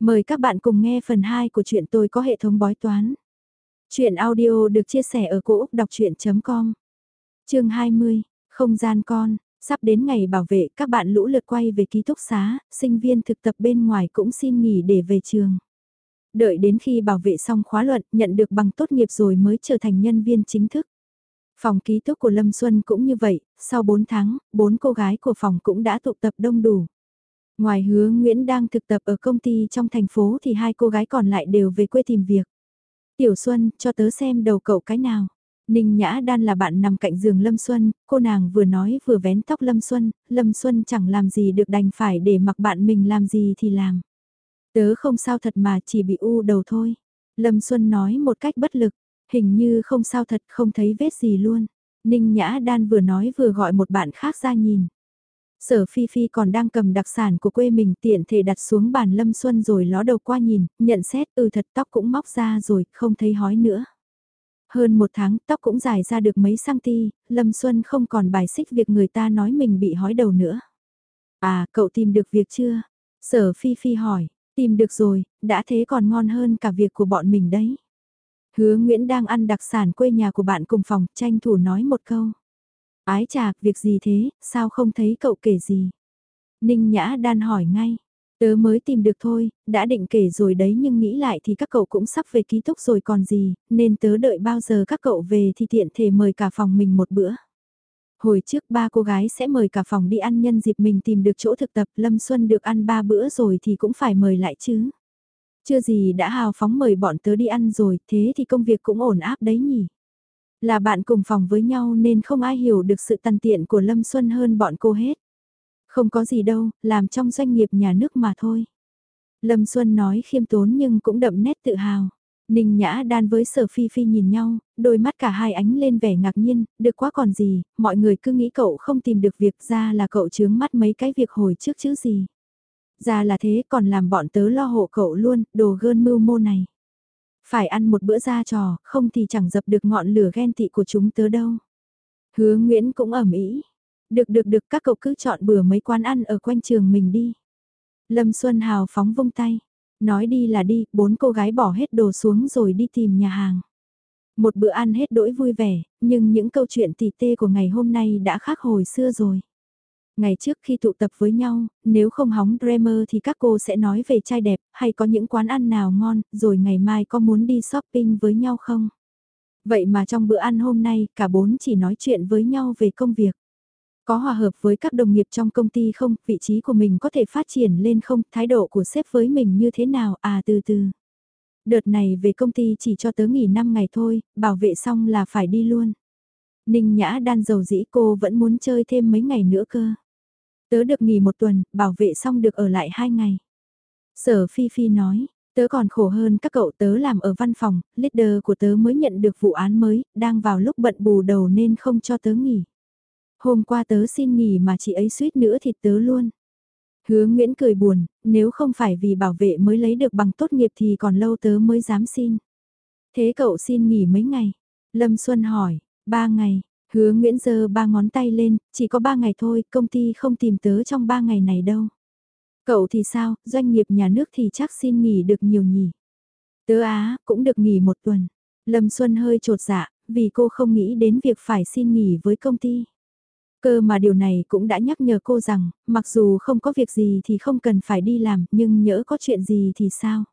Mời các bạn cùng nghe phần 2 của chuyện tôi có hệ thống bói toán. Chuyện audio được chia sẻ ở cỗ đọc chuyện.com Chương 20, Không gian con, sắp đến ngày bảo vệ các bạn lũ lượt quay về ký túc xá, sinh viên thực tập bên ngoài cũng xin nghỉ để về trường. Đợi đến khi bảo vệ xong khóa luận nhận được bằng tốt nghiệp rồi mới trở thành nhân viên chính thức. Phòng ký túc của Lâm Xuân cũng như vậy, sau 4 tháng, 4 cô gái của phòng cũng đã tụ tập đông đủ. Ngoài hứa Nguyễn đang thực tập ở công ty trong thành phố thì hai cô gái còn lại đều về quê tìm việc. Tiểu Xuân, cho tớ xem đầu cậu cái nào. Ninh Nhã Đan là bạn nằm cạnh giường Lâm Xuân, cô nàng vừa nói vừa vén tóc Lâm Xuân, Lâm Xuân chẳng làm gì được đành phải để mặc bạn mình làm gì thì làm. Tớ không sao thật mà chỉ bị u đầu thôi. Lâm Xuân nói một cách bất lực, hình như không sao thật không thấy vết gì luôn. Ninh Nhã Đan vừa nói vừa gọi một bạn khác ra nhìn. Sở Phi Phi còn đang cầm đặc sản của quê mình tiện thể đặt xuống bàn Lâm Xuân rồi ló đầu qua nhìn, nhận xét ừ thật tóc cũng móc ra rồi, không thấy hói nữa. Hơn một tháng tóc cũng dài ra được mấy cm, Lâm Xuân không còn bài xích việc người ta nói mình bị hói đầu nữa. À, cậu tìm được việc chưa? Sở Phi Phi hỏi, tìm được rồi, đã thế còn ngon hơn cả việc của bọn mình đấy. Hứa Nguyễn đang ăn đặc sản quê nhà của bạn cùng phòng, tranh thủ nói một câu. Ái chà, việc gì thế, sao không thấy cậu kể gì? Ninh Nhã đan hỏi ngay. Tớ mới tìm được thôi, đã định kể rồi đấy nhưng nghĩ lại thì các cậu cũng sắp về ký túc rồi còn gì, nên tớ đợi bao giờ các cậu về thì tiện thể mời cả phòng mình một bữa. Hồi trước ba cô gái sẽ mời cả phòng đi ăn nhân dịp mình tìm được chỗ thực tập Lâm Xuân được ăn ba bữa rồi thì cũng phải mời lại chứ. Chưa gì đã hào phóng mời bọn tớ đi ăn rồi, thế thì công việc cũng ổn áp đấy nhỉ. Là bạn cùng phòng với nhau nên không ai hiểu được sự tàn tiện của Lâm Xuân hơn bọn cô hết. Không có gì đâu, làm trong doanh nghiệp nhà nước mà thôi. Lâm Xuân nói khiêm tốn nhưng cũng đậm nét tự hào. Ninh Nhã đan với Sở Phi Phi nhìn nhau, đôi mắt cả hai ánh lên vẻ ngạc nhiên, được quá còn gì, mọi người cứ nghĩ cậu không tìm được việc ra là cậu chướng mắt mấy cái việc hồi trước chứ gì. Ra là thế còn làm bọn tớ lo hộ cậu luôn, đồ gơn mưu mô này. Phải ăn một bữa ra trò, không thì chẳng dập được ngọn lửa ghen tị của chúng tớ đâu. Hứa Nguyễn cũng ẩm ý. Được được được các cậu cứ chọn bữa mấy quán ăn ở quanh trường mình đi. Lâm Xuân Hào phóng vung tay. Nói đi là đi, bốn cô gái bỏ hết đồ xuống rồi đi tìm nhà hàng. Một bữa ăn hết đỗi vui vẻ, nhưng những câu chuyện tỉ tê của ngày hôm nay đã khác hồi xưa rồi. Ngày trước khi tụ tập với nhau, nếu không hóng Dreamer thì các cô sẽ nói về trai đẹp, hay có những quán ăn nào ngon, rồi ngày mai có muốn đi shopping với nhau không? Vậy mà trong bữa ăn hôm nay, cả bốn chỉ nói chuyện với nhau về công việc. Có hòa hợp với các đồng nghiệp trong công ty không, vị trí của mình có thể phát triển lên không, thái độ của sếp với mình như thế nào, à từ từ. Đợt này về công ty chỉ cho tớ nghỉ 5 ngày thôi, bảo vệ xong là phải đi luôn. Ninh Nhã đan dầu dĩ cô vẫn muốn chơi thêm mấy ngày nữa cơ. Tớ được nghỉ một tuần, bảo vệ xong được ở lại hai ngày. Sở Phi Phi nói, tớ còn khổ hơn các cậu tớ làm ở văn phòng, leader của tớ mới nhận được vụ án mới, đang vào lúc bận bù đầu nên không cho tớ nghỉ. Hôm qua tớ xin nghỉ mà chị ấy suýt nữa thì tớ luôn. Hứa Nguyễn cười buồn, nếu không phải vì bảo vệ mới lấy được bằng tốt nghiệp thì còn lâu tớ mới dám xin. Thế cậu xin nghỉ mấy ngày? Lâm Xuân hỏi, ba ngày, Hứa Nguyễn giơ ba ngón tay lên, chỉ có ba ngày thôi, công ty không tìm tớ trong ba ngày này đâu. Cậu thì sao, doanh nghiệp nhà nước thì chắc xin nghỉ được nhiều nhỉ. Tớ á, cũng được nghỉ một tuần. Lâm Xuân hơi trột dạ, vì cô không nghĩ đến việc phải xin nghỉ với công ty. Cơ mà điều này cũng đã nhắc nhở cô rằng, mặc dù không có việc gì thì không cần phải đi làm, nhưng nhỡ có chuyện gì thì sao?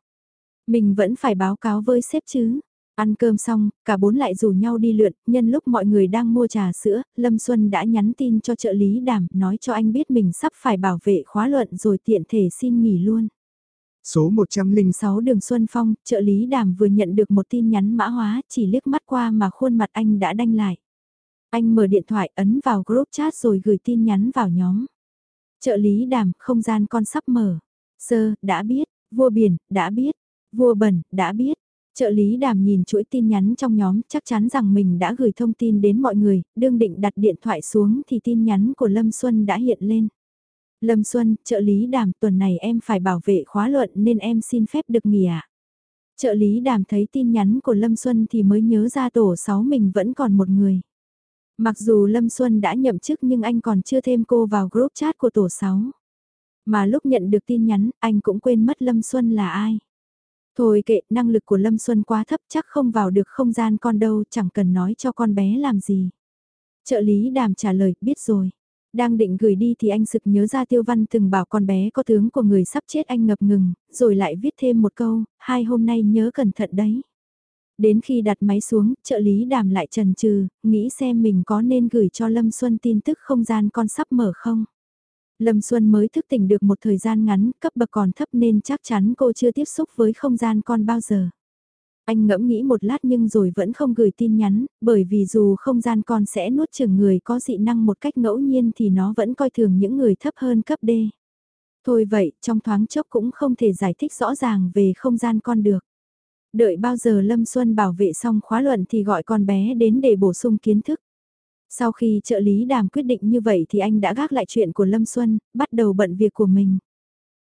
Mình vẫn phải báo cáo với sếp chứ. Ăn cơm xong, cả bốn lại rủ nhau đi lượn, nhân lúc mọi người đang mua trà sữa, Lâm Xuân đã nhắn tin cho trợ lý đảm, nói cho anh biết mình sắp phải bảo vệ khóa luận rồi tiện thể xin nghỉ luôn. Số 106 đường Xuân Phong, trợ lý đảm vừa nhận được một tin nhắn mã hóa, chỉ liếc mắt qua mà khuôn mặt anh đã đanh lại. Anh mở điện thoại ấn vào group chat rồi gửi tin nhắn vào nhóm. Trợ lý đảm, không gian con sắp mở. Sơ, đã biết, vua biển, đã biết, vua bẩn, đã biết, Trợ lý đàm nhìn chuỗi tin nhắn trong nhóm chắc chắn rằng mình đã gửi thông tin đến mọi người, đương định đặt điện thoại xuống thì tin nhắn của Lâm Xuân đã hiện lên. Lâm Xuân, trợ lý đàm tuần này em phải bảo vệ khóa luận nên em xin phép được nghỉ ạ. À? Trợ lý đàm thấy tin nhắn của Lâm Xuân thì mới nhớ ra tổ 6 mình vẫn còn một người. Mặc dù Lâm Xuân đã nhậm chức nhưng anh còn chưa thêm cô vào group chat của tổ 6. Mà lúc nhận được tin nhắn, anh cũng quên mất Lâm Xuân là ai. Thôi kệ, năng lực của Lâm Xuân quá thấp chắc không vào được không gian con đâu, chẳng cần nói cho con bé làm gì. Trợ lý đàm trả lời, biết rồi. Đang định gửi đi thì anh sực nhớ ra Tiêu Văn từng bảo con bé có tướng của người sắp chết anh ngập ngừng, rồi lại viết thêm một câu, hai hôm nay nhớ cẩn thận đấy. Đến khi đặt máy xuống, trợ lý đàm lại trần trừ, nghĩ xem mình có nên gửi cho Lâm Xuân tin tức không gian con sắp mở không. Lâm Xuân mới thức tỉnh được một thời gian ngắn, cấp bậc còn thấp nên chắc chắn cô chưa tiếp xúc với không gian con bao giờ. Anh ngẫm nghĩ một lát nhưng rồi vẫn không gửi tin nhắn, bởi vì dù không gian con sẽ nuốt chừng người có dị năng một cách ngẫu nhiên thì nó vẫn coi thường những người thấp hơn cấp D. Thôi vậy, trong thoáng chốc cũng không thể giải thích rõ ràng về không gian con được. Đợi bao giờ Lâm Xuân bảo vệ xong khóa luận thì gọi con bé đến để bổ sung kiến thức. Sau khi trợ lý đàm quyết định như vậy thì anh đã gác lại chuyện của Lâm Xuân, bắt đầu bận việc của mình.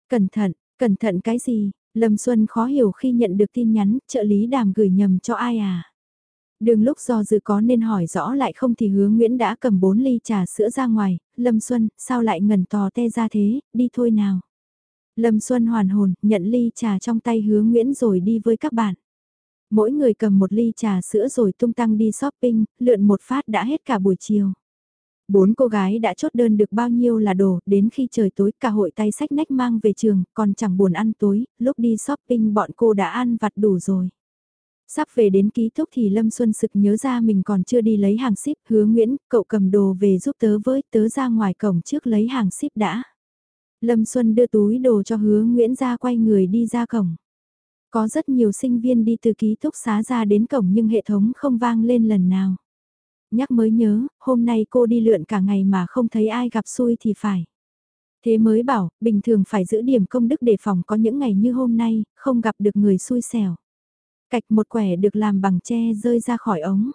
Cẩn thận, cẩn thận cái gì? Lâm Xuân khó hiểu khi nhận được tin nhắn, trợ lý đàm gửi nhầm cho ai à? Đường lúc do dự có nên hỏi rõ lại không thì hứa Nguyễn đã cầm 4 ly trà sữa ra ngoài, Lâm Xuân, sao lại ngẩn tò te ra thế, đi thôi nào. Lâm Xuân hoàn hồn, nhận ly trà trong tay hứa Nguyễn rồi đi với các bạn. Mỗi người cầm một ly trà sữa rồi tung tăng đi shopping, lượn một phát đã hết cả buổi chiều. Bốn cô gái đã chốt đơn được bao nhiêu là đồ, đến khi trời tối cả hội tay sách nách mang về trường, còn chẳng buồn ăn tối, lúc đi shopping bọn cô đã ăn vặt đủ rồi. Sắp về đến ký túc thì Lâm Xuân sực nhớ ra mình còn chưa đi lấy hàng ship, hứa Nguyễn, cậu cầm đồ về giúp tớ với, tớ ra ngoài cổng trước lấy hàng ship đã. Lâm Xuân đưa túi đồ cho hứa Nguyễn ra quay người đi ra cổng. Có rất nhiều sinh viên đi từ ký túc xá ra đến cổng nhưng hệ thống không vang lên lần nào. Nhắc mới nhớ, hôm nay cô đi lượn cả ngày mà không thấy ai gặp xui thì phải. Thế mới bảo, bình thường phải giữ điểm công đức để phòng có những ngày như hôm nay, không gặp được người xui xẻo. Cạch một quẻ được làm bằng tre rơi ra khỏi ống.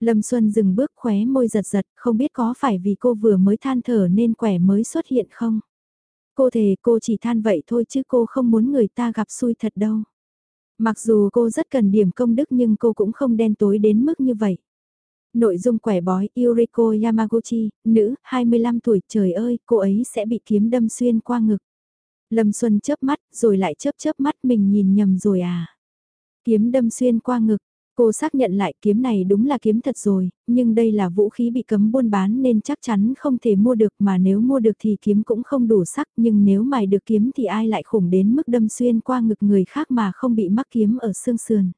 Lâm Xuân dừng bước khóe môi giật giật, không biết có phải vì cô vừa mới than thở nên quẻ mới xuất hiện không? Cô thề cô chỉ than vậy thôi chứ cô không muốn người ta gặp xui thật đâu. Mặc dù cô rất cần điểm công đức nhưng cô cũng không đen tối đến mức như vậy. Nội dung quẻ bói Yuriko Yamaguchi, nữ, 25 tuổi, trời ơi, cô ấy sẽ bị kiếm đâm xuyên qua ngực. Lâm Xuân chớp mắt, rồi lại chớp chớp mắt mình nhìn nhầm rồi à. Kiếm đâm xuyên qua ngực, Cô xác nhận lại kiếm này đúng là kiếm thật rồi, nhưng đây là vũ khí bị cấm buôn bán nên chắc chắn không thể mua được mà nếu mua được thì kiếm cũng không đủ sắc nhưng nếu mài được kiếm thì ai lại khủng đến mức đâm xuyên qua ngực người khác mà không bị mắc kiếm ở xương sườn.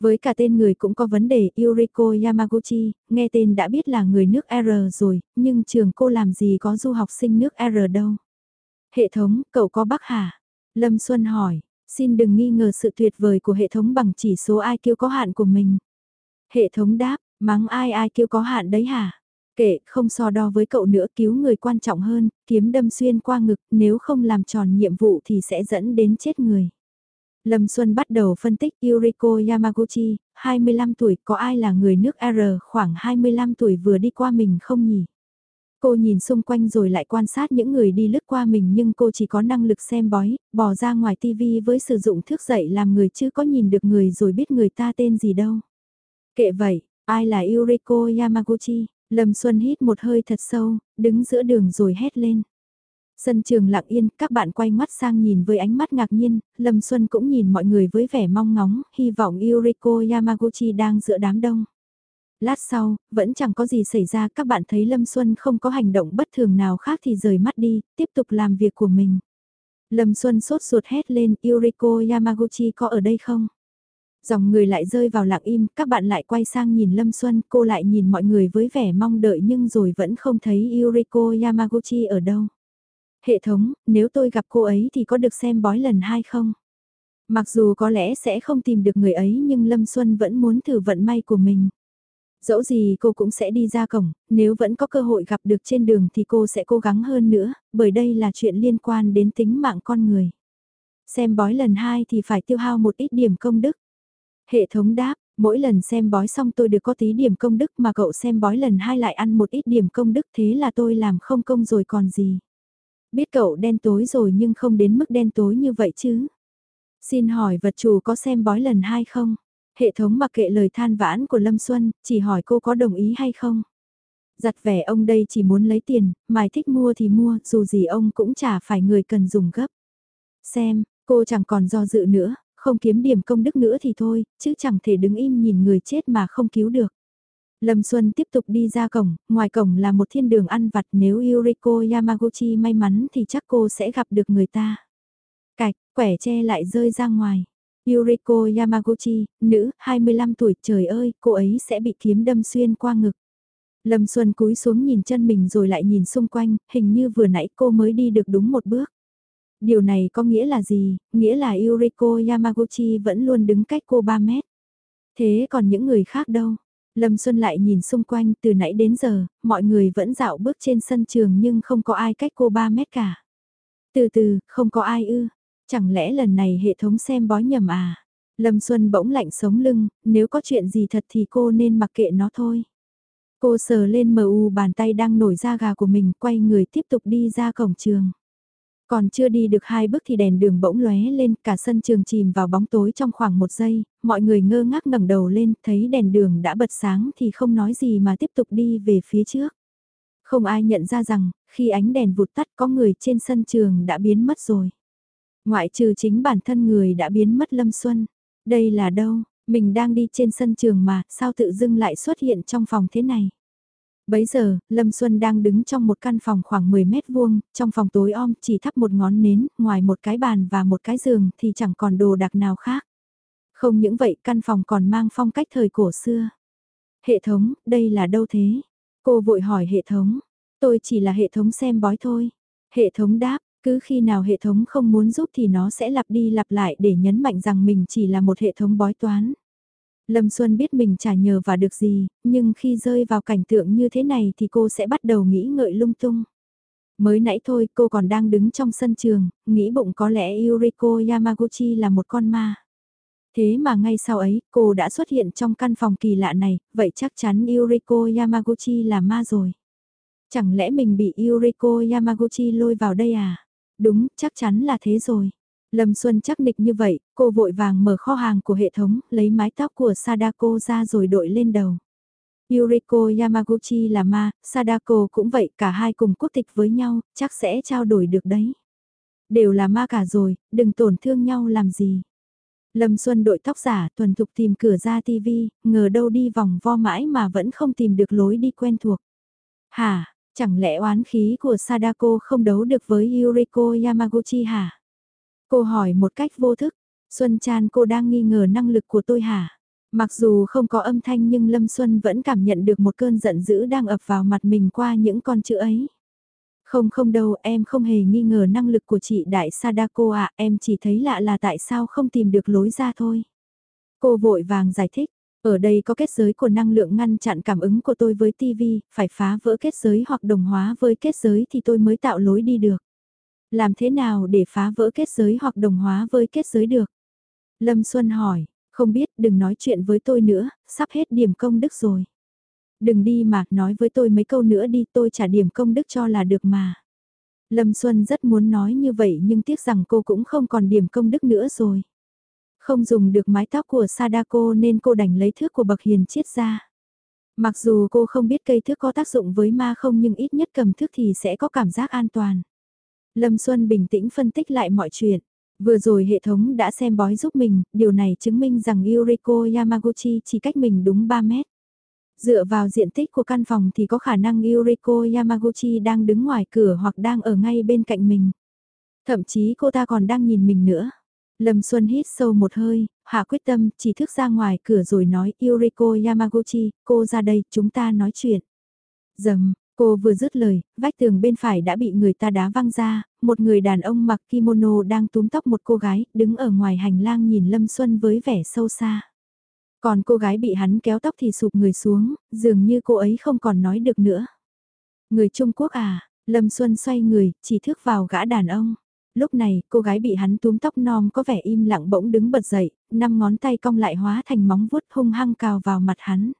Với cả tên người cũng có vấn đề Yuriko Yamaguchi, nghe tên đã biết là người nước R rồi, nhưng trường cô làm gì có du học sinh nước R đâu. Hệ thống, cậu có bác hả? Lâm Xuân hỏi, Xin đừng nghi ngờ sự tuyệt vời của hệ thống bằng chỉ số IQ có hạn của mình. Hệ thống đáp, mắng ai IQ có hạn đấy hả? Kệ, không so đo với cậu nữa cứu người quan trọng hơn, kiếm đâm xuyên qua ngực, nếu không làm tròn nhiệm vụ thì sẽ dẫn đến chết người. Lâm Xuân bắt đầu phân tích Yuriko Yamaguchi, 25 tuổi, có ai là người nước R khoảng 25 tuổi vừa đi qua mình không nhỉ? Cô nhìn xung quanh rồi lại quan sát những người đi lướt qua mình nhưng cô chỉ có năng lực xem bói, bỏ ra ngoài tivi với sử dụng thước dậy làm người chứ có nhìn được người rồi biết người ta tên gì đâu. Kệ vậy, ai là Yuriko Yamaguchi? Lâm Xuân hít một hơi thật sâu, đứng giữa đường rồi hét lên. Sân trường lặng yên, các bạn quay mắt sang nhìn với ánh mắt ngạc nhiên, Lâm Xuân cũng nhìn mọi người với vẻ mong ngóng, hy vọng Yuriko Yamaguchi đang giữa đám đông. Lát sau, vẫn chẳng có gì xảy ra các bạn thấy Lâm Xuân không có hành động bất thường nào khác thì rời mắt đi, tiếp tục làm việc của mình. Lâm Xuân sốt ruột hét lên Yuriko Yamaguchi có ở đây không? Dòng người lại rơi vào lặng im, các bạn lại quay sang nhìn Lâm Xuân, cô lại nhìn mọi người với vẻ mong đợi nhưng rồi vẫn không thấy Yuriko Yamaguchi ở đâu. Hệ thống, nếu tôi gặp cô ấy thì có được xem bói lần hai không? Mặc dù có lẽ sẽ không tìm được người ấy nhưng Lâm Xuân vẫn muốn thử vận may của mình. Dẫu gì cô cũng sẽ đi ra cổng, nếu vẫn có cơ hội gặp được trên đường thì cô sẽ cố gắng hơn nữa, bởi đây là chuyện liên quan đến tính mạng con người. Xem bói lần hai thì phải tiêu hao một ít điểm công đức. Hệ thống đáp, mỗi lần xem bói xong tôi được có tí điểm công đức mà cậu xem bói lần hai lại ăn một ít điểm công đức thế là tôi làm không công rồi còn gì. Biết cậu đen tối rồi nhưng không đến mức đen tối như vậy chứ. Xin hỏi vật chủ có xem bói lần hai không? Hệ thống mặc kệ lời than vãn của Lâm Xuân, chỉ hỏi cô có đồng ý hay không. Giặt vẻ ông đây chỉ muốn lấy tiền, mài thích mua thì mua, dù gì ông cũng chả phải người cần dùng gấp. Xem, cô chẳng còn do dự nữa, không kiếm điểm công đức nữa thì thôi, chứ chẳng thể đứng im nhìn người chết mà không cứu được. Lâm Xuân tiếp tục đi ra cổng, ngoài cổng là một thiên đường ăn vặt nếu Yuriko Yamaguchi may mắn thì chắc cô sẽ gặp được người ta. Cạch, quẻ tre lại rơi ra ngoài. Yuriko Yamaguchi, nữ, 25 tuổi, trời ơi, cô ấy sẽ bị kiếm đâm xuyên qua ngực. Lâm Xuân cúi xuống nhìn chân mình rồi lại nhìn xung quanh, hình như vừa nãy cô mới đi được đúng một bước. Điều này có nghĩa là gì? Nghĩa là Yuriko Yamaguchi vẫn luôn đứng cách cô 3 mét. Thế còn những người khác đâu? Lâm Xuân lại nhìn xung quanh từ nãy đến giờ, mọi người vẫn dạo bước trên sân trường nhưng không có ai cách cô 3 mét cả. Từ từ, không có ai ư. Chẳng lẽ lần này hệ thống xem bói nhầm à? Lâm Xuân bỗng lạnh sống lưng, nếu có chuyện gì thật thì cô nên mặc kệ nó thôi. Cô sờ lên mờ u bàn tay đang nổi da gà của mình quay người tiếp tục đi ra cổng trường. Còn chưa đi được hai bước thì đèn đường bỗng lóe lên, cả sân trường chìm vào bóng tối trong khoảng một giây, mọi người ngơ ngác ngẩng đầu lên, thấy đèn đường đã bật sáng thì không nói gì mà tiếp tục đi về phía trước. Không ai nhận ra rằng, khi ánh đèn vụt tắt có người trên sân trường đã biến mất rồi. Ngoại trừ chính bản thân người đã biến mất Lâm Xuân. Đây là đâu? Mình đang đi trên sân trường mà, sao tự dưng lại xuất hiện trong phòng thế này? Bấy giờ, Lâm Xuân đang đứng trong một căn phòng khoảng 10 mét vuông, trong phòng tối om chỉ thắp một ngón nến, ngoài một cái bàn và một cái giường thì chẳng còn đồ đặc nào khác. Không những vậy căn phòng còn mang phong cách thời cổ xưa. Hệ thống, đây là đâu thế? Cô vội hỏi hệ thống. Tôi chỉ là hệ thống xem bói thôi. Hệ thống đáp, cứ khi nào hệ thống không muốn giúp thì nó sẽ lặp đi lặp lại để nhấn mạnh rằng mình chỉ là một hệ thống bói toán. Lâm Xuân biết mình chả nhờ và được gì, nhưng khi rơi vào cảnh tượng như thế này thì cô sẽ bắt đầu nghĩ ngợi lung tung. Mới nãy thôi cô còn đang đứng trong sân trường, nghĩ bụng có lẽ Yuriko Yamaguchi là một con ma. Thế mà ngay sau ấy, cô đã xuất hiện trong căn phòng kỳ lạ này, vậy chắc chắn Yuriko Yamaguchi là ma rồi. Chẳng lẽ mình bị Yuriko Yamaguchi lôi vào đây à? Đúng, chắc chắn là thế rồi. Lâm Xuân chắc nịch như vậy, cô vội vàng mở kho hàng của hệ thống, lấy mái tóc của Sadako ra rồi đội lên đầu. Yuriko Yamaguchi là ma, Sadako cũng vậy, cả hai cùng quốc tịch với nhau, chắc sẽ trao đổi được đấy. Đều là ma cả rồi, đừng tổn thương nhau làm gì. Lâm Xuân đội tóc giả tuần thục tìm cửa ra tivi, ngờ đâu đi vòng vo mãi mà vẫn không tìm được lối đi quen thuộc. Hả, chẳng lẽ oán khí của Sadako không đấu được với Yuriko Yamaguchi hả? Cô hỏi một cách vô thức, Xuân Chan cô đang nghi ngờ năng lực của tôi hả? Mặc dù không có âm thanh nhưng Lâm Xuân vẫn cảm nhận được một cơn giận dữ đang ập vào mặt mình qua những con chữ ấy. Không không đâu, em không hề nghi ngờ năng lực của chị Đại Sadako ạ, à, em chỉ thấy lạ là tại sao không tìm được lối ra thôi. Cô vội vàng giải thích, ở đây có kết giới của năng lượng ngăn chặn cảm ứng của tôi với TV, phải phá vỡ kết giới hoặc đồng hóa với kết giới thì tôi mới tạo lối đi được. Làm thế nào để phá vỡ kết giới hoặc đồng hóa với kết giới được? Lâm Xuân hỏi, không biết đừng nói chuyện với tôi nữa, sắp hết điểm công đức rồi. Đừng đi mà, nói với tôi mấy câu nữa đi, tôi trả điểm công đức cho là được mà. Lâm Xuân rất muốn nói như vậy nhưng tiếc rằng cô cũng không còn điểm công đức nữa rồi. Không dùng được mái tóc của Sadako nên cô đành lấy thước của bậc hiền chiết ra. Mặc dù cô không biết cây thước có tác dụng với ma không nhưng ít nhất cầm thước thì sẽ có cảm giác an toàn. Lâm Xuân bình tĩnh phân tích lại mọi chuyện. Vừa rồi hệ thống đã xem bói giúp mình, điều này chứng minh rằng Yuriko Yamaguchi chỉ cách mình đúng 3 mét. Dựa vào diện tích của căn phòng thì có khả năng Yuriko Yamaguchi đang đứng ngoài cửa hoặc đang ở ngay bên cạnh mình. Thậm chí cô ta còn đang nhìn mình nữa. Lâm Xuân hít sâu một hơi, hạ quyết tâm, chỉ thức ra ngoài cửa rồi nói Yuriko Yamaguchi, cô ra đây, chúng ta nói chuyện. Dầm, Cô vừa dứt lời, vách tường bên phải đã bị người ta đá văng ra, một người đàn ông mặc kimono đang túm tóc một cô gái, đứng ở ngoài hành lang nhìn Lâm Xuân với vẻ sâu xa. Còn cô gái bị hắn kéo tóc thì sụp người xuống, dường như cô ấy không còn nói được nữa. Người Trung Quốc à, Lâm Xuân xoay người, chỉ thước vào gã đàn ông. Lúc này, cô gái bị hắn túm tóc non có vẻ im lặng bỗng đứng bật dậy, năm ngón tay cong lại hóa thành móng vuốt hung hăng cào vào mặt hắn.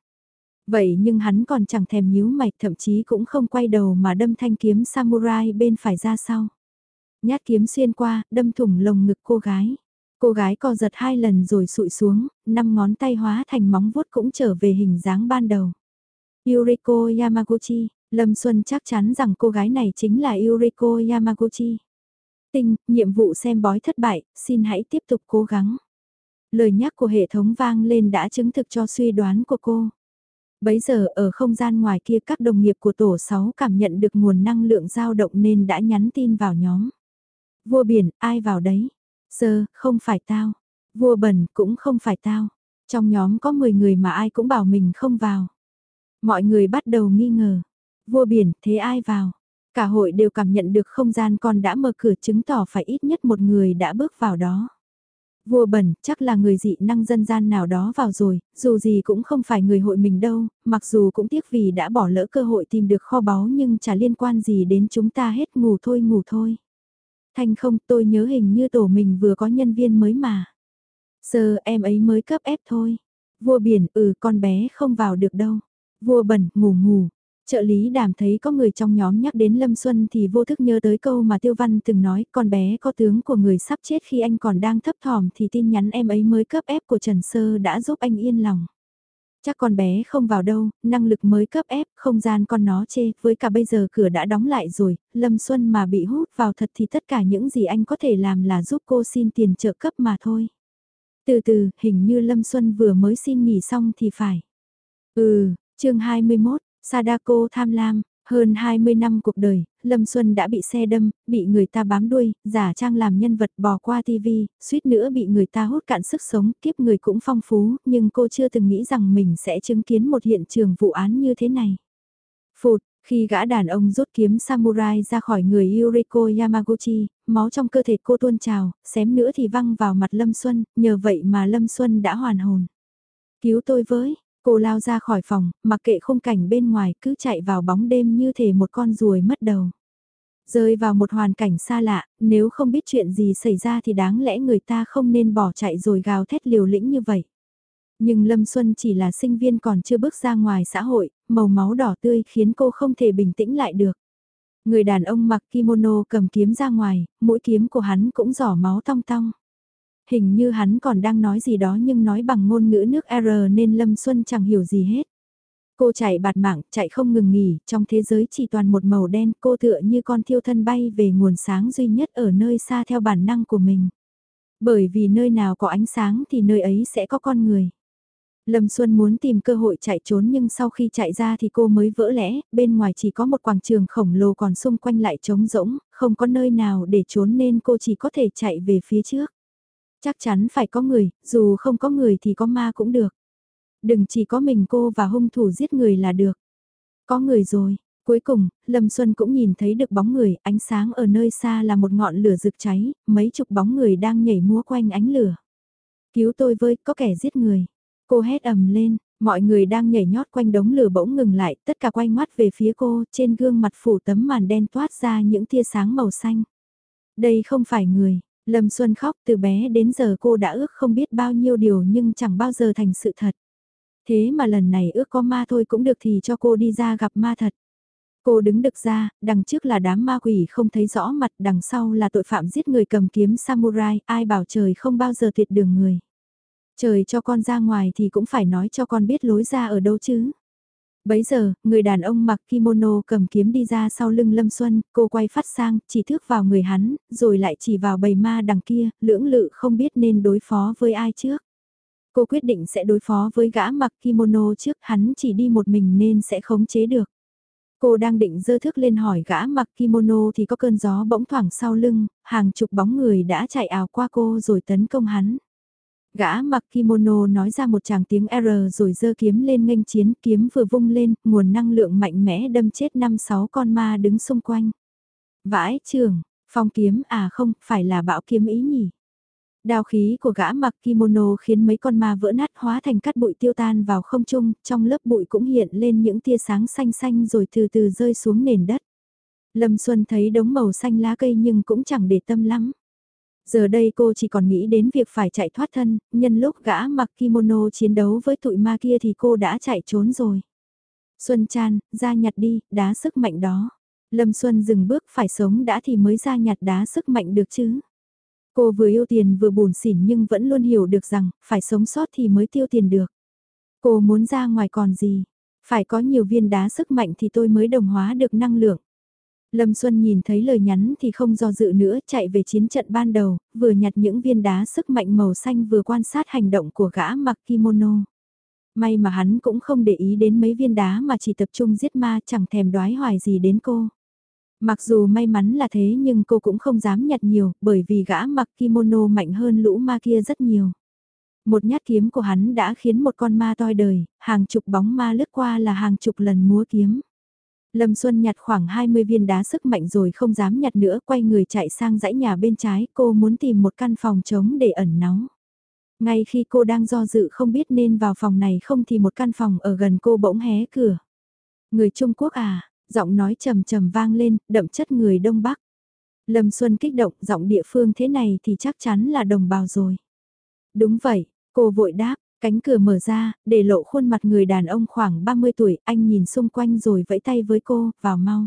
Vậy nhưng hắn còn chẳng thèm nhíu mày thậm chí cũng không quay đầu mà đâm thanh kiếm samurai bên phải ra sau. Nhát kiếm xuyên qua, đâm thủng lồng ngực cô gái. Cô gái co giật hai lần rồi sụi xuống, năm ngón tay hóa thành móng vuốt cũng trở về hình dáng ban đầu. Yuriko Yamaguchi, Lâm Xuân chắc chắn rằng cô gái này chính là Yuriko Yamaguchi. Tinh, nhiệm vụ xem bói thất bại, xin hãy tiếp tục cố gắng. Lời nhắc của hệ thống vang lên đã chứng thực cho suy đoán của cô. Bấy giờ ở không gian ngoài kia các đồng nghiệp của tổ 6 cảm nhận được nguồn năng lượng dao động nên đã nhắn tin vào nhóm. Vua biển, ai vào đấy? Sơ, không phải tao. Vua bẩn, cũng không phải tao. Trong nhóm có 10 người mà ai cũng bảo mình không vào. Mọi người bắt đầu nghi ngờ. Vua biển, thế ai vào? Cả hội đều cảm nhận được không gian con đã mở cửa chứng tỏ phải ít nhất một người đã bước vào đó. Vua bẩn, chắc là người dị năng dân gian nào đó vào rồi, dù gì cũng không phải người hội mình đâu, mặc dù cũng tiếc vì đã bỏ lỡ cơ hội tìm được kho báu nhưng chả liên quan gì đến chúng ta hết ngủ thôi ngủ thôi. Thanh không tôi nhớ hình như tổ mình vừa có nhân viên mới mà. Giờ em ấy mới cấp ép thôi. Vua biển ừ con bé không vào được đâu. Vua bẩn ngủ ngủ. Trợ lý đàm thấy có người trong nhóm nhắc đến Lâm Xuân thì vô thức nhớ tới câu mà Tiêu Văn từng nói con bé có tướng của người sắp chết khi anh còn đang thấp thỏm thì tin nhắn em ấy mới cấp ép của Trần Sơ đã giúp anh yên lòng. Chắc con bé không vào đâu, năng lực mới cấp ép, không gian con nó chê, với cả bây giờ cửa đã đóng lại rồi, Lâm Xuân mà bị hút vào thật thì tất cả những gì anh có thể làm là giúp cô xin tiền trợ cấp mà thôi. Từ từ, hình như Lâm Xuân vừa mới xin nghỉ xong thì phải. Ừ, chương 21, Sadako tham lam, hơn 20 năm cuộc đời, Lâm Xuân đã bị xe đâm, bị người ta bám đuôi, giả trang làm nhân vật bò qua TV, suýt nữa bị người ta hút cạn sức sống, kiếp người cũng phong phú, nhưng cô chưa từng nghĩ rằng mình sẽ chứng kiến một hiện trường vụ án như thế này. Phụt, khi gã đàn ông rút kiếm samurai ra khỏi người Yuriko Yamaguchi, máu trong cơ thể cô tuôn trào, xém nữa thì văng vào mặt Lâm Xuân, nhờ vậy mà Lâm Xuân đã hoàn hồn. Cứu tôi với, Cô lao ra khỏi phòng, mặc kệ khung cảnh bên ngoài cứ chạy vào bóng đêm như thể một con ruồi mất đầu. Rơi vào một hoàn cảnh xa lạ, nếu không biết chuyện gì xảy ra thì đáng lẽ người ta không nên bỏ chạy rồi gào thét liều lĩnh như vậy. Nhưng Lâm Xuân chỉ là sinh viên còn chưa bước ra ngoài xã hội, màu máu đỏ tươi khiến cô không thể bình tĩnh lại được. Người đàn ông mặc kimono cầm kiếm ra ngoài, mũi kiếm của hắn cũng giỏ máu tong tong. Hình như hắn còn đang nói gì đó nhưng nói bằng ngôn ngữ nước R nên Lâm Xuân chẳng hiểu gì hết. Cô chạy bạt mạng, chạy không ngừng nghỉ, trong thế giới chỉ toàn một màu đen, cô tựa như con thiêu thân bay về nguồn sáng duy nhất ở nơi xa theo bản năng của mình. Bởi vì nơi nào có ánh sáng thì nơi ấy sẽ có con người. Lâm Xuân muốn tìm cơ hội chạy trốn nhưng sau khi chạy ra thì cô mới vỡ lẽ, bên ngoài chỉ có một quảng trường khổng lồ còn xung quanh lại trống rỗng, không có nơi nào để trốn nên cô chỉ có thể chạy về phía trước. Chắc chắn phải có người, dù không có người thì có ma cũng được. Đừng chỉ có mình cô và hung thủ giết người là được. Có người rồi, Cuối cùng, Lâm Xuân cũng nhìn thấy được bóng người, ánh sáng ở nơi xa là một ngọn lửa rực cháy, mấy chục bóng người đang nhảy múa quanh ánh lửa. Cứu tôi với, có kẻ giết người. Cô hét ầm lên, mọi người đang nhảy nhót quanh đống lửa bỗng ngừng lại, tất cả quay mắt về phía cô, trên gương mặt phủ tấm màn đen toát ra những tia sáng màu xanh. Đây không phải người, Lâm Xuân khóc từ bé đến giờ cô đã ước không biết bao nhiêu điều nhưng chẳng bao giờ thành sự thật. Thế mà lần này ước có ma thôi cũng được thì cho cô đi ra gặp ma thật. Cô đứng được ra, đằng trước là đám ma quỷ không thấy rõ mặt, đằng sau là tội phạm giết người cầm kiếm samurai, ai bảo trời không bao giờ tuyệt đường người. Trời cho con ra ngoài thì cũng phải nói cho con biết lối ra ở đâu chứ. Bấy giờ, người đàn ông mặc kimono cầm kiếm đi ra sau lưng Lâm Xuân, cô quay phát sang, chỉ thước vào người hắn, rồi lại chỉ vào bầy ma đằng kia, lưỡng lự không biết nên đối phó với ai trước. Cô quyết định sẽ đối phó với gã mặc kimono trước, hắn chỉ đi một mình nên sẽ khống chế được. Cô đang định dơ thước lên hỏi gã mặc kimono thì có cơn gió bỗng thoảng sau lưng, hàng chục bóng người đã chạy ảo qua cô rồi tấn công hắn. Gã mặc kimono nói ra một tràng tiếng R rồi giơ kiếm lên nghênh chiến, kiếm vừa vung lên, nguồn năng lượng mạnh mẽ đâm chết năm sáu con ma đứng xung quanh. Vãi trường, phong kiếm à không, phải là bão kiếm ý nhỉ. Đao khí của gã mặc kimono khiến mấy con ma vỡ nát hóa thành cát bụi tiêu tan vào không trung, trong lớp bụi cũng hiện lên những tia sáng xanh xanh rồi từ từ rơi xuống nền đất. Lâm Xuân thấy đống màu xanh lá cây nhưng cũng chẳng để tâm lắm. Giờ đây cô chỉ còn nghĩ đến việc phải chạy thoát thân, nhân lúc gã mặc kimono chiến đấu với tụi ma kia thì cô đã chạy trốn rồi. Xuân Chan, ra nhặt đi, đá sức mạnh đó. Lâm Xuân dừng bước phải sống đã thì mới ra nhặt đá sức mạnh được chứ. Cô vừa yêu tiền vừa buồn xỉn nhưng vẫn luôn hiểu được rằng phải sống sót thì mới tiêu tiền được. Cô muốn ra ngoài còn gì. Phải có nhiều viên đá sức mạnh thì tôi mới đồng hóa được năng lượng. Lâm Xuân nhìn thấy lời nhắn thì không do dự nữa chạy về chiến trận ban đầu, vừa nhặt những viên đá sức mạnh màu xanh vừa quan sát hành động của gã mặc kimono. May mà hắn cũng không để ý đến mấy viên đá mà chỉ tập trung giết ma chẳng thèm đoái hoài gì đến cô. Mặc dù may mắn là thế nhưng cô cũng không dám nhặt nhiều bởi vì gã mặc kimono mạnh hơn lũ ma kia rất nhiều. Một nhát kiếm của hắn đã khiến một con ma toi đời, hàng chục bóng ma lướt qua là hàng chục lần múa kiếm. Lâm Xuân nhặt khoảng 20 viên đá sức mạnh rồi không dám nhặt nữa, quay người chạy sang dãy nhà bên trái, cô muốn tìm một căn phòng trống để ẩn náu. Ngay khi cô đang do dự không biết nên vào phòng này không thì một căn phòng ở gần cô bỗng hé cửa. Người Trung Quốc à, giọng nói trầm trầm vang lên, đậm chất người Đông Bắc. Lâm Xuân kích động, giọng địa phương thế này thì chắc chắn là đồng bào rồi. Đúng vậy, cô vội đáp, cánh cửa mở ra, để lộ khuôn mặt người đàn ông khoảng 30 tuổi, anh nhìn xung quanh rồi vẫy tay với cô, vào mau.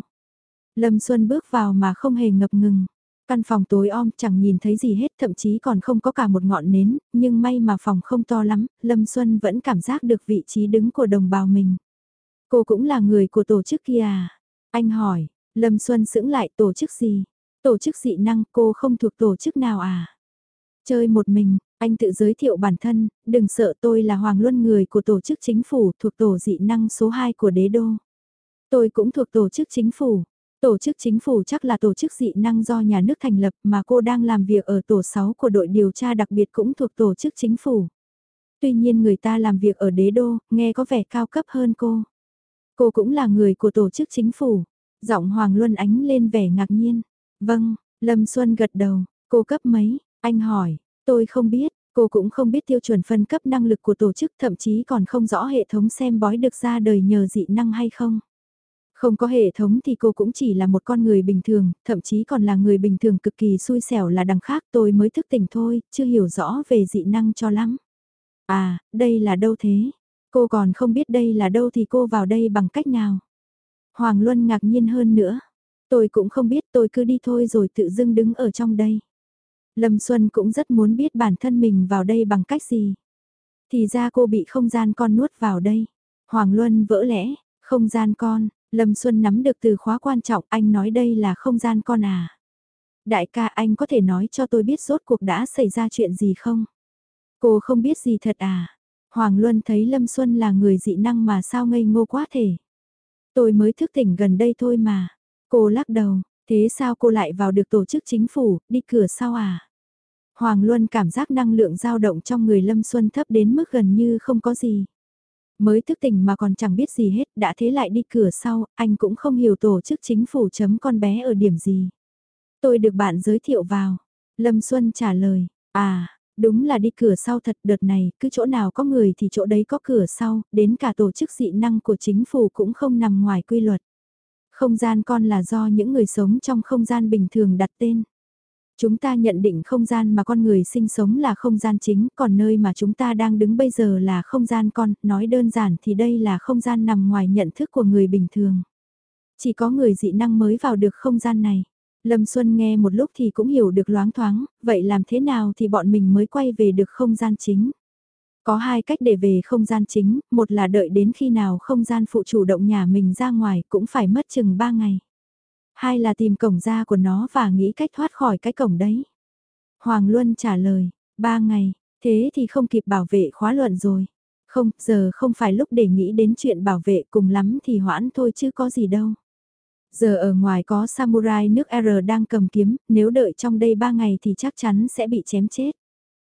Lâm Xuân bước vào mà không hề ngập ngừng. Căn phòng tối om chẳng nhìn thấy gì hết thậm chí còn không có cả một ngọn nến, nhưng may mà phòng không to lắm, Lâm Xuân vẫn cảm giác được vị trí đứng của đồng bào mình. Cô cũng là người của tổ chức kia à? Anh hỏi, Lâm Xuân sững lại tổ chức gì? Tổ chức dị năng cô không thuộc tổ chức nào à? Chơi một mình, anh tự giới thiệu bản thân, đừng sợ tôi là Hoàng Luân người của tổ chức chính phủ thuộc tổ dị năng số 2 của đế đô. Tôi cũng thuộc tổ chức chính phủ. Tổ chức chính phủ chắc là tổ chức dị năng do nhà nước thành lập mà cô đang làm việc ở tổ 6 của đội điều tra đặc biệt cũng thuộc tổ chức chính phủ. Tuy nhiên người ta làm việc ở đế đô, nghe có vẻ cao cấp hơn cô. Cô cũng là người của tổ chức chính phủ. Giọng Hoàng Luân ánh lên vẻ ngạc nhiên. Vâng, Lâm Xuân gật đầu, cô cấp mấy, anh hỏi, tôi không biết, cô cũng không biết tiêu chuẩn phân cấp năng lực của tổ chức thậm chí còn không rõ hệ thống xem bói được ra đời nhờ dị năng hay không. Không có hệ thống thì cô cũng chỉ là một con người bình thường, thậm chí còn là người bình thường cực kỳ xui xẻo là đằng khác tôi mới thức tỉnh thôi, chưa hiểu rõ về dị năng cho lắm. À, đây là đâu thế? Cô còn không biết đây là đâu thì cô vào đây bằng cách nào? Hoàng Luân ngạc nhiên hơn nữa. Tôi cũng không biết tôi cứ đi thôi rồi tự dưng đứng ở trong đây. Lâm Xuân cũng rất muốn biết bản thân mình vào đây bằng cách gì. Thì ra cô bị không gian con nuốt vào đây. Hoàng Luân vỡ lẽ, không gian con, Lâm Xuân nắm được từ khóa quan trọng anh nói đây là không gian con à. Đại ca anh có thể nói cho tôi biết rốt cuộc đã xảy ra chuyện gì không? Cô không biết gì thật à? Hoàng Luân thấy Lâm Xuân là người dị năng mà sao ngây ngô quá thể. Tôi mới thức tỉnh gần đây thôi mà. Cô lắc đầu, thế sao cô lại vào được tổ chức chính phủ, đi cửa sau à? Hoàng Luân cảm giác năng lượng dao động trong người Lâm Xuân thấp đến mức gần như không có gì. Mới thức tỉnh mà còn chẳng biết gì hết, đã thế lại đi cửa sau, anh cũng không hiểu tổ chức chính phủ chấm con bé ở điểm gì. Tôi được bạn giới thiệu vào. Lâm Xuân trả lời, à, đúng là đi cửa sau thật đợt này, cứ chỗ nào có người thì chỗ đấy có cửa sau, đến cả tổ chức dị năng của chính phủ cũng không nằm ngoài quy luật. Không gian con là do những người sống trong không gian bình thường đặt tên. Chúng ta nhận định không gian mà con người sinh sống là không gian chính, còn nơi mà chúng ta đang đứng bây giờ là không gian con, nói đơn giản thì đây là không gian nằm ngoài nhận thức của người bình thường. Chỉ có người dị năng mới vào được không gian này. Lâm Xuân nghe một lúc thì cũng hiểu được loáng thoáng, vậy làm thế nào thì bọn mình mới quay về được không gian chính. Có hai cách để về không gian chính, một là đợi đến khi nào không gian phụ chủ động nhà mình ra ngoài cũng phải mất chừng 3 ngày. Hai là tìm cổng ra của nó và nghĩ cách thoát khỏi cái cổng đấy. Hoàng Luân trả lời, ba ngày, thế thì không kịp bảo vệ khóa luận rồi. Không, giờ không phải lúc để nghĩ đến chuyện bảo vệ cùng lắm thì hoãn thôi chứ có gì đâu. Giờ ở ngoài có samurai nước R đang cầm kiếm, nếu đợi trong đây ba ngày thì chắc chắn sẽ bị chém chết.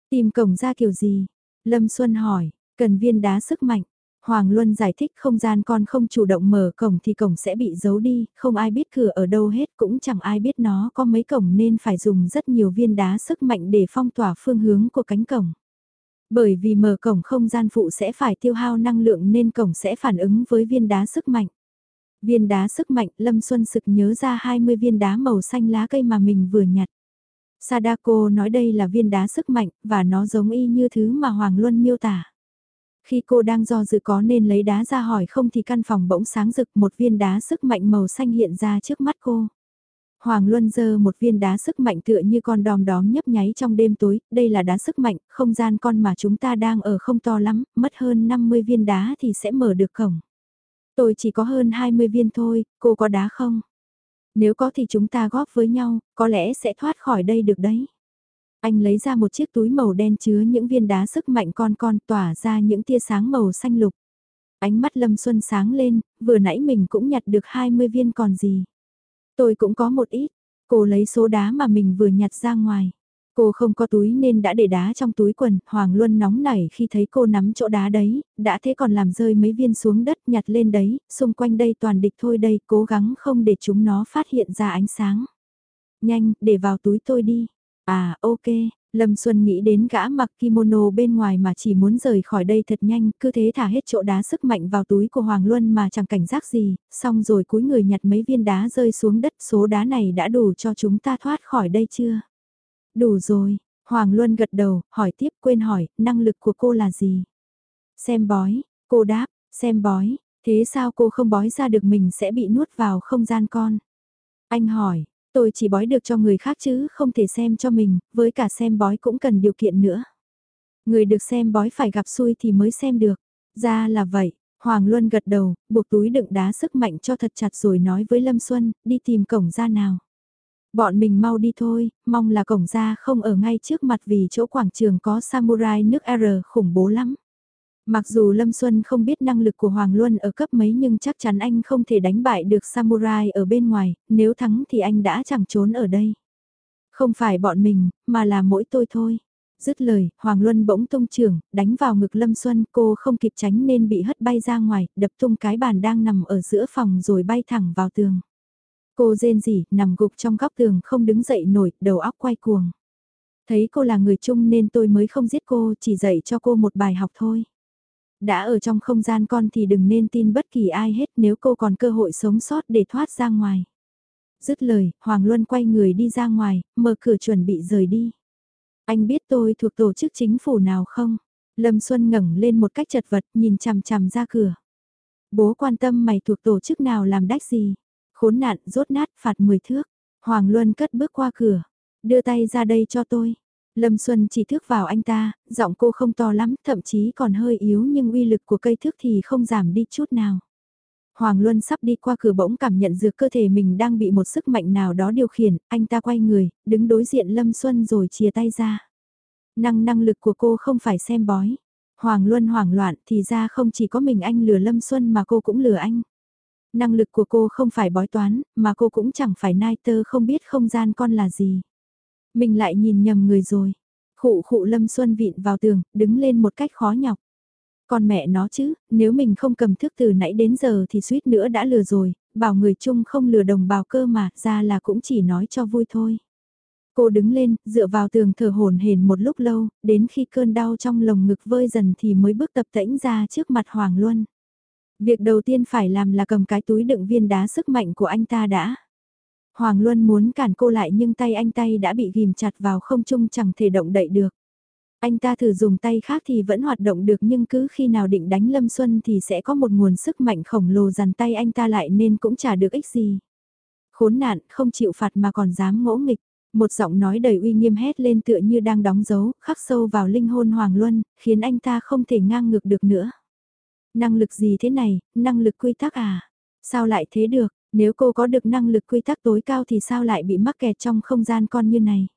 Tìm cổng ra kiểu gì? Lâm Xuân hỏi, cần viên đá sức mạnh. Hoàng Luân giải thích không gian con không chủ động mở cổng thì cổng sẽ bị giấu đi, không ai biết cửa ở đâu hết cũng chẳng ai biết nó có mấy cổng nên phải dùng rất nhiều viên đá sức mạnh để phong tỏa phương hướng của cánh cổng. Bởi vì mở cổng không gian phụ sẽ phải tiêu hao năng lượng nên cổng sẽ phản ứng với viên đá sức mạnh. Viên đá sức mạnh Lâm Xuân sực nhớ ra 20 viên đá màu xanh lá cây mà mình vừa nhặt. Sadako nói đây là viên đá sức mạnh và nó giống y như thứ mà Hoàng Luân miêu tả. Khi cô đang do dự có nên lấy đá ra hỏi không thì căn phòng bỗng sáng rực một viên đá sức mạnh màu xanh hiện ra trước mắt cô. Hoàng Luân giơ một viên đá sức mạnh tựa như con đom đóm nhấp nháy trong đêm tối, đây là đá sức mạnh, không gian con mà chúng ta đang ở không to lắm, mất hơn 50 viên đá thì sẽ mở được cổng. Tôi chỉ có hơn 20 viên thôi, cô có đá không? Nếu có thì chúng ta góp với nhau, có lẽ sẽ thoát khỏi đây được đấy. Anh lấy ra một chiếc túi màu đen chứa những viên đá sức mạnh con con tỏa ra những tia sáng màu xanh lục. Ánh mắt Lâm Xuân sáng lên, vừa nãy mình cũng nhặt được 20 viên còn gì. Tôi cũng có một ít, cô lấy số đá mà mình vừa nhặt ra ngoài. Cô không có túi nên đã để đá trong túi quần, Hoàng Luân nóng nảy khi thấy cô nắm chỗ đá đấy, đã thế còn làm rơi mấy viên xuống đất nhặt lên đấy, xung quanh đây toàn địch thôi đây, cố gắng không để chúng nó phát hiện ra ánh sáng. Nhanh, để vào túi tôi đi. À, ok, Lâm Xuân nghĩ đến gã mặc kimono bên ngoài mà chỉ muốn rời khỏi đây thật nhanh, cứ thế thả hết chỗ đá sức mạnh vào túi của Hoàng Luân mà chẳng cảnh giác gì, xong rồi cúi người nhặt mấy viên đá rơi xuống đất, số đá này đã đủ cho chúng ta thoát khỏi đây chưa? Đủ rồi, Hoàng Luân gật đầu, hỏi tiếp quên hỏi, năng lực của cô là gì? Xem bói, cô đáp, xem bói, thế sao cô không bói ra được mình sẽ bị nuốt vào không gian con? Anh hỏi, tôi chỉ bói được cho người khác chứ không thể xem cho mình, với cả xem bói cũng cần điều kiện nữa. Người được xem bói phải gặp xui thì mới xem được. Ra là vậy, Hoàng Luân gật đầu, buộc túi đựng đá sức mạnh cho thật chặt rồi nói với Lâm Xuân, đi tìm cổng ra nào. Bọn mình mau đi thôi, mong là cổng ra không ở ngay trước mặt vì chỗ quảng trường có samurai nước R khủng bố lắm. Mặc dù Lâm Xuân không biết năng lực của Hoàng Luân ở cấp mấy nhưng chắc chắn anh không thể đánh bại được samurai ở bên ngoài, nếu thắng thì anh đã chẳng trốn ở đây. Không phải bọn mình, mà là mỗi tôi thôi. Dứt lời, Hoàng Luân bỗng tung trưởng đánh vào ngực Lâm Xuân, cô không kịp tránh nên bị hất bay ra ngoài, đập tung cái bàn đang nằm ở giữa phòng rồi bay thẳng vào tường. Cô rên rỉ, nằm gục trong góc tường không đứng dậy nổi, đầu óc quay cuồng. Thấy cô là người chung nên tôi mới không giết cô, chỉ dạy cho cô một bài học thôi. Đã ở trong không gian con thì đừng nên tin bất kỳ ai hết nếu cô còn cơ hội sống sót để thoát ra ngoài. Dứt lời, Hoàng Luân quay người đi ra ngoài, mở cửa chuẩn bị rời đi. Anh biết tôi thuộc tổ chức chính phủ nào không? Lâm Xuân ngẩng lên một cách chật vật nhìn chằm chằm ra cửa. Bố quan tâm mày thuộc tổ chức nào làm đách gì? Khốn nạn, rốt nát, phạt 10 thước. Hoàng Luân cất bước qua cửa. Đưa tay ra đây cho tôi. Lâm Xuân chỉ thước vào anh ta, giọng cô không to lắm, thậm chí còn hơi yếu nhưng uy lực của cây thước thì không giảm đi chút nào. Hoàng Luân sắp đi qua cửa bỗng cảm nhận dược cơ thể mình đang bị một sức mạnh nào đó điều khiển, anh ta quay người, đứng đối diện Lâm Xuân rồi chia tay ra. Năng năng lực của cô không phải xem bói. Hoàng Luân hoảng loạn thì ra không chỉ có mình anh lừa Lâm Xuân mà cô cũng lừa anh. Năng lực của cô không phải bói toán, mà cô cũng chẳng phải nai tơ không biết không gian con là gì. Mình lại nhìn nhầm người rồi. Khụ khụ Lâm Xuân vịn vào tường, đứng lên một cách khó nhọc. Còn mẹ nó chứ, nếu mình không cầm thức từ nãy đến giờ thì suýt nữa đã lừa rồi, bảo người chung không lừa đồng bào cơ mà, ra là cũng chỉ nói cho vui thôi. Cô đứng lên, dựa vào tường thở hồn hển một lúc lâu, đến khi cơn đau trong lồng ngực vơi dần thì mới bước tập tễnh ra trước mặt Hoàng Luân. Việc đầu tiên phải làm là cầm cái túi đựng viên đá sức mạnh của anh ta đã. Hoàng Luân muốn cản cô lại nhưng tay anh tay đã bị ghim chặt vào không trung chẳng thể động đậy được. Anh ta thử dùng tay khác thì vẫn hoạt động được nhưng cứ khi nào định đánh Lâm Xuân thì sẽ có một nguồn sức mạnh khổng lồ dằn tay anh ta lại nên cũng chả được ích gì. Khốn nạn, không chịu phạt mà còn dám ngỗ nghịch. Một giọng nói đầy uy nghiêm hét lên tựa như đang đóng dấu, khắc sâu vào linh hồn Hoàng Luân, khiến anh ta không thể ngang ngược được nữa. Năng lực gì thế này, năng lực quy tắc à? Sao lại thế được, nếu cô có được năng lực quy tắc tối cao thì sao lại bị mắc kẹt trong không gian con như này?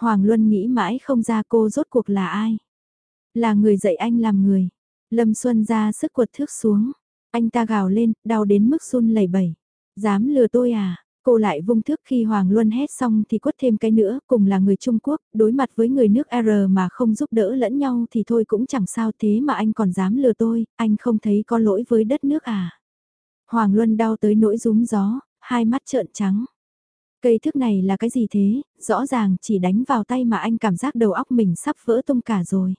Hoàng Luân nghĩ mãi không ra cô rốt cuộc là ai? Là người dạy anh làm người. Lâm Xuân ra sức quật thước xuống. Anh ta gào lên, đau đến mức run lẩy bẩy. Dám lừa tôi à? Cô lại vung thước khi Hoàng Luân hét xong thì quất thêm cái nữa, cùng là người Trung Quốc, đối mặt với người nước R mà không giúp đỡ lẫn nhau thì thôi cũng chẳng sao thế mà anh còn dám lừa tôi, anh không thấy có lỗi với đất nước à. Hoàng Luân đau tới nỗi rúm gió, hai mắt trợn trắng. Cây thước này là cái gì thế, rõ ràng chỉ đánh vào tay mà anh cảm giác đầu óc mình sắp vỡ tung cả rồi.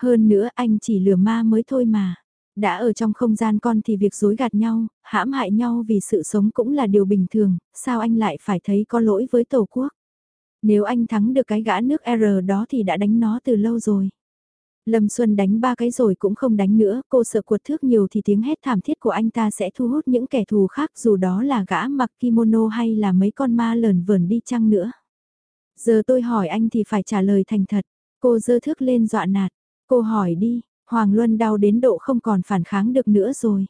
Hơn nữa anh chỉ lừa ma mới thôi mà. Đã ở trong không gian con thì việc dối gạt nhau, hãm hại nhau vì sự sống cũng là điều bình thường, sao anh lại phải thấy có lỗi với Tổ quốc? Nếu anh thắng được cái gã nước R đó thì đã đánh nó từ lâu rồi. Lâm Xuân đánh ba cái rồi cũng không đánh nữa, cô sợ cuột thước nhiều thì tiếng hét thảm thiết của anh ta sẽ thu hút những kẻ thù khác dù đó là gã mặc kimono hay là mấy con ma lờn vờn đi chăng nữa. Giờ tôi hỏi anh thì phải trả lời thành thật, cô dơ thước lên dọa nạt, cô hỏi đi, Hoàng Luân đau đến độ không còn phản kháng được nữa rồi.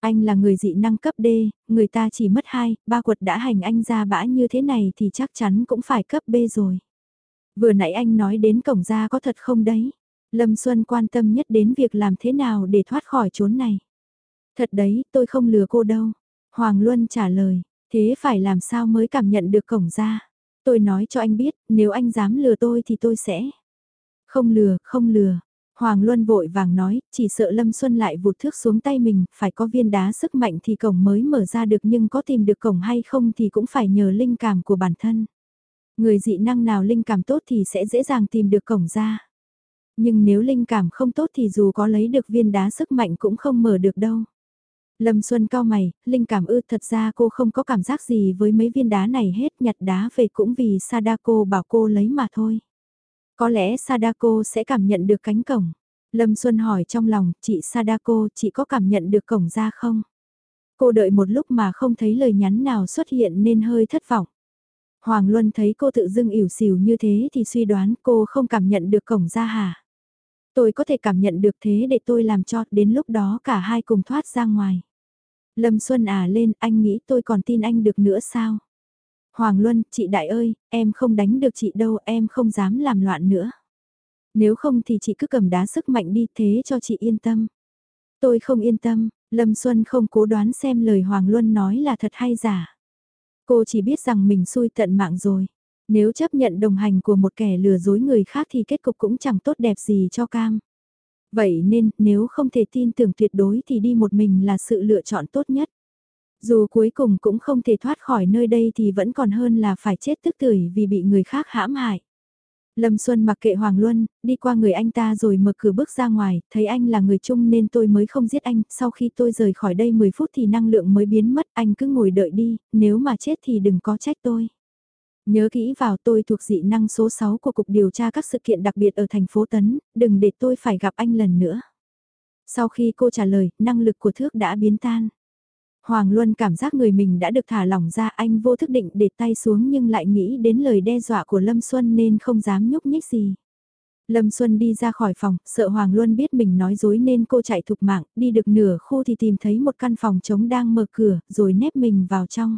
Anh là người dị năng cấp D, người ta chỉ mất 2, ba quật đã hành anh ra bã như thế này thì chắc chắn cũng phải cấp B rồi. Vừa nãy anh nói đến cổng ra có thật không đấy? Lâm Xuân quan tâm nhất đến việc làm thế nào để thoát khỏi chốn này. Thật đấy, tôi không lừa cô đâu. Hoàng Luân trả lời, thế phải làm sao mới cảm nhận được cổng ra. Tôi nói cho anh biết, nếu anh dám lừa tôi thì tôi sẽ. Không lừa, không lừa. Hoàng Luân vội vàng nói, chỉ sợ Lâm Xuân lại vụt thước xuống tay mình, phải có viên đá sức mạnh thì cổng mới mở ra được nhưng có tìm được cổng hay không thì cũng phải nhờ linh cảm của bản thân. Người dị năng nào linh cảm tốt thì sẽ dễ dàng tìm được cổng ra. Nhưng nếu linh cảm không tốt thì dù có lấy được viên đá sức mạnh cũng không mở được đâu. Lâm Xuân cao mày, linh cảm ư thật ra cô không có cảm giác gì với mấy viên đá này hết nhặt đá về cũng vì Sadako bảo cô lấy mà thôi. Có lẽ Sadako sẽ cảm nhận được cánh cổng. Lâm Xuân hỏi trong lòng, chị Sadako, chị có cảm nhận được cổng ra không? Cô đợi một lúc mà không thấy lời nhắn nào xuất hiện nên hơi thất vọng. Hoàng Luân thấy cô tự dưng ỉu xìu như thế thì suy đoán cô không cảm nhận được cổng ra hả? Tôi có thể cảm nhận được thế để tôi làm cho, đến lúc đó cả hai cùng thoát ra ngoài. Lâm Xuân à lên, anh nghĩ tôi còn tin anh được nữa sao? Hoàng Luân, chị Đại ơi, em không đánh được chị đâu, em không dám làm loạn nữa. Nếu không thì chị cứ cầm đá sức mạnh đi thế cho chị yên tâm. Tôi không yên tâm, Lâm Xuân không cố đoán xem lời Hoàng Luân nói là thật hay giả. Cô chỉ biết rằng mình xui tận mạng rồi. Nếu chấp nhận đồng hành của một kẻ lừa dối người khác thì kết cục cũng chẳng tốt đẹp gì cho Cam. Vậy nên, nếu không thể tin tưởng tuyệt đối thì đi một mình là sự lựa chọn tốt nhất. Dù cuối cùng cũng không thể thoát khỏi nơi đây thì vẫn còn hơn là phải chết tức tưởi vì bị người khác hãm hại. Lâm Xuân mặc kệ Hoàng Luân, đi qua người anh ta rồi mở cửa bước ra ngoài, thấy anh là người chung nên tôi mới không giết anh, sau khi tôi rời khỏi đây 10 phút thì năng lượng mới biến mất, anh cứ ngồi đợi đi, nếu mà chết thì đừng có trách tôi. Nhớ kỹ vào tôi thuộc dị năng số 6 của Cục Điều tra các sự kiện đặc biệt ở thành phố Tấn, đừng để tôi phải gặp anh lần nữa. Sau khi cô trả lời, năng lực của thước đã biến tan. Hoàng Luân cảm giác người mình đã được thả lỏng ra anh vô thức định để tay xuống nhưng lại nghĩ đến lời đe dọa của Lâm Xuân nên không dám nhúc nhích gì. Lâm Xuân đi ra khỏi phòng, sợ Hoàng Luân biết mình nói dối nên cô chạy thục mạng, đi được nửa khu thì tìm thấy một căn phòng trống đang mở cửa, rồi nép mình vào trong.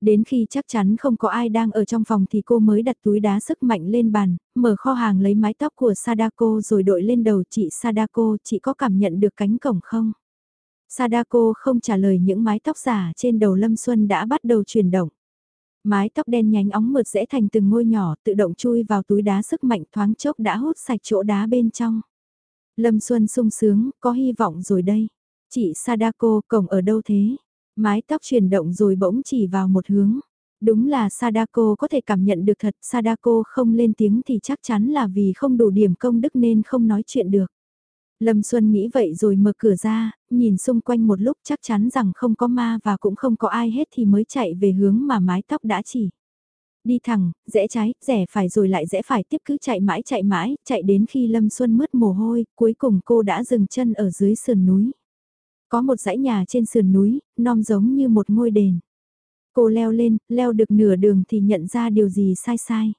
Đến khi chắc chắn không có ai đang ở trong phòng thì cô mới đặt túi đá sức mạnh lên bàn, mở kho hàng lấy mái tóc của Sadako rồi đội lên đầu chị Sadako, chị có cảm nhận được cánh cổng không? Sadako không trả lời những mái tóc giả trên đầu Lâm Xuân đã bắt đầu chuyển động. Mái tóc đen nhánh óng mượt rẽ thành từng ngôi nhỏ tự động chui vào túi đá sức mạnh thoáng chốc đã hút sạch chỗ đá bên trong. Lâm Xuân sung sướng, có hy vọng rồi đây. Chị Sadako, cổng ở đâu thế? Mái tóc chuyển động rồi bỗng chỉ vào một hướng. Đúng là Sadako có thể cảm nhận được thật, Sadako không lên tiếng thì chắc chắn là vì không đủ điểm công đức nên không nói chuyện được. Lâm Xuân nghĩ vậy rồi mở cửa ra, nhìn xung quanh một lúc chắc chắn rằng không có ma và cũng không có ai hết thì mới chạy về hướng mà mái tóc đã chỉ. Đi thẳng, rẽ trái, rẽ phải rồi lại rẽ phải tiếp cứ chạy mãi chạy mãi, chạy đến khi Lâm Xuân mướt mồ hôi, cuối cùng cô đã dừng chân ở dưới sườn núi. Có một dãy nhà trên sườn núi, non giống như một ngôi đền. Cô leo lên, leo được nửa đường thì nhận ra điều gì sai sai.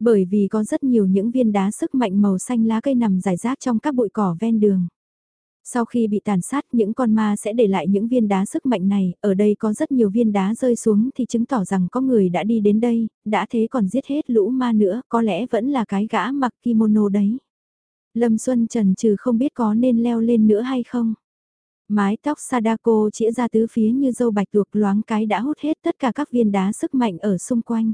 Bởi vì có rất nhiều những viên đá sức mạnh màu xanh lá cây nằm rải rác trong các bụi cỏ ven đường. Sau khi bị tàn sát những con ma sẽ để lại những viên đá sức mạnh này, ở đây có rất nhiều viên đá rơi xuống thì chứng tỏ rằng có người đã đi đến đây, đã thế còn giết hết lũ ma nữa, có lẽ vẫn là cái gã mặc kimono đấy. Lâm Xuân Trần trừ không biết có nên leo lên nữa hay không. Mái tóc Sadako chĩa ra tứ phía như dâu bạch tuộc loáng cái đã hút hết tất cả các viên đá sức mạnh ở xung quanh.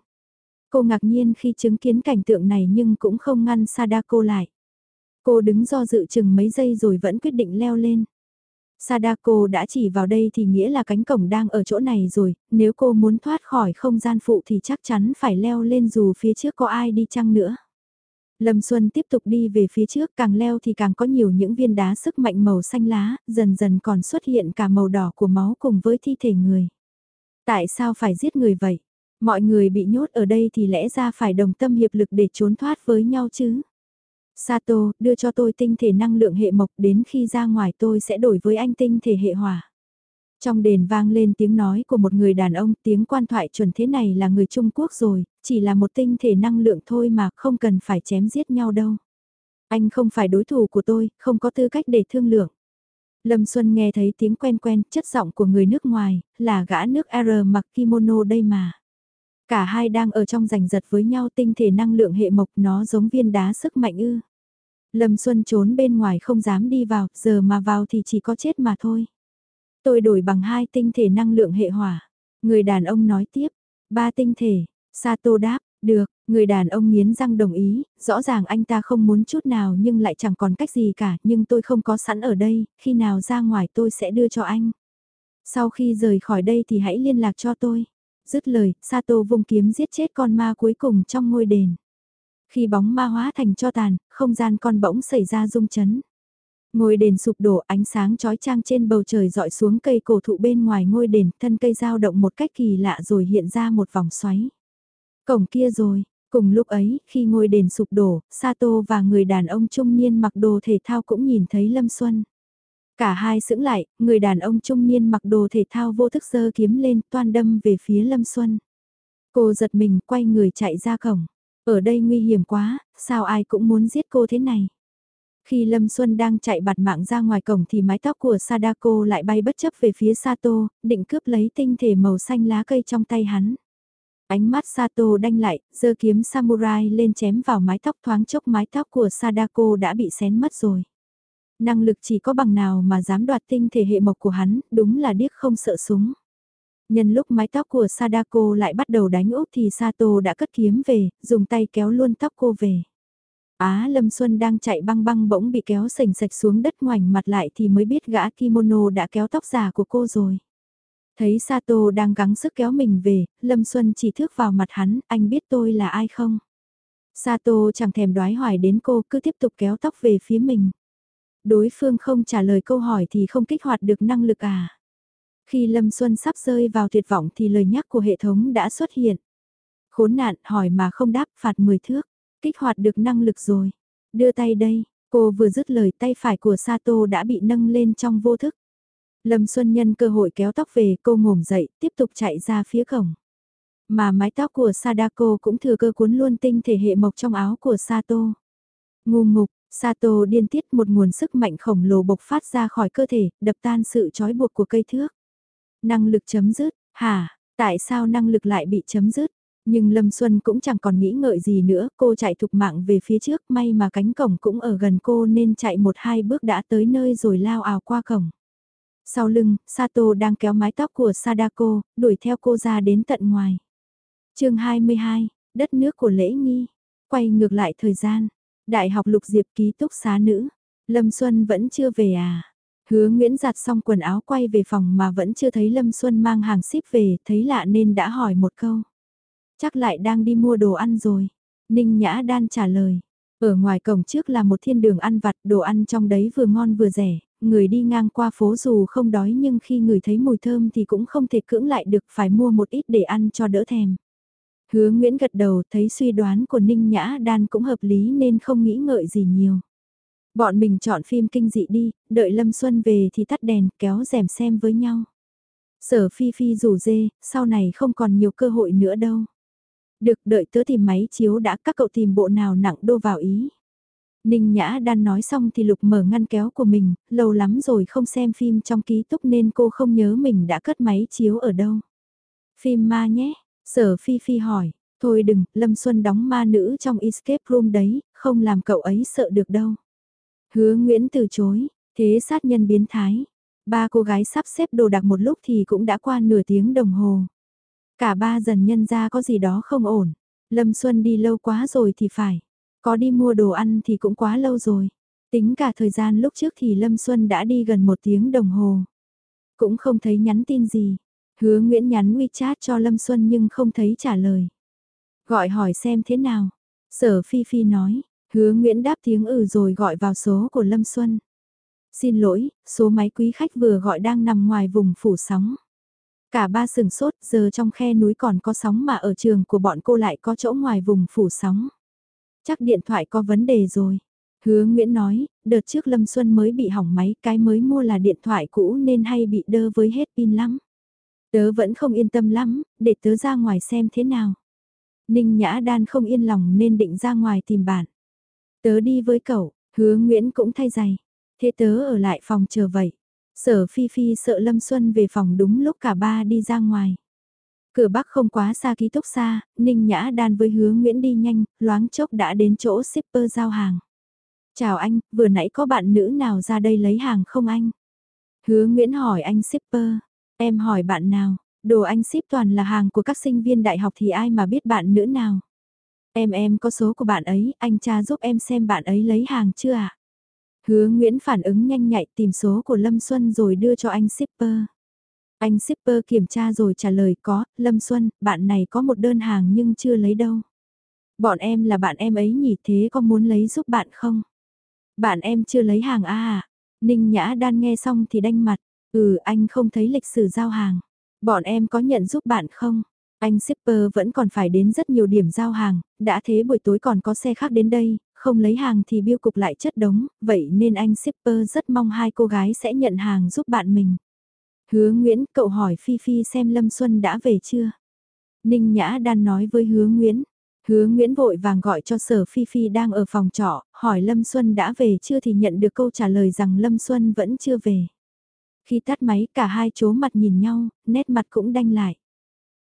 Cô ngạc nhiên khi chứng kiến cảnh tượng này nhưng cũng không ngăn Sadako lại. Cô đứng do dự chừng mấy giây rồi vẫn quyết định leo lên. Sadako đã chỉ vào đây thì nghĩa là cánh cổng đang ở chỗ này rồi, nếu cô muốn thoát khỏi không gian phụ thì chắc chắn phải leo lên dù phía trước có ai đi chăng nữa. Lâm Xuân tiếp tục đi về phía trước càng leo thì càng có nhiều những viên đá sức mạnh màu xanh lá, dần dần còn xuất hiện cả màu đỏ của máu cùng với thi thể người. Tại sao phải giết người vậy? Mọi người bị nhốt ở đây thì lẽ ra phải đồng tâm hiệp lực để trốn thoát với nhau chứ. Sato, đưa cho tôi tinh thể năng lượng hệ mộc đến khi ra ngoài tôi sẽ đổi với anh tinh thể hệ hỏa. Trong đền vang lên tiếng nói của một người đàn ông, tiếng quan thoại chuẩn thế này là người Trung Quốc rồi, chỉ là một tinh thể năng lượng thôi mà không cần phải chém giết nhau đâu. Anh không phải đối thủ của tôi, không có tư cách để thương lượng. Lâm Xuân nghe thấy tiếng quen quen, chất giọng của người nước ngoài, là gã nước R mặc kimono đây mà. Cả hai đang ở trong giành giật với nhau tinh thể năng lượng hệ mộc nó giống viên đá sức mạnh ư. Lâm Xuân trốn bên ngoài không dám đi vào, giờ mà vào thì chỉ có chết mà thôi. Tôi đổi bằng hai tinh thể năng lượng hệ hỏa. Người đàn ông nói tiếp, ba tinh thể, Sato đáp, được, người đàn ông nghiến răng đồng ý, rõ ràng anh ta không muốn chút nào nhưng lại chẳng còn cách gì cả, nhưng tôi không có sẵn ở đây, khi nào ra ngoài tôi sẽ đưa cho anh. Sau khi rời khỏi đây thì hãy liên lạc cho tôi. Dứt lời, Sato vung kiếm giết chết con ma cuối cùng trong ngôi đền. Khi bóng ma hóa thành cho tàn, không gian con bỗng xảy ra rung chấn. Ngôi đền sụp đổ ánh sáng chói trang trên bầu trời dọi xuống cây cổ thụ bên ngoài ngôi đền, thân cây dao động một cách kỳ lạ rồi hiện ra một vòng xoáy. Cổng kia rồi, cùng lúc ấy, khi ngôi đền sụp đổ, Sato và người đàn ông trung niên mặc đồ thể thao cũng nhìn thấy Lâm Xuân. Cả hai sững lại, người đàn ông trung niên mặc đồ thể thao vô thức giơ kiếm lên toan đâm về phía Lâm Xuân. Cô giật mình quay người chạy ra cổng. Ở đây nguy hiểm quá, sao ai cũng muốn giết cô thế này. Khi Lâm Xuân đang chạy bạt mạng ra ngoài cổng thì mái tóc của Sadako lại bay bất chấp về phía Sato, định cướp lấy tinh thể màu xanh lá cây trong tay hắn. Ánh mắt Sato đanh lại, giơ kiếm samurai lên chém vào mái tóc thoáng chốc mái tóc của Sadako đã bị xén mất rồi. Năng lực chỉ có bằng nào mà dám đoạt tinh thể hệ mộc của hắn, đúng là điếc không sợ súng. Nhân lúc mái tóc của Sadako lại bắt đầu đánh úp thì Sato đã cất kiếm về, dùng tay kéo luôn tóc cô về. Á Lâm Xuân đang chạy băng băng bỗng bị kéo sành sạch xuống đất ngoảnh mặt lại thì mới biết gã kimono đã kéo tóc giả của cô rồi. Thấy Sato đang gắng sức kéo mình về, Lâm Xuân chỉ thước vào mặt hắn, anh biết tôi là ai không? Sato chẳng thèm đoái hỏi đến cô cứ tiếp tục kéo tóc về phía mình. Đối phương không trả lời câu hỏi thì không kích hoạt được năng lực à? Khi Lâm Xuân sắp rơi vào tuyệt vọng thì lời nhắc của hệ thống đã xuất hiện. Khốn nạn hỏi mà không đáp phạt 10 thước, kích hoạt được năng lực rồi. Đưa tay đây, cô vừa dứt lời tay phải của Sato đã bị nâng lên trong vô thức. Lâm Xuân nhân cơ hội kéo tóc về cô ngồm dậy tiếp tục chạy ra phía cổng. Mà mái tóc của Sadako cũng thừa cơ cuốn luôn tinh thể hệ mộc trong áo của Sato. Ngu ngục, Sato điên tiết một nguồn sức mạnh khổng lồ bộc phát ra khỏi cơ thể, đập tan sự trói buộc của cây thước. Năng lực chấm dứt, hả, tại sao năng lực lại bị chấm dứt? Nhưng Lâm Xuân cũng chẳng còn nghĩ ngợi gì nữa, cô chạy thục mạng về phía trước, may mà cánh cổng cũng ở gần cô nên chạy một hai bước đã tới nơi rồi lao ào qua cổng. Sau lưng, Sato đang kéo mái tóc của Sadako, đuổi theo cô ra đến tận ngoài. chương 22, đất nước của lễ nghi. Quay ngược lại thời gian. Đại học lục diệp ký túc xá nữ. Lâm Xuân vẫn chưa về à? Hứa Nguyễn giặt xong quần áo quay về phòng mà vẫn chưa thấy Lâm Xuân mang hàng ship về, thấy lạ nên đã hỏi một câu. Chắc lại đang đi mua đồ ăn rồi. Ninh Nhã Đan trả lời. Ở ngoài cổng trước là một thiên đường ăn vặt, đồ ăn trong đấy vừa ngon vừa rẻ, người đi ngang qua phố dù không đói nhưng khi người thấy mùi thơm thì cũng không thể cưỡng lại được phải mua một ít để ăn cho đỡ thèm. Hứa Nguyễn gật đầu thấy suy đoán của Ninh Nhã Đan cũng hợp lý nên không nghĩ ngợi gì nhiều. Bọn mình chọn phim kinh dị đi, đợi Lâm Xuân về thì tắt đèn kéo rèm xem với nhau. Sở Phi Phi rủ dê, sau này không còn nhiều cơ hội nữa đâu. Được đợi tớ tìm máy chiếu đã các cậu tìm bộ nào nặng đô vào ý. Ninh Nhã Đan nói xong thì Lục mở ngăn kéo của mình, lâu lắm rồi không xem phim trong ký túc nên cô không nhớ mình đã cất máy chiếu ở đâu. Phim ma nhé, sở Phi Phi hỏi, thôi đừng, Lâm Xuân đóng ma nữ trong escape room đấy, không làm cậu ấy sợ được đâu. Hứa Nguyễn từ chối, thế sát nhân biến thái. Ba cô gái sắp xếp đồ đạc một lúc thì cũng đã qua nửa tiếng đồng hồ. Cả ba dần nhân ra có gì đó không ổn. Lâm Xuân đi lâu quá rồi thì phải. Có đi mua đồ ăn thì cũng quá lâu rồi. Tính cả thời gian lúc trước thì Lâm Xuân đã đi gần một tiếng đồng hồ. Cũng không thấy nhắn tin gì. Hứa Nguyễn nhắn WeChat cho Lâm Xuân nhưng không thấy trả lời. Gọi hỏi xem thế nào. Sở Phi Phi nói, hứa Nguyễn đáp tiếng ừ rồi gọi vào số của Lâm Xuân. Xin lỗi, số máy quý khách vừa gọi đang nằm ngoài vùng phủ sóng. Cả ba sừng sốt giờ trong khe núi còn có sóng mà ở trường của bọn cô lại có chỗ ngoài vùng phủ sóng. Chắc điện thoại có vấn đề rồi. Hứa Nguyễn nói, đợt trước Lâm Xuân mới bị hỏng máy, cái mới mua là điện thoại cũ nên hay bị đơ với hết pin lắm. Tớ vẫn không yên tâm lắm, để tớ ra ngoài xem thế nào. Ninh Nhã Đan không yên lòng nên định ra ngoài tìm bạn. Tớ đi với cậu, hứa Nguyễn cũng thay giày. Thế tớ ở lại phòng chờ vậy. Sở Phi Phi sợ Lâm Xuân về phòng đúng lúc cả ba đi ra ngoài. Cửa bắc không quá xa ký túc xa, Ninh Nhã đan với hứa Nguyễn đi nhanh, loáng chốc đã đến chỗ shipper giao hàng. Chào anh, vừa nãy có bạn nữ nào ra đây lấy hàng không anh? Hứa Nguyễn hỏi anh shipper, em hỏi bạn nào, đồ anh ship toàn là hàng của các sinh viên đại học thì ai mà biết bạn nữ nào? Em em có số của bạn ấy, anh cha giúp em xem bạn ấy lấy hàng chưa ạ? À? Hứa Nguyễn phản ứng nhanh nhạy tìm số của Lâm Xuân rồi đưa cho anh shipper. Anh shipper kiểm tra rồi trả lời có, Lâm Xuân, bạn này có một đơn hàng nhưng chưa lấy đâu. Bọn em là bạn em ấy nhỉ thế có muốn lấy giúp bạn không? Bạn em chưa lấy hàng à? Ninh Nhã Đan nghe xong thì đanh mặt, ừ anh không thấy lịch sử giao hàng. Bọn em có nhận giúp bạn không? Anh shipper vẫn còn phải đến rất nhiều điểm giao hàng, đã thế buổi tối còn có xe khác đến đây, không lấy hàng thì biêu cục lại chất đống, vậy nên anh shipper rất mong hai cô gái sẽ nhận hàng giúp bạn mình. Hứa Nguyễn, cậu hỏi Phi Phi xem Lâm Xuân đã về chưa? Ninh Nhã đang nói với Hứa Nguyễn. Hứa Nguyễn vội vàng gọi cho sở Phi Phi đang ở phòng trọ, hỏi Lâm Xuân đã về chưa thì nhận được câu trả lời rằng Lâm Xuân vẫn chưa về. Khi tắt máy cả hai chố mặt nhìn nhau, nét mặt cũng đanh lại.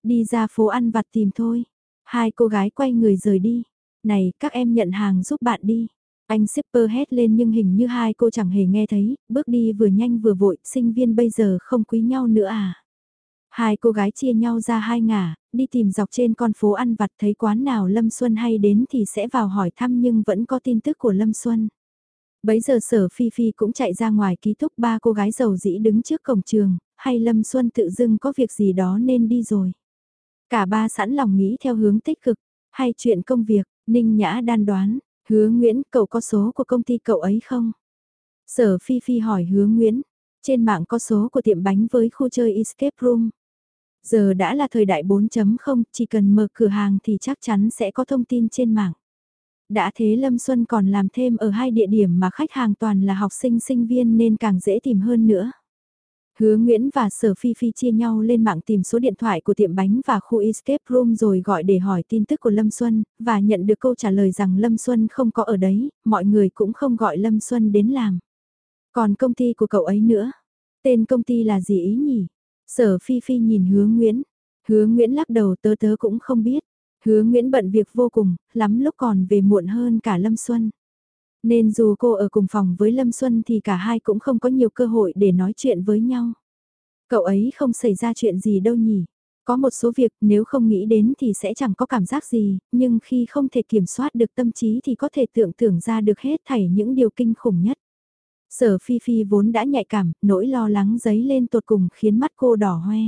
Đi ra phố ăn vặt tìm thôi. Hai cô gái quay người rời đi. Này, các em nhận hàng giúp bạn đi. Anh shipper hét lên nhưng hình như hai cô chẳng hề nghe thấy, bước đi vừa nhanh vừa vội, sinh viên bây giờ không quý nhau nữa à. Hai cô gái chia nhau ra hai ngả, đi tìm dọc trên con phố ăn vặt thấy quán nào Lâm Xuân hay đến thì sẽ vào hỏi thăm nhưng vẫn có tin tức của Lâm Xuân. Bấy giờ sở Phi Phi cũng chạy ra ngoài ký túc ba cô gái giàu dĩ đứng trước cổng trường, hay Lâm Xuân tự dưng có việc gì đó nên đi rồi. Cả ba sẵn lòng nghĩ theo hướng tích cực, hay chuyện công việc, Ninh Nhã đan đoán, hứa Nguyễn cậu có số của công ty cậu ấy không? Sở Phi Phi hỏi hứa Nguyễn, trên mạng có số của tiệm bánh với khu chơi Escape Room. Giờ đã là thời đại 4.0, chỉ cần mở cửa hàng thì chắc chắn sẽ có thông tin trên mạng. Đã thế Lâm Xuân còn làm thêm ở hai địa điểm mà khách hàng toàn là học sinh sinh viên nên càng dễ tìm hơn nữa. Hứa Nguyễn và Sở Phi Phi chia nhau lên mạng tìm số điện thoại của tiệm bánh và khu escape room rồi gọi để hỏi tin tức của Lâm Xuân, và nhận được câu trả lời rằng Lâm Xuân không có ở đấy, mọi người cũng không gọi Lâm Xuân đến làm. Còn công ty của cậu ấy nữa, tên công ty là gì ý nhỉ? Sở Phi Phi nhìn hứa Nguyễn, hứa Nguyễn lắc đầu tớ tớ cũng không biết. Hứa Nguyễn bận việc vô cùng, lắm lúc còn về muộn hơn cả Lâm Xuân. Nên dù cô ở cùng phòng với Lâm Xuân thì cả hai cũng không có nhiều cơ hội để nói chuyện với nhau. Cậu ấy không xảy ra chuyện gì đâu nhỉ. Có một số việc nếu không nghĩ đến thì sẽ chẳng có cảm giác gì, nhưng khi không thể kiểm soát được tâm trí thì có thể tưởng tượng ra được hết thảy những điều kinh khủng nhất. Sở Phi Phi vốn đã nhạy cảm, nỗi lo lắng giấy lên tột cùng khiến mắt cô đỏ hoe.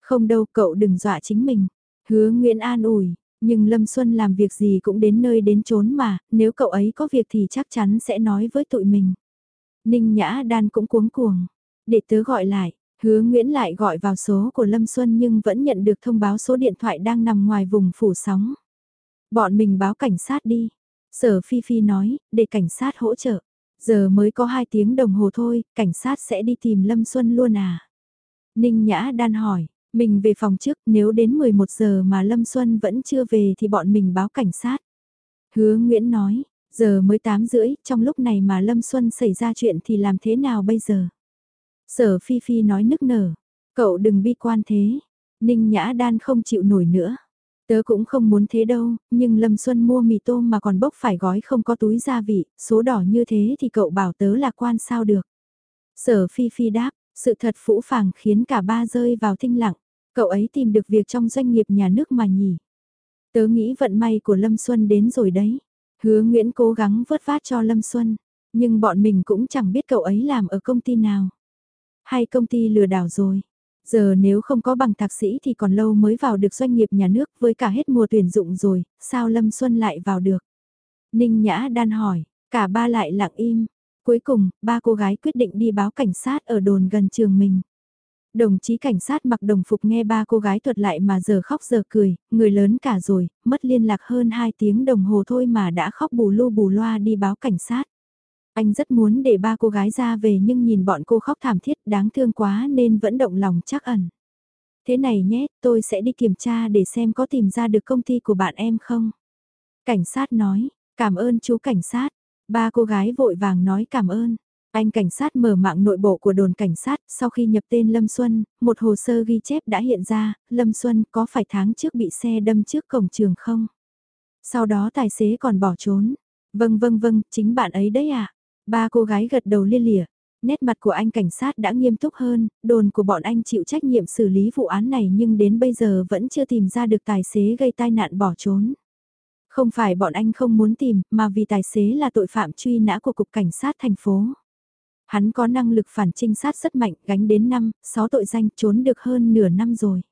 Không đâu cậu đừng dọa chính mình. Hứa Nguyễn an ủi, nhưng Lâm Xuân làm việc gì cũng đến nơi đến chốn mà, nếu cậu ấy có việc thì chắc chắn sẽ nói với tụi mình. Ninh Nhã Đan cũng cuống cuồng. Để tớ gọi lại, hứa Nguyễn lại gọi vào số của Lâm Xuân nhưng vẫn nhận được thông báo số điện thoại đang nằm ngoài vùng phủ sóng. Bọn mình báo cảnh sát đi. Sở Phi Phi nói, để cảnh sát hỗ trợ. Giờ mới có 2 tiếng đồng hồ thôi, cảnh sát sẽ đi tìm Lâm Xuân luôn à? Ninh Nhã Đan hỏi, mình về phòng trước, nếu đến 11 giờ mà Lâm Xuân vẫn chưa về thì bọn mình báo cảnh sát. Hứa Nguyễn nói, giờ mới 8 rưỡi, trong lúc này mà Lâm Xuân xảy ra chuyện thì làm thế nào bây giờ? Sở Phi Phi nói nức nở, cậu đừng bi quan thế. Ninh Nhã Đan không chịu nổi nữa. Tớ cũng không muốn thế đâu, nhưng Lâm Xuân mua mì tôm mà còn bốc phải gói không có túi gia vị, số đỏ như thế thì cậu bảo tớ lạc quan sao được. Sở Phi Phi đáp, sự thật phũ phàng khiến cả ba rơi vào thinh lặng. Cậu ấy tìm được việc trong doanh nghiệp nhà nước mà nhỉ. Tớ nghĩ vận may của Lâm Xuân đến rồi đấy. Hứa Nguyễn cố gắng vớt vát cho Lâm Xuân. Nhưng bọn mình cũng chẳng biết cậu ấy làm ở công ty nào. Hay công ty lừa đảo rồi. Giờ nếu không có bằng thạc sĩ thì còn lâu mới vào được doanh nghiệp nhà nước với cả hết mùa tuyển dụng rồi, sao Lâm Xuân lại vào được? Ninh Nhã đan hỏi, cả ba lại lặng im, Cuối cùng, ba cô gái quyết định đi báo cảnh sát ở đồn gần trường mình. Đồng chí cảnh sát mặc đồng phục nghe ba cô gái thuật lại mà giờ khóc giờ cười, người lớn cả rồi, mất liên lạc hơn 2 tiếng đồng hồ thôi mà đã khóc bù lu bù loa đi báo cảnh sát. Anh rất muốn để ba cô gái ra về nhưng nhìn bọn cô khóc thảm thiết đáng thương quá nên vẫn động lòng chắc ẩn. Thế này nhé, tôi sẽ đi kiểm tra để xem có tìm ra được công ty của bạn em không. Cảnh sát nói, cảm ơn chú cảnh sát, Ba cô gái vội vàng nói cảm ơn. Anh cảnh sát mở mạng nội bộ của đồn cảnh sát, sau khi nhập tên Lâm Xuân, một hồ sơ ghi chép đã hiện ra, Lâm Xuân có phải tháng trước bị xe đâm trước cổng trường không? Sau đó tài xế còn bỏ trốn. Vâng vâng vâng, chính bạn ấy đấy à? Ba cô gái gật đầu lia lịa. Nét mặt của anh cảnh sát đã nghiêm túc hơn, đồn của bọn anh chịu trách nhiệm xử lý vụ án này nhưng đến bây giờ vẫn chưa tìm ra được tài xế gây tai nạn bỏ trốn. Không phải bọn anh không muốn tìm, mà vì tài xế là tội phạm truy nã của Cục Cảnh sát thành phố. Hắn có năng lực phản trinh sát rất mạnh, gánh đến 5, 6 tội danh trốn được hơn nửa năm rồi.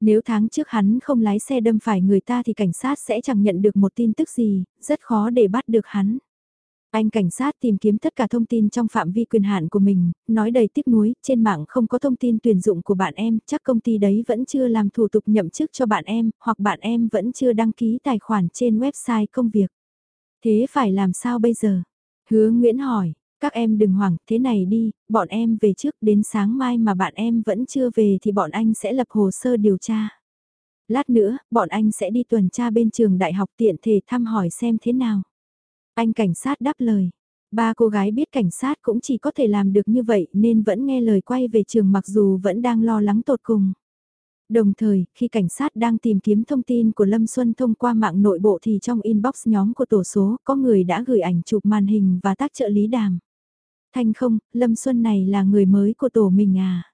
Nếu tháng trước hắn không lái xe đâm phải người ta thì cảnh sát sẽ chẳng nhận được một tin tức gì, rất khó để bắt được hắn. Anh cảnh sát tìm kiếm tất cả thông tin trong phạm vi quyền hạn của mình, nói đầy tiếc nuối, trên mạng không có thông tin tuyển dụng của bạn em, chắc công ty đấy vẫn chưa làm thủ tục nhậm chức cho bạn em, hoặc bạn em vẫn chưa đăng ký tài khoản trên website công việc. Thế phải làm sao bây giờ? Hứa Nguyễn hỏi, các em đừng hoảng, thế này đi, bọn em về trước đến sáng mai mà bạn em vẫn chưa về thì bọn anh sẽ lập hồ sơ điều tra. Lát nữa, bọn anh sẽ đi tuần tra bên trường đại học tiện thể thăm hỏi xem thế nào. Anh cảnh sát đáp lời. Ba cô gái biết cảnh sát cũng chỉ có thể làm được như vậy nên vẫn nghe lời quay về trường mặc dù vẫn đang lo lắng tột cùng. Đồng thời, khi cảnh sát đang tìm kiếm thông tin của Lâm Xuân thông qua mạng nội bộ thì trong inbox nhóm của tổ số có người đã gửi ảnh chụp màn hình và tác trợ lý đàm. Thanh không, Lâm Xuân này là người mới của tổ mình à?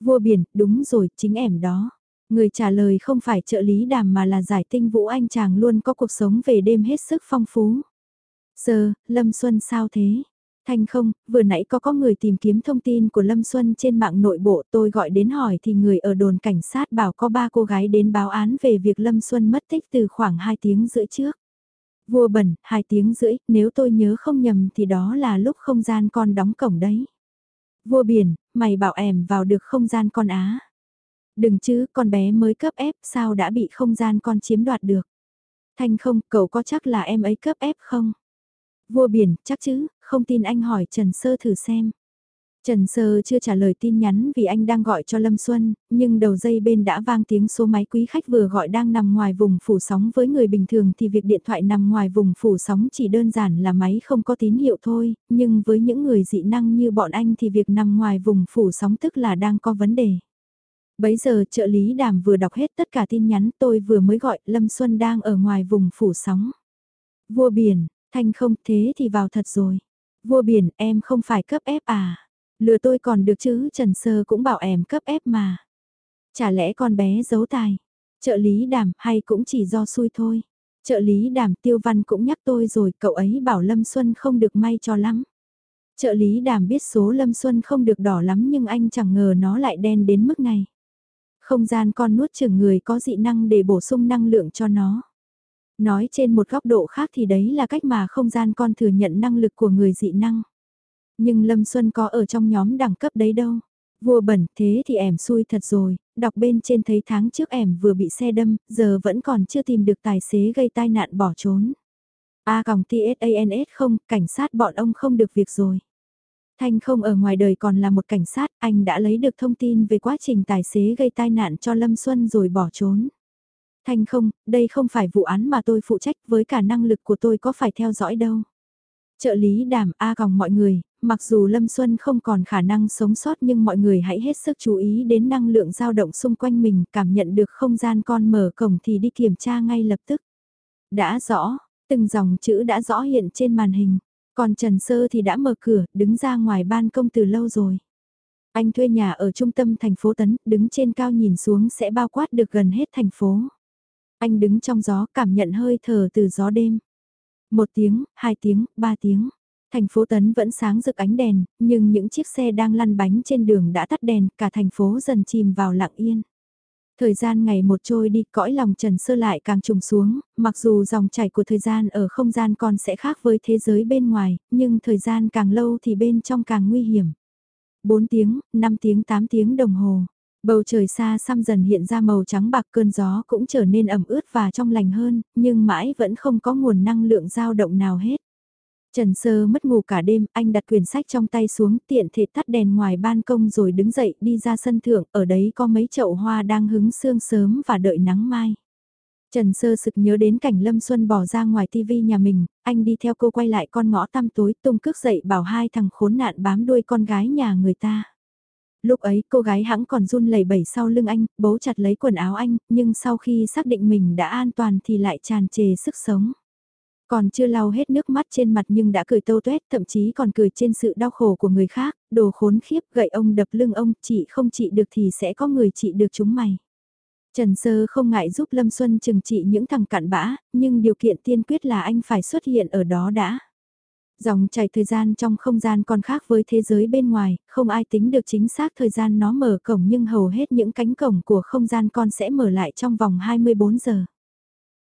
Vua biển, đúng rồi, chính ẻm đó. Người trả lời không phải trợ lý đàm mà là giải tinh vũ anh chàng luôn có cuộc sống về đêm hết sức phong phú giờ Lâm Xuân sao thế? Thanh không, vừa nãy có có người tìm kiếm thông tin của Lâm Xuân trên mạng nội bộ tôi gọi đến hỏi thì người ở đồn cảnh sát bảo có ba cô gái đến báo án về việc Lâm Xuân mất tích từ khoảng 2 tiếng rưỡi trước. Vua bẩn, 2 tiếng rưỡi, nếu tôi nhớ không nhầm thì đó là lúc không gian con đóng cổng đấy. Vua biển, mày bảo ẻm vào được không gian con á. Đừng chứ, con bé mới cấp ép sao đã bị không gian con chiếm đoạt được. Thanh không, cậu có chắc là em ấy cấp ép không? Vua biển, chắc chứ, không tin anh hỏi Trần Sơ thử xem. Trần Sơ chưa trả lời tin nhắn vì anh đang gọi cho Lâm Xuân, nhưng đầu dây bên đã vang tiếng số máy quý khách vừa gọi đang nằm ngoài vùng phủ sóng với người bình thường thì việc điện thoại nằm ngoài vùng phủ sóng chỉ đơn giản là máy không có tín hiệu thôi, nhưng với những người dị năng như bọn anh thì việc nằm ngoài vùng phủ sóng tức là đang có vấn đề. Bấy giờ trợ lý đàm vừa đọc hết tất cả tin nhắn tôi vừa mới gọi Lâm Xuân đang ở ngoài vùng phủ sóng. Vua biển, thanh không, thế thì vào thật rồi. Vua biển, em không phải cấp ép à. Lừa tôi còn được chứ, Trần Sơ cũng bảo em cấp ép mà. Chả lẽ con bé giấu tài. Trợ lý đàm, hay cũng chỉ do xui thôi. Trợ lý đàm, tiêu văn cũng nhắc tôi rồi, cậu ấy bảo Lâm Xuân không được may cho lắm. Trợ lý đàm biết số Lâm Xuân không được đỏ lắm nhưng anh chẳng ngờ nó lại đen đến mức này. Không gian con nuốt chừng người có dị năng để bổ sung năng lượng cho nó. Nói trên một góc độ khác thì đấy là cách mà không gian con thừa nhận năng lực của người dị năng. Nhưng Lâm Xuân có ở trong nhóm đẳng cấp đấy đâu. Vua bẩn thế thì ẻm xui thật rồi, đọc bên trên thấy tháng trước ẻm vừa bị xe đâm, giờ vẫn còn chưa tìm được tài xế gây tai nạn bỏ trốn. A còng TSANS không, cảnh sát bọn ông không được việc rồi. Thanh không ở ngoài đời còn là một cảnh sát, anh đã lấy được thông tin về quá trình tài xế gây tai nạn cho Lâm Xuân rồi bỏ trốn. Thanh không, đây không phải vụ án mà tôi phụ trách với cả năng lực của tôi có phải theo dõi đâu. Trợ lý đàm A còng mọi người, mặc dù Lâm Xuân không còn khả năng sống sót nhưng mọi người hãy hết sức chú ý đến năng lượng dao động xung quanh mình, cảm nhận được không gian con mở cổng thì đi kiểm tra ngay lập tức. Đã rõ, từng dòng chữ đã rõ hiện trên màn hình, còn Trần Sơ thì đã mở cửa, đứng ra ngoài ban công từ lâu rồi. Anh thuê nhà ở trung tâm thành phố Tấn, đứng trên cao nhìn xuống sẽ bao quát được gần hết thành phố. Anh đứng trong gió cảm nhận hơi thở từ gió đêm. Một tiếng, hai tiếng, ba tiếng. Thành phố Tấn vẫn sáng rực ánh đèn, nhưng những chiếc xe đang lăn bánh trên đường đã tắt đèn, cả thành phố dần chìm vào lặng yên. Thời gian ngày một trôi đi, cõi lòng Trần Sơ lại càng trùng xuống, mặc dù dòng chảy của thời gian ở không gian còn sẽ khác với thế giới bên ngoài, nhưng thời gian càng lâu thì bên trong càng nguy hiểm. 4 tiếng, 5 tiếng, 8 tiếng đồng hồ. Bầu trời xa xăm dần hiện ra màu trắng bạc cơn gió cũng trở nên ẩm ướt và trong lành hơn, nhưng mãi vẫn không có nguồn năng lượng dao động nào hết. Trần Sơ mất ngủ cả đêm, anh đặt quyển sách trong tay xuống tiện thể tắt đèn ngoài ban công rồi đứng dậy đi ra sân thượng, ở đấy có mấy chậu hoa đang hứng sương sớm và đợi nắng mai. Trần Sơ sực nhớ đến cảnh Lâm Xuân bỏ ra ngoài tivi nhà mình, anh đi theo cô quay lại con ngõ tăm tối tung cước dậy bảo hai thằng khốn nạn bám đuôi con gái nhà người ta. Lúc ấy cô gái hãng còn run lẩy bẩy sau lưng anh, bấu chặt lấy quần áo anh, nhưng sau khi xác định mình đã an toàn thì lại tràn trề sức sống. Còn chưa lau hết nước mắt trên mặt nhưng đã cười tâu tuét, thậm chí còn cười trên sự đau khổ của người khác, đồ khốn khiếp gậy ông đập lưng ông, chị không trị được thì sẽ có người trị được chúng mày. Trần Sơ không ngại giúp Lâm Xuân trừng trị những thằng cặn bã, nhưng điều kiện tiên quyết là anh phải xuất hiện ở đó đã. Dòng chảy thời gian trong không gian còn khác với thế giới bên ngoài, không ai tính được chính xác thời gian nó mở cổng nhưng hầu hết những cánh cổng của không gian con sẽ mở lại trong vòng 24 giờ.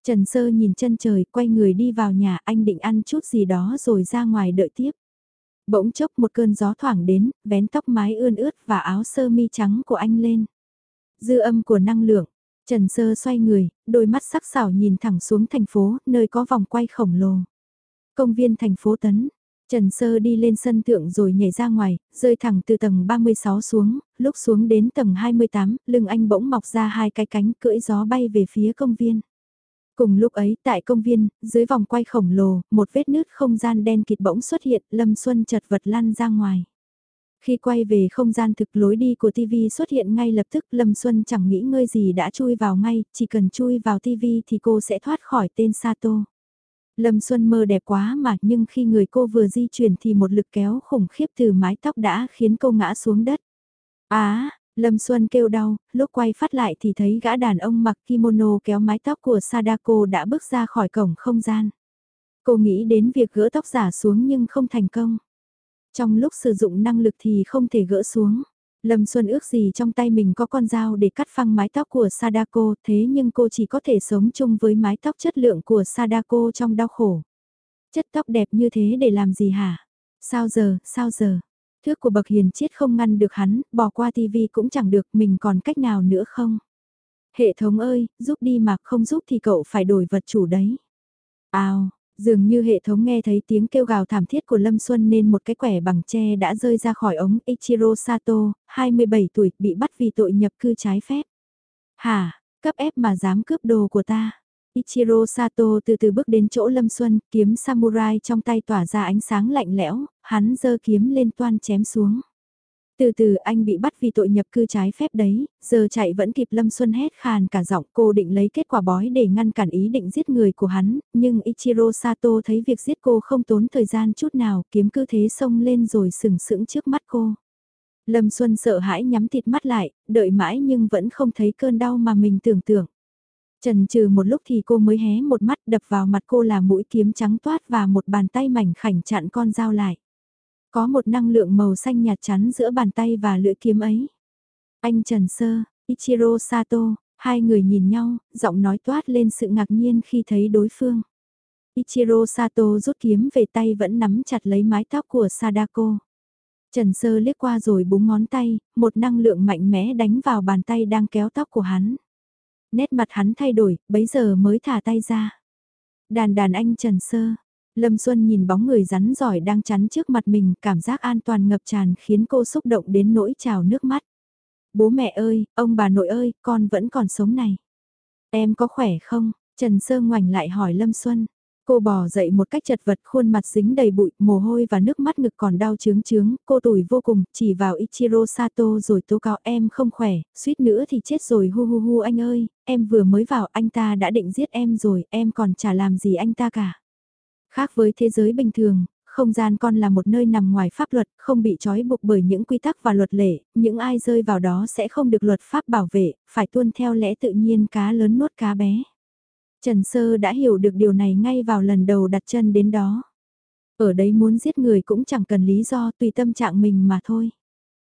Trần Sơ nhìn chân trời, quay người đi vào nhà, anh định ăn chút gì đó rồi ra ngoài đợi tiếp. Bỗng chốc một cơn gió thoảng đến, vén tóc mái ươn ướt và áo sơ mi trắng của anh lên. Dư âm của năng lượng, Trần Sơ xoay người, đôi mắt sắc sảo nhìn thẳng xuống thành phố, nơi có vòng quay khổng lồ. Công viên thành phố Tấn. Trần Sơ đi lên sân thượng rồi nhảy ra ngoài, rơi thẳng từ tầng 36 xuống, lúc xuống đến tầng 28, lưng anh bỗng mọc ra hai cái cánh cưỡi gió bay về phía công viên. Cùng lúc ấy, tại công viên, dưới vòng quay khổng lồ, một vết nứt không gian đen kịt bỗng xuất hiện, Lâm Xuân chật vật lăn ra ngoài. Khi quay về không gian thực lối đi của TV xuất hiện ngay lập tức Lâm Xuân chẳng nghĩ ngơi gì đã chui vào ngay, chỉ cần chui vào TV thì cô sẽ thoát khỏi tên Sato. Lâm Xuân mơ đẹp quá mà nhưng khi người cô vừa di chuyển thì một lực kéo khủng khiếp từ mái tóc đã khiến cô ngã xuống đất. Á, Lâm Xuân kêu đau, lúc quay phát lại thì thấy gã đàn ông mặc kimono kéo mái tóc của Sadako đã bước ra khỏi cổng không gian. Cô nghĩ đến việc gỡ tóc giả xuống nhưng không thành công. Trong lúc sử dụng năng lực thì không thể gỡ xuống. Lâm Xuân ước gì trong tay mình có con dao để cắt phăng mái tóc của Sadako thế nhưng cô chỉ có thể sống chung với mái tóc chất lượng của Sadako trong đau khổ. Chất tóc đẹp như thế để làm gì hả? Sao giờ, sao giờ? Thước của bậc hiền chiết không ngăn được hắn, bỏ qua tivi cũng chẳng được, mình còn cách nào nữa không? Hệ thống ơi, giúp đi mà không giúp thì cậu phải đổi vật chủ đấy. Ào, Dường như hệ thống nghe thấy tiếng kêu gào thảm thiết của Lâm Xuân nên một cái quẻ bằng tre đã rơi ra khỏi ống Ichiro Sato, 27 tuổi, bị bắt vì tội nhập cư trái phép. Hả, cấp ép mà dám cướp đồ của ta. Ichiro Sato từ từ bước đến chỗ Lâm Xuân, kiếm samurai trong tay tỏa ra ánh sáng lạnh lẽo, hắn giơ kiếm lên toan chém xuống. Từ từ anh bị bắt vì tội nhập cư trái phép đấy, giờ chạy vẫn kịp Lâm Xuân hét khàn cả giọng cô định lấy kết quả bói để ngăn cản ý định giết người của hắn, nhưng Ichiro Sato thấy việc giết cô không tốn thời gian chút nào, kiếm cứ thế xông lên rồi sừng sững trước mắt cô. Lâm Xuân sợ hãi nhắm thịt mắt lại, đợi mãi nhưng vẫn không thấy cơn đau mà mình tưởng tượng. Trần trừ một lúc thì cô mới hé một mắt đập vào mặt cô là mũi kiếm trắng toát và một bàn tay mảnh khảnh chặn con dao lại. Có một năng lượng màu xanh nhạt chắn giữa bàn tay và lưỡi kiếm ấy. Anh Trần Sơ, Ichiro Sato, hai người nhìn nhau, giọng nói toát lên sự ngạc nhiên khi thấy đối phương. Ichiro Sato rút kiếm về tay vẫn nắm chặt lấy mái tóc của Sadako. Trần Sơ liếc qua rồi búng ngón tay, một năng lượng mạnh mẽ đánh vào bàn tay đang kéo tóc của hắn. Nét mặt hắn thay đổi, bấy giờ mới thả tay ra. Đàn đàn anh Trần Sơ, Lâm Xuân nhìn bóng người rắn giỏi đang chắn trước mặt mình, cảm giác an toàn ngập tràn khiến cô xúc động đến nỗi trào nước mắt. Bố mẹ ơi, ông bà nội ơi, con vẫn còn sống này. Em có khỏe không? Trần Sơ ngoảnh lại hỏi Lâm Xuân. Cô bò dậy một cách chật vật khuôn mặt dính đầy bụi, mồ hôi và nước mắt ngực còn đau chướng chướng, cô tủi vô cùng, chỉ vào Ichiro Sato rồi tố cáo em không khỏe, suýt nữa thì chết rồi hu hu hu anh ơi, em vừa mới vào anh ta đã định giết em rồi, em còn chả làm gì anh ta cả. Khác với thế giới bình thường, không gian con là một nơi nằm ngoài pháp luật, không bị trói buộc bởi những quy tắc và luật lệ, những ai rơi vào đó sẽ không được luật pháp bảo vệ, phải tuân theo lẽ tự nhiên cá lớn nuốt cá bé. Trần Sơ đã hiểu được điều này ngay vào lần đầu đặt chân đến đó. Ở đấy muốn giết người cũng chẳng cần lý do tùy tâm trạng mình mà thôi.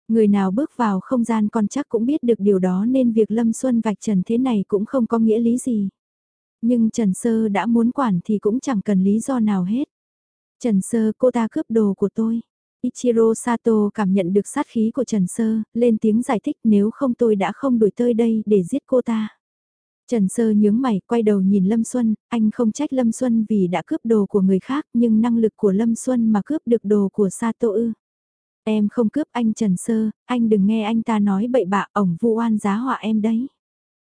Người nào bước vào không gian con chắc cũng biết được điều đó nên việc Lâm Xuân vạch trần thế này cũng không có nghĩa lý gì. Nhưng Trần Sơ đã muốn quản thì cũng chẳng cần lý do nào hết. Trần Sơ cô ta cướp đồ của tôi. Ichiro Sato cảm nhận được sát khí của Trần Sơ, lên tiếng giải thích nếu không tôi đã không đuổi tới đây để giết cô ta. Trần Sơ nhướng mày, quay đầu nhìn Lâm Xuân, anh không trách Lâm Xuân vì đã cướp đồ của người khác, nhưng năng lực của Lâm Xuân mà cướp được đồ của Sato ư. Em không cướp anh Trần Sơ, anh đừng nghe anh ta nói bậy bạ, ổng vu oan giá họa em đấy.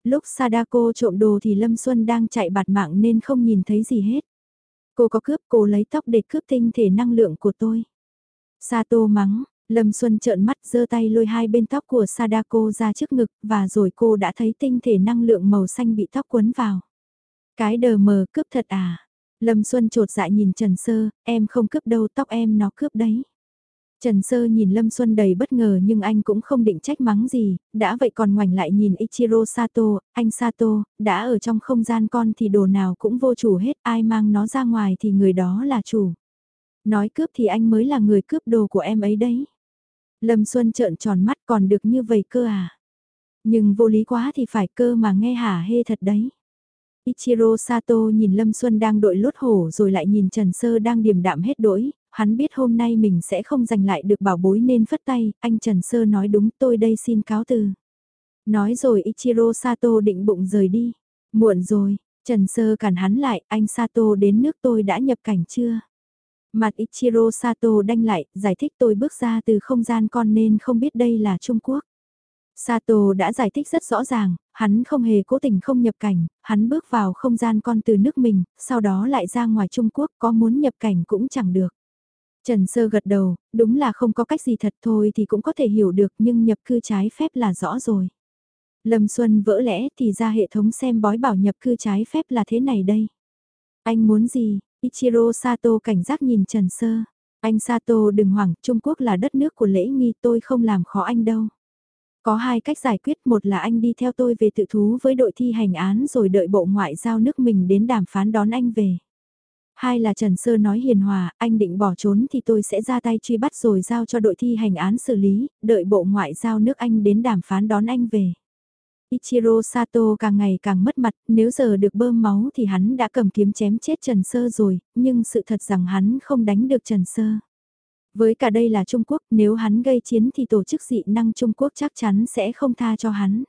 Lúc Sadako trộm đồ thì Lâm Xuân đang chạy bạt mạng nên không nhìn thấy gì hết. Cô có cướp, cô lấy tóc để cướp tinh thể năng lượng của tôi. Sato mắng, Lâm Xuân trợn mắt giơ tay lôi hai bên tóc của Sadako ra trước ngực và rồi cô đã thấy tinh thể năng lượng màu xanh bị tóc quấn vào. Cái đờ mờ cướp thật à? Lâm Xuân trột dạ nhìn Trần Sơ, em không cướp đâu tóc em nó cướp đấy. Trần Sơ nhìn Lâm Xuân đầy bất ngờ nhưng anh cũng không định trách mắng gì, đã vậy còn ngoảnh lại nhìn Ichiro Sato, anh Sato, đã ở trong không gian con thì đồ nào cũng vô chủ hết, ai mang nó ra ngoài thì người đó là chủ. Nói cướp thì anh mới là người cướp đồ của em ấy đấy. Lâm Xuân trợn tròn mắt còn được như vậy cơ à. Nhưng vô lý quá thì phải cơ mà nghe hả hê thật đấy. Ichiro Sato nhìn Lâm Xuân đang đội lốt hổ rồi lại nhìn Trần Sơ đang điềm đạm hết đỗi, hắn biết hôm nay mình sẽ không giành lại được bảo bối nên phất tay, anh Trần Sơ nói đúng tôi đây xin cáo từ. Nói rồi Ichiro Sato định bụng rời đi. Muộn rồi, Trần Sơ cản hắn lại, anh Sato đến nước tôi đã nhập cảnh chưa? Mặt Ichiro Sato đanh lại, giải thích tôi bước ra từ không gian con nên không biết đây là Trung Quốc. Sato đã giải thích rất rõ ràng, hắn không hề cố tình không nhập cảnh, hắn bước vào không gian con từ nước mình, sau đó lại ra ngoài Trung Quốc có muốn nhập cảnh cũng chẳng được. Trần Sơ gật đầu, đúng là không có cách gì thật thôi thì cũng có thể hiểu được nhưng nhập cư trái phép là rõ rồi. Lâm Xuân vỡ lẽ thì ra hệ thống xem bói bảo nhập cư trái phép là thế này đây. Anh muốn gì? Ichiro Sato cảnh giác nhìn Trần Sơ. Anh Sato đừng hoảng, Trung Quốc là đất nước của lễ nghi tôi không làm khó anh đâu. Có hai cách giải quyết, một là anh đi theo tôi về tự thú với đội thi hành án rồi đợi bộ ngoại giao nước mình đến đàm phán đón anh về. Hai là Trần Sơ nói hiền hòa, anh định bỏ trốn thì tôi sẽ ra tay truy bắt rồi giao cho đội thi hành án xử lý, đợi bộ ngoại giao nước anh đến đàm phán đón anh về. Ichiro Sato càng ngày càng mất mặt, nếu giờ được bơm máu thì hắn đã cầm kiếm chém chết Trần Sơ rồi, nhưng sự thật rằng hắn không đánh được Trần Sơ. Với cả đây là Trung Quốc, nếu hắn gây chiến thì tổ chức dị năng Trung Quốc chắc chắn sẽ không tha cho hắn.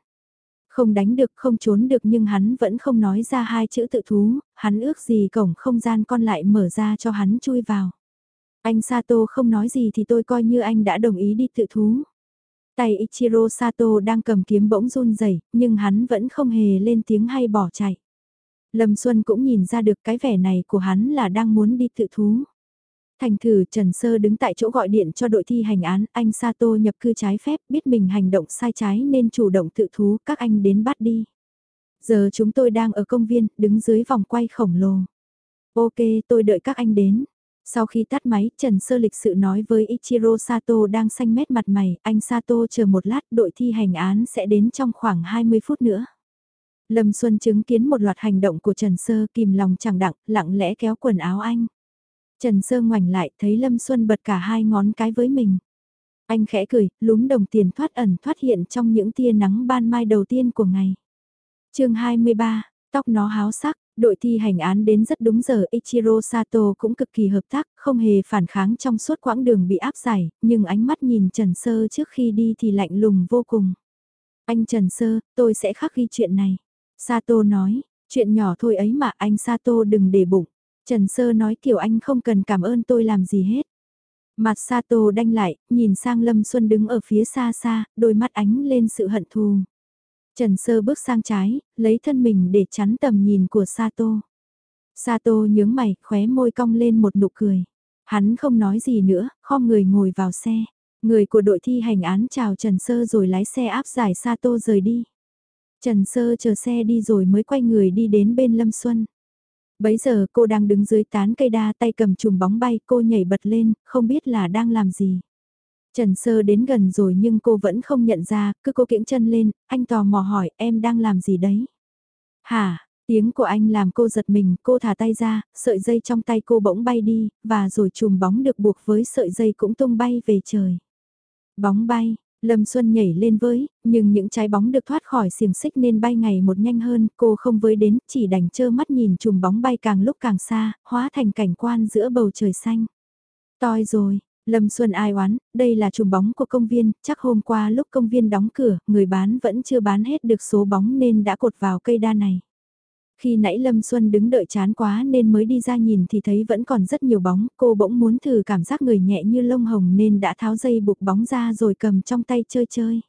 Không đánh được, không trốn được nhưng hắn vẫn không nói ra hai chữ tự thú, hắn ước gì cổng không gian con lại mở ra cho hắn chui vào. Anh Sato không nói gì thì tôi coi như anh đã đồng ý đi tự thú. Tay Ichiro Sato đang cầm kiếm bỗng run rẩy nhưng hắn vẫn không hề lên tiếng hay bỏ chạy. Lâm Xuân cũng nhìn ra được cái vẻ này của hắn là đang muốn đi tự thú. Thành thử Trần Sơ đứng tại chỗ gọi điện cho đội thi hành án, anh Sato nhập cư trái phép, biết mình hành động sai trái nên chủ động tự thú, các anh đến bắt đi. Giờ chúng tôi đang ở công viên, đứng dưới vòng quay khổng lồ. Ok, tôi đợi các anh đến. Sau khi tắt máy, Trần Sơ lịch sự nói với Ichiro Sato đang xanh mét mặt mày, anh Sato chờ một lát, đội thi hành án sẽ đến trong khoảng 20 phút nữa. Lâm Xuân chứng kiến một loạt hành động của Trần Sơ kìm lòng chẳng đặng, lặng lẽ kéo quần áo anh. Trần Sơ ngoảnh lại thấy Lâm Xuân bật cả hai ngón cái với mình. Anh khẽ cười, lúm đồng tiền thoát ẩn thoát hiện trong những tia nắng ban mai đầu tiên của ngày. chương 23, tóc nó háo sắc, đội thi hành án đến rất đúng giờ Ichiro Sato cũng cực kỳ hợp tác, không hề phản kháng trong suốt quãng đường bị áp giải, nhưng ánh mắt nhìn Trần Sơ trước khi đi thì lạnh lùng vô cùng. Anh Trần Sơ, tôi sẽ khắc ghi chuyện này. Sato nói, chuyện nhỏ thôi ấy mà anh Sato đừng để bụng. Trần Sơ nói kiều anh không cần cảm ơn tôi làm gì hết. Mặt Sato đanh lại, nhìn sang Lâm Xuân đứng ở phía xa xa, đôi mắt ánh lên sự hận thù. Trần Sơ bước sang trái, lấy thân mình để chắn tầm nhìn của Sato. Sato nhướng mày, khóe môi cong lên một nụ cười. Hắn không nói gì nữa, khom người ngồi vào xe. Người của đội thi hành án chào Trần Sơ rồi lái xe áp giải Sato rời đi. Trần Sơ chờ xe đi rồi mới quay người đi đến bên Lâm Xuân. Bấy giờ cô đang đứng dưới tán cây đa tay cầm chùm bóng bay cô nhảy bật lên, không biết là đang làm gì. Trần Sơ đến gần rồi nhưng cô vẫn không nhận ra, cứ cô kiễng chân lên, anh tò mò hỏi em đang làm gì đấy. Hả, tiếng của anh làm cô giật mình, cô thả tay ra, sợi dây trong tay cô bỗng bay đi, và rồi chùm bóng được buộc với sợi dây cũng tung bay về trời. Bóng bay, Lâm Xuân nhảy lên với, nhưng những trái bóng được thoát khỏi xiềng xích nên bay ngày một nhanh hơn, cô không với đến, chỉ đành trơ mắt nhìn chùm bóng bay càng lúc càng xa, hóa thành cảnh quan giữa bầu trời xanh. Toi rồi, Lâm Xuân ai oán, đây là chùm bóng của công viên, chắc hôm qua lúc công viên đóng cửa, người bán vẫn chưa bán hết được số bóng nên đã cột vào cây đa này. Khi nãy Lâm Xuân đứng đợi chán quá nên mới đi ra nhìn thì thấy vẫn còn rất nhiều bóng, cô bỗng muốn thử cảm giác người nhẹ như lông hồng nên đã tháo dây buộc bóng ra rồi cầm trong tay chơi chơi.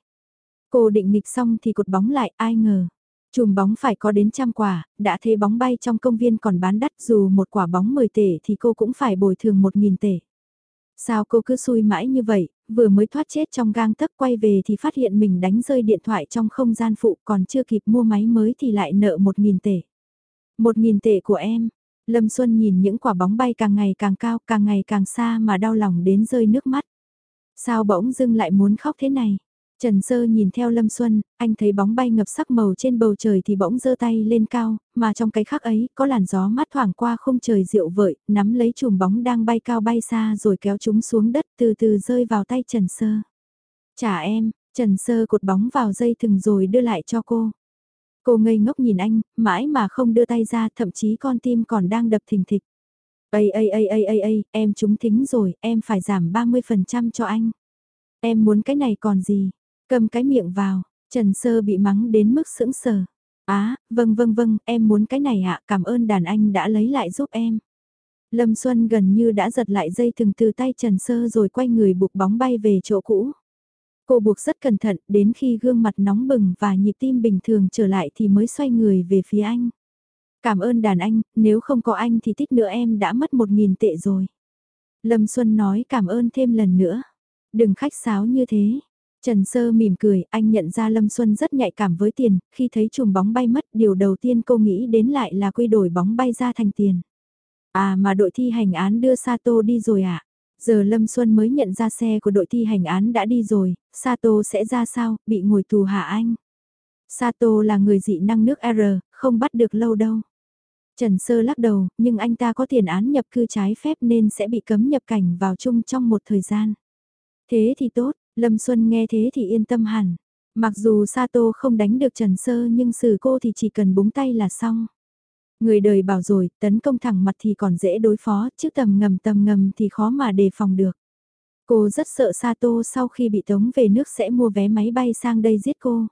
Cô định nghịch xong thì cột bóng lại, ai ngờ. Chùm bóng phải có đến trăm quả, đã thế bóng bay trong công viên còn bán đắt dù một quả bóng 10 tể thì cô cũng phải bồi thường 1.000 tể. Sao cô cứ xui mãi như vậy, vừa mới thoát chết trong gang tấc quay về thì phát hiện mình đánh rơi điện thoại trong không gian phụ còn chưa kịp mua máy mới thì lại nợ 1.000 tể một nghìn tệ của em, Lâm Xuân nhìn những quả bóng bay càng ngày càng cao càng ngày càng xa mà đau lòng đến rơi nước mắt. Sao bỗng dưng lại muốn khóc thế này? Trần Sơ nhìn theo Lâm Xuân, anh thấy bóng bay ngập sắc màu trên bầu trời thì bỗng giơ tay lên cao, mà trong cái khắc ấy có làn gió mát thoảng qua không trời rượu vợi, nắm lấy chùm bóng đang bay cao bay xa rồi kéo chúng xuống đất từ từ rơi vào tay Trần Sơ. Trả em, Trần Sơ cột bóng vào dây thừng rồi đưa lại cho cô. Cô ngây ngốc nhìn anh, mãi mà không đưa tay ra, thậm chí con tim còn đang đập thình thịch. Ây ây ây ây ây ây, em trúng thính rồi, em phải giảm 30% cho anh. Em muốn cái này còn gì? Cầm cái miệng vào, Trần Sơ bị mắng đến mức sững sờ. Á, vâng vâng vâng, em muốn cái này ạ, cảm ơn đàn anh đã lấy lại giúp em. Lâm Xuân gần như đã giật lại dây thừng từ tay Trần Sơ rồi quay người buộc bóng bay về chỗ cũ. Cô buộc rất cẩn thận, đến khi gương mặt nóng bừng và nhịp tim bình thường trở lại thì mới xoay người về phía anh. Cảm ơn đàn anh, nếu không có anh thì tích nữa em đã mất một nghìn tệ rồi. Lâm Xuân nói cảm ơn thêm lần nữa. Đừng khách sáo như thế, Trần Sơ mỉm cười, anh nhận ra Lâm Xuân rất nhạy cảm với tiền, khi thấy chùm bóng bay mất, điều đầu tiên cô nghĩ đến lại là quy đổi bóng bay ra thành tiền. À mà đội thi hành án đưa Sato đi rồi à? Giờ Lâm Xuân mới nhận ra xe của đội thi hành án đã đi rồi, Sato sẽ ra sao, bị ngồi tù hả anh? Sato là người dị năng nước R, không bắt được lâu đâu. Trần Sơ lắc đầu, nhưng anh ta có tiền án nhập cư trái phép nên sẽ bị cấm nhập cảnh vào chung trong một thời gian. Thế thì tốt, Lâm Xuân nghe thế thì yên tâm hẳn. Mặc dù Sato không đánh được Trần Sơ nhưng xử cô thì chỉ cần búng tay là xong. Người đời bảo rồi, tấn công thẳng mặt thì còn dễ đối phó, chứ tầm ngầm tầm ngầm thì khó mà đề phòng được. Cô rất sợ Sato sau khi bị tống về nước sẽ mua vé máy bay sang đây giết cô.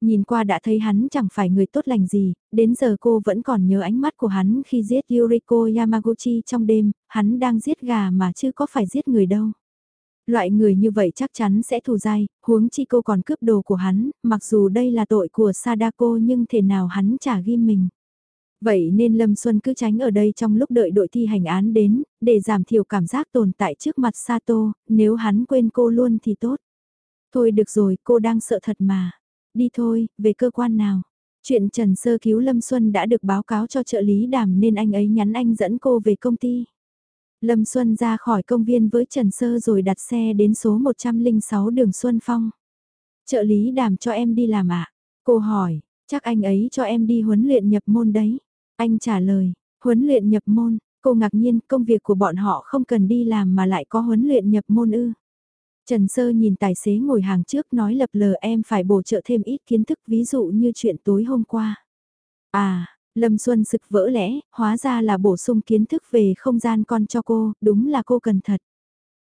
Nhìn qua đã thấy hắn chẳng phải người tốt lành gì, đến giờ cô vẫn còn nhớ ánh mắt của hắn khi giết Yuriko Yamaguchi trong đêm, hắn đang giết gà mà chứ có phải giết người đâu. Loại người như vậy chắc chắn sẽ thù dai, huống chi cô còn cướp đồ của hắn, mặc dù đây là tội của Sadako nhưng thể nào hắn trả ghim mình. Vậy nên Lâm Xuân cứ tránh ở đây trong lúc đợi đội thi hành án đến, để giảm thiểu cảm giác tồn tại trước mặt Sato, nếu hắn quên cô luôn thì tốt. Thôi được rồi, cô đang sợ thật mà. Đi thôi, về cơ quan nào. Chuyện Trần Sơ cứu Lâm Xuân đã được báo cáo cho trợ lý đàm nên anh ấy nhắn anh dẫn cô về công ty. Lâm Xuân ra khỏi công viên với Trần Sơ rồi đặt xe đến số 106 đường Xuân Phong. Trợ lý đàm cho em đi làm ạ? À? Cô hỏi, chắc anh ấy cho em đi huấn luyện nhập môn đấy. Anh trả lời, huấn luyện nhập môn, cô ngạc nhiên công việc của bọn họ không cần đi làm mà lại có huấn luyện nhập môn ư. Trần Sơ nhìn tài xế ngồi hàng trước nói lập lờ em phải bổ trợ thêm ít kiến thức ví dụ như chuyện tối hôm qua. À, Lâm Xuân sực vỡ lẽ, hóa ra là bổ sung kiến thức về không gian con cho cô, đúng là cô cần thật.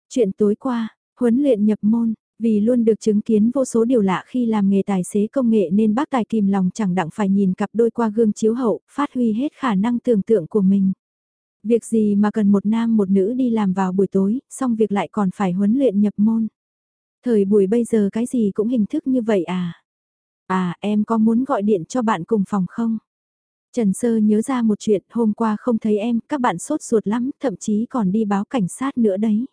Chuyện tối qua, huấn luyện nhập môn, vì luôn được chứng kiến vô số điều lạ khi làm nghề tài xế công nghệ nên bác tài kìm lòng chẳng đặng phải nhìn cặp đôi qua gương chiếu hậu, phát huy hết khả năng tưởng tượng của mình. Việc gì mà cần một nam một nữ đi làm vào buổi tối, xong việc lại còn phải huấn luyện nhập môn. Thời buổi bây giờ cái gì cũng hình thức như vậy à? À, em có muốn gọi điện cho bạn cùng phòng không? Trần Sơ nhớ ra một chuyện hôm qua không thấy em, các bạn sốt ruột lắm, thậm chí còn đi báo cảnh sát nữa đấy.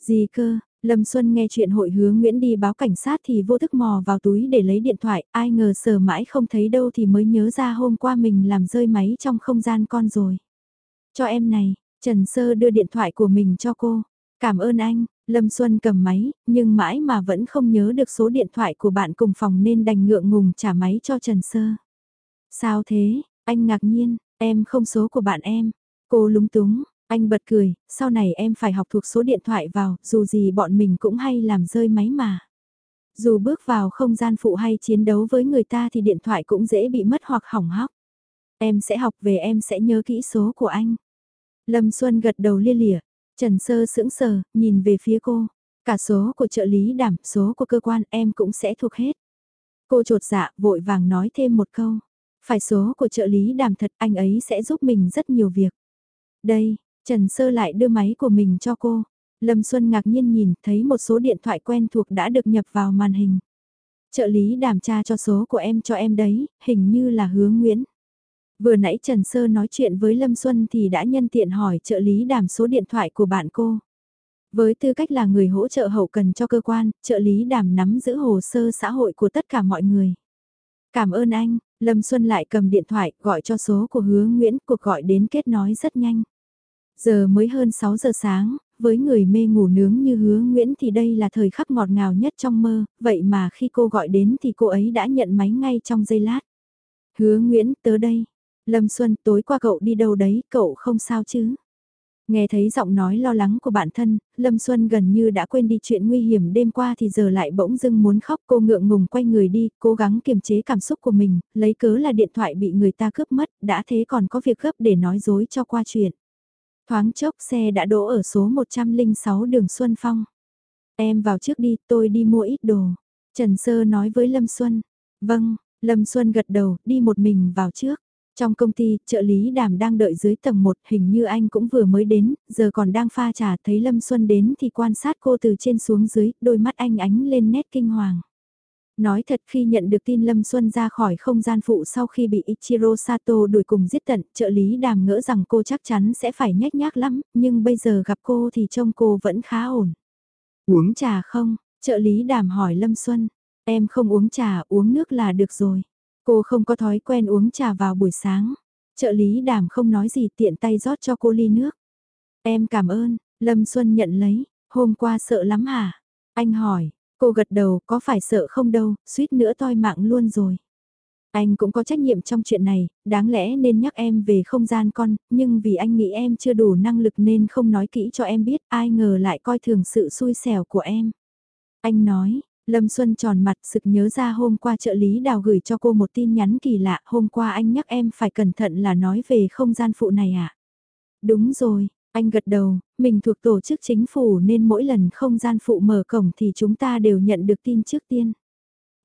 Gì cơ, Lâm Xuân nghe chuyện hội hứa Nguyễn đi báo cảnh sát thì vô thức mò vào túi để lấy điện thoại, ai ngờ sờ mãi không thấy đâu thì mới nhớ ra hôm qua mình làm rơi máy trong không gian con rồi. Cho em này, Trần Sơ đưa điện thoại của mình cho cô. Cảm ơn anh, Lâm Xuân cầm máy, nhưng mãi mà vẫn không nhớ được số điện thoại của bạn cùng phòng nên đành ngượng ngùng trả máy cho Trần Sơ. Sao thế, anh ngạc nhiên, em không số của bạn em. Cô lúng túng, anh bật cười, sau này em phải học thuộc số điện thoại vào, dù gì bọn mình cũng hay làm rơi máy mà. Dù bước vào không gian phụ hay chiến đấu với người ta thì điện thoại cũng dễ bị mất hoặc hỏng hóc. Em sẽ học về em sẽ nhớ kỹ số của anh. Lâm Xuân gật đầu lia lịa, Trần Sơ sững sờ, nhìn về phía cô. Cả số của trợ lý đảm, số của cơ quan em cũng sẽ thuộc hết. Cô trột dạ, vội vàng nói thêm một câu. Phải số của trợ lý đảm thật anh ấy sẽ giúp mình rất nhiều việc. Đây, Trần Sơ lại đưa máy của mình cho cô. Lâm Xuân ngạc nhiên nhìn thấy một số điện thoại quen thuộc đã được nhập vào màn hình. Trợ lý đảm tra cho số của em cho em đấy, hình như là hứa Nguyễn. Vừa nãy Trần Sơ nói chuyện với Lâm Xuân thì đã nhân tiện hỏi trợ lý đảm số điện thoại của bạn cô. Với tư cách là người hỗ trợ hậu cần cho cơ quan, trợ lý đảm nắm giữ hồ sơ xã hội của tất cả mọi người. Cảm ơn anh, Lâm Xuân lại cầm điện thoại gọi cho số của hứa Nguyễn, cuộc gọi đến kết nối rất nhanh. Giờ mới hơn 6 giờ sáng, với người mê ngủ nướng như hứa Nguyễn thì đây là thời khắc ngọt ngào nhất trong mơ, vậy mà khi cô gọi đến thì cô ấy đã nhận máy ngay trong giây lát. Hứa Nguyễn, tới đây. Lâm Xuân, tối qua cậu đi đâu đấy, cậu không sao chứ? Nghe thấy giọng nói lo lắng của bản thân, Lâm Xuân gần như đã quên đi chuyện nguy hiểm đêm qua thì giờ lại bỗng dưng muốn khóc cô ngượng ngùng quay người đi, cố gắng kiềm chế cảm xúc của mình, lấy cớ là điện thoại bị người ta cướp mất, đã thế còn có việc gấp để nói dối cho qua chuyện. Thoáng chốc xe đã đỗ ở số 106 đường Xuân Phong. Em vào trước đi, tôi đi mua ít đồ. Trần Sơ nói với Lâm Xuân. Vâng, Lâm Xuân gật đầu, đi một mình vào trước. Trong công ty, trợ lý đàm đang đợi dưới tầng 1, hình như anh cũng vừa mới đến, giờ còn đang pha trà thấy Lâm Xuân đến thì quan sát cô từ trên xuống dưới, đôi mắt anh ánh lên nét kinh hoàng. Nói thật khi nhận được tin Lâm Xuân ra khỏi không gian phụ sau khi bị Ichiro Sato đuổi cùng giết tận, trợ lý đàm ngỡ rằng cô chắc chắn sẽ phải nhếch nhác lắm, nhưng bây giờ gặp cô thì trông cô vẫn khá ổn. Uống trà không? Trợ lý đàm hỏi Lâm Xuân. Em không uống trà, uống nước là được rồi. Cô không có thói quen uống trà vào buổi sáng. Trợ lý đàm không nói gì tiện tay rót cho cô ly nước. Em cảm ơn, Lâm Xuân nhận lấy, hôm qua sợ lắm hả? Anh hỏi, cô gật đầu có phải sợ không đâu, suýt nữa toi mạng luôn rồi. Anh cũng có trách nhiệm trong chuyện này, đáng lẽ nên nhắc em về không gian con, nhưng vì anh nghĩ em chưa đủ năng lực nên không nói kỹ cho em biết, ai ngờ lại coi thường sự xui xẻo của em. Anh nói, Lâm Xuân tròn mặt sực nhớ ra hôm qua trợ lý đào gửi cho cô một tin nhắn kỳ lạ, hôm qua anh nhắc em phải cẩn thận là nói về không gian phụ này à? Đúng rồi, anh gật đầu, mình thuộc tổ chức chính phủ nên mỗi lần không gian phụ mở cổng thì chúng ta đều nhận được tin trước tiên.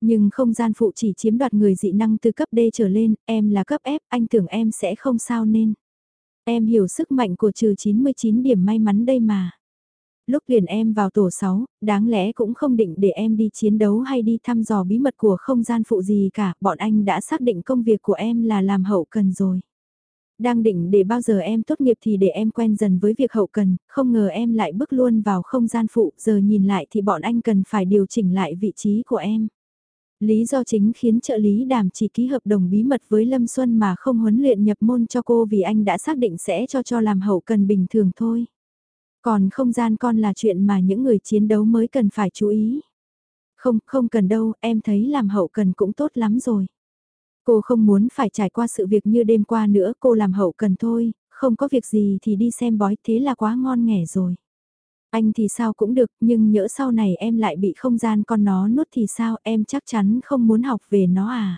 Nhưng không gian phụ chỉ chiếm đoạt người dị năng từ cấp D trở lên, em là cấp F, anh tưởng em sẽ không sao nên. Em hiểu sức mạnh của trừ 99 điểm may mắn đây mà. Lúc liền em vào tổ 6, đáng lẽ cũng không định để em đi chiến đấu hay đi thăm dò bí mật của không gian phụ gì cả, bọn anh đã xác định công việc của em là làm hậu cần rồi. Đang định để bao giờ em tốt nghiệp thì để em quen dần với việc hậu cần, không ngờ em lại bước luôn vào không gian phụ, giờ nhìn lại thì bọn anh cần phải điều chỉnh lại vị trí của em. Lý do chính khiến trợ lý đàm chỉ ký hợp đồng bí mật với Lâm Xuân mà không huấn luyện nhập môn cho cô vì anh đã xác định sẽ cho cho làm hậu cần bình thường thôi. Còn không gian con là chuyện mà những người chiến đấu mới cần phải chú ý. Không, không cần đâu, em thấy làm hậu cần cũng tốt lắm rồi. Cô không muốn phải trải qua sự việc như đêm qua nữa, cô làm hậu cần thôi, không có việc gì thì đi xem bói, thế là quá ngon nghẻ rồi. Anh thì sao cũng được, nhưng nhỡ sau này em lại bị không gian con nó nuốt thì sao, em chắc chắn không muốn học về nó à?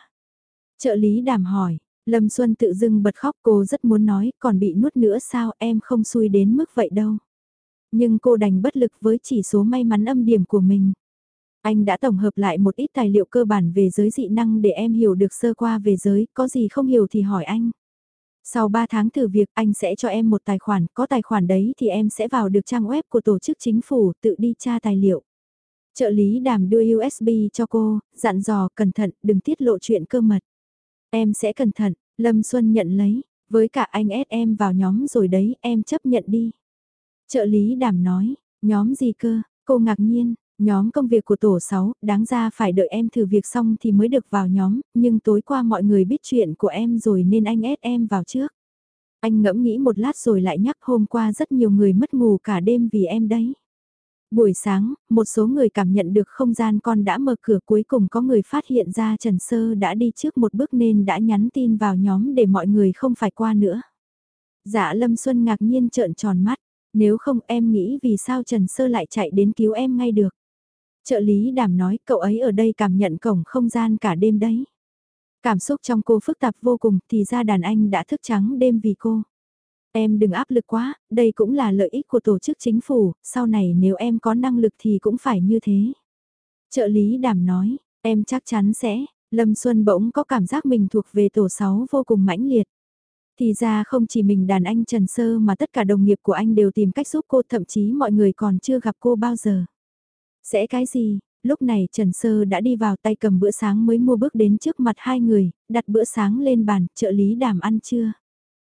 Trợ lý đảm hỏi, Lâm Xuân tự dưng bật khóc cô rất muốn nói, còn bị nuốt nữa sao em không xui đến mức vậy đâu. Nhưng cô đành bất lực với chỉ số may mắn âm điểm của mình. Anh đã tổng hợp lại một ít tài liệu cơ bản về giới dị năng để em hiểu được sơ qua về giới, có gì không hiểu thì hỏi anh. Sau 3 tháng thử việc anh sẽ cho em một tài khoản, có tài khoản đấy thì em sẽ vào được trang web của tổ chức chính phủ tự đi tra tài liệu. Trợ lý đàm đưa USB cho cô, dặn dò cẩn thận đừng tiết lộ chuyện cơ mật. Em sẽ cẩn thận, Lâm Xuân nhận lấy, với cả anh ép em vào nhóm rồi đấy em chấp nhận đi. Trợ lý đàm nói, nhóm gì cơ, cô ngạc nhiên, nhóm công việc của tổ 6, đáng ra phải đợi em thử việc xong thì mới được vào nhóm, nhưng tối qua mọi người biết chuyện của em rồi nên anh ép em vào trước. Anh ngẫm nghĩ một lát rồi lại nhắc hôm qua rất nhiều người mất ngủ cả đêm vì em đấy. Buổi sáng, một số người cảm nhận được không gian con đã mở cửa cuối cùng có người phát hiện ra Trần Sơ đã đi trước một bước nên đã nhắn tin vào nhóm để mọi người không phải qua nữa. Dạ Lâm Xuân ngạc nhiên trợn tròn mắt, nếu không em nghĩ vì sao Trần Sơ lại chạy đến cứu em ngay được. Trợ lý đảm nói cậu ấy ở đây cảm nhận cổng không gian cả đêm đấy. Cảm xúc trong cô phức tạp vô cùng thì ra đàn anh đã thức trắng đêm vì cô. Em đừng áp lực quá, đây cũng là lợi ích của tổ chức chính phủ, sau này nếu em có năng lực thì cũng phải như thế. Trợ lý đảm nói, em chắc chắn sẽ, Lâm Xuân bỗng có cảm giác mình thuộc về tổ 6 vô cùng mãnh liệt. Thì ra không chỉ mình đàn anh Trần Sơ mà tất cả đồng nghiệp của anh đều tìm cách giúp cô thậm chí mọi người còn chưa gặp cô bao giờ. Sẽ cái gì? Lúc này Trần Sơ đã đi vào tay cầm bữa sáng mới mua bước đến trước mặt hai người, đặt bữa sáng lên bàn, trợ lý đàm ăn chưa?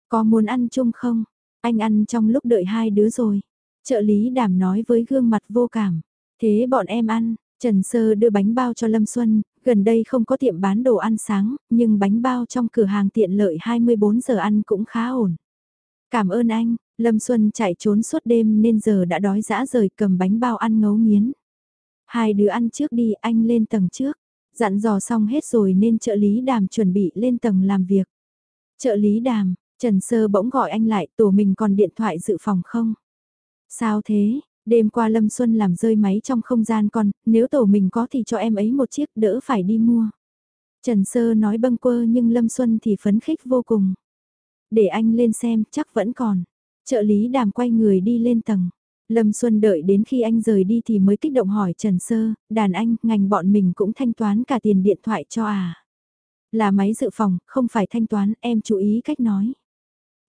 Có muốn ăn chung không? Anh ăn trong lúc đợi hai đứa rồi. Trợ lý đàm nói với gương mặt vô cảm. Thế bọn em ăn, Trần Sơ đưa bánh bao cho Lâm Xuân, gần đây không có tiệm bán đồ ăn sáng, nhưng bánh bao trong cửa hàng tiện lợi 24 giờ ăn cũng khá ổn. Cảm ơn anh, Lâm Xuân chạy trốn suốt đêm nên giờ đã đói dã rời cầm bánh bao ăn ngấu nghiến. Hai đứa ăn trước đi, anh lên tầng trước. Dặn dò xong hết rồi nên trợ lý đàm chuẩn bị lên tầng làm việc. Trợ lý đàm, Trần Sơ bỗng gọi anh lại, tổ mình còn điện thoại dự phòng không? Sao thế? Đêm qua Lâm Xuân làm rơi máy trong không gian con, nếu tổ mình có thì cho em ấy một chiếc đỡ phải đi mua. Trần Sơ nói bâng quơ nhưng Lâm Xuân thì phấn khích vô cùng. Để anh lên xem, chắc vẫn còn. Trợ lý đàm quay người đi lên tầng. Lâm Xuân đợi đến khi anh rời đi thì mới kích động hỏi Trần Sơ, đàn anh, ngành bọn mình cũng thanh toán cả tiền điện thoại cho à. Là máy dự phòng, không phải thanh toán, em chú ý cách nói.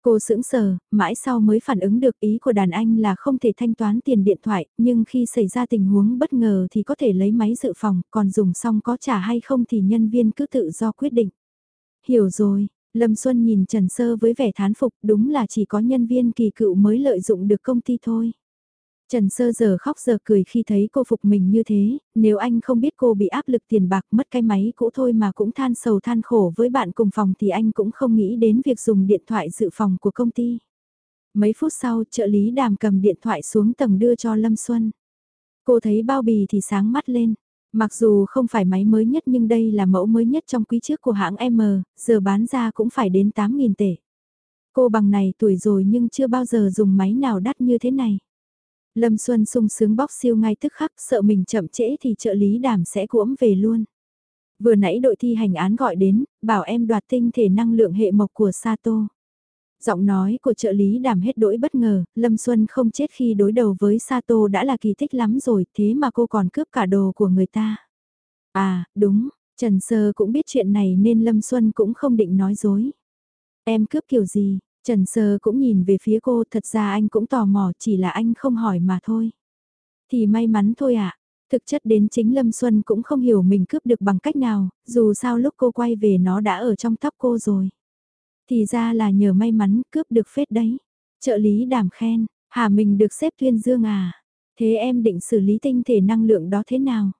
Cô sững sờ, mãi sau mới phản ứng được ý của đàn anh là không thể thanh toán tiền điện thoại, nhưng khi xảy ra tình huống bất ngờ thì có thể lấy máy dự phòng, còn dùng xong có trả hay không thì nhân viên cứ tự do quyết định. Hiểu rồi, Lâm Xuân nhìn Trần Sơ với vẻ thán phục, đúng là chỉ có nhân viên kỳ cựu mới lợi dụng được công ty thôi. Trần Sơ giờ khóc giờ cười khi thấy cô phục mình như thế, nếu anh không biết cô bị áp lực tiền bạc mất cái máy cũ thôi mà cũng than sầu than khổ với bạn cùng phòng thì anh cũng không nghĩ đến việc dùng điện thoại dự phòng của công ty. Mấy phút sau trợ lý đàm cầm điện thoại xuống tầng đưa cho Lâm Xuân. Cô thấy bao bì thì sáng mắt lên. Mặc dù không phải máy mới nhất nhưng đây là mẫu mới nhất trong quý trước của hãng M, giờ bán ra cũng phải đến 8.000 tệ. Cô bằng này tuổi rồi nhưng chưa bao giờ dùng máy nào đắt như thế này. Lâm Xuân sung sướng bóc siêu ngay tức khắc sợ mình chậm trễ thì trợ lý đàm sẽ cuỗm về luôn. Vừa nãy đội thi hành án gọi đến, bảo em đoạt tinh thể năng lượng hệ mộc của Sato. Giọng nói của trợ lý đàm hết đỗi bất ngờ, Lâm Xuân không chết khi đối đầu với Sato đã là kỳ tích lắm rồi, thế mà cô còn cướp cả đồ của người ta. À, đúng, Trần Sơ cũng biết chuyện này nên Lâm Xuân cũng không định nói dối. Em cướp kiểu gì, Trần Sơ cũng nhìn về phía cô, thật ra anh cũng tò mò, chỉ là anh không hỏi mà thôi. Thì may mắn thôi ạ. À. Thực chất đến chính Lâm Xuân cũng không hiểu mình cướp được bằng cách nào, dù sao lúc cô quay về nó đã ở trong tóc cô rồi. Thì ra là nhờ may mắn cướp được phết đấy. Trợ lý đảm khen, hà mình được xếp tuyên dương à. Thế em định xử lý tinh thể năng lượng đó thế nào?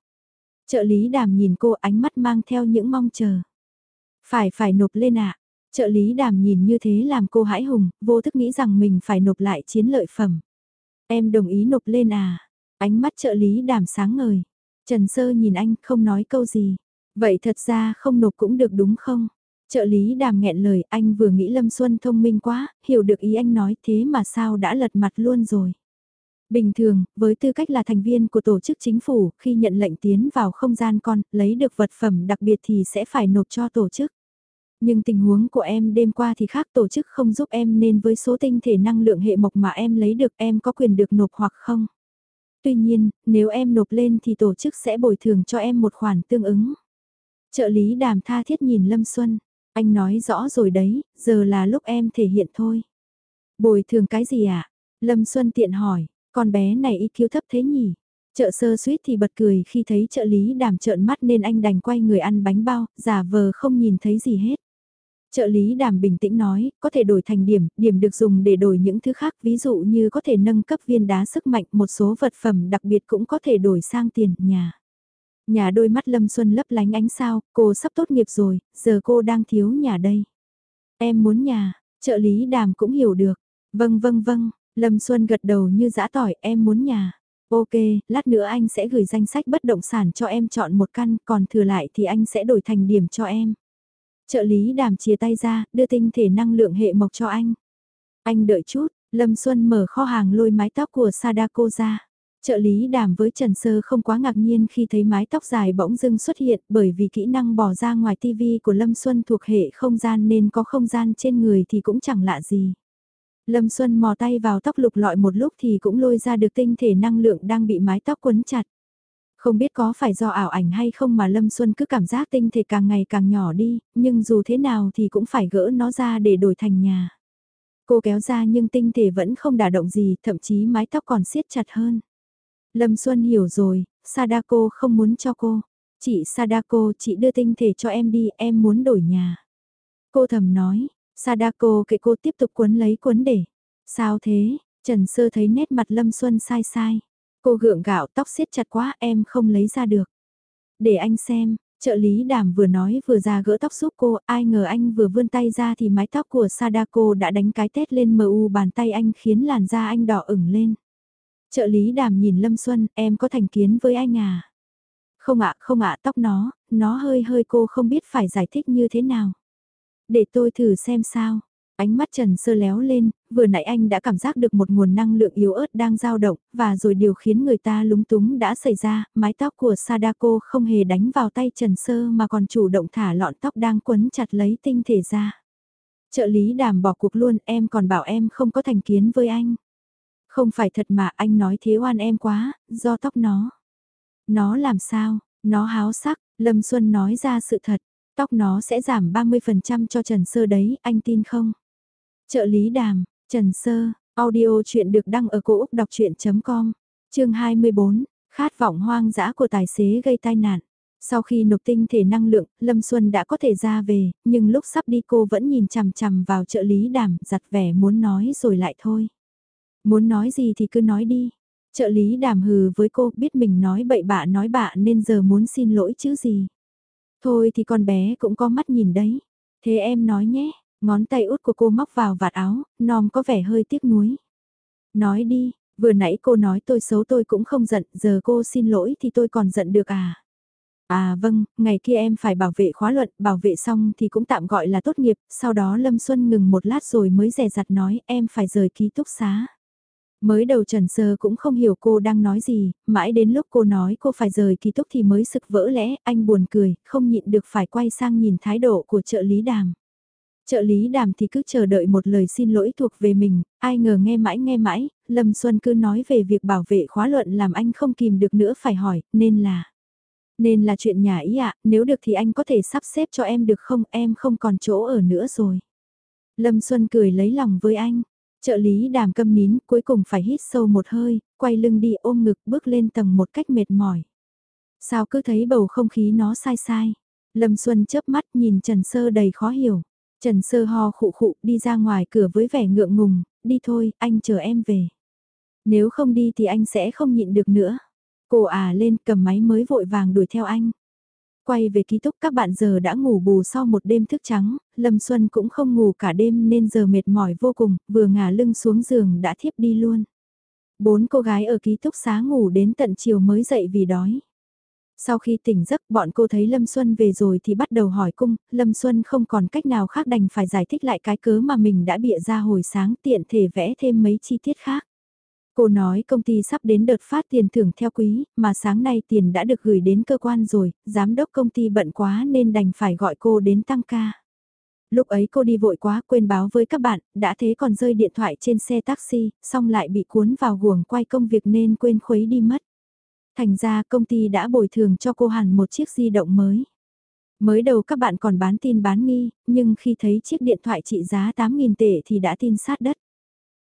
Trợ lý đàm nhìn cô ánh mắt mang theo những mong chờ. Phải phải nộp lên ạ. Trợ lý đàm nhìn như thế làm cô hãi hùng, vô thức nghĩ rằng mình phải nộp lại chiến lợi phẩm. Em đồng ý nộp lên à? Ánh mắt trợ lý đàm sáng ngời. Trần Sơ nhìn anh không nói câu gì. Vậy thật ra không nộp cũng được đúng không? Trợ lý đàm nghẹn lời anh vừa nghĩ Lâm Xuân thông minh quá, hiểu được ý anh nói thế mà sao đã lật mặt luôn rồi. Bình thường, với tư cách là thành viên của tổ chức chính phủ, khi nhận lệnh tiến vào không gian con, lấy được vật phẩm đặc biệt thì sẽ phải nộp cho tổ chức. Nhưng tình huống của em đêm qua thì khác tổ chức không giúp em nên với số tinh thể năng lượng hệ mộc mà em lấy được em có quyền được nộp hoặc không. Tuy nhiên, nếu em nộp lên thì tổ chức sẽ bồi thường cho em một khoản tương ứng. Trợ lý đàm tha thiết nhìn Lâm Xuân, anh nói rõ rồi đấy, giờ là lúc em thể hiện thôi. Bồi thường cái gì ạ? À? Lâm Xuân tiện hỏi, con bé này ý cứu thấp thế nhỉ? Trợ sơ suýt thì bật cười khi thấy trợ lý đàm trợn mắt nên anh đành quay người ăn bánh bao, giả vờ không nhìn thấy gì hết. Trợ lý đàm bình tĩnh nói, có thể đổi thành điểm, điểm được dùng để đổi những thứ khác, ví dụ như có thể nâng cấp viên đá sức mạnh, một số vật phẩm đặc biệt cũng có thể đổi sang tiền, nhà. Nhà đôi mắt Lâm Xuân lấp lánh ánh sao, cô sắp tốt nghiệp rồi, giờ cô đang thiếu nhà đây. Em muốn nhà, trợ lý đàm cũng hiểu được. Vâng vâng vâng, Lâm Xuân gật đầu như dã tỏi, em muốn nhà. Ok, lát nữa anh sẽ gửi danh sách bất động sản cho em chọn một căn, còn thừa lại thì anh sẽ đổi thành điểm cho em. Trợ lý đàm chia tay ra, đưa tinh thể năng lượng hệ mộc cho anh. Anh đợi chút, Lâm Xuân mở kho hàng lôi mái tóc của Sadako ra. Trợ lý đàm với Trần Sơ không quá ngạc nhiên khi thấy mái tóc dài bỗng dưng xuất hiện bởi vì kỹ năng bỏ ra ngoài TV của Lâm Xuân thuộc hệ không gian nên có không gian trên người thì cũng chẳng lạ gì. Lâm Xuân mò tay vào tóc lục lọi một lúc thì cũng lôi ra được tinh thể năng lượng đang bị mái tóc quấn chặt. Không biết có phải do ảo ảnh hay không mà Lâm Xuân cứ cảm giác tinh thể càng ngày càng nhỏ đi, nhưng dù thế nào thì cũng phải gỡ nó ra để đổi thành nhà. Cô kéo ra nhưng tinh thể vẫn không đả động gì, thậm chí mái tóc còn siết chặt hơn. Lâm Xuân hiểu rồi, Sadako không muốn cho cô. Chị Sadako, chị đưa tinh thể cho em đi, em muốn đổi nhà. Cô thầm nói, Sadako kệ cô tiếp tục cuốn lấy cuốn để. Sao thế, Trần Sơ thấy nét mặt Lâm Xuân sai sai. Cô gượng gạo tóc siết chặt quá em không lấy ra được. Để anh xem, trợ lý đàm vừa nói vừa ra gỡ tóc giúp cô, ai ngờ anh vừa vươn tay ra thì mái tóc của Sadako đã đánh cái tét lên mờ u bàn tay anh khiến làn da anh đỏ ửng lên. Trợ lý đàm nhìn Lâm Xuân, em có thành kiến với anh à? Không ạ, không ạ, tóc nó, nó hơi hơi cô không biết phải giải thích như thế nào. Để tôi thử xem sao. Ánh mắt Trần Sơ léo lên, vừa nãy anh đã cảm giác được một nguồn năng lượng yếu ớt đang dao động, và rồi điều khiến người ta lúng túng đã xảy ra, mái tóc của Sadako không hề đánh vào tay Trần Sơ mà còn chủ động thả lọn tóc đang quấn chặt lấy tinh thể ra. Trợ lý đàm bỏ cuộc luôn, em còn bảo em không có thành kiến với anh. Không phải thật mà anh nói thế oan em quá, do tóc nó. Nó làm sao, nó háo sắc, Lâm Xuân nói ra sự thật, tóc nó sẽ giảm 30% cho Trần Sơ đấy, anh tin không? Trợ lý đàm, Trần Sơ, audio chuyện được đăng ở cổ Úc đọc chuyện.com, chương 24, khát vọng hoang dã của tài xế gây tai nạn. Sau khi nộp tinh thể năng lượng, Lâm Xuân đã có thể ra về, nhưng lúc sắp đi cô vẫn nhìn chằm chằm vào trợ lý đàm, giặt vẻ muốn nói rồi lại thôi. Muốn nói gì thì cứ nói đi. Trợ lý đàm hừ với cô biết mình nói bậy bạ nói bạ nên giờ muốn xin lỗi chứ gì. Thôi thì con bé cũng có mắt nhìn đấy. Thế em nói nhé, ngón tay út của cô móc vào vạt áo, nom có vẻ hơi tiếc nuối. Nói đi, vừa nãy cô nói tôi xấu tôi cũng không giận, giờ cô xin lỗi thì tôi còn giận được à. À vâng, ngày kia em phải bảo vệ khóa luận, bảo vệ xong thì cũng tạm gọi là tốt nghiệp, sau đó Lâm Xuân ngừng một lát rồi mới rè rặt nói em phải rời ký túc xá. Mới đầu Trần Sơ cũng không hiểu cô đang nói gì, mãi đến lúc cô nói cô phải rời ký túc thì mới sực vỡ lẽ, anh buồn cười, không nhịn được phải quay sang nhìn thái độ của trợ lý đàm. Trợ lý đàm thì cứ chờ đợi một lời xin lỗi thuộc về mình, ai ngờ nghe mãi nghe mãi, Lâm Xuân cứ nói về việc bảo vệ khóa luận làm anh không kìm được nữa phải hỏi, nên là... Nên là chuyện nhà ý ạ, nếu được thì anh có thể sắp xếp cho em được không, em không còn chỗ ở nữa rồi. Lâm Xuân cười lấy lòng với anh, Trợ lý đàm câm nín cuối cùng phải hít sâu một hơi, quay lưng đi ôm ngực bước lên tầng một cách mệt mỏi. Sao cứ thấy bầu không khí nó sai sai. Lâm Xuân chớp mắt nhìn Trần Sơ đầy khó hiểu. Trần Sơ ho khụ khụ đi ra ngoài cửa với vẻ ngượng ngùng, đi thôi, anh chờ em về. Nếu không đi thì anh sẽ không nhịn được nữa. Cô à lên cầm máy mới vội vàng đuổi theo anh. Quay về ký túc các bạn giờ đã ngủ bù sau một đêm thức trắng, Lâm Xuân cũng không ngủ cả đêm nên giờ mệt mỏi vô cùng, vừa ngả lưng xuống giường đã thiếp đi luôn. Bốn cô gái ở ký túc xá ngủ đến tận chiều mới dậy vì đói. Sau khi tỉnh giấc bọn cô thấy Lâm Xuân về rồi thì bắt đầu hỏi cung, Lâm Xuân không còn cách nào khác đành phải giải thích lại cái cớ mà mình đã bịa ra hồi sáng tiện thể vẽ thêm mấy chi tiết khác. Cô nói công ty sắp đến đợt phát tiền thưởng theo quý, mà sáng nay tiền đã được gửi đến cơ quan rồi, giám đốc công ty bận quá nên đành phải gọi cô đến tăng ca. Lúc ấy cô đi vội quá quên báo với các bạn, đã thế còn rơi điện thoại trên xe taxi, xong lại bị cuốn vào guồng quay công việc nên quên khuấy đi mất. Thành ra công ty đã bồi thường cho cô hẳn một chiếc di động mới. Mới đầu các bạn còn bán tin bán nghi, nhưng khi thấy chiếc điện thoại trị giá 8.000 tệ thì đã tin sát đất.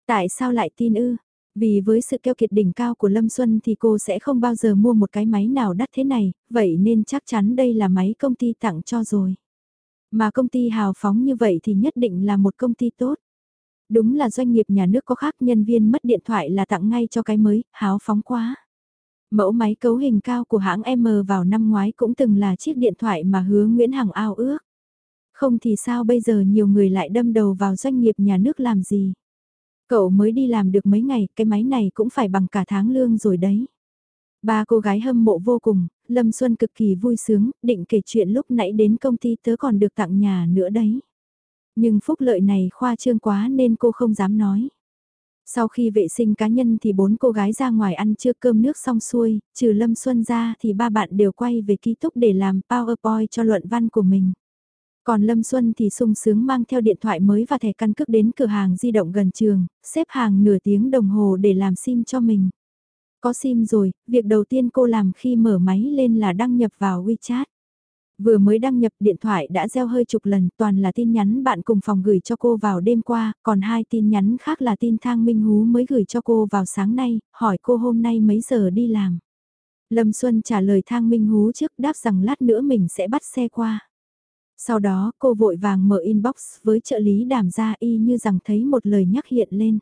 Tại sao lại tin ư? Vì với sự keo kiệt đỉnh cao của Lâm Xuân thì cô sẽ không bao giờ mua một cái máy nào đắt thế này, vậy nên chắc chắn đây là máy công ty tặng cho rồi. Mà công ty hào phóng như vậy thì nhất định là một công ty tốt. Đúng là doanh nghiệp nhà nước có khác nhân viên mất điện thoại là tặng ngay cho cái mới, hào phóng quá. Mẫu máy cấu hình cao của hãng M vào năm ngoái cũng từng là chiếc điện thoại mà hứa Nguyễn Hằng ao ước. Không thì sao bây giờ nhiều người lại đâm đầu vào doanh nghiệp nhà nước làm gì? Cậu mới đi làm được mấy ngày, cái máy này cũng phải bằng cả tháng lương rồi đấy. Ba cô gái hâm mộ vô cùng, Lâm Xuân cực kỳ vui sướng, định kể chuyện lúc nãy đến công ty tớ còn được tặng nhà nữa đấy. Nhưng phúc lợi này khoa trương quá nên cô không dám nói. Sau khi vệ sinh cá nhân thì bốn cô gái ra ngoài ăn trưa cơm nước xong xuôi, trừ Lâm Xuân ra thì ba bạn đều quay về ký túc để làm PowerPoint cho luận văn của mình. Còn Lâm Xuân thì sung sướng mang theo điện thoại mới và thẻ căn cước đến cửa hàng di động gần trường, xếp hàng nửa tiếng đồng hồ để làm sim cho mình. Có sim rồi, việc đầu tiên cô làm khi mở máy lên là đăng nhập vào WeChat. Vừa mới đăng nhập điện thoại đã gieo hơi chục lần toàn là tin nhắn bạn cùng phòng gửi cho cô vào đêm qua, còn hai tin nhắn khác là tin thang Minh Hú mới gửi cho cô vào sáng nay, hỏi cô hôm nay mấy giờ đi làm. Lâm Xuân trả lời thang minh hú trước đáp rằng lát nữa mình sẽ bắt xe qua. Sau đó cô vội vàng mở inbox với trợ lý đàm ra y như rằng thấy một lời nhắc hiện lên.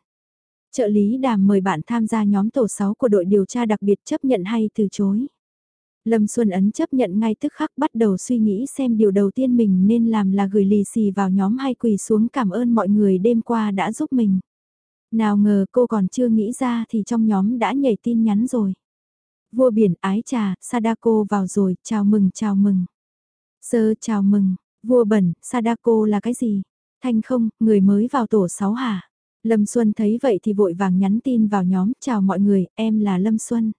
Trợ lý đàm mời bạn tham gia nhóm tổ 6 của đội điều tra đặc biệt chấp nhận hay từ chối. Lâm Xuân Ấn chấp nhận ngay tức khắc bắt đầu suy nghĩ xem điều đầu tiên mình nên làm là gửi lì xì vào nhóm hay quỳ xuống cảm ơn mọi người đêm qua đã giúp mình. Nào ngờ cô còn chưa nghĩ ra thì trong nhóm đã nhảy tin nhắn rồi. Vua biển ái trà, Sadako vào rồi, chào mừng chào mừng. Sơ chào mừng, vua bẩn, Sadako là cái gì? Thanh không, người mới vào tổ 6 hả? Lâm Xuân thấy vậy thì vội vàng nhắn tin vào nhóm, chào mọi người, em là Lâm Xuân.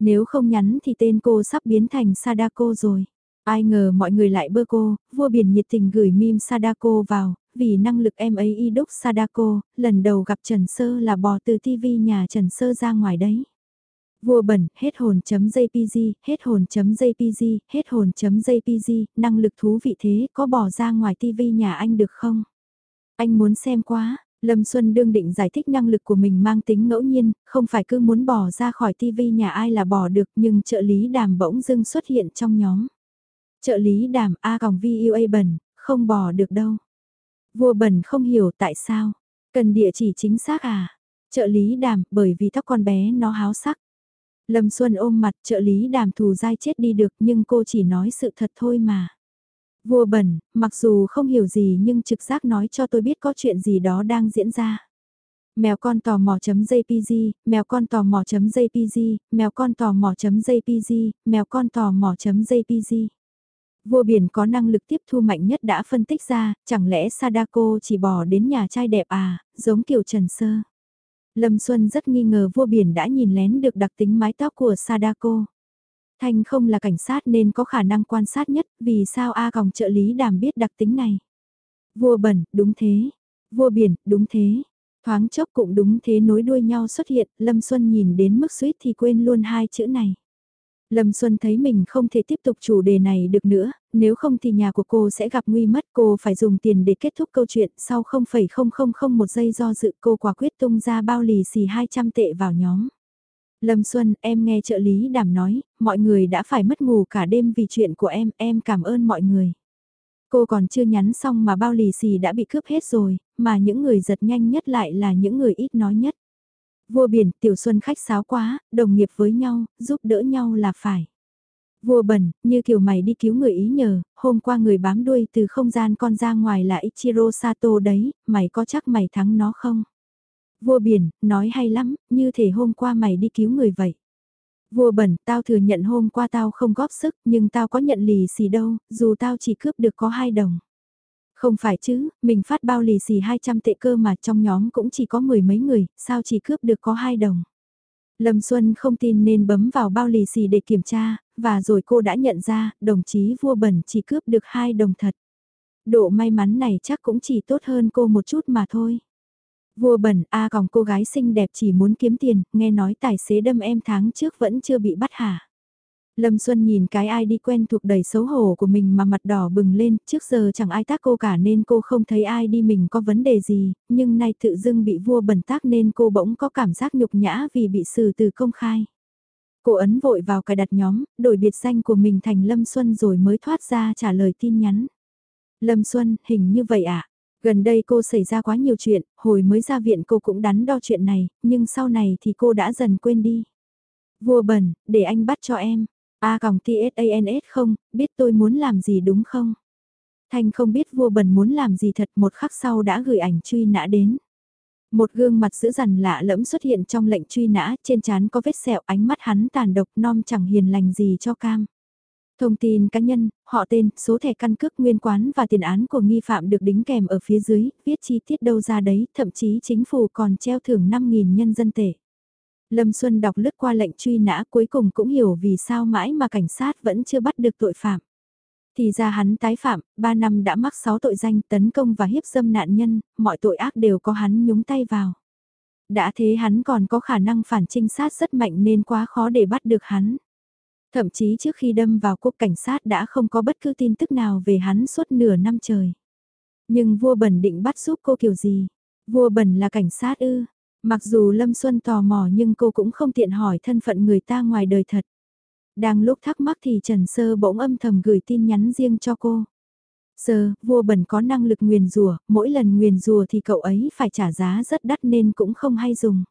Nếu không nhắn thì tên cô sắp biến thành Sadako rồi. Ai ngờ mọi người lại bơ cô, vua biển nhiệt tình gửi meme Sadako vào, vì năng lực em ấy y đúc Sadako, lần đầu gặp Trần Sơ là bò từ TV nhà Trần Sơ ra ngoài đấy. Vua bẩn, hết hồn.jpg, hết hồn.jpg, hết hồn.jpg, năng lực thú vị thế có bỏ ra ngoài TV nhà anh được không? Anh muốn xem quá, Lâm Xuân đương định giải thích năng lực của mình mang tính ngẫu nhiên, không phải cứ muốn bỏ ra khỏi TV nhà ai là bỏ được nhưng trợ lý đàm bỗng dưng xuất hiện trong nhóm. Trợ lý đàm A còng a bẩn, không bỏ được đâu. Vua bẩn không hiểu tại sao. Cần địa chỉ chính xác à? Trợ lý đàm bởi vì tóc con bé nó háo sắc. Lâm Xuân ôm mặt trợ lý đàm thù dai chết đi được nhưng cô chỉ nói sự thật thôi mà. Vua bẩn, mặc dù không hiểu gì nhưng trực giác nói cho tôi biết có chuyện gì đó đang diễn ra. Mèo con tò mò.jpg, mèo con tò mò.jpg, mèo con tò mò.jpg, mèo con tò mò.jpg. Vua biển có năng lực tiếp thu mạnh nhất đã phân tích ra, chẳng lẽ Sadako chỉ bỏ đến nhà trai đẹp à, giống kiểu Trần Sơ. Lâm Xuân rất nghi ngờ vua biển đã nhìn lén được đặc tính mái tóc của Sadako. Thanh không là cảnh sát nên có khả năng quan sát nhất, vì sao A còng trợ lý đàm biết đặc tính này. Vua bẩn, đúng thế. Vua biển, đúng thế. Thoáng chốc cũng đúng thế nối đuôi nhau xuất hiện, Lâm Xuân nhìn đến mức suýt thì quên luôn hai chữ này. Lâm Xuân thấy mình không thể tiếp tục chủ đề này được nữa, nếu không thì nhà của cô sẽ gặp nguy mất cô phải dùng tiền để kết thúc câu chuyện sau 0,000 một giây do dự cô quả quyết tung ra bao lì xì 200 tệ vào nhóm. Lâm Xuân, em nghe trợ lý đảm nói, mọi người đã phải mất ngủ cả đêm vì chuyện của em, em cảm ơn mọi người. Cô còn chưa nhắn xong mà bao lì xì đã bị cướp hết rồi, mà những người giật nhanh nhất lại là những người ít nói nhất. Vua biển, tiểu xuân khách sáo quá, đồng nghiệp với nhau, giúp đỡ nhau là phải. Vua bẩn, như kiểu mày đi cứu người ý nhờ, hôm qua người bám đuôi từ không gian con ra ngoài là Ichiro Sato đấy, mày có chắc mày thắng nó không? Vua biển, nói hay lắm, như thể hôm qua mày đi cứu người vậy. Vua bẩn, tao thừa nhận hôm qua tao không góp sức, nhưng tao có nhận lì xì đâu, dù tao chỉ cướp được có hai đồng. Không phải chứ, mình phát bao lì xì 200 tệ cơ mà trong nhóm cũng chỉ có mười mấy người, sao chỉ cướp được có hai đồng. Lâm Xuân không tin nên bấm vào bao lì xì để kiểm tra, và rồi cô đã nhận ra, đồng chí vua bẩn chỉ cướp được hai đồng thật. Độ may mắn này chắc cũng chỉ tốt hơn cô một chút mà thôi. Vua bẩn, a à còng cô gái xinh đẹp chỉ muốn kiếm tiền, nghe nói tài xế đâm em tháng trước vẫn chưa bị bắt hả. Lâm Xuân nhìn cái ai đi quen thuộc đầy xấu hổ của mình mà mặt đỏ bừng lên, trước giờ chẳng ai tác cô cả nên cô không thấy ai đi mình có vấn đề gì, nhưng nay tự dưng bị vua bẩn tác nên cô bỗng có cảm giác nhục nhã vì bị xử từ công khai. Cô ấn vội vào cài đặt nhóm, đổi biệt danh của mình thành Lâm Xuân rồi mới thoát ra trả lời tin nhắn. Lâm Xuân, hình như vậy ạ. À? Gần đây cô xảy ra quá nhiều chuyện, hồi mới ra viện cô cũng đắn đo chuyện này, nhưng sau này thì cô đã dần quên đi. Vua bẩn, để anh bắt cho em. A còng TSANS không, biết tôi muốn làm gì đúng không? Thanh không biết vua bẩn muốn làm gì thật một khắc sau đã gửi ảnh truy nã đến. Một gương mặt dữ dằn lạ lẫm xuất hiện trong lệnh truy nã, trên trán có vết sẹo ánh mắt hắn tàn độc non chẳng hiền lành gì cho cam. Thông tin cá nhân, họ tên, số thẻ căn cước nguyên quán và tiền án của nghi phạm được đính kèm ở phía dưới, viết chi tiết đâu ra đấy, thậm chí chính phủ còn treo thưởng 5.000 nhân dân tệ. Lâm Xuân đọc lướt qua lệnh truy nã cuối cùng cũng hiểu vì sao mãi mà cảnh sát vẫn chưa bắt được tội phạm. Thì ra hắn tái phạm, 3 năm đã mắc 6 tội danh tấn công và hiếp dâm nạn nhân, mọi tội ác đều có hắn nhúng tay vào. Đã thế hắn còn có khả năng phản trinh sát rất mạnh nên quá khó để bắt được hắn. Thậm chí trước khi đâm vào cục cảnh sát đã không có bất cứ tin tức nào về hắn suốt nửa năm trời. Nhưng vua bẩn định bắt giúp cô kiểu gì? Vua bẩn là cảnh sát ư? Mặc dù Lâm Xuân tò mò nhưng cô cũng không tiện hỏi thân phận người ta ngoài đời thật. Đang lúc thắc mắc thì Trần Sơ bỗng âm thầm gửi tin nhắn riêng cho cô. Sơ, vua bẩn có năng lực nguyền rùa, mỗi lần nguyền rùa thì cậu ấy phải trả giá rất đắt nên cũng không hay dùng.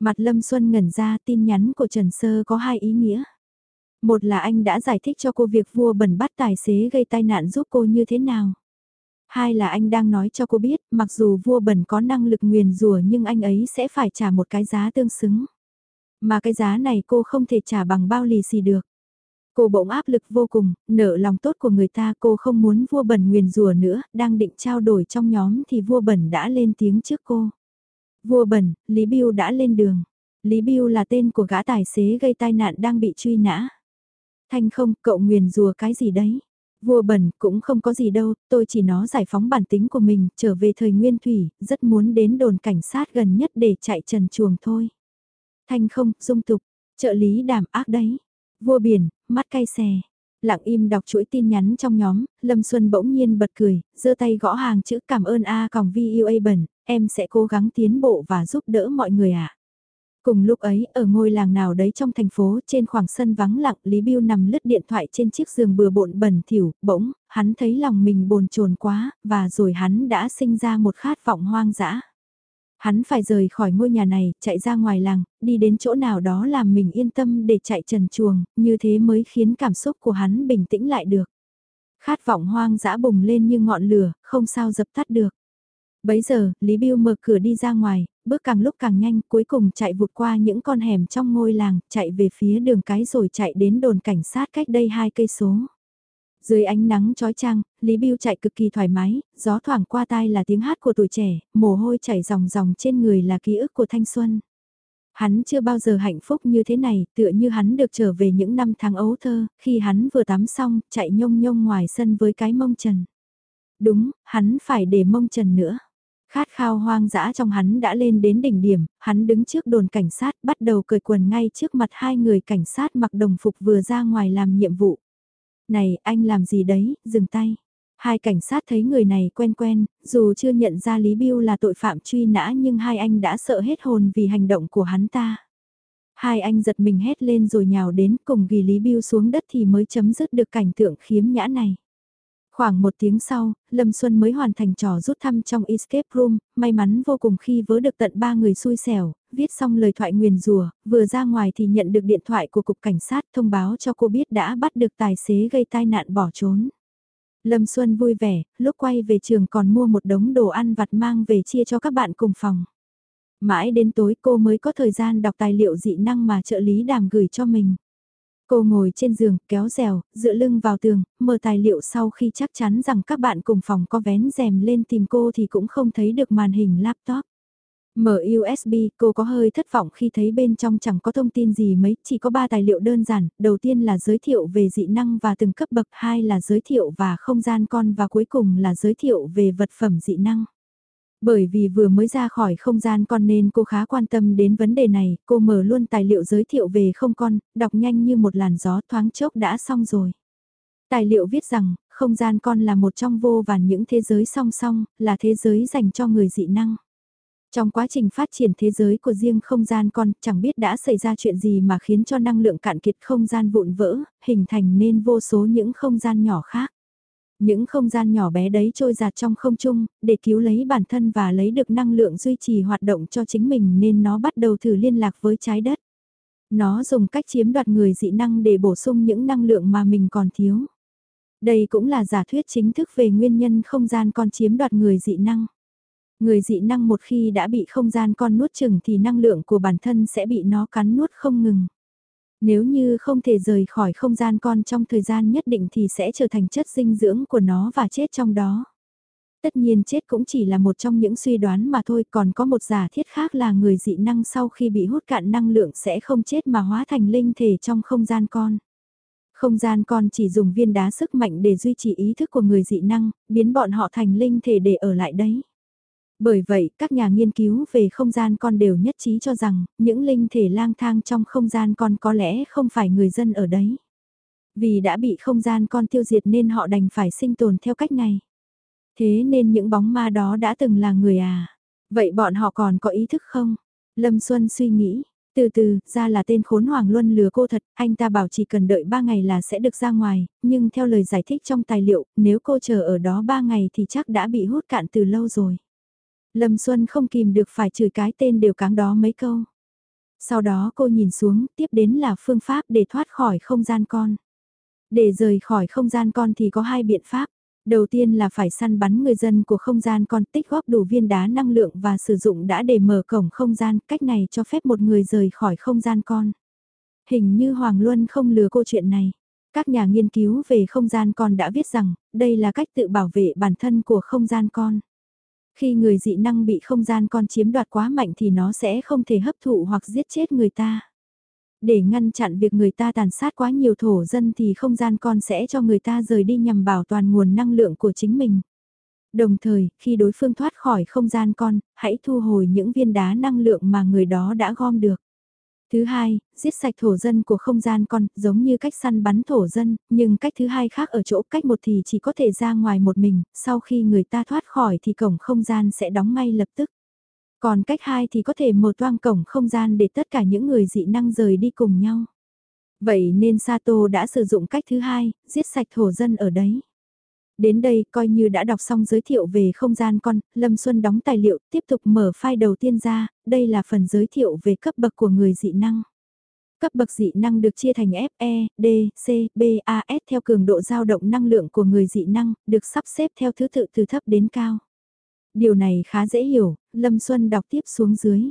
Mặt Lâm Xuân ngẩn ra tin nhắn của Trần Sơ có hai ý nghĩa. Một là anh đã giải thích cho cô việc vua bẩn bắt tài xế gây tai nạn giúp cô như thế nào. Hai là anh đang nói cho cô biết, mặc dù vua bẩn có năng lực nguyền rủa nhưng anh ấy sẽ phải trả một cái giá tương xứng. Mà cái giá này cô không thể trả bằng bao lì xì được. Cô bỗng áp lực vô cùng, nợ lòng tốt của người ta cô không muốn vua bẩn nguyền rủa nữa, đang định trao đổi trong nhóm thì vua bẩn đã lên tiếng trước cô. Vua bẩn, Lý Biêu đã lên đường. Lý Biêu là tên của gã tài xế gây tai nạn đang bị truy nã. Thanh không, cậu nguyền rùa cái gì đấy? Vua bẩn cũng không có gì đâu, tôi chỉ nó giải phóng bản tính của mình, trở về thời nguyên thủy, rất muốn đến đồn cảnh sát gần nhất để chạy trần chuồng thôi. Thanh không, dung tục, trợ lý đàm ác đấy. Vua biển, mắt cay xè. Lặng im đọc chuỗi tin nhắn trong nhóm, Lâm Xuân bỗng nhiên bật cười, giơ tay gõ hàng chữ cảm ơn A còng VUA bẩn, em sẽ cố gắng tiến bộ và giúp đỡ mọi người ạ. À. Cùng lúc ấy, ở ngôi làng nào đấy trong thành phố, trên khoảng sân vắng lặng, Lý Biêu nằm lướt điện thoại trên chiếc giường bừa bộn bẩn thỉu, bỗng, hắn thấy lòng mình bồn chồn quá, và rồi hắn đã sinh ra một khát vọng hoang dã. Hắn phải rời khỏi ngôi nhà này, chạy ra ngoài làng, đi đến chỗ nào đó làm mình yên tâm để chạy trần chuồng, như thế mới khiến cảm xúc của hắn bình tĩnh lại được. Khát vọng hoang dã bùng lên như ngọn lửa, không sao dập tắt được. Bấy giờ, Lý Biêu mở cửa đi ra ngoài, bước càng lúc càng nhanh, cuối cùng chạy vụt qua những con hẻm trong ngôi làng, chạy về phía đường cái rồi chạy đến đồn cảnh sát cách đây hai cây số. Dưới ánh nắng chói trăng, Lý Biêu chạy cực kỳ thoải mái, gió thoảng qua tai là tiếng hát của tuổi trẻ, mồ hôi chảy ròng ròng trên người là ký ức của thanh xuân. Hắn chưa bao giờ hạnh phúc như thế này, tựa như hắn được trở về những năm tháng ấu thơ, khi hắn vừa tắm xong, chạy nhông nhông ngoài sân với cái mông trần. Đúng, hắn phải để mông trần nữa. Khát khao hoang dã trong hắn đã lên đến đỉnh điểm, hắn đứng trước đồn cảnh sát bắt đầu cởi quần ngay trước mặt hai người cảnh sát mặc đồng phục vừa ra ngoài làm nhiệm vụ. Này, anh làm gì đấy, dừng tay. Hai cảnh sát thấy người này quen quen, dù chưa nhận ra Lý Biêu là tội phạm truy nã nhưng hai anh đã sợ hết hồn vì hành động của hắn ta. Hai anh giật mình hét lên rồi nhào đến cùng ghi Lý Biêu xuống đất thì mới chấm dứt được cảnh tượng khiếm nhã này. Khoảng một tiếng sau, Lâm Xuân mới hoàn thành trò rút thăm trong escape room, may mắn vô cùng khi vớ được tận ba người xui xẻo, viết xong lời thoại nguyền rùa, vừa ra ngoài thì nhận được điện thoại của cục cảnh sát thông báo cho cô biết đã bắt được tài xế gây tai nạn bỏ trốn. Lâm Xuân vui vẻ, lúc quay về trường còn mua một đống đồ ăn vặt mang về chia cho các bạn cùng phòng. Mãi đến tối cô mới có thời gian đọc tài liệu dị năng mà trợ lý đàm gửi cho mình. Cô ngồi trên giường, kéo dèo, dựa lưng vào tường, mở tài liệu sau khi chắc chắn rằng các bạn cùng phòng có vén rèm lên tìm cô thì cũng không thấy được màn hình laptop. Mở USB, cô có hơi thất vọng khi thấy bên trong chẳng có thông tin gì mấy, chỉ có 3 tài liệu đơn giản, đầu tiên là giới thiệu về dị năng và từng cấp bậc, hai là giới thiệu và không gian con và cuối cùng là giới thiệu về vật phẩm dị năng. Bởi vì vừa mới ra khỏi không gian con nên cô khá quan tâm đến vấn đề này, cô mở luôn tài liệu giới thiệu về không con, đọc nhanh như một làn gió thoáng chốc đã xong rồi. Tài liệu viết rằng, không gian con là một trong vô vàn những thế giới song song, là thế giới dành cho người dị năng. Trong quá trình phát triển thế giới của riêng không gian con, chẳng biết đã xảy ra chuyện gì mà khiến cho năng lượng cạn kiệt không gian vụn vỡ, hình thành nên vô số những không gian nhỏ khác. Những không gian nhỏ bé đấy trôi giạt trong không trung, để cứu lấy bản thân và lấy được năng lượng duy trì hoạt động cho chính mình nên nó bắt đầu thử liên lạc với trái đất. Nó dùng cách chiếm đoạt người dị năng để bổ sung những năng lượng mà mình còn thiếu. Đây cũng là giả thuyết chính thức về nguyên nhân không gian con chiếm đoạt người dị năng. Người dị năng một khi đã bị không gian con nuốt chừng thì năng lượng của bản thân sẽ bị nó cắn nuốt không ngừng. Nếu như không thể rời khỏi không gian con trong thời gian nhất định thì sẽ trở thành chất dinh dưỡng của nó và chết trong đó. Tất nhiên chết cũng chỉ là một trong những suy đoán mà thôi còn có một giả thiết khác là người dị năng sau khi bị hút cạn năng lượng sẽ không chết mà hóa thành linh thể trong không gian con. Không gian con chỉ dùng viên đá sức mạnh để duy trì ý thức của người dị năng, biến bọn họ thành linh thể để ở lại đấy. Bởi vậy, các nhà nghiên cứu về không gian con đều nhất trí cho rằng, những linh thể lang thang trong không gian con có lẽ không phải người dân ở đấy. Vì đã bị không gian con tiêu diệt nên họ đành phải sinh tồn theo cách này. Thế nên những bóng ma đó đã từng là người à? Vậy bọn họ còn có ý thức không? Lâm Xuân suy nghĩ, Từ từ, ra là tên khốn Hoàng Luân lừa cô thật, anh ta bảo chỉ cần đợi 3 ngày là sẽ được ra ngoài, nhưng theo lời giải thích trong tài liệu, nếu cô chờ ở đó 3 ngày thì chắc đã bị hút cạn từ lâu rồi. Lâm Xuân không kìm được phải chửi cái tên đều cáng đó mấy câu. Sau đó cô nhìn xuống, tiếp đến là phương pháp để thoát khỏi không gian con. Để rời khỏi không gian con thì có hai biện pháp. Đầu tiên là phải săn bắn người dân của không gian con tích góp đủ viên đá năng lượng và sử dụng đã để mở cổng không gian, cách này cho phép một người rời khỏi không gian con. Hình như Hoàng Luân không lừa cô chuyện này. Các nhà nghiên cứu về không gian con đã viết rằng, đây là cách tự bảo vệ bản thân của không gian con. Khi người dị năng bị không gian con chiếm đoạt quá mạnh thì nó sẽ không thể hấp thụ hoặc giết chết người ta. Để ngăn chặn việc người ta tàn sát quá nhiều thổ dân thì không gian con sẽ cho người ta rời đi nhằm bảo toàn nguồn năng lượng của chính mình. Đồng thời, khi đối phương thoát khỏi không gian con, hãy thu hồi những viên đá năng lượng mà người đó đã gom được. Thứ hai, giết sạch thổ dân của không gian con, giống như cách săn bắn thổ dân, nhưng cách thứ hai khác ở chỗ cách một thì chỉ có thể ra ngoài một mình, sau khi người ta thoát khỏi thì cổng không gian sẽ đóng ngay lập tức. Còn cách hai thì có thể mở toang cổng không gian để tất cả những người dị năng rời đi cùng nhau. Vậy nên Sato đã sử dụng cách thứ hai, giết sạch thổ dân ở đấy. Đến đây coi như đã đọc xong giới thiệu về không gian con, Lâm Xuân đóng tài liệu, tiếp tục mở file đầu tiên ra, đây là phần giới thiệu về cấp bậc của người dị năng. Cấp bậc dị năng được chia thành F, E, D, C, B, A, S theo cường độ dao động năng lượng của người dị năng, được sắp xếp theo thứ tự từ thấp đến cao. Điều này khá dễ hiểu, Lâm Xuân đọc tiếp xuống dưới.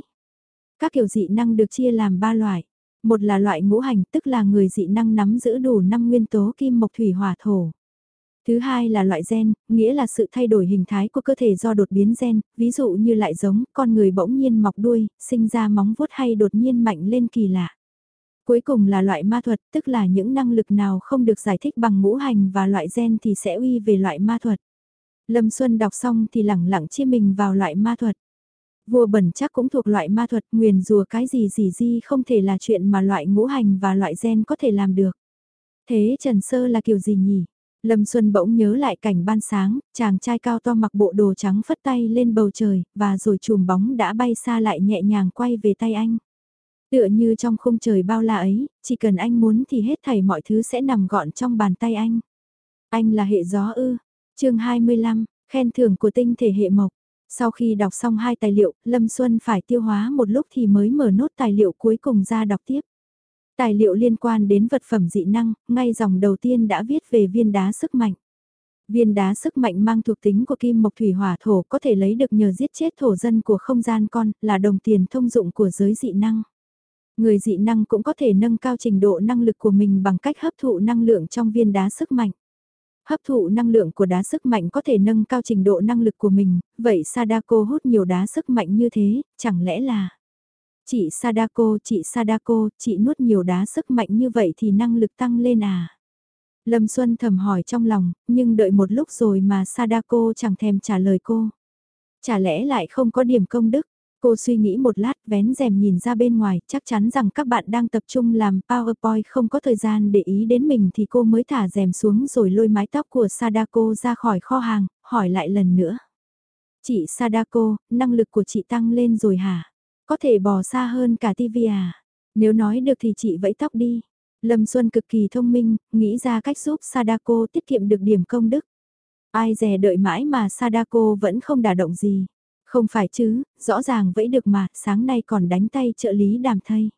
Các kiểu dị năng được chia làm 3 loại. Một là loại ngũ hành, tức là người dị năng nắm giữ đủ 5 nguyên tố kim mộc thủy hỏa thổ. Thứ hai là loại gen, nghĩa là sự thay đổi hình thái của cơ thể do đột biến gen, ví dụ như lại giống, con người bỗng nhiên mọc đuôi, sinh ra móng vuốt hay đột nhiên mạnh lên kỳ lạ. Cuối cùng là loại ma thuật, tức là những năng lực nào không được giải thích bằng ngũ hành và loại gen thì sẽ uy về loại ma thuật. Lâm Xuân đọc xong thì lẳng lặng chia mình vào loại ma thuật. Vua bẩn chắc cũng thuộc loại ma thuật, nguyền rùa cái gì gì gì không thể là chuyện mà loại ngũ hành và loại gen có thể làm được. Thế Trần Sơ là kiểu gì nhỉ? Lâm Xuân bỗng nhớ lại cảnh ban sáng, chàng trai cao to mặc bộ đồ trắng phất tay lên bầu trời, và rồi chùm bóng đã bay xa lại nhẹ nhàng quay về tay anh. Tựa như trong khung trời bao la ấy, chỉ cần anh muốn thì hết thảy mọi thứ sẽ nằm gọn trong bàn tay anh. Anh là hệ gió ư. chương 25, khen thưởng của tinh thể hệ mộc. Sau khi đọc xong hai tài liệu, Lâm Xuân phải tiêu hóa một lúc thì mới mở nốt tài liệu cuối cùng ra đọc tiếp. Tài liệu liên quan đến vật phẩm dị năng, ngay dòng đầu tiên đã viết về viên đá sức mạnh. Viên đá sức mạnh mang thuộc tính của kim mộc thủy hỏa thổ có thể lấy được nhờ giết chết thổ dân của không gian con, là đồng tiền thông dụng của giới dị năng. Người dị năng cũng có thể nâng cao trình độ năng lực của mình bằng cách hấp thụ năng lượng trong viên đá sức mạnh. Hấp thụ năng lượng của đá sức mạnh có thể nâng cao trình độ năng lực của mình, vậy Sadako hút nhiều đá sức mạnh như thế, chẳng lẽ là... Chị Sadako, chị Sadako, chị nuốt nhiều đá sức mạnh như vậy thì năng lực tăng lên à? Lâm Xuân thầm hỏi trong lòng, nhưng đợi một lúc rồi mà Sadako chẳng thèm trả lời cô. Chả lẽ lại không có điểm công đức? Cô suy nghĩ một lát vén rèm nhìn ra bên ngoài, chắc chắn rằng các bạn đang tập trung làm PowerPoint không có thời gian để ý đến mình thì cô mới thả rèm xuống rồi lôi mái tóc của Sadako ra khỏi kho hàng, hỏi lại lần nữa. Chị Sadako, năng lực của chị tăng lên rồi hả? Có thể bỏ xa hơn cả tivi à? Nếu nói được thì chị vẫy tóc đi. Lâm Xuân cực kỳ thông minh, nghĩ ra cách giúp Sadako tiết kiệm được điểm công đức. Ai dè đợi mãi mà Sadako vẫn không đả động gì. Không phải chứ, rõ ràng vẫy được mà, sáng nay còn đánh tay trợ lý đàm thay.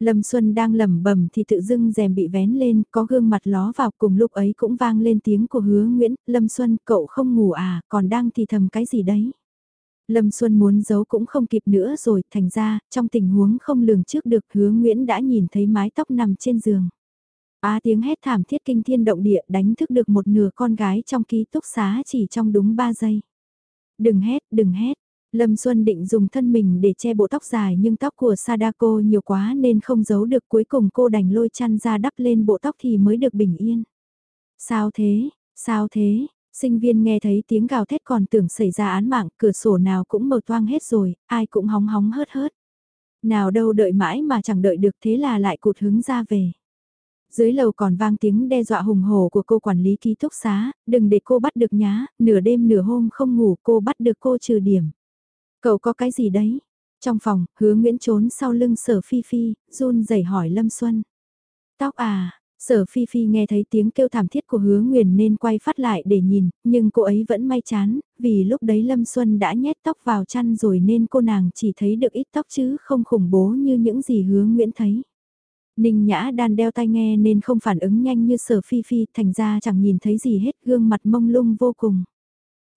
Lâm Xuân đang lẩm bẩm thì tự dưng rèm bị vén lên, có gương mặt ló vào cùng lúc ấy cũng vang lên tiếng của hứa Nguyễn, Lâm Xuân cậu không ngủ à, còn đang thì thầm cái gì đấy. Lâm Xuân muốn giấu cũng không kịp nữa rồi, thành ra, trong tình huống không lường trước được hứa Nguyễn đã nhìn thấy mái tóc nằm trên giường. Á tiếng hét thảm thiết kinh thiên động địa đánh thức được một nửa con gái trong ký túc xá chỉ trong đúng 3 giây. Đừng hét, đừng hét. Lâm Xuân định dùng thân mình để che bộ tóc dài nhưng tóc của Sadako nhiều quá nên không giấu được cuối cùng cô đành lôi chăn ra đắp lên bộ tóc thì mới được bình yên. Sao thế, sao thế, sinh viên nghe thấy tiếng gào thét còn tưởng xảy ra án mạng, cửa sổ nào cũng mở toang hết rồi, ai cũng hóng hóng hớt hớt. Nào đâu đợi mãi mà chẳng đợi được thế là lại cụt hứng ra về. Dưới lầu còn vang tiếng đe dọa hùng hổ của cô quản lý ký túc xá, đừng để cô bắt được nhá, nửa đêm nửa hôm không ngủ cô bắt được cô trừ điểm. Cậu có cái gì đấy? Trong phòng, hứa Nguyễn trốn sau lưng sở phi phi, run rẩy hỏi Lâm Xuân. Tóc à, sở phi phi nghe thấy tiếng kêu thảm thiết của hứa Nguyền nên quay phát lại để nhìn, nhưng cô ấy vẫn may chán, vì lúc đấy Lâm Xuân đã nhét tóc vào chăn rồi nên cô nàng chỉ thấy được ít tóc chứ không khủng bố như những gì hứa Nguyễn thấy. Ninh Nhã đan đeo tai nghe nên không phản ứng nhanh như sở phi phi, thành ra chẳng nhìn thấy gì hết, gương mặt mông lung vô cùng.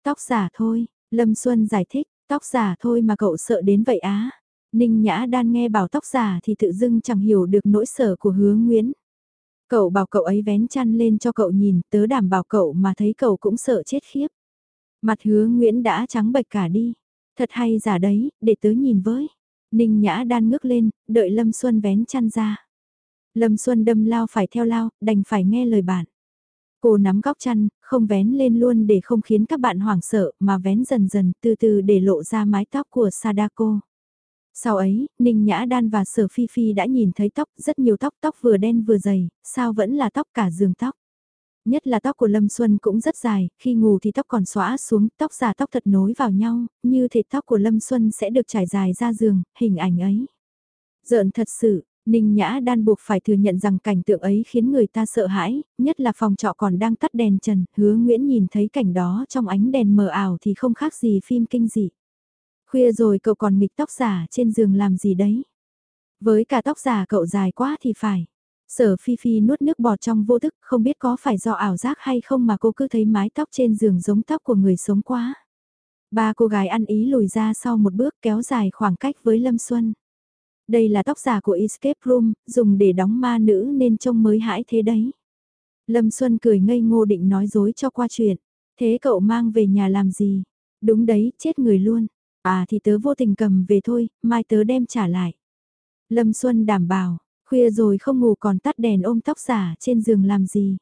Tóc giả thôi, Lâm Xuân giải thích, tóc giả thôi mà cậu sợ đến vậy á. Ninh Nhã đan nghe bảo tóc giả thì tự dưng chẳng hiểu được nỗi sợ của hứa Nguyễn. Cậu bảo cậu ấy vén chăn lên cho cậu nhìn, tớ đảm bảo cậu mà thấy cậu cũng sợ chết khiếp. Mặt hứa Nguyễn đã trắng bệch cả đi. Thật hay giả đấy, để tớ nhìn với. Ninh Nhã đan ngước lên, đợi Lâm Xuân vén chăn ra. Lâm Xuân đâm lao phải theo lao, đành phải nghe lời bạn. Cô nắm góc chăn, không vén lên luôn để không khiến các bạn hoảng sợ mà vén dần dần từ từ để lộ ra mái tóc của Sadako. Sau ấy, Ninh Nhã Đan và Sở Phi Phi đã nhìn thấy tóc, rất nhiều tóc, tóc vừa đen vừa dày, sao vẫn là tóc cả giường tóc. Nhất là tóc của Lâm Xuân cũng rất dài, khi ngủ thì tóc còn xóa xuống, tóc giả tóc thật nối vào nhau, như thể tóc của Lâm Xuân sẽ được trải dài ra giường, hình ảnh ấy. Giỡn thật sự, Ninh Nhã đan buộc phải thừa nhận rằng cảnh tượng ấy khiến người ta sợ hãi, nhất là phòng trọ còn đang tắt đèn trần, hứa Nguyễn nhìn thấy cảnh đó trong ánh đèn mờ ảo thì không khác gì phim kinh dị. Khuya rồi cậu còn nghịch tóc giả trên giường làm gì đấy? Với cả tóc giả cậu dài quá thì phải. Sở Phi Phi nuốt nước bọt trong vô thức, không biết có phải do ảo giác hay không mà cô cứ thấy mái tóc trên giường giống tóc của người sống quá. Ba cô gái ăn ý lùi ra sau một bước kéo dài khoảng cách với Lâm Xuân. Đây là tóc giả của Escape Room, dùng để đóng ma nữ nên trông mới hãi thế đấy. Lâm Xuân cười ngây ngô định nói dối cho qua chuyện. Thế cậu mang về nhà làm gì? Đúng đấy, chết người luôn. À thì tớ vô tình cầm về thôi, mai tớ đem trả lại. Lâm Xuân đảm bảo, khuya rồi không ngủ còn tắt đèn ôm tóc giả trên giường làm gì?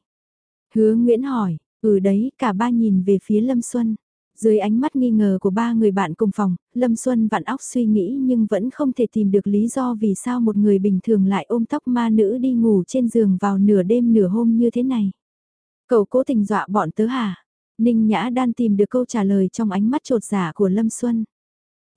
Hứa Nguyễn hỏi, ừ đấy, cả ba nhìn về phía Lâm Xuân. Dưới ánh mắt nghi ngờ của ba người bạn cùng phòng, Lâm Xuân vặn óc suy nghĩ nhưng vẫn không thể tìm được lý do vì sao một người bình thường lại ôm tóc ma nữ đi ngủ trên giường vào nửa đêm nửa hôm như thế này. Cậu cố tình dọa bọn tớ hả? Ninh Nhã đan tìm được câu trả lời trong ánh mắt trột giả của Lâm Xuân.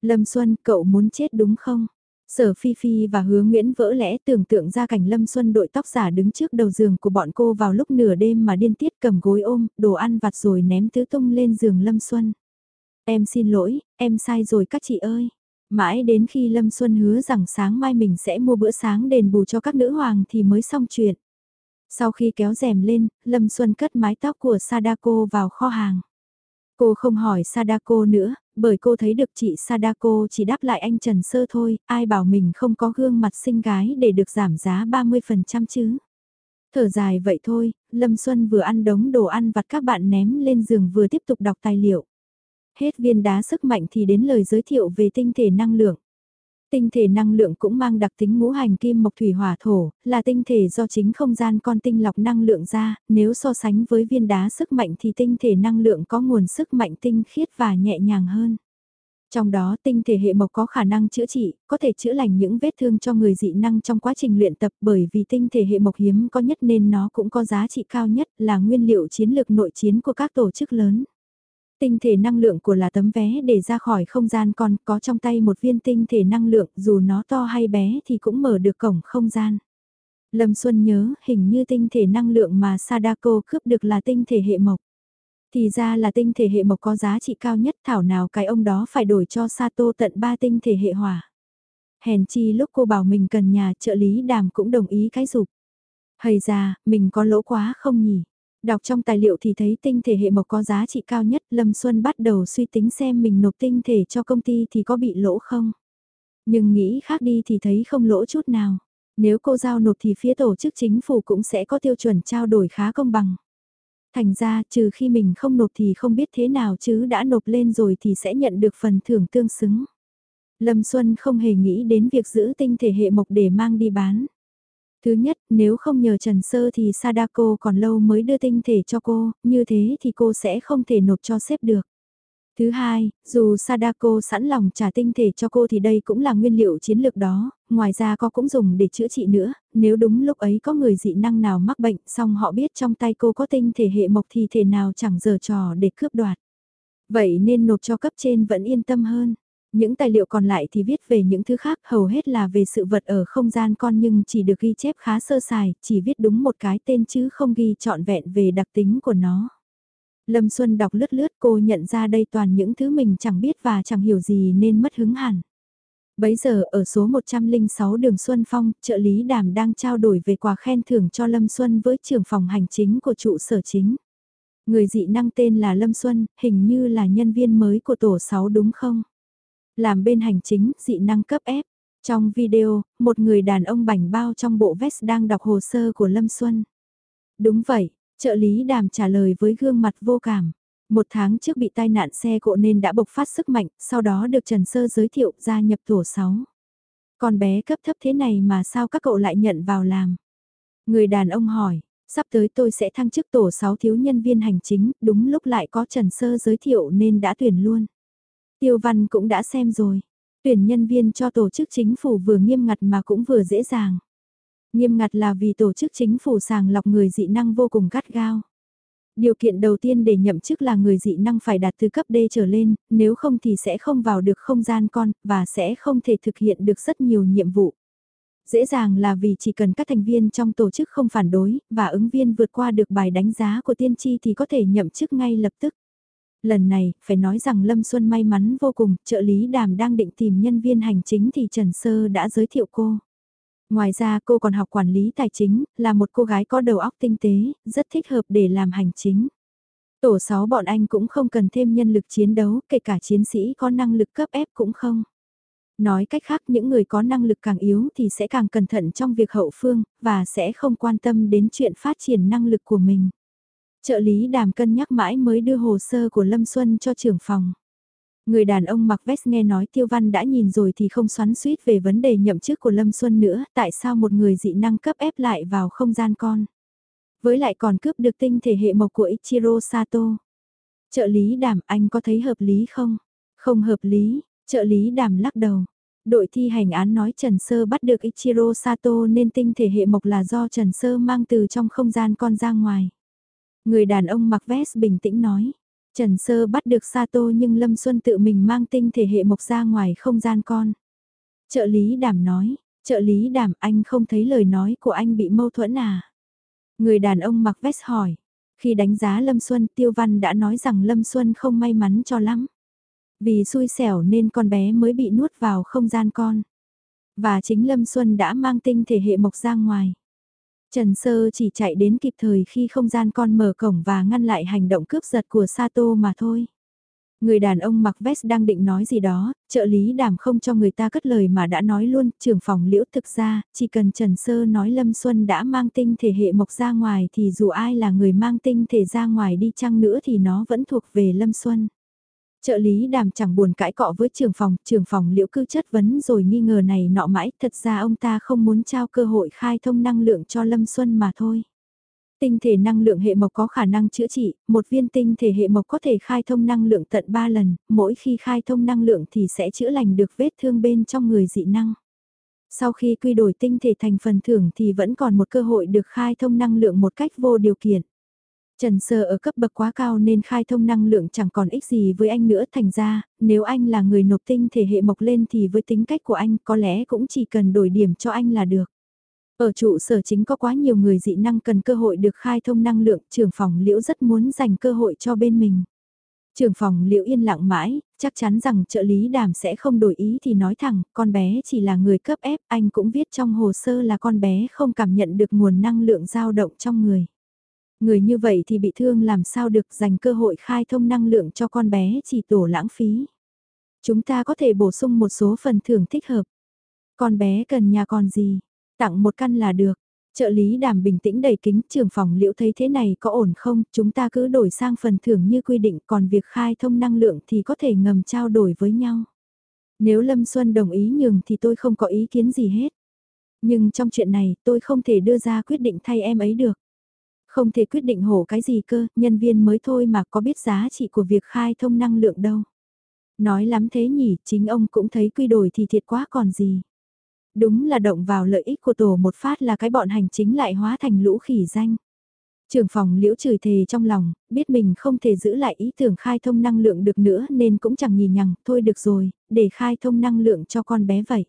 Lâm Xuân, cậu muốn chết đúng không? Sở Phi Phi và Hứa Nguyễn vỡ lẽ tưởng tượng ra cảnh Lâm Xuân đội tóc giả đứng trước đầu giường của bọn cô vào lúc nửa đêm mà điên tiết cầm gối ôm, đồ ăn vặt rồi ném tứ tung lên giường Lâm Xuân. Em xin lỗi, em sai rồi các chị ơi. Mãi đến khi Lâm Xuân hứa rằng sáng mai mình sẽ mua bữa sáng đền bù cho các nữ hoàng thì mới xong chuyện. Sau khi kéo rèm lên, Lâm Xuân cất mái tóc của Sadako vào kho hàng. Cô không hỏi Sadako nữa, bởi cô thấy được chị Sadako chỉ đáp lại anh Trần Sơ thôi, ai bảo mình không có gương mặt xinh gái để được giảm giá 30% chứ. Thở dài vậy thôi, Lâm Xuân vừa ăn đống đồ ăn vặt các bạn ném lên giường vừa tiếp tục đọc tài liệu. Hết viên đá sức mạnh thì đến lời giới thiệu về tinh thể năng lượng. Tinh thể năng lượng cũng mang đặc tính ngũ hành kim mộc thủy hỏa thổ, là tinh thể do chính không gian con tinh lọc năng lượng ra, nếu so sánh với viên đá sức mạnh thì tinh thể năng lượng có nguồn sức mạnh tinh khiết và nhẹ nhàng hơn. Trong đó tinh thể hệ mộc có khả năng chữa trị, có thể chữa lành những vết thương cho người dị năng trong quá trình luyện tập bởi vì tinh thể hệ mộc hiếm có nhất nên nó cũng có giá trị cao nhất là nguyên liệu chiến lược nội chiến của các tổ chức lớn. Tinh thể năng lượng của là tấm vé để ra khỏi không gian còn có trong tay một viên tinh thể năng lượng dù nó to hay bé thì cũng mở được cổng không gian. Lâm Xuân nhớ hình như tinh thể năng lượng mà Sadako cướp được là tinh thể hệ mộc. Thì ra là tinh thể hệ mộc có giá trị cao nhất thảo nào cái ông đó phải đổi cho Sato tận 3 tinh thể hệ hỏa. Hèn chi lúc cô bảo mình cần nhà trợ lý đàm cũng đồng ý cái dục. Hầy ra, mình có lỗ quá không nhỉ? Đọc trong tài liệu thì thấy tinh thể hệ mộc có giá trị cao nhất, Lâm Xuân bắt đầu suy tính xem mình nộp tinh thể cho công ty thì có bị lỗ không. Nhưng nghĩ khác đi thì thấy không lỗ chút nào. Nếu cô giao nộp thì phía tổ chức chính phủ cũng sẽ có tiêu chuẩn trao đổi khá công bằng. Thành ra trừ khi mình không nộp thì không biết thế nào chứ đã nộp lên rồi thì sẽ nhận được phần thưởng tương xứng. Lâm Xuân không hề nghĩ đến việc giữ tinh thể hệ mộc để mang đi bán. Thứ nhất, nếu không nhờ Trần Sơ thì Sadako còn lâu mới đưa tinh thể cho cô, như thế thì cô sẽ không thể nộp cho sếp được. Thứ hai, dù Sadako sẵn lòng trả tinh thể cho cô thì đây cũng là nguyên liệu chiến lược đó, ngoài ra có cũng dùng để chữa trị nữa, nếu đúng lúc ấy có người dị năng nào mắc bệnh xong họ biết trong tay cô có tinh thể hệ mộc thì thể nào chẳng giờ trò để cướp đoạt. Vậy nên nộp cho cấp trên vẫn yên tâm hơn. Những tài liệu còn lại thì viết về những thứ khác hầu hết là về sự vật ở không gian con nhưng chỉ được ghi chép khá sơ sài, chỉ viết đúng một cái tên chứ không ghi trọn vẹn về đặc tính của nó. Lâm Xuân đọc lướt lướt cô nhận ra đây toàn những thứ mình chẳng biết và chẳng hiểu gì nên mất hứng hẳn. Bấy giờ ở số 106 đường Xuân Phong, trợ lý đàm đang trao đổi về quà khen thưởng cho Lâm Xuân với trưởng phòng hành chính của trụ sở chính. Người dị năng tên là Lâm Xuân, hình như là nhân viên mới của tổ 6 đúng không? Làm bên hành chính, dị năng cấp ép. Trong video, một người đàn ông bảnh bao trong bộ vest đang đọc hồ sơ của Lâm Xuân. Đúng vậy, trợ lý đàm trả lời với gương mặt vô cảm. Một tháng trước bị tai nạn xe cộ nên đã bộc phát sức mạnh, sau đó được Trần Sơ giới thiệu gia nhập tổ 6. Con bé cấp thấp thế này mà sao các cậu lại nhận vào làm? Người đàn ông hỏi, sắp tới tôi sẽ thăng chức tổ 6 thiếu nhân viên hành chính, đúng lúc lại có Trần Sơ giới thiệu nên đã tuyển luôn. Tiêu Văn cũng đã xem rồi. Tuyển nhân viên cho tổ chức chính phủ vừa nghiêm ngặt mà cũng vừa dễ dàng. Nghiêm ngặt là vì tổ chức chính phủ sàng lọc người dị năng vô cùng gắt gao. Điều kiện đầu tiên để nhậm chức là người dị năng phải đạt từ cấp D trở lên, nếu không thì sẽ không vào được không gian con, và sẽ không thể thực hiện được rất nhiều nhiệm vụ. Dễ dàng là vì chỉ cần các thành viên trong tổ chức không phản đối, và ứng viên vượt qua được bài đánh giá của tiên tri thì có thể nhậm chức ngay lập tức. Lần này, phải nói rằng Lâm Xuân may mắn vô cùng, trợ lý đàm đang định tìm nhân viên hành chính thì Trần Sơ đã giới thiệu cô. Ngoài ra cô còn học quản lý tài chính, là một cô gái có đầu óc tinh tế, rất thích hợp để làm hành chính. Tổ 6 bọn anh cũng không cần thêm nhân lực chiến đấu, kể cả chiến sĩ có năng lực cấp ép cũng không. Nói cách khác những người có năng lực càng yếu thì sẽ càng cẩn thận trong việc hậu phương, và sẽ không quan tâm đến chuyện phát triển năng lực của mình. Trợ lý đàm cân nhắc mãi mới đưa hồ sơ của Lâm Xuân cho trưởng phòng. Người đàn ông mặc vest nghe nói Tiêu Văn đã nhìn rồi thì không xoắn suýt về vấn đề nhậm chức của Lâm Xuân nữa, tại sao một người dị năng cấp ép lại vào không gian con. Với lại còn cướp được tinh thể hệ mộc của Ichiro Sato. Trợ lý đàm anh có thấy hợp lý không? Không hợp lý, trợ lý đàm lắc đầu. Đội thi hành án nói Trần Sơ bắt được Ichiro Sato nên tinh thể hệ mộc là do Trần Sơ mang từ trong không gian con ra ngoài. Người đàn ông mặc vest bình tĩnh nói. Trần Sơ bắt được Sato nhưng Lâm Xuân tự mình mang tinh thể hệ mộc ra ngoài không gian con. Trợ lý đảm nói, trợ lý đảm anh không thấy lời nói của anh bị mâu thuẫn à? Người đàn ông mặc vest hỏi. Khi đánh giá Lâm Xuân Tiêu Văn đã nói rằng Lâm Xuân không may mắn cho lắm. Vì xui xẻo nên con bé mới bị nuốt vào không gian con. Và chính Lâm Xuân đã mang tinh thể hệ mộc ra ngoài. Trần Sơ chỉ chạy đến kịp thời khi không gian con mở cổng và ngăn lại hành động cướp giật của Sato mà thôi. Người đàn ông mặc vest đang định nói gì đó, trợ lý đảm không cho người ta cất lời mà đã nói luôn, trưởng phòng liễu thực ra, chỉ cần Trần Sơ nói Lâm Xuân đã mang tinh thể hệ mộc ra ngoài thì dù ai là người mang tinh thể ra ngoài đi chăng nữa thì nó vẫn thuộc về Lâm Xuân. Trợ lý đàm chẳng buồn cãi cọ với trưởng phòng, trưởng phòng liễu cư chất vấn rồi nghi ngờ này nọ mãi, thật ra ông ta không muốn trao cơ hội khai thông năng lượng cho Lâm Xuân mà thôi. Tinh thể năng lượng hệ mộc có khả năng chữa trị, một viên tinh thể hệ mộc có thể khai thông năng lượng tận 3 lần, mỗi khi khai thông năng lượng thì sẽ chữa lành được vết thương bên trong người dị năng. Sau khi quy đổi tinh thể thành phần thưởng thì vẫn còn một cơ hội được khai thông năng lượng một cách vô điều kiện. Trần Sơ ở cấp bậc quá cao nên khai thông năng lượng chẳng còn ích gì với anh nữa thành ra, nếu anh là người nộp tinh thể hệ mộc lên thì với tính cách của anh có lẽ cũng chỉ cần đổi điểm cho anh là được. Ở trụ sở chính có quá nhiều người dị năng cần cơ hội được khai thông năng lượng, trưởng phòng liễu rất muốn dành cơ hội cho bên mình. Trưởng phòng liễu yên lặng mãi, chắc chắn rằng trợ lý đàm sẽ không đổi ý thì nói thẳng, con bé chỉ là người cấp ép, anh cũng viết trong hồ sơ là con bé không cảm nhận được nguồn năng lượng dao động trong người. Người như vậy thì bị thương làm sao được dành cơ hội khai thông năng lượng cho con bé chỉ tổ lãng phí. Chúng ta có thể bổ sung một số phần thưởng thích hợp. Con bé cần nhà còn gì? Tặng một căn là được. Trợ lý đàm bình tĩnh đầy kính trường phòng liệu thấy thế này có ổn không, chúng ta cứ đổi sang phần thưởng như quy định còn việc khai thông năng lượng thì có thể ngầm trao đổi với nhau. Nếu Lâm Xuân đồng ý nhường thì tôi không có ý kiến gì hết. Nhưng trong chuyện này tôi không thể đưa ra quyết định thay em ấy được. Không thể quyết định hổ cái gì cơ, nhân viên mới thôi mà có biết giá trị của việc khai thông năng lượng đâu. Nói lắm thế nhỉ, chính ông cũng thấy quy đổi thì thiệt quá còn gì. Đúng là động vào lợi ích của tổ một phát là cái bọn hành chính lại hóa thành lũ khỉ danh. trưởng phòng liễu chửi thề trong lòng, biết mình không thể giữ lại ý tưởng khai thông năng lượng được nữa nên cũng chẳng nhì nhằng, thôi được rồi, để khai thông năng lượng cho con bé vậy.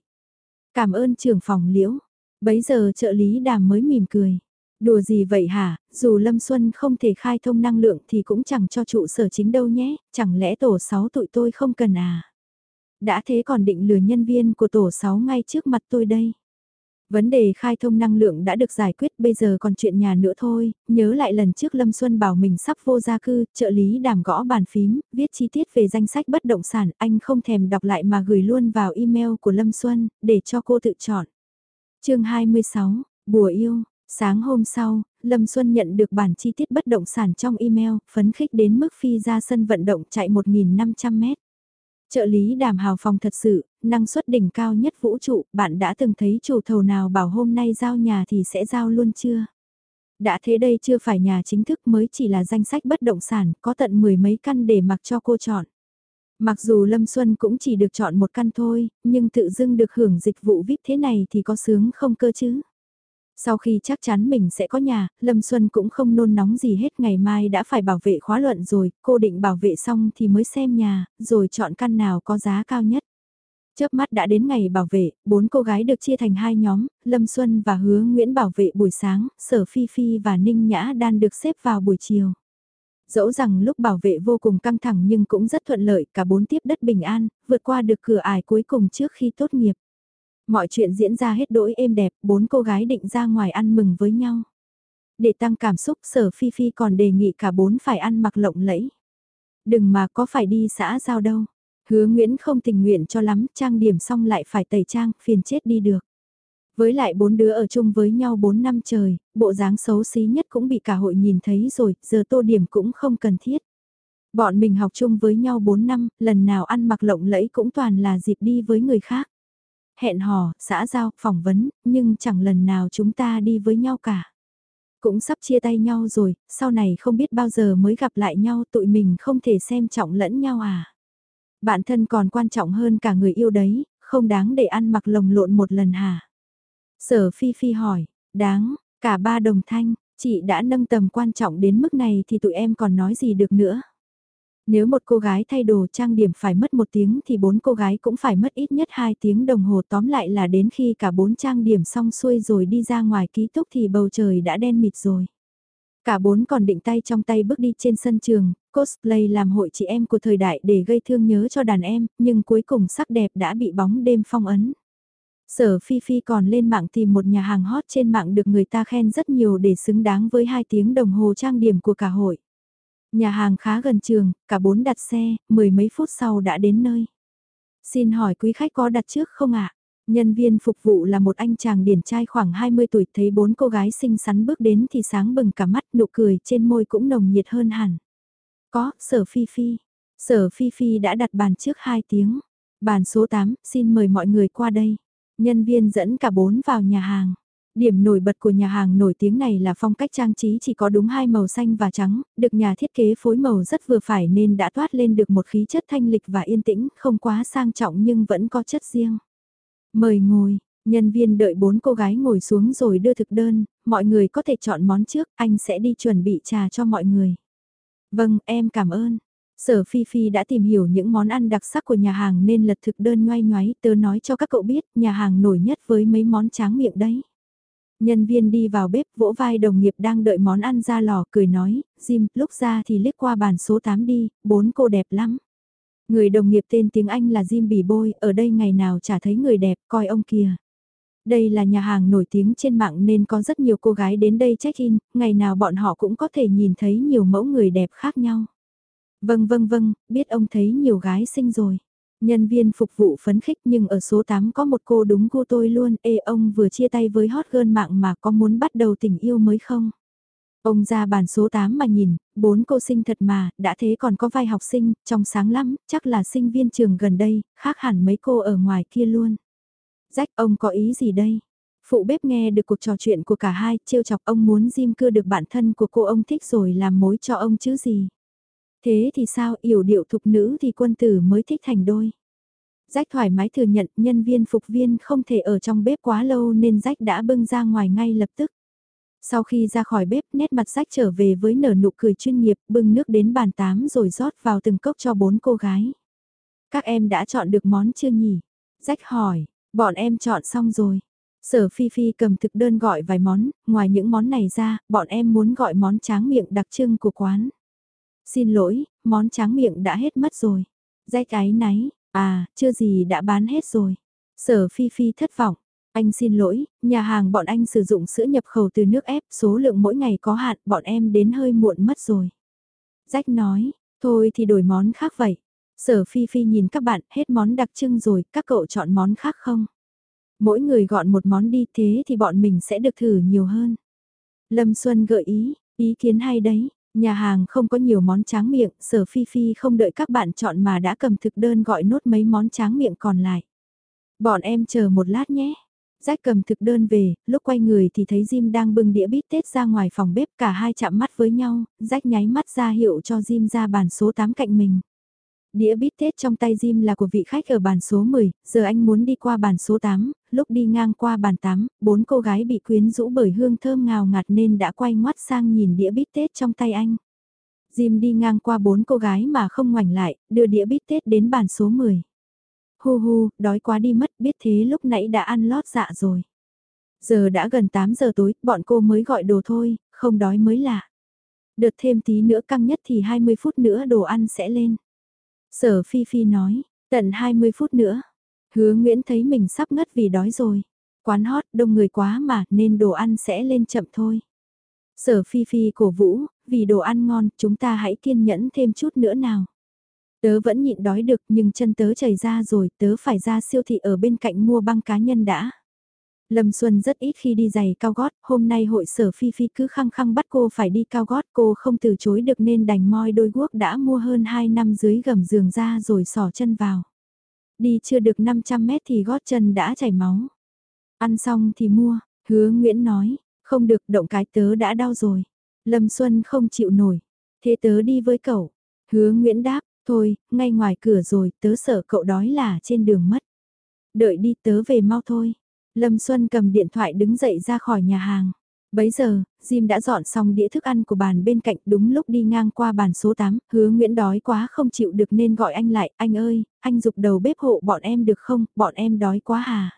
Cảm ơn trưởng phòng liễu. Bấy giờ trợ lý đàm mới mỉm cười. Đùa gì vậy hả, dù Lâm Xuân không thể khai thông năng lượng thì cũng chẳng cho trụ sở chính đâu nhé, chẳng lẽ tổ 6 tụi tôi không cần à? Đã thế còn định lừa nhân viên của tổ 6 ngay trước mặt tôi đây. Vấn đề khai thông năng lượng đã được giải quyết bây giờ còn chuyện nhà nữa thôi, nhớ lại lần trước Lâm Xuân bảo mình sắp vô gia cư, trợ lý đàm gõ bàn phím, viết chi tiết về danh sách bất động sản, anh không thèm đọc lại mà gửi luôn vào email của Lâm Xuân, để cho cô tự chọn. chương 26, Bùa yêu, sáng hôm sau, Lâm Xuân nhận được bản chi tiết bất động sản trong email, phấn khích đến mức phi ra sân vận động chạy 1.500 mét. Trợ lý đàm hào phòng thật sự, năng suất đỉnh cao nhất vũ trụ, bạn đã từng thấy chủ thầu nào bảo hôm nay giao nhà thì sẽ giao luôn chưa? Đã thế đây chưa phải nhà chính thức mới chỉ là danh sách bất động sản, có tận mười mấy căn để mặc cho cô chọn. Mặc dù Lâm Xuân cũng chỉ được chọn một căn thôi, nhưng tự dưng được hưởng dịch vụ VIP thế này thì có sướng không cơ chứ? Sau khi chắc chắn mình sẽ có nhà, Lâm Xuân cũng không nôn nóng gì hết ngày mai đã phải bảo vệ khóa luận rồi, cô định bảo vệ xong thì mới xem nhà, rồi chọn căn nào có giá cao nhất. Chớp mắt đã đến ngày bảo vệ, bốn cô gái được chia thành hai nhóm, Lâm Xuân và Hứa Nguyễn bảo vệ buổi sáng, Sở Phi Phi và Ninh Nhã Đan được xếp vào buổi chiều. Dẫu rằng lúc bảo vệ vô cùng căng thẳng nhưng cũng rất thuận lợi, cả bốn tiếp đất bình an, vượt qua được cửa ải cuối cùng trước khi tốt nghiệp. Mọi chuyện diễn ra hết đỗi êm đẹp, bốn cô gái định ra ngoài ăn mừng với nhau. Để tăng cảm xúc sở Phi Phi còn đề nghị cả bốn phải ăn mặc lộng lẫy. Đừng mà có phải đi xã giao đâu. Hứa Nguyễn không tình nguyện cho lắm, trang điểm xong lại phải tẩy trang, phiền chết đi được. Với lại bốn đứa ở chung với nhau bốn năm trời, bộ dáng xấu xí nhất cũng bị cả hội nhìn thấy rồi, giờ tô điểm cũng không cần thiết. Bọn mình học chung với nhau 4 năm, lần nào ăn mặc lộng lẫy cũng toàn là dịp đi với người khác hẹn hò, xã giao, phỏng vấn, nhưng chẳng lần nào chúng ta đi với nhau cả. Cũng sắp chia tay nhau rồi, sau này không biết bao giờ mới gặp lại nhau tụi mình không thể xem trọng lẫn nhau à. Bạn thân còn quan trọng hơn cả người yêu đấy, không đáng để ăn mặc lồng lộn một lần hả? Sở Phi Phi hỏi, đáng, cả ba đồng thanh, chị đã nâng tầm quan trọng đến mức này thì tụi em còn nói gì được nữa. Nếu một cô gái thay đồ trang điểm phải mất một tiếng thì bốn cô gái cũng phải mất ít nhất hai tiếng đồng hồ tóm lại là đến khi cả bốn trang điểm xong xuôi rồi đi ra ngoài ký túc thì bầu trời đã đen mịt rồi. Cả bốn còn định tay trong tay bước đi trên sân trường, cosplay làm hội chị em của thời đại để gây thương nhớ cho đàn em, nhưng cuối cùng sắc đẹp đã bị bóng đêm phong ấn. Sở Phi Phi còn lên mạng tìm một nhà hàng hot trên mạng được người ta khen rất nhiều để xứng đáng với hai tiếng đồng hồ trang điểm của cả hội. Nhà hàng khá gần trường, cả bốn đặt xe, mười mấy phút sau đã đến nơi. Xin hỏi quý khách có đặt trước không ạ? Nhân viên phục vụ là một anh chàng điển trai khoảng 20 tuổi thấy bốn cô gái xinh xắn bước đến thì sáng bừng cả mắt nụ cười trên môi cũng nồng nhiệt hơn hẳn. Có, sở phi phi. Sở phi phi đã đặt bàn trước 2 tiếng. Bàn số 8, xin mời mọi người qua đây. Nhân viên dẫn cả bốn vào nhà hàng. Điểm nổi bật của nhà hàng nổi tiếng này là phong cách trang trí chỉ có đúng hai màu xanh và trắng, được nhà thiết kế phối màu rất vừa phải nên đã toát lên được một khí chất thanh lịch và yên tĩnh, không quá sang trọng nhưng vẫn có chất riêng. Mời ngồi, nhân viên đợi bốn cô gái ngồi xuống rồi đưa thực đơn, mọi người có thể chọn món trước, anh sẽ đi chuẩn bị trà cho mọi người. Vâng, em cảm ơn. Sở Phi Phi đã tìm hiểu những món ăn đặc sắc của nhà hàng nên lật thực đơn ngoay ngoáy tớ nói cho các cậu biết nhà hàng nổi nhất với mấy món tráng miệng đấy. Nhân viên đi vào bếp vỗ vai đồng nghiệp đang đợi món ăn ra lò cười nói, Jim, lúc ra thì liếc qua bàn số 8 đi, bốn cô đẹp lắm. Người đồng nghiệp tên tiếng Anh là Jim Bỉ Bôi, ở đây ngày nào chả thấy người đẹp, coi ông kìa. Đây là nhà hàng nổi tiếng trên mạng nên có rất nhiều cô gái đến đây check-in, ngày nào bọn họ cũng có thể nhìn thấy nhiều mẫu người đẹp khác nhau. Vâng vâng vâng, biết ông thấy nhiều gái xinh rồi. Nhân viên phục vụ phấn khích nhưng ở số 8 có một cô đúng cô tôi luôn, ê ông vừa chia tay với hot girl mạng mà có muốn bắt đầu tình yêu mới không? Ông ra bàn số 8 mà nhìn, bốn cô sinh thật mà, đã thế còn có vai học sinh, trong sáng lắm, chắc là sinh viên trường gần đây, khác hẳn mấy cô ở ngoài kia luôn. Rách ông có ý gì đây? Phụ bếp nghe được cuộc trò chuyện của cả hai, trêu chọc ông muốn Jim cưa được bản thân của cô ông thích rồi làm mối cho ông chứ gì. Thế thì sao yểu điệu thục nữ thì quân tử mới thích thành đôi. Rách thoải mái thừa nhận nhân viên phục viên không thể ở trong bếp quá lâu nên rách đã bưng ra ngoài ngay lập tức. Sau khi ra khỏi bếp, nét mặt rách trở về với nở nụ cười chuyên nghiệp, bưng nước đến bàn tám rồi rót vào từng cốc cho bốn cô gái. Các em đã chọn được món chưa nhỉ? Rách hỏi, bọn em chọn xong rồi. Sở Phi Phi cầm thực đơn gọi vài món, ngoài những món này ra, bọn em muốn gọi món tráng miệng đặc trưng của quán. Xin lỗi, món tráng miệng đã hết mất rồi. Dây cái náy, à, chưa gì đã bán hết rồi. Sở Phi Phi thất vọng. Anh xin lỗi, nhà hàng bọn anh sử dụng sữa nhập khẩu từ nước ép, số lượng mỗi ngày có hạn, bọn em đến hơi muộn mất rồi. Rách nói, thôi thì đổi món khác vậy. Sở Phi Phi nhìn các bạn, hết món đặc trưng rồi, các cậu chọn món khác không? Mỗi người gọn một món đi thế thì bọn mình sẽ được thử nhiều hơn. Lâm Xuân gợi ý, ý kiến hay đấy, nhà hàng không có nhiều món tráng miệng, sở Phi Phi không đợi các bạn chọn mà đã cầm thực đơn gọi nốt mấy món tráng miệng còn lại. Bọn em chờ một lát nhé. Rách cầm thực đơn về, lúc quay người thì thấy Jim đang bưng đĩa bít tết ra ngoài phòng bếp cả hai chạm mắt với nhau, rách nháy mắt ra hiệu cho Jim ra bàn số 8 cạnh mình. Đĩa bít tết trong tay Jim là của vị khách ở bàn số 10, giờ anh muốn đi qua bàn số 8, lúc đi ngang qua bàn 8, bốn cô gái bị quyến rũ bởi hương thơm ngào ngạt nên đã quay ngoắt sang nhìn đĩa bít tết trong tay anh. Jim đi ngang qua bốn cô gái mà không ngoảnh lại, đưa đĩa bít tết đến bàn số 10. Hu hu, đói quá đi mất, biết thế lúc nãy đã ăn lót dạ rồi. Giờ đã gần 8 giờ tối, bọn cô mới gọi đồ thôi, không đói mới lạ. Đợt thêm tí nữa căng nhất thì 20 phút nữa đồ ăn sẽ lên. Sở Phi Phi nói, tận 20 phút nữa. Hứa Nguyễn thấy mình sắp ngất vì đói rồi. Quán hot đông người quá mà nên đồ ăn sẽ lên chậm thôi. Sở Phi Phi cổ vũ, vì đồ ăn ngon chúng ta hãy kiên nhẫn thêm chút nữa nào. Tớ vẫn nhịn đói được nhưng chân tớ chảy ra rồi tớ phải ra siêu thị ở bên cạnh mua băng cá nhân đã. Lâm Xuân rất ít khi đi giày cao gót, hôm nay hội sở Phi Phi cứ khăng khăng bắt cô phải đi cao gót, cô không từ chối được nên đành moi đôi guốc đã mua hơn 2 năm dưới gầm giường ra rồi sỏ chân vào. Đi chưa được 500 mét thì gót chân đã chảy máu. Ăn xong thì mua, hứa Nguyễn nói, không được động cái tớ đã đau rồi. Lâm Xuân không chịu nổi, thế tớ đi với cậu. Hứa Nguyễn đáp, thôi, ngay ngoài cửa rồi, tớ sợ cậu đói là trên đường mất. Đợi đi tớ về mau thôi. Lâm Xuân cầm điện thoại đứng dậy ra khỏi nhà hàng. Bấy giờ, Jim đã dọn xong đĩa thức ăn của bàn bên cạnh đúng lúc đi ngang qua bàn số 8, hứa Nguyễn đói quá không chịu được nên gọi anh lại, anh ơi, anh dục đầu bếp hộ bọn em được không, bọn em đói quá hà.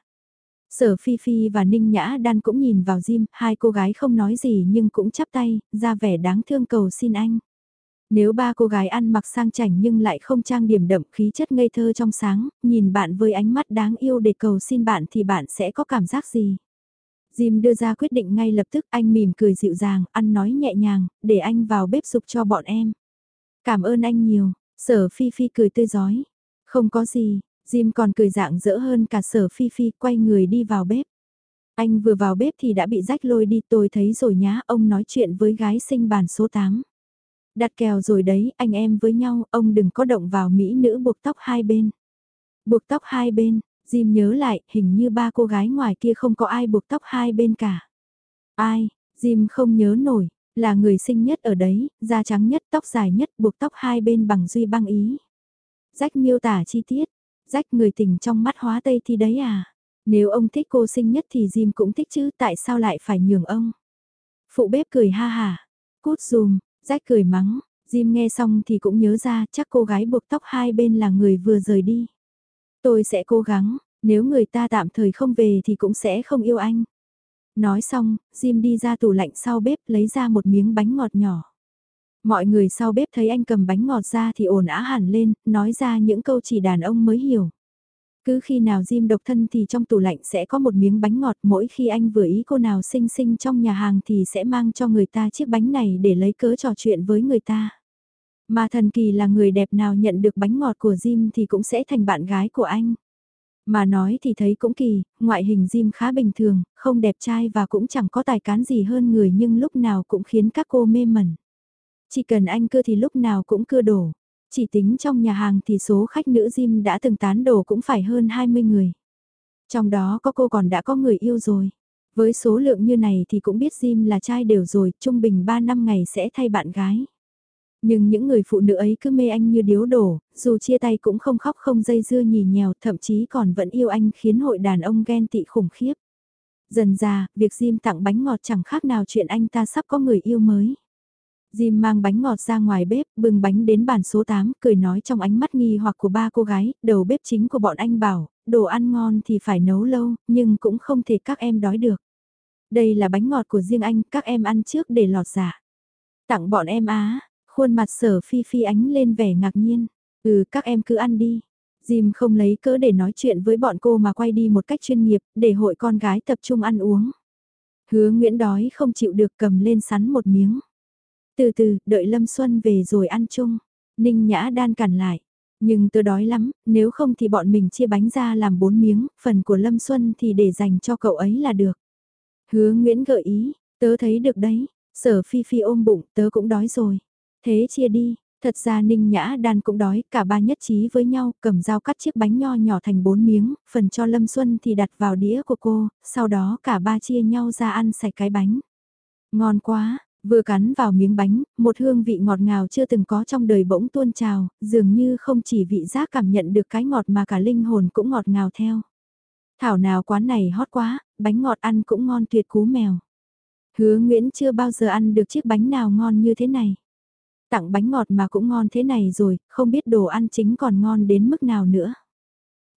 Sở Phi Phi và Ninh Nhã Đan cũng nhìn vào Jim, hai cô gái không nói gì nhưng cũng chắp tay, ra vẻ đáng thương cầu xin anh. Nếu ba cô gái ăn mặc sang chảnh nhưng lại không trang điểm đậm khí chất ngây thơ trong sáng, nhìn bạn với ánh mắt đáng yêu để cầu xin bạn thì bạn sẽ có cảm giác gì? Jim đưa ra quyết định ngay lập tức anh mỉm cười dịu dàng, ăn nói nhẹ nhàng, để anh vào bếp sục cho bọn em. Cảm ơn anh nhiều, sở Phi Phi cười tươi giói. Không có gì, Jim còn cười dạng dỡ hơn cả sở Phi Phi quay người đi vào bếp. Anh vừa vào bếp thì đã bị rách lôi đi tôi thấy rồi nhá, ông nói chuyện với gái sinh bàn số 8. Đặt kèo rồi đấy, anh em với nhau, ông đừng có động vào mỹ nữ buộc tóc hai bên. Buộc tóc hai bên, Jim nhớ lại, hình như ba cô gái ngoài kia không có ai buộc tóc hai bên cả. Ai, Jim không nhớ nổi, là người xinh nhất ở đấy, da trắng nhất, tóc dài nhất, buộc tóc hai bên bằng duy băng ý. Rách miêu tả chi tiết, rách người tình trong mắt hóa tây thì đấy à. Nếu ông thích cô xinh nhất thì Jim cũng thích chứ, tại sao lại phải nhường ông? Phụ bếp cười ha hà, cút dùm, Rách cười mắng, Jim nghe xong thì cũng nhớ ra chắc cô gái buộc tóc hai bên là người vừa rời đi. Tôi sẽ cố gắng, nếu người ta tạm thời không về thì cũng sẽ không yêu anh. Nói xong, Jim đi ra tủ lạnh sau bếp lấy ra một miếng bánh ngọt nhỏ. Mọi người sau bếp thấy anh cầm bánh ngọt ra thì ồn á hẳn lên, nói ra những câu chỉ đàn ông mới hiểu. Cứ khi nào Jim độc thân thì trong tủ lạnh sẽ có một miếng bánh ngọt mỗi khi anh vừa ý cô nào xinh xinh trong nhà hàng thì sẽ mang cho người ta chiếc bánh này để lấy cớ trò chuyện với người ta. Mà thần kỳ là người đẹp nào nhận được bánh ngọt của Jim thì cũng sẽ thành bạn gái của anh. Mà nói thì thấy cũng kỳ, ngoại hình Jim khá bình thường, không đẹp trai và cũng chẳng có tài cán gì hơn người nhưng lúc nào cũng khiến các cô mê mẩn. Chỉ cần anh cưa thì lúc nào cũng cưa đổ. Chỉ tính trong nhà hàng thì số khách nữ Jim đã từng tán đổ cũng phải hơn 20 người. Trong đó có cô còn đã có người yêu rồi. Với số lượng như này thì cũng biết Jim là trai đều rồi, trung bình 3 năm ngày sẽ thay bạn gái. Nhưng những người phụ nữ ấy cứ mê anh như điếu đổ, dù chia tay cũng không khóc không dây dưa nhì nhèo, thậm chí còn vẫn yêu anh khiến hội đàn ông ghen tị khủng khiếp. Dần ra, việc Jim tặng bánh ngọt chẳng khác nào chuyện anh ta sắp có người yêu mới. Jim mang bánh ngọt ra ngoài bếp, bưng bánh đến bàn số 8, cười nói trong ánh mắt nghi hoặc của ba cô gái, đầu bếp chính của bọn anh bảo, đồ ăn ngon thì phải nấu lâu, nhưng cũng không thể các em đói được. Đây là bánh ngọt của riêng anh, các em ăn trước để lọt giả. Dạ. Tặng bọn em á, khuôn mặt sở phi phi ánh lên vẻ ngạc nhiên. Ừ, các em cứ ăn đi. Jim không lấy cỡ để nói chuyện với bọn cô mà quay đi một cách chuyên nghiệp, để hội con gái tập trung ăn uống. Hứa Nguyễn đói không chịu được cầm lên sắn một miếng. Từ từ, đợi Lâm Xuân về rồi ăn chung. Ninh Nhã đan cản lại. Nhưng tớ đói lắm, nếu không thì bọn mình chia bánh ra làm bốn miếng, phần của Lâm Xuân thì để dành cho cậu ấy là được. Hứa Nguyễn gợi ý, tớ thấy được đấy, sở phi phi ôm bụng, tớ cũng đói rồi. Thế chia đi, thật ra Ninh Nhã Đan cũng đói, cả ba nhất trí với nhau, cầm dao cắt chiếc bánh nho nhỏ thành bốn miếng, phần cho Lâm Xuân thì đặt vào đĩa của cô, sau đó cả ba chia nhau ra ăn sạch cái bánh. Ngon quá, Vừa cắn vào miếng bánh, một hương vị ngọt ngào chưa từng có trong đời bỗng tuôn trào, dường như không chỉ vị giác cảm nhận được cái ngọt mà cả linh hồn cũng ngọt ngào theo. Thảo nào quán này hot quá, bánh ngọt ăn cũng ngon tuyệt cú mèo. Hứa Nguyễn chưa bao giờ ăn được chiếc bánh nào ngon như thế này. Tặng bánh ngọt mà cũng ngon thế này rồi, không biết đồ ăn chính còn ngon đến mức nào nữa.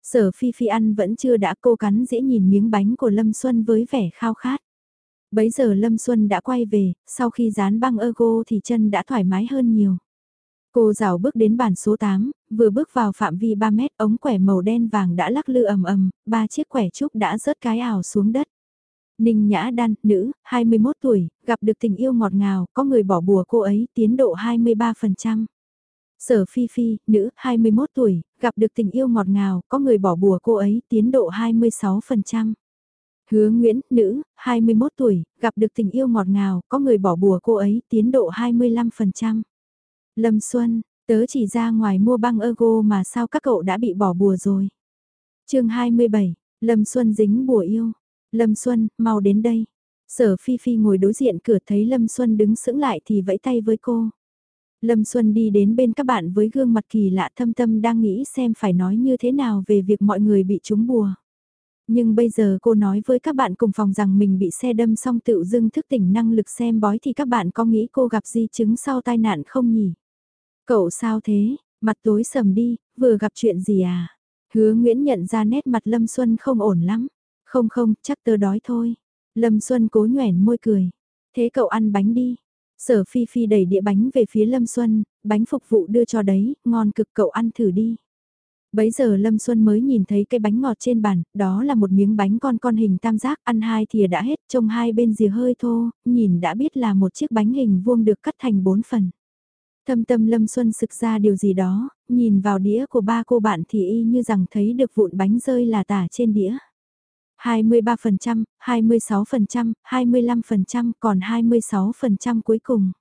Sở Phi Phi ăn vẫn chưa đã cô cắn dễ nhìn miếng bánh của Lâm Xuân với vẻ khao khát. Bấy giờ Lâm Xuân đã quay về, sau khi dán băng ergo thì chân đã thoải mái hơn nhiều. Cô rào bước đến bàn số 8, vừa bước vào phạm vi 3 mét ống quẻ màu đen vàng đã lắc lư ầm ầm, ba chiếc quẻ trúc đã rớt cái ảo xuống đất. Ninh Nhã Đan, nữ, 21 tuổi, gặp được tình yêu ngọt ngào, có người bỏ bùa cô ấy, tiến độ 23%. Sở Phi Phi, nữ, 21 tuổi, gặp được tình yêu ngọt ngào, có người bỏ bùa cô ấy, tiến độ 26%. Hứa Nguyễn, nữ, 21 tuổi, gặp được tình yêu ngọt ngào, có người bỏ bùa cô ấy, tiến độ 25%. Lâm Xuân, tớ chỉ ra ngoài mua băng ergo mà sao các cậu đã bị bỏ bùa rồi. chương 27, Lâm Xuân dính bùa yêu. Lâm Xuân, mau đến đây. Sở Phi Phi ngồi đối diện cửa thấy Lâm Xuân đứng sững lại thì vẫy tay với cô. Lâm Xuân đi đến bên các bạn với gương mặt kỳ lạ thâm tâm đang nghĩ xem phải nói như thế nào về việc mọi người bị trúng bùa. Nhưng bây giờ cô nói với các bạn cùng phòng rằng mình bị xe đâm xong tự dưng thức tỉnh năng lực xem bói thì các bạn có nghĩ cô gặp di chứng sau tai nạn không nhỉ? Cậu sao thế, mặt tối sầm đi, vừa gặp chuyện gì à? Hứa Nguyễn nhận ra nét mặt Lâm Xuân không ổn lắm. Không không, chắc tớ đói thôi. Lâm Xuân cố nhoẻn môi cười. Thế cậu ăn bánh đi. Sở Phi Phi đẩy đĩa bánh về phía Lâm Xuân, bánh phục vụ đưa cho đấy, ngon cực cậu ăn thử đi. Bấy giờ Lâm Xuân mới nhìn thấy cái bánh ngọt trên bàn, đó là một miếng bánh con con hình tam giác, ăn hai thìa đã hết, trông hai bên dìa hơi thô, nhìn đã biết là một chiếc bánh hình vuông được cắt thành bốn phần. Thâm tâm Lâm Xuân sực ra điều gì đó, nhìn vào đĩa của ba cô bạn thì y như rằng thấy được vụn bánh rơi là tả trên đĩa. 23%, 26%, 25%, còn 26% cuối cùng.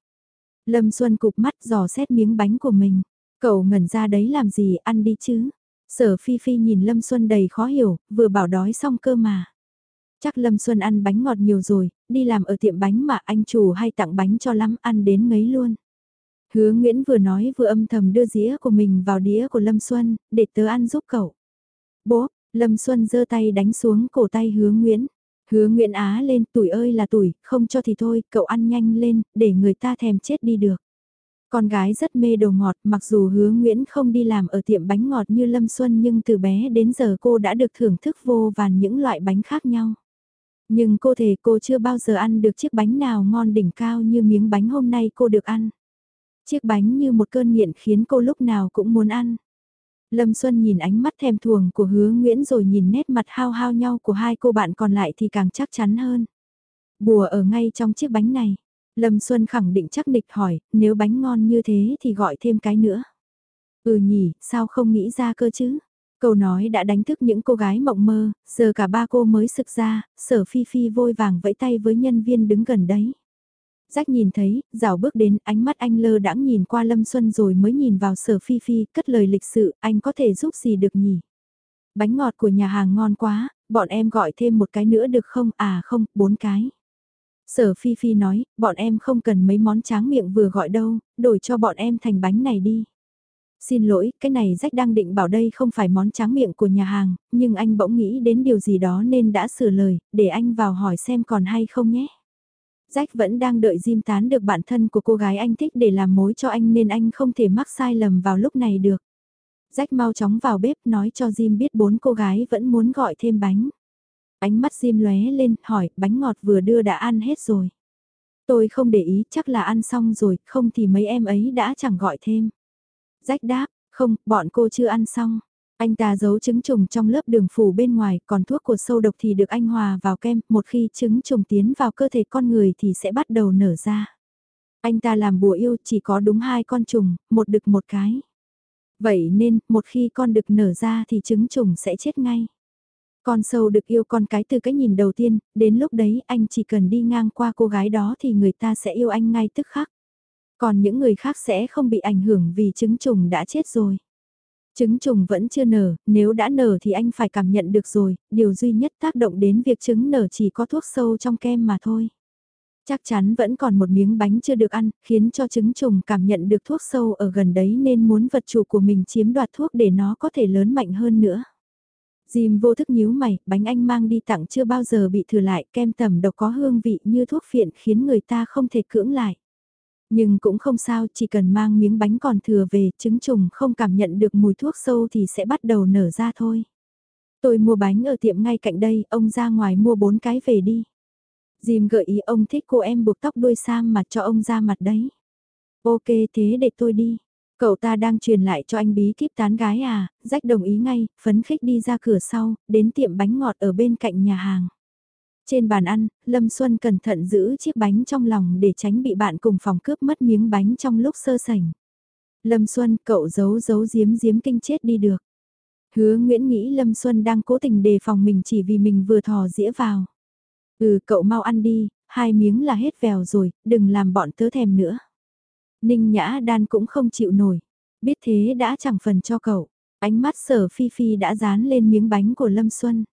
Lâm Xuân cụp mắt dò xét miếng bánh của mình. Cậu ngẩn ra đấy làm gì ăn đi chứ? Sở Phi Phi nhìn Lâm Xuân đầy khó hiểu, vừa bảo đói xong cơ mà. Chắc Lâm Xuân ăn bánh ngọt nhiều rồi, đi làm ở tiệm bánh mà anh chủ hay tặng bánh cho lắm ăn đến ngấy luôn. Hứa Nguyễn vừa nói vừa âm thầm đưa dĩa của mình vào đĩa của Lâm Xuân, để tớ ăn giúp cậu. Bố, Lâm Xuân giơ tay đánh xuống cổ tay Hứa Nguyễn. Hứa Nguyễn Á lên, tuổi ơi là tuổi, không cho thì thôi, cậu ăn nhanh lên, để người ta thèm chết đi được. Con gái rất mê đồ ngọt, mặc dù hứa Nguyễn không đi làm ở tiệm bánh ngọt như Lâm Xuân nhưng từ bé đến giờ cô đã được thưởng thức vô vàn những loại bánh khác nhau. Nhưng cô thể cô chưa bao giờ ăn được chiếc bánh nào ngon đỉnh cao như miếng bánh hôm nay cô được ăn. Chiếc bánh như một cơn nghiện khiến cô lúc nào cũng muốn ăn. Lâm Xuân nhìn ánh mắt thèm thuồng của hứa Nguyễn rồi nhìn nét mặt hao hao nhau của hai cô bạn còn lại thì càng chắc chắn hơn. Bùa ở ngay trong chiếc bánh này. Lâm Xuân khẳng định chắc địch hỏi, nếu bánh ngon như thế thì gọi thêm cái nữa. Ừ nhỉ, sao không nghĩ ra cơ chứ? Câu nói đã đánh thức những cô gái mộng mơ, giờ cả ba cô mới sực ra, sở phi phi vôi vàng vẫy tay với nhân viên đứng gần đấy. Rách nhìn thấy, rào bước đến, ánh mắt anh lơ đãng nhìn qua Lâm Xuân rồi mới nhìn vào sở phi phi, cất lời lịch sự, anh có thể giúp gì được nhỉ? Bánh ngọt của nhà hàng ngon quá, bọn em gọi thêm một cái nữa được không? À không, bốn cái. Sở Phi Phi nói, bọn em không cần mấy món tráng miệng vừa gọi đâu, đổi cho bọn em thành bánh này đi. Xin lỗi, cái này rách đang định bảo đây không phải món tráng miệng của nhà hàng, nhưng anh bỗng nghĩ đến điều gì đó nên đã sửa lời, để anh vào hỏi xem còn hay không nhé. Rách vẫn đang đợi Jim tán được bản thân của cô gái anh thích để làm mối cho anh nên anh không thể mắc sai lầm vào lúc này được. Rách mau chóng vào bếp nói cho Jim biết bốn cô gái vẫn muốn gọi thêm bánh. Ánh mắt diêm lóe lên, hỏi, bánh ngọt vừa đưa đã ăn hết rồi. Tôi không để ý, chắc là ăn xong rồi, không thì mấy em ấy đã chẳng gọi thêm. Rách đáp, không, bọn cô chưa ăn xong. Anh ta giấu trứng trùng trong lớp đường phủ bên ngoài, còn thuốc của sâu độc thì được anh hòa vào kem, một khi trứng trùng tiến vào cơ thể con người thì sẽ bắt đầu nở ra. Anh ta làm bùa yêu chỉ có đúng hai con trùng, một đực một cái. Vậy nên, một khi con đực nở ra thì trứng trùng sẽ chết ngay. Con sâu được yêu con cái từ cái nhìn đầu tiên, đến lúc đấy anh chỉ cần đi ngang qua cô gái đó thì người ta sẽ yêu anh ngay tức khắc. Còn những người khác sẽ không bị ảnh hưởng vì trứng trùng đã chết rồi. Trứng trùng vẫn chưa nở, nếu đã nở thì anh phải cảm nhận được rồi, điều duy nhất tác động đến việc trứng nở chỉ có thuốc sâu trong kem mà thôi. Chắc chắn vẫn còn một miếng bánh chưa được ăn, khiến cho trứng trùng cảm nhận được thuốc sâu ở gần đấy nên muốn vật chủ của mình chiếm đoạt thuốc để nó có thể lớn mạnh hơn nữa. Jim vô thức nhíu mày, bánh anh mang đi tặng chưa bao giờ bị thừa lại, kem tẩm độc có hương vị như thuốc phiện khiến người ta không thể cưỡng lại. Nhưng cũng không sao, chỉ cần mang miếng bánh còn thừa về, trứng trùng không cảm nhận được mùi thuốc sâu thì sẽ bắt đầu nở ra thôi. Tôi mua bánh ở tiệm ngay cạnh đây, ông ra ngoài mua bốn cái về đi. Dìm gợi ý ông thích cô em buộc tóc đuôi sam mặt cho ông ra mặt đấy. Ok thế để tôi đi. Cậu ta đang truyền lại cho anh bí kíp tán gái à, rách đồng ý ngay, phấn khích đi ra cửa sau, đến tiệm bánh ngọt ở bên cạnh nhà hàng. Trên bàn ăn, Lâm Xuân cẩn thận giữ chiếc bánh trong lòng để tránh bị bạn cùng phòng cướp mất miếng bánh trong lúc sơ sảnh. Lâm Xuân, cậu giấu giấu giếm giếm kinh chết đi được. Hứa Nguyễn nghĩ Lâm Xuân đang cố tình đề phòng mình chỉ vì mình vừa thò dĩa vào. Ừ cậu mau ăn đi, hai miếng là hết vèo rồi, đừng làm bọn tớ thèm nữa. Ninh Nhã Đan cũng không chịu nổi, biết thế đã chẳng phần cho cậu. Ánh mắt sở phi phi đã dán lên miếng bánh của Lâm Xuân.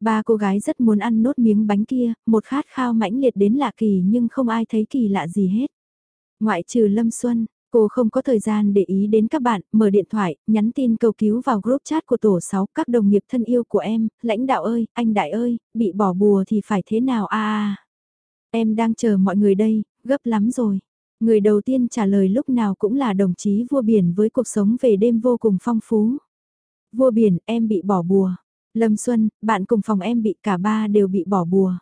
Ba cô gái rất muốn ăn nốt miếng bánh kia, một khát khao mãnh liệt đến lạ kỳ nhưng không ai thấy kỳ lạ gì hết. Ngoại trừ Lâm Xuân, cô không có thời gian để ý đến các bạn, mở điện thoại, nhắn tin cầu cứu vào group chat của tổ 6, các đồng nghiệp thân yêu của em, lãnh đạo ơi, anh đại ơi, bị bỏ bùa thì phải thế nào a à, Em đang chờ mọi người đây, gấp lắm rồi. Người đầu tiên trả lời lúc nào cũng là đồng chí vua biển với cuộc sống về đêm vô cùng phong phú. Vua biển, em bị bỏ bùa. Lâm Xuân, bạn cùng phòng em bị cả ba đều bị bỏ bùa.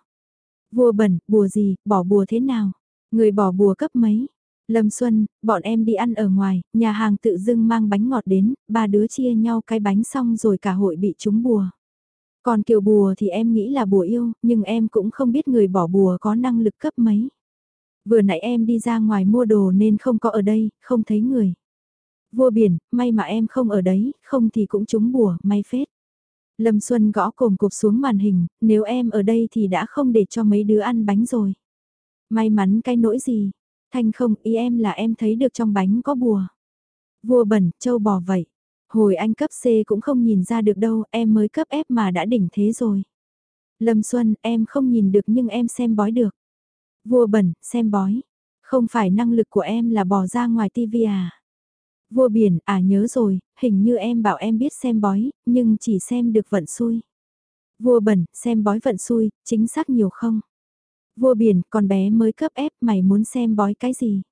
Vua bẩn, bùa gì, bỏ bùa thế nào? Người bỏ bùa cấp mấy? Lâm Xuân, bọn em đi ăn ở ngoài, nhà hàng tự dưng mang bánh ngọt đến, ba đứa chia nhau cái bánh xong rồi cả hội bị trúng bùa. Còn kiểu bùa thì em nghĩ là bùa yêu, nhưng em cũng không biết người bỏ bùa có năng lực cấp mấy. Vừa nãy em đi ra ngoài mua đồ nên không có ở đây, không thấy người. Vua biển, may mà em không ở đấy, không thì cũng trúng bùa, may phết. Lâm Xuân gõ cồm cục xuống màn hình, nếu em ở đây thì đã không để cho mấy đứa ăn bánh rồi. May mắn cái nỗi gì? Thanh không, ý em là em thấy được trong bánh có bùa. Vua bẩn, châu bò vậy. Hồi anh cấp C cũng không nhìn ra được đâu, em mới cấp F mà đã đỉnh thế rồi. Lâm Xuân, em không nhìn được nhưng em xem bói được. Vua bẩn, xem bói. Không phải năng lực của em là bỏ ra ngoài tivi à? Vua biển, à nhớ rồi, hình như em bảo em biết xem bói, nhưng chỉ xem được vận xui. Vua bẩn, xem bói vận xui, chính xác nhiều không? Vua biển, con bé mới cấp ép mày muốn xem bói cái gì?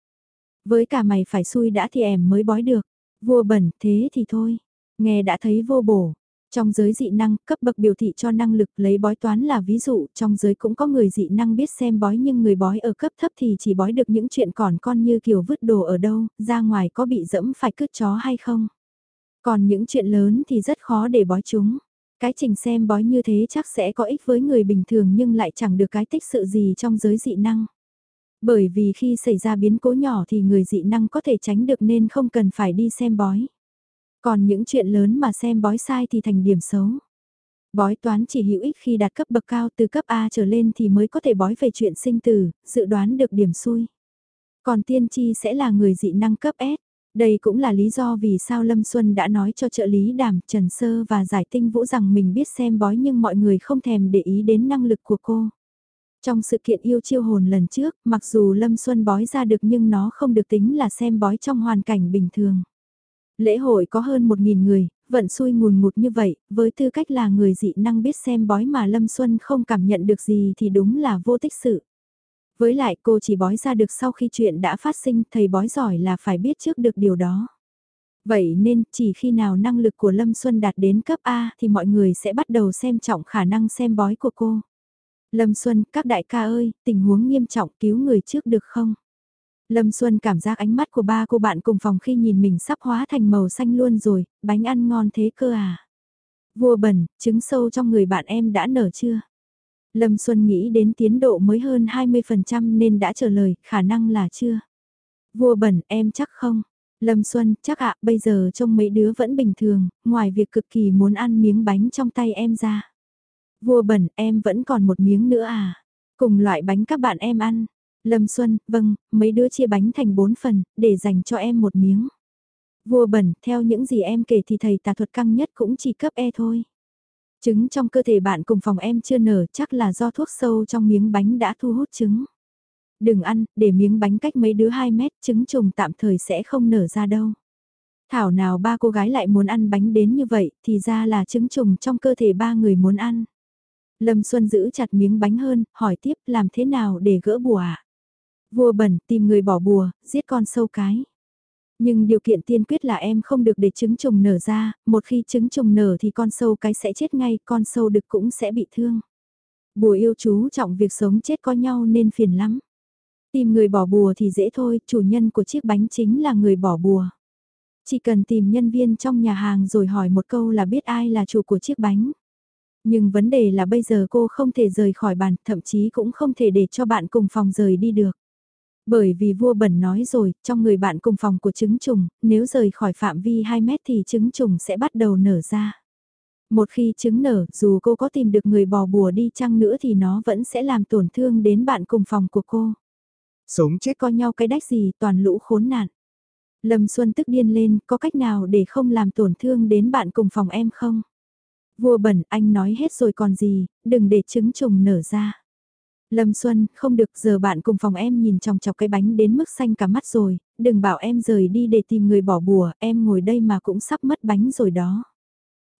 Với cả mày phải xui đã thì em mới bói được. Vua bẩn, thế thì thôi. Nghe đã thấy vô bổ, trong giới dị năng, cấp bậc biểu thị cho năng lực lấy bói toán là ví dụ, trong giới cũng có người dị năng biết xem bói nhưng người bói ở cấp thấp thì chỉ bói được những chuyện còn con như kiểu vứt đồ ở đâu, ra ngoài có bị dẫm phải cứt chó hay không. Còn những chuyện lớn thì rất khó để bói chúng. Cái trình xem bói như thế chắc sẽ có ích với người bình thường nhưng lại chẳng được cái tích sự gì trong giới dị năng. Bởi vì khi xảy ra biến cố nhỏ thì người dị năng có thể tránh được nên không cần phải đi xem bói. Còn những chuyện lớn mà xem bói sai thì thành điểm xấu. Bói toán chỉ hữu ích khi đạt cấp bậc cao từ cấp A trở lên thì mới có thể bói về chuyện sinh tử, dự đoán được điểm xui. Còn tiên tri sẽ là người dị năng cấp S. Đây cũng là lý do vì sao Lâm Xuân đã nói cho trợ lý đàm Trần Sơ và Giải Tinh Vũ rằng mình biết xem bói nhưng mọi người không thèm để ý đến năng lực của cô. Trong sự kiện yêu chiêu hồn lần trước, mặc dù Lâm Xuân bói ra được nhưng nó không được tính là xem bói trong hoàn cảnh bình thường. Lễ hội có hơn 1.000 người, vận xui ngùn ngụt như vậy, với tư cách là người dị năng biết xem bói mà Lâm Xuân không cảm nhận được gì thì đúng là vô tích sự. Với lại cô chỉ bói ra được sau khi chuyện đã phát sinh, thầy bói giỏi là phải biết trước được điều đó. Vậy nên chỉ khi nào năng lực của Lâm Xuân đạt đến cấp A thì mọi người sẽ bắt đầu xem trọng khả năng xem bói của cô. Lâm Xuân, các đại ca ơi, tình huống nghiêm trọng cứu người trước được không? Lâm Xuân cảm giác ánh mắt của ba cô bạn cùng phòng khi nhìn mình sắp hóa thành màu xanh luôn rồi, bánh ăn ngon thế cơ à? Vua bẩn, trứng sâu trong người bạn em đã nở chưa? Lâm Xuân nghĩ đến tiến độ mới hơn 20% nên đã trả lời, khả năng là chưa. Vua bẩn, em chắc không? Lâm Xuân, chắc ạ, bây giờ trông mấy đứa vẫn bình thường, ngoài việc cực kỳ muốn ăn miếng bánh trong tay em ra. Vua bẩn, em vẫn còn một miếng nữa à? Cùng loại bánh các bạn em ăn. Lâm Xuân, vâng, mấy đứa chia bánh thành bốn phần, để dành cho em một miếng. Vua bẩn, theo những gì em kể thì thầy tà thuật căng nhất cũng chỉ cấp E thôi. Trứng trong cơ thể bạn cùng phòng em chưa nở chắc là do thuốc sâu trong miếng bánh đã thu hút trứng. Đừng ăn, để miếng bánh cách mấy đứa 2 mét trứng trùng tạm thời sẽ không nở ra đâu. Thảo nào ba cô gái lại muốn ăn bánh đến như vậy thì ra là trứng trùng trong cơ thể ba người muốn ăn. Lâm Xuân giữ chặt miếng bánh hơn, hỏi tiếp làm thế nào để gỡ bùa ạ? Vua bẩn tìm người bỏ bùa, giết con sâu cái. Nhưng điều kiện tiên quyết là em không được để trứng trùng nở ra, một khi trứng trùng nở thì con sâu cái sẽ chết ngay, con sâu đực cũng sẽ bị thương. Bùa yêu chú trọng việc sống chết có nhau nên phiền lắm. Tìm người bỏ bùa thì dễ thôi, chủ nhân của chiếc bánh chính là người bỏ bùa. Chỉ cần tìm nhân viên trong nhà hàng rồi hỏi một câu là biết ai là chủ của chiếc bánh. Nhưng vấn đề là bây giờ cô không thể rời khỏi bàn, thậm chí cũng không thể để cho bạn cùng phòng rời đi được. Bởi vì vua bẩn nói rồi, trong người bạn cùng phòng của trứng trùng, nếu rời khỏi phạm vi 2 mét thì trứng trùng sẽ bắt đầu nở ra. Một khi trứng nở, dù cô có tìm được người bò bùa đi chăng nữa thì nó vẫn sẽ làm tổn thương đến bạn cùng phòng của cô. Sống chết coi nhau cái đách gì toàn lũ khốn nạn. Lâm Xuân tức điên lên, có cách nào để không làm tổn thương đến bạn cùng phòng em không? Vua bẩn, anh nói hết rồi còn gì, đừng để trứng trùng nở ra. Lâm Xuân, không được giờ bạn cùng phòng em nhìn trong chọc cái bánh đến mức xanh cả mắt rồi, đừng bảo em rời đi để tìm người bỏ bùa, em ngồi đây mà cũng sắp mất bánh rồi đó.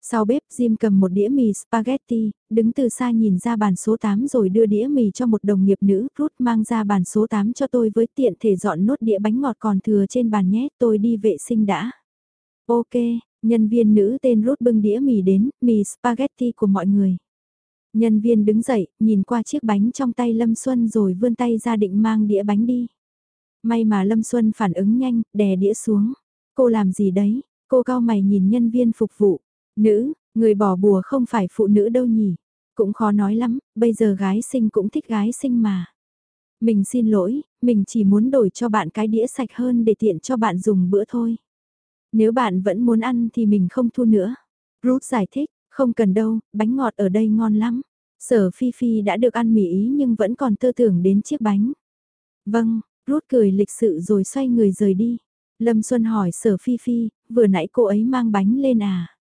Sau bếp Jim cầm một đĩa mì spaghetti, đứng từ xa nhìn ra bàn số 8 rồi đưa đĩa mì cho một đồng nghiệp nữ, rút mang ra bàn số 8 cho tôi với tiện thể dọn nốt đĩa bánh ngọt còn thừa trên bàn nhé, tôi đi vệ sinh đã. Ok, nhân viên nữ tên rút bưng đĩa mì đến, mì spaghetti của mọi người. Nhân viên đứng dậy, nhìn qua chiếc bánh trong tay Lâm Xuân rồi vươn tay ra định mang đĩa bánh đi. May mà Lâm Xuân phản ứng nhanh, đè đĩa xuống. Cô làm gì đấy? Cô cao mày nhìn nhân viên phục vụ. Nữ, người bỏ bùa không phải phụ nữ đâu nhỉ? Cũng khó nói lắm, bây giờ gái sinh cũng thích gái sinh mà. Mình xin lỗi, mình chỉ muốn đổi cho bạn cái đĩa sạch hơn để tiện cho bạn dùng bữa thôi. Nếu bạn vẫn muốn ăn thì mình không thu nữa. Ruth giải thích, không cần đâu, bánh ngọt ở đây ngon lắm. Sở Phi Phi đã được ăn mì ý nhưng vẫn còn tư tưởng đến chiếc bánh. Vâng, rút cười lịch sự rồi xoay người rời đi. Lâm Xuân hỏi Sở Phi Phi, vừa nãy cô ấy mang bánh lên à?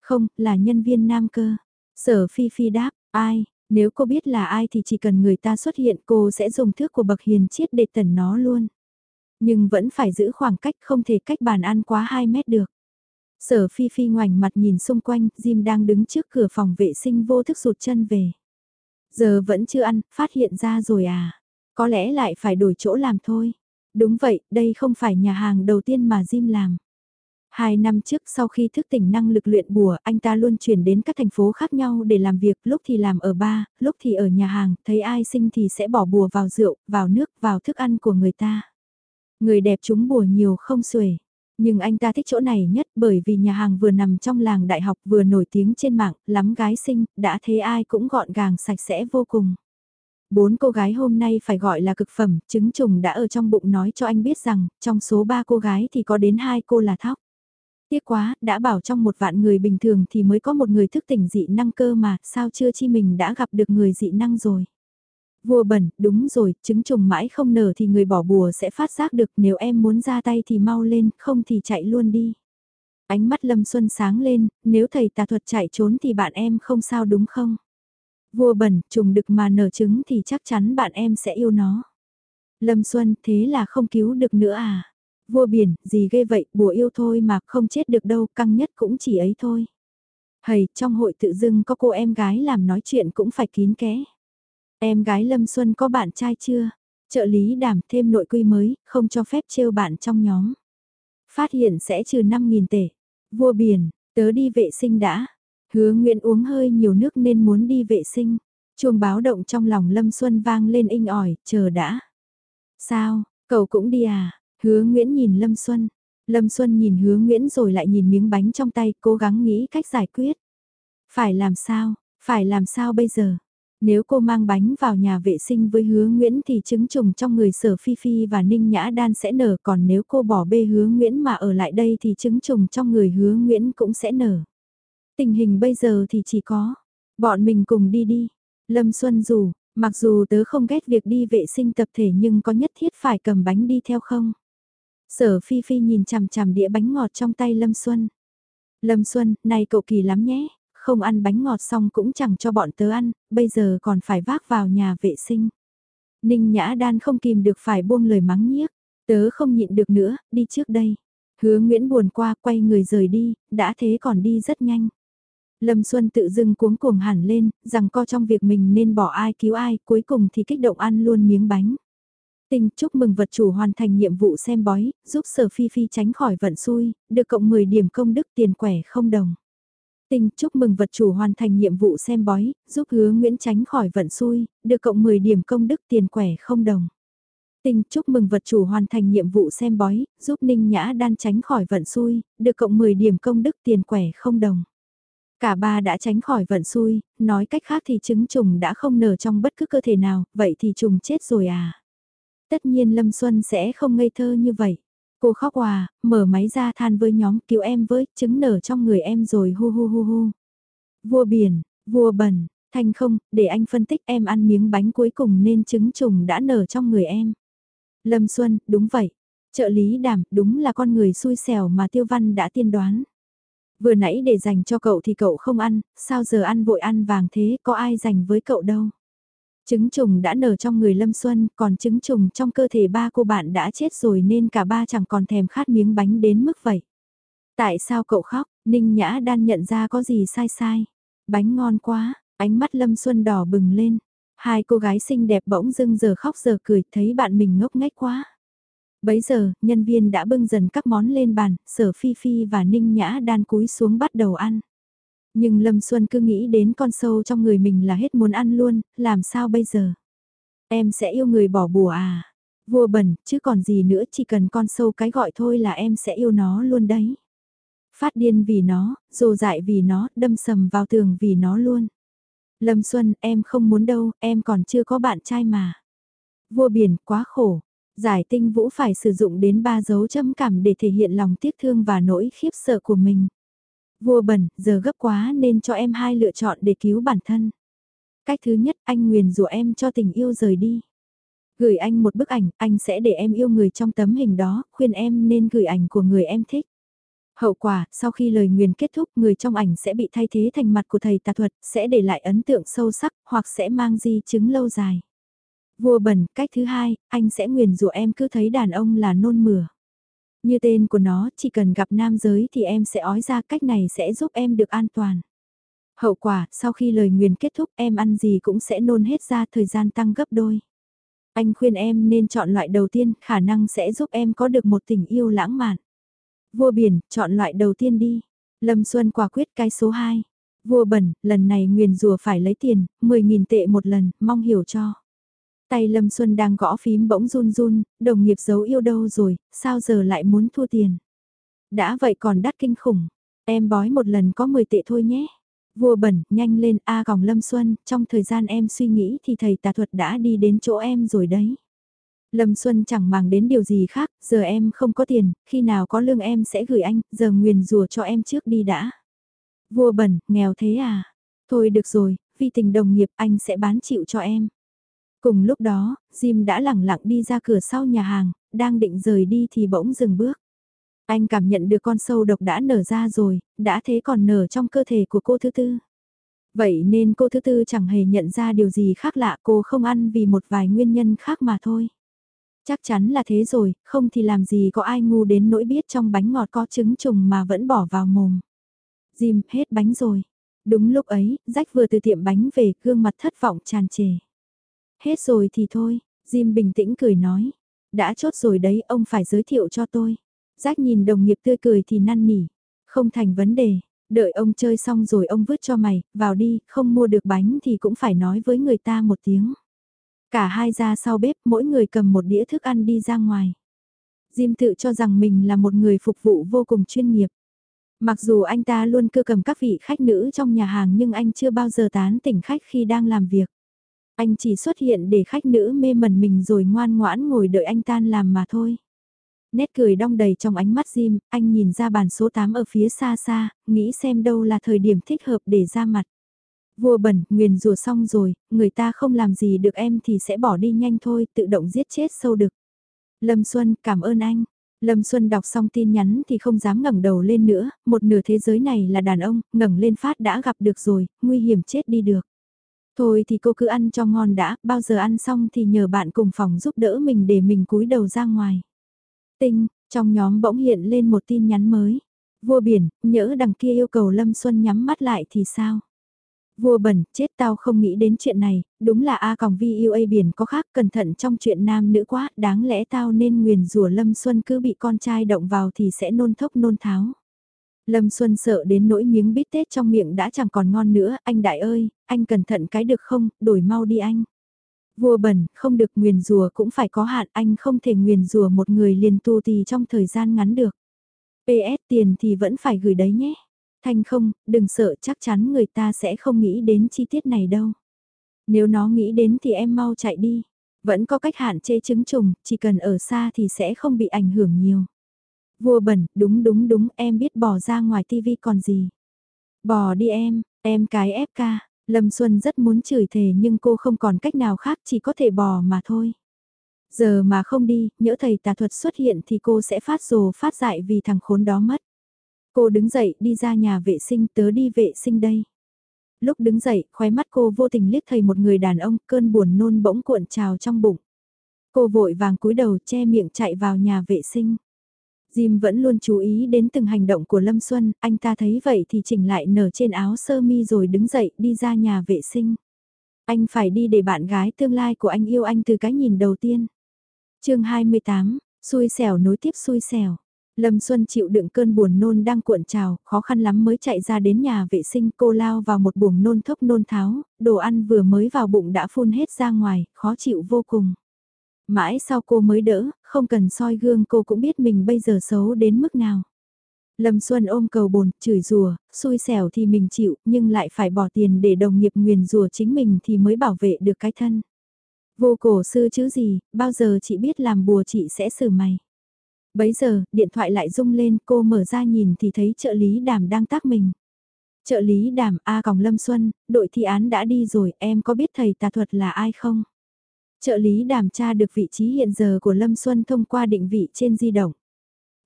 Không, là nhân viên nam cơ. Sở Phi Phi đáp, ai, nếu cô biết là ai thì chỉ cần người ta xuất hiện cô sẽ dùng thước của bậc hiền chiết để tẩn nó luôn. Nhưng vẫn phải giữ khoảng cách không thể cách bàn ăn quá 2 mét được. Sở Phi Phi ngoảnh mặt nhìn xung quanh, Jim đang đứng trước cửa phòng vệ sinh vô thức rụt chân về. Giờ vẫn chưa ăn, phát hiện ra rồi à? Có lẽ lại phải đổi chỗ làm thôi. Đúng vậy, đây không phải nhà hàng đầu tiên mà Jim làm. Hai năm trước sau khi thức tỉnh năng lực luyện bùa, anh ta luôn chuyển đến các thành phố khác nhau để làm việc, lúc thì làm ở ba, lúc thì ở nhà hàng, thấy ai sinh thì sẽ bỏ bùa vào rượu, vào nước, vào thức ăn của người ta. Người đẹp chúng bùa nhiều không xuể. Nhưng anh ta thích chỗ này nhất bởi vì nhà hàng vừa nằm trong làng đại học vừa nổi tiếng trên mạng, lắm gái xinh, đã thấy ai cũng gọn gàng sạch sẽ vô cùng. Bốn cô gái hôm nay phải gọi là cực phẩm, trứng trùng đã ở trong bụng nói cho anh biết rằng, trong số ba cô gái thì có đến hai cô là thóc. Tiếc quá, đã bảo trong một vạn người bình thường thì mới có một người thức tỉnh dị năng cơ mà, sao chưa chi mình đã gặp được người dị năng rồi. Vua bẩn, đúng rồi, trứng trùng mãi không nở thì người bỏ bùa sẽ phát giác được nếu em muốn ra tay thì mau lên, không thì chạy luôn đi. Ánh mắt Lâm Xuân sáng lên, nếu thầy tà thuật chạy trốn thì bạn em không sao đúng không? Vua bẩn, trùng đực mà nở trứng thì chắc chắn bạn em sẽ yêu nó. Lâm Xuân, thế là không cứu được nữa à? Vua biển, gì ghê vậy, bùa yêu thôi mà không chết được đâu, căng nhất cũng chỉ ấy thôi. Hầy, trong hội tự dưng có cô em gái làm nói chuyện cũng phải kín kẽ. Em gái Lâm Xuân có bạn trai chưa? Trợ lý đảm thêm nội quy mới, không cho phép trêu bạn trong nhóm. Phát hiện sẽ trừ 5.000 tệ. Vua biển, tớ đi vệ sinh đã. Hứa Nguyễn uống hơi nhiều nước nên muốn đi vệ sinh. Chuông báo động trong lòng Lâm Xuân vang lên inh ỏi, chờ đã. Sao, cậu cũng đi à? Hứa Nguyễn nhìn Lâm Xuân. Lâm Xuân nhìn hứa Nguyễn rồi lại nhìn miếng bánh trong tay, cố gắng nghĩ cách giải quyết. Phải làm sao, phải làm sao bây giờ? Nếu cô mang bánh vào nhà vệ sinh với hứa Nguyễn thì trứng trùng trong người sở Phi Phi và Ninh Nhã Đan sẽ nở còn nếu cô bỏ bê hứa Nguyễn mà ở lại đây thì trứng trùng trong người hứa Nguyễn cũng sẽ nở. Tình hình bây giờ thì chỉ có, bọn mình cùng đi đi. Lâm Xuân rủ, mặc dù tớ không ghét việc đi vệ sinh tập thể nhưng có nhất thiết phải cầm bánh đi theo không? Sở Phi Phi nhìn chằm chằm đĩa bánh ngọt trong tay Lâm Xuân. Lâm Xuân, này cậu kỳ lắm nhé, không ăn bánh ngọt xong cũng chẳng cho bọn tớ ăn, bây giờ còn phải vác vào nhà vệ sinh. Ninh Nhã Đan không kìm được phải buông lời mắng nhiếc, tớ không nhịn được nữa, đi trước đây. Hứa Nguyễn buồn qua quay người rời đi, đã thế còn đi rất nhanh. Lâm Xuân tự dưng cuống cuồng hẳn lên, rằng co trong việc mình nên bỏ ai cứu ai, cuối cùng thì kích động ăn luôn miếng bánh. Tình chúc mừng vật chủ hoàn thành nhiệm vụ xem bói, giúp sở phi phi tránh khỏi vận xui, được cộng 10 điểm công đức tiền quẻ không đồng. Tình chúc mừng vật chủ hoàn thành nhiệm vụ xem bói, giúp hứa Nguyễn tránh khỏi vận xui, được cộng 10 điểm công đức tiền quẻ không đồng. Tình chúc mừng vật chủ hoàn thành nhiệm vụ xem bói, giúp Ninh Nhã đan tránh khỏi vận xui, được cộng 10 điểm công đức tiền quẻ không đồng. Cả ba đã tránh khỏi vận xui, nói cách khác thì trứng trùng đã không nở trong bất cứ cơ thể nào, vậy thì trùng chết rồi à. Tất nhiên Lâm Xuân sẽ không ngây thơ như vậy. Cô khóc hòa, mở máy ra than với nhóm cứu em với, trứng nở trong người em rồi hu hu hu hu. Vua biển, vua bẩn, thanh không, để anh phân tích em ăn miếng bánh cuối cùng nên trứng trùng đã nở trong người em. Lâm Xuân, đúng vậy. Trợ lý đảm, đúng là con người xui xẻo mà Tiêu Văn đã tiên đoán. Vừa nãy để dành cho cậu thì cậu không ăn, sao giờ ăn vội ăn vàng thế, có ai dành với cậu đâu. Trứng trùng đã nở trong người Lâm Xuân, còn trứng trùng trong cơ thể ba cô bạn đã chết rồi nên cả ba chẳng còn thèm khát miếng bánh đến mức vậy. Tại sao cậu khóc, Ninh Nhã đan nhận ra có gì sai sai. Bánh ngon quá, ánh mắt Lâm Xuân đỏ bừng lên. Hai cô gái xinh đẹp bỗng dưng giờ khóc giờ cười thấy bạn mình ngốc nghếch quá. Bấy giờ, nhân viên đã bưng dần các món lên bàn, sở phi phi và ninh nhã đan cúi xuống bắt đầu ăn. Nhưng Lâm Xuân cứ nghĩ đến con sâu trong người mình là hết muốn ăn luôn, làm sao bây giờ? Em sẽ yêu người bỏ bùa à? Vua bẩn, chứ còn gì nữa chỉ cần con sâu cái gọi thôi là em sẽ yêu nó luôn đấy. Phát điên vì nó, rồ dại vì nó, đâm sầm vào tường vì nó luôn. Lâm Xuân, em không muốn đâu, em còn chưa có bạn trai mà. Vua biển, quá khổ. Giải tinh vũ phải sử dụng đến ba dấu châm cảm để thể hiện lòng tiếc thương và nỗi khiếp sợ của mình. Vua bẩn, giờ gấp quá nên cho em hai lựa chọn để cứu bản thân. Cách thứ nhất, anh nguyền rủa em cho tình yêu rời đi. Gửi anh một bức ảnh, anh sẽ để em yêu người trong tấm hình đó, khuyên em nên gửi ảnh của người em thích. Hậu quả, sau khi lời nguyền kết thúc, người trong ảnh sẽ bị thay thế thành mặt của thầy tà thuật, sẽ để lại ấn tượng sâu sắc, hoặc sẽ mang di chứng lâu dài. Vua bẩn, cách thứ hai, anh sẽ nguyền rủa em cứ thấy đàn ông là nôn mửa. Như tên của nó, chỉ cần gặp nam giới thì em sẽ ói ra cách này sẽ giúp em được an toàn. Hậu quả, sau khi lời nguyền kết thúc em ăn gì cũng sẽ nôn hết ra thời gian tăng gấp đôi. Anh khuyên em nên chọn loại đầu tiên, khả năng sẽ giúp em có được một tình yêu lãng mạn. Vua biển, chọn loại đầu tiên đi. Lâm Xuân quả quyết cái số 2. Vua bẩn, lần này nguyền rùa phải lấy tiền, 10.000 tệ một lần, mong hiểu cho. Tay Lâm Xuân đang gõ phím bỗng run run, đồng nghiệp giấu yêu đâu rồi, sao giờ lại muốn thua tiền. Đã vậy còn đắt kinh khủng, em bói một lần có 10 tệ thôi nhé. Vua bẩn, nhanh lên A còng Lâm Xuân, trong thời gian em suy nghĩ thì thầy tà thuật đã đi đến chỗ em rồi đấy. Lâm Xuân chẳng màng đến điều gì khác, giờ em không có tiền, khi nào có lương em sẽ gửi anh, giờ nguyền rùa cho em trước đi đã. Vua bẩn, nghèo thế à? Thôi được rồi, vì tình đồng nghiệp anh sẽ bán chịu cho em. Cùng lúc đó, Jim đã lẳng lặng đi ra cửa sau nhà hàng, đang định rời đi thì bỗng dừng bước. Anh cảm nhận được con sâu độc đã nở ra rồi, đã thế còn nở trong cơ thể của cô thứ tư. Vậy nên cô thứ tư chẳng hề nhận ra điều gì khác lạ cô không ăn vì một vài nguyên nhân khác mà thôi. Chắc chắn là thế rồi, không thì làm gì có ai ngu đến nỗi biết trong bánh ngọt có trứng trùng mà vẫn bỏ vào mồm. Jim hết bánh rồi. Đúng lúc ấy, rách vừa từ tiệm bánh về, gương mặt thất vọng tràn trề. Hết rồi thì thôi, Jim bình tĩnh cười nói. Đã chốt rồi đấy, ông phải giới thiệu cho tôi. Giác nhìn đồng nghiệp tươi cười thì năn nỉ. Không thành vấn đề, đợi ông chơi xong rồi ông vứt cho mày, vào đi, không mua được bánh thì cũng phải nói với người ta một tiếng. Cả hai ra sau bếp, mỗi người cầm một đĩa thức ăn đi ra ngoài. Jim tự cho rằng mình là một người phục vụ vô cùng chuyên nghiệp. Mặc dù anh ta luôn cưa cầm các vị khách nữ trong nhà hàng nhưng anh chưa bao giờ tán tỉnh khách khi đang làm việc. Anh chỉ xuất hiện để khách nữ mê mẩn mình rồi ngoan ngoãn ngồi đợi anh tan làm mà thôi. Nét cười đong đầy trong ánh mắt Jim, anh nhìn ra bàn số 8 ở phía xa xa, nghĩ xem đâu là thời điểm thích hợp để ra mặt. Vua bẩn, nguyền rùa xong rồi, người ta không làm gì được em thì sẽ bỏ đi nhanh thôi, tự động giết chết sâu đực. Lâm Xuân, cảm ơn anh. Lâm Xuân đọc xong tin nhắn thì không dám ngẩng đầu lên nữa, một nửa thế giới này là đàn ông, ngẩng lên phát đã gặp được rồi, nguy hiểm chết đi được. Thôi thì cô cứ ăn cho ngon đã, bao giờ ăn xong thì nhờ bạn cùng phòng giúp đỡ mình để mình cúi đầu ra ngoài. Tinh, trong nhóm bỗng hiện lên một tin nhắn mới. Vua biển, nhỡ đằng kia yêu cầu Lâm Xuân nhắm mắt lại thì sao? Vua bẩn, chết tao không nghĩ đến chuyện này, đúng là A còng vi yêu A biển có khác cẩn thận trong chuyện nam nữ quá, đáng lẽ tao nên nguyền rủa Lâm Xuân cứ bị con trai động vào thì sẽ nôn thốc nôn tháo. Lâm Xuân sợ đến nỗi miếng bít tết trong miệng đã chẳng còn ngon nữa, anh đại ơi, anh cẩn thận cái được không, đổi mau đi anh. Vua bẩn, không được nguyền rùa cũng phải có hạn, anh không thể nguyền rùa một người liền tu tì trong thời gian ngắn được. PS tiền thì vẫn phải gửi đấy nhé. Thanh không, đừng sợ chắc chắn người ta sẽ không nghĩ đến chi tiết này đâu. Nếu nó nghĩ đến thì em mau chạy đi. Vẫn có cách hạn chế chứng trùng, chỉ cần ở xa thì sẽ không bị ảnh hưởng nhiều. Vua bẩn, đúng đúng đúng, em biết bỏ ra ngoài tivi còn gì. Bỏ đi em, em cái ép ca. Lâm Xuân rất muốn chửi thề nhưng cô không còn cách nào khác chỉ có thể bỏ mà thôi. Giờ mà không đi, nhỡ thầy tà thuật xuất hiện thì cô sẽ phát rồ phát dại vì thằng khốn đó mất. Cô đứng dậy đi ra nhà vệ sinh tớ đi vệ sinh đây. Lúc đứng dậy, khóe mắt cô vô tình liếc thấy một người đàn ông, cơn buồn nôn bỗng cuộn trào trong bụng. Cô vội vàng cúi đầu che miệng chạy vào nhà vệ sinh. Jim vẫn luôn chú ý đến từng hành động của Lâm Xuân, anh ta thấy vậy thì chỉnh lại nở trên áo sơ mi rồi đứng dậy đi ra nhà vệ sinh. Anh phải đi để bạn gái tương lai của anh yêu anh từ cái nhìn đầu tiên. chương 28, xui xẻo nối tiếp xui xẻo. Lâm Xuân chịu đựng cơn buồn nôn đang cuộn trào, khó khăn lắm mới chạy ra đến nhà vệ sinh cô lao vào một buồng nôn thốc nôn tháo, đồ ăn vừa mới vào bụng đã phun hết ra ngoài, khó chịu vô cùng. Mãi sau cô mới đỡ, không cần soi gương cô cũng biết mình bây giờ xấu đến mức nào. Lâm Xuân ôm cầu bồn, chửi rùa, xui xẻo thì mình chịu, nhưng lại phải bỏ tiền để đồng nghiệp nguyền rùa chính mình thì mới bảo vệ được cái thân. Vô cổ sư chứ gì, bao giờ chị biết làm bùa chị sẽ xử mày. Bấy giờ, điện thoại lại rung lên, cô mở ra nhìn thì thấy trợ lý đàm đang tác mình. Trợ lý đàm A Còng Lâm Xuân, đội thi án đã đi rồi, em có biết thầy tà thuật là ai không? Trợ lý đàm tra được vị trí hiện giờ của Lâm Xuân thông qua định vị trên di động.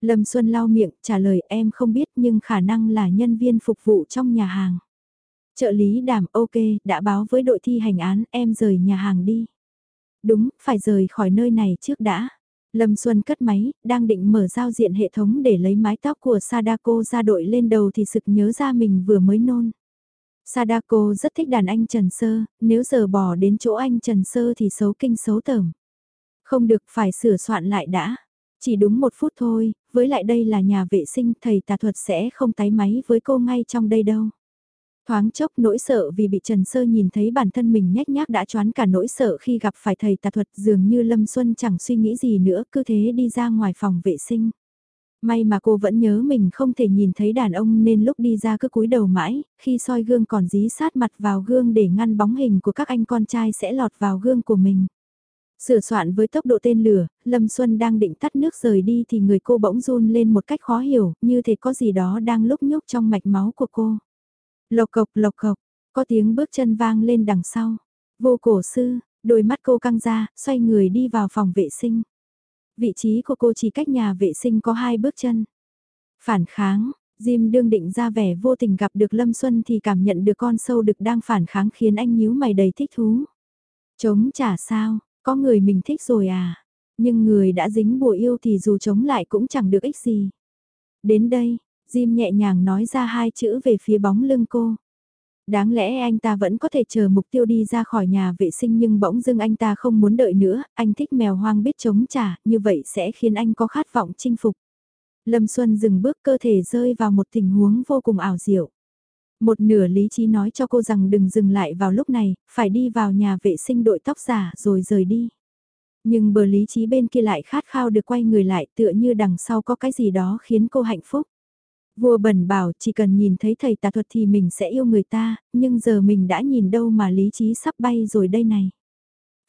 Lâm Xuân lau miệng, trả lời em không biết nhưng khả năng là nhân viên phục vụ trong nhà hàng. Trợ lý đảm ok, đã báo với đội thi hành án, em rời nhà hàng đi. Đúng, phải rời khỏi nơi này trước đã. Lâm Xuân cất máy, đang định mở giao diện hệ thống để lấy mái tóc của Sadako ra đội lên đầu thì sực nhớ ra mình vừa mới nôn. Sadako rất thích đàn anh Trần Sơ, nếu giờ bỏ đến chỗ anh Trần Sơ thì xấu kinh xấu tởm. Không được phải sửa soạn lại đã. Chỉ đúng một phút thôi, với lại đây là nhà vệ sinh thầy tà thuật sẽ không tái máy với cô ngay trong đây đâu. Thoáng chốc nỗi sợ vì bị Trần Sơ nhìn thấy bản thân mình nhách nhác đã choán cả nỗi sợ khi gặp phải thầy tà thuật dường như Lâm Xuân chẳng suy nghĩ gì nữa cứ thế đi ra ngoài phòng vệ sinh. May mà cô vẫn nhớ mình không thể nhìn thấy đàn ông nên lúc đi ra cứ cúi đầu mãi, khi soi gương còn dí sát mặt vào gương để ngăn bóng hình của các anh con trai sẽ lọt vào gương của mình. Sửa soạn với tốc độ tên lửa, Lâm Xuân đang định tắt nước rời đi thì người cô bỗng run lên một cách khó hiểu, như thể có gì đó đang lúc nhúc trong mạch máu của cô. Lộc cộc lộc cộc, có tiếng bước chân vang lên đằng sau. Vô cổ sư, đôi mắt cô căng ra, xoay người đi vào phòng vệ sinh. Vị trí của cô chỉ cách nhà vệ sinh có hai bước chân. Phản kháng, Jim đương định ra vẻ vô tình gặp được Lâm Xuân thì cảm nhận được con sâu đực đang phản kháng khiến anh nhíu mày đầy thích thú. Chống trả sao, có người mình thích rồi à? Nhưng người đã dính bùa yêu thì dù chống lại cũng chẳng được ích gì. Đến đây, Jim nhẹ nhàng nói ra hai chữ về phía bóng lưng cô. Đáng lẽ anh ta vẫn có thể chờ mục tiêu đi ra khỏi nhà vệ sinh nhưng bỗng dưng anh ta không muốn đợi nữa, anh thích mèo hoang biết chống trả, như vậy sẽ khiến anh có khát vọng chinh phục. Lâm Xuân dừng bước cơ thể rơi vào một tình huống vô cùng ảo diệu. Một nửa lý trí nói cho cô rằng đừng dừng lại vào lúc này, phải đi vào nhà vệ sinh đội tóc giả rồi rời đi. Nhưng bờ lý trí bên kia lại khát khao được quay người lại tựa như đằng sau có cái gì đó khiến cô hạnh phúc. Vua bẩn bảo chỉ cần nhìn thấy thầy tà thuật thì mình sẽ yêu người ta, nhưng giờ mình đã nhìn đâu mà lý trí sắp bay rồi đây này.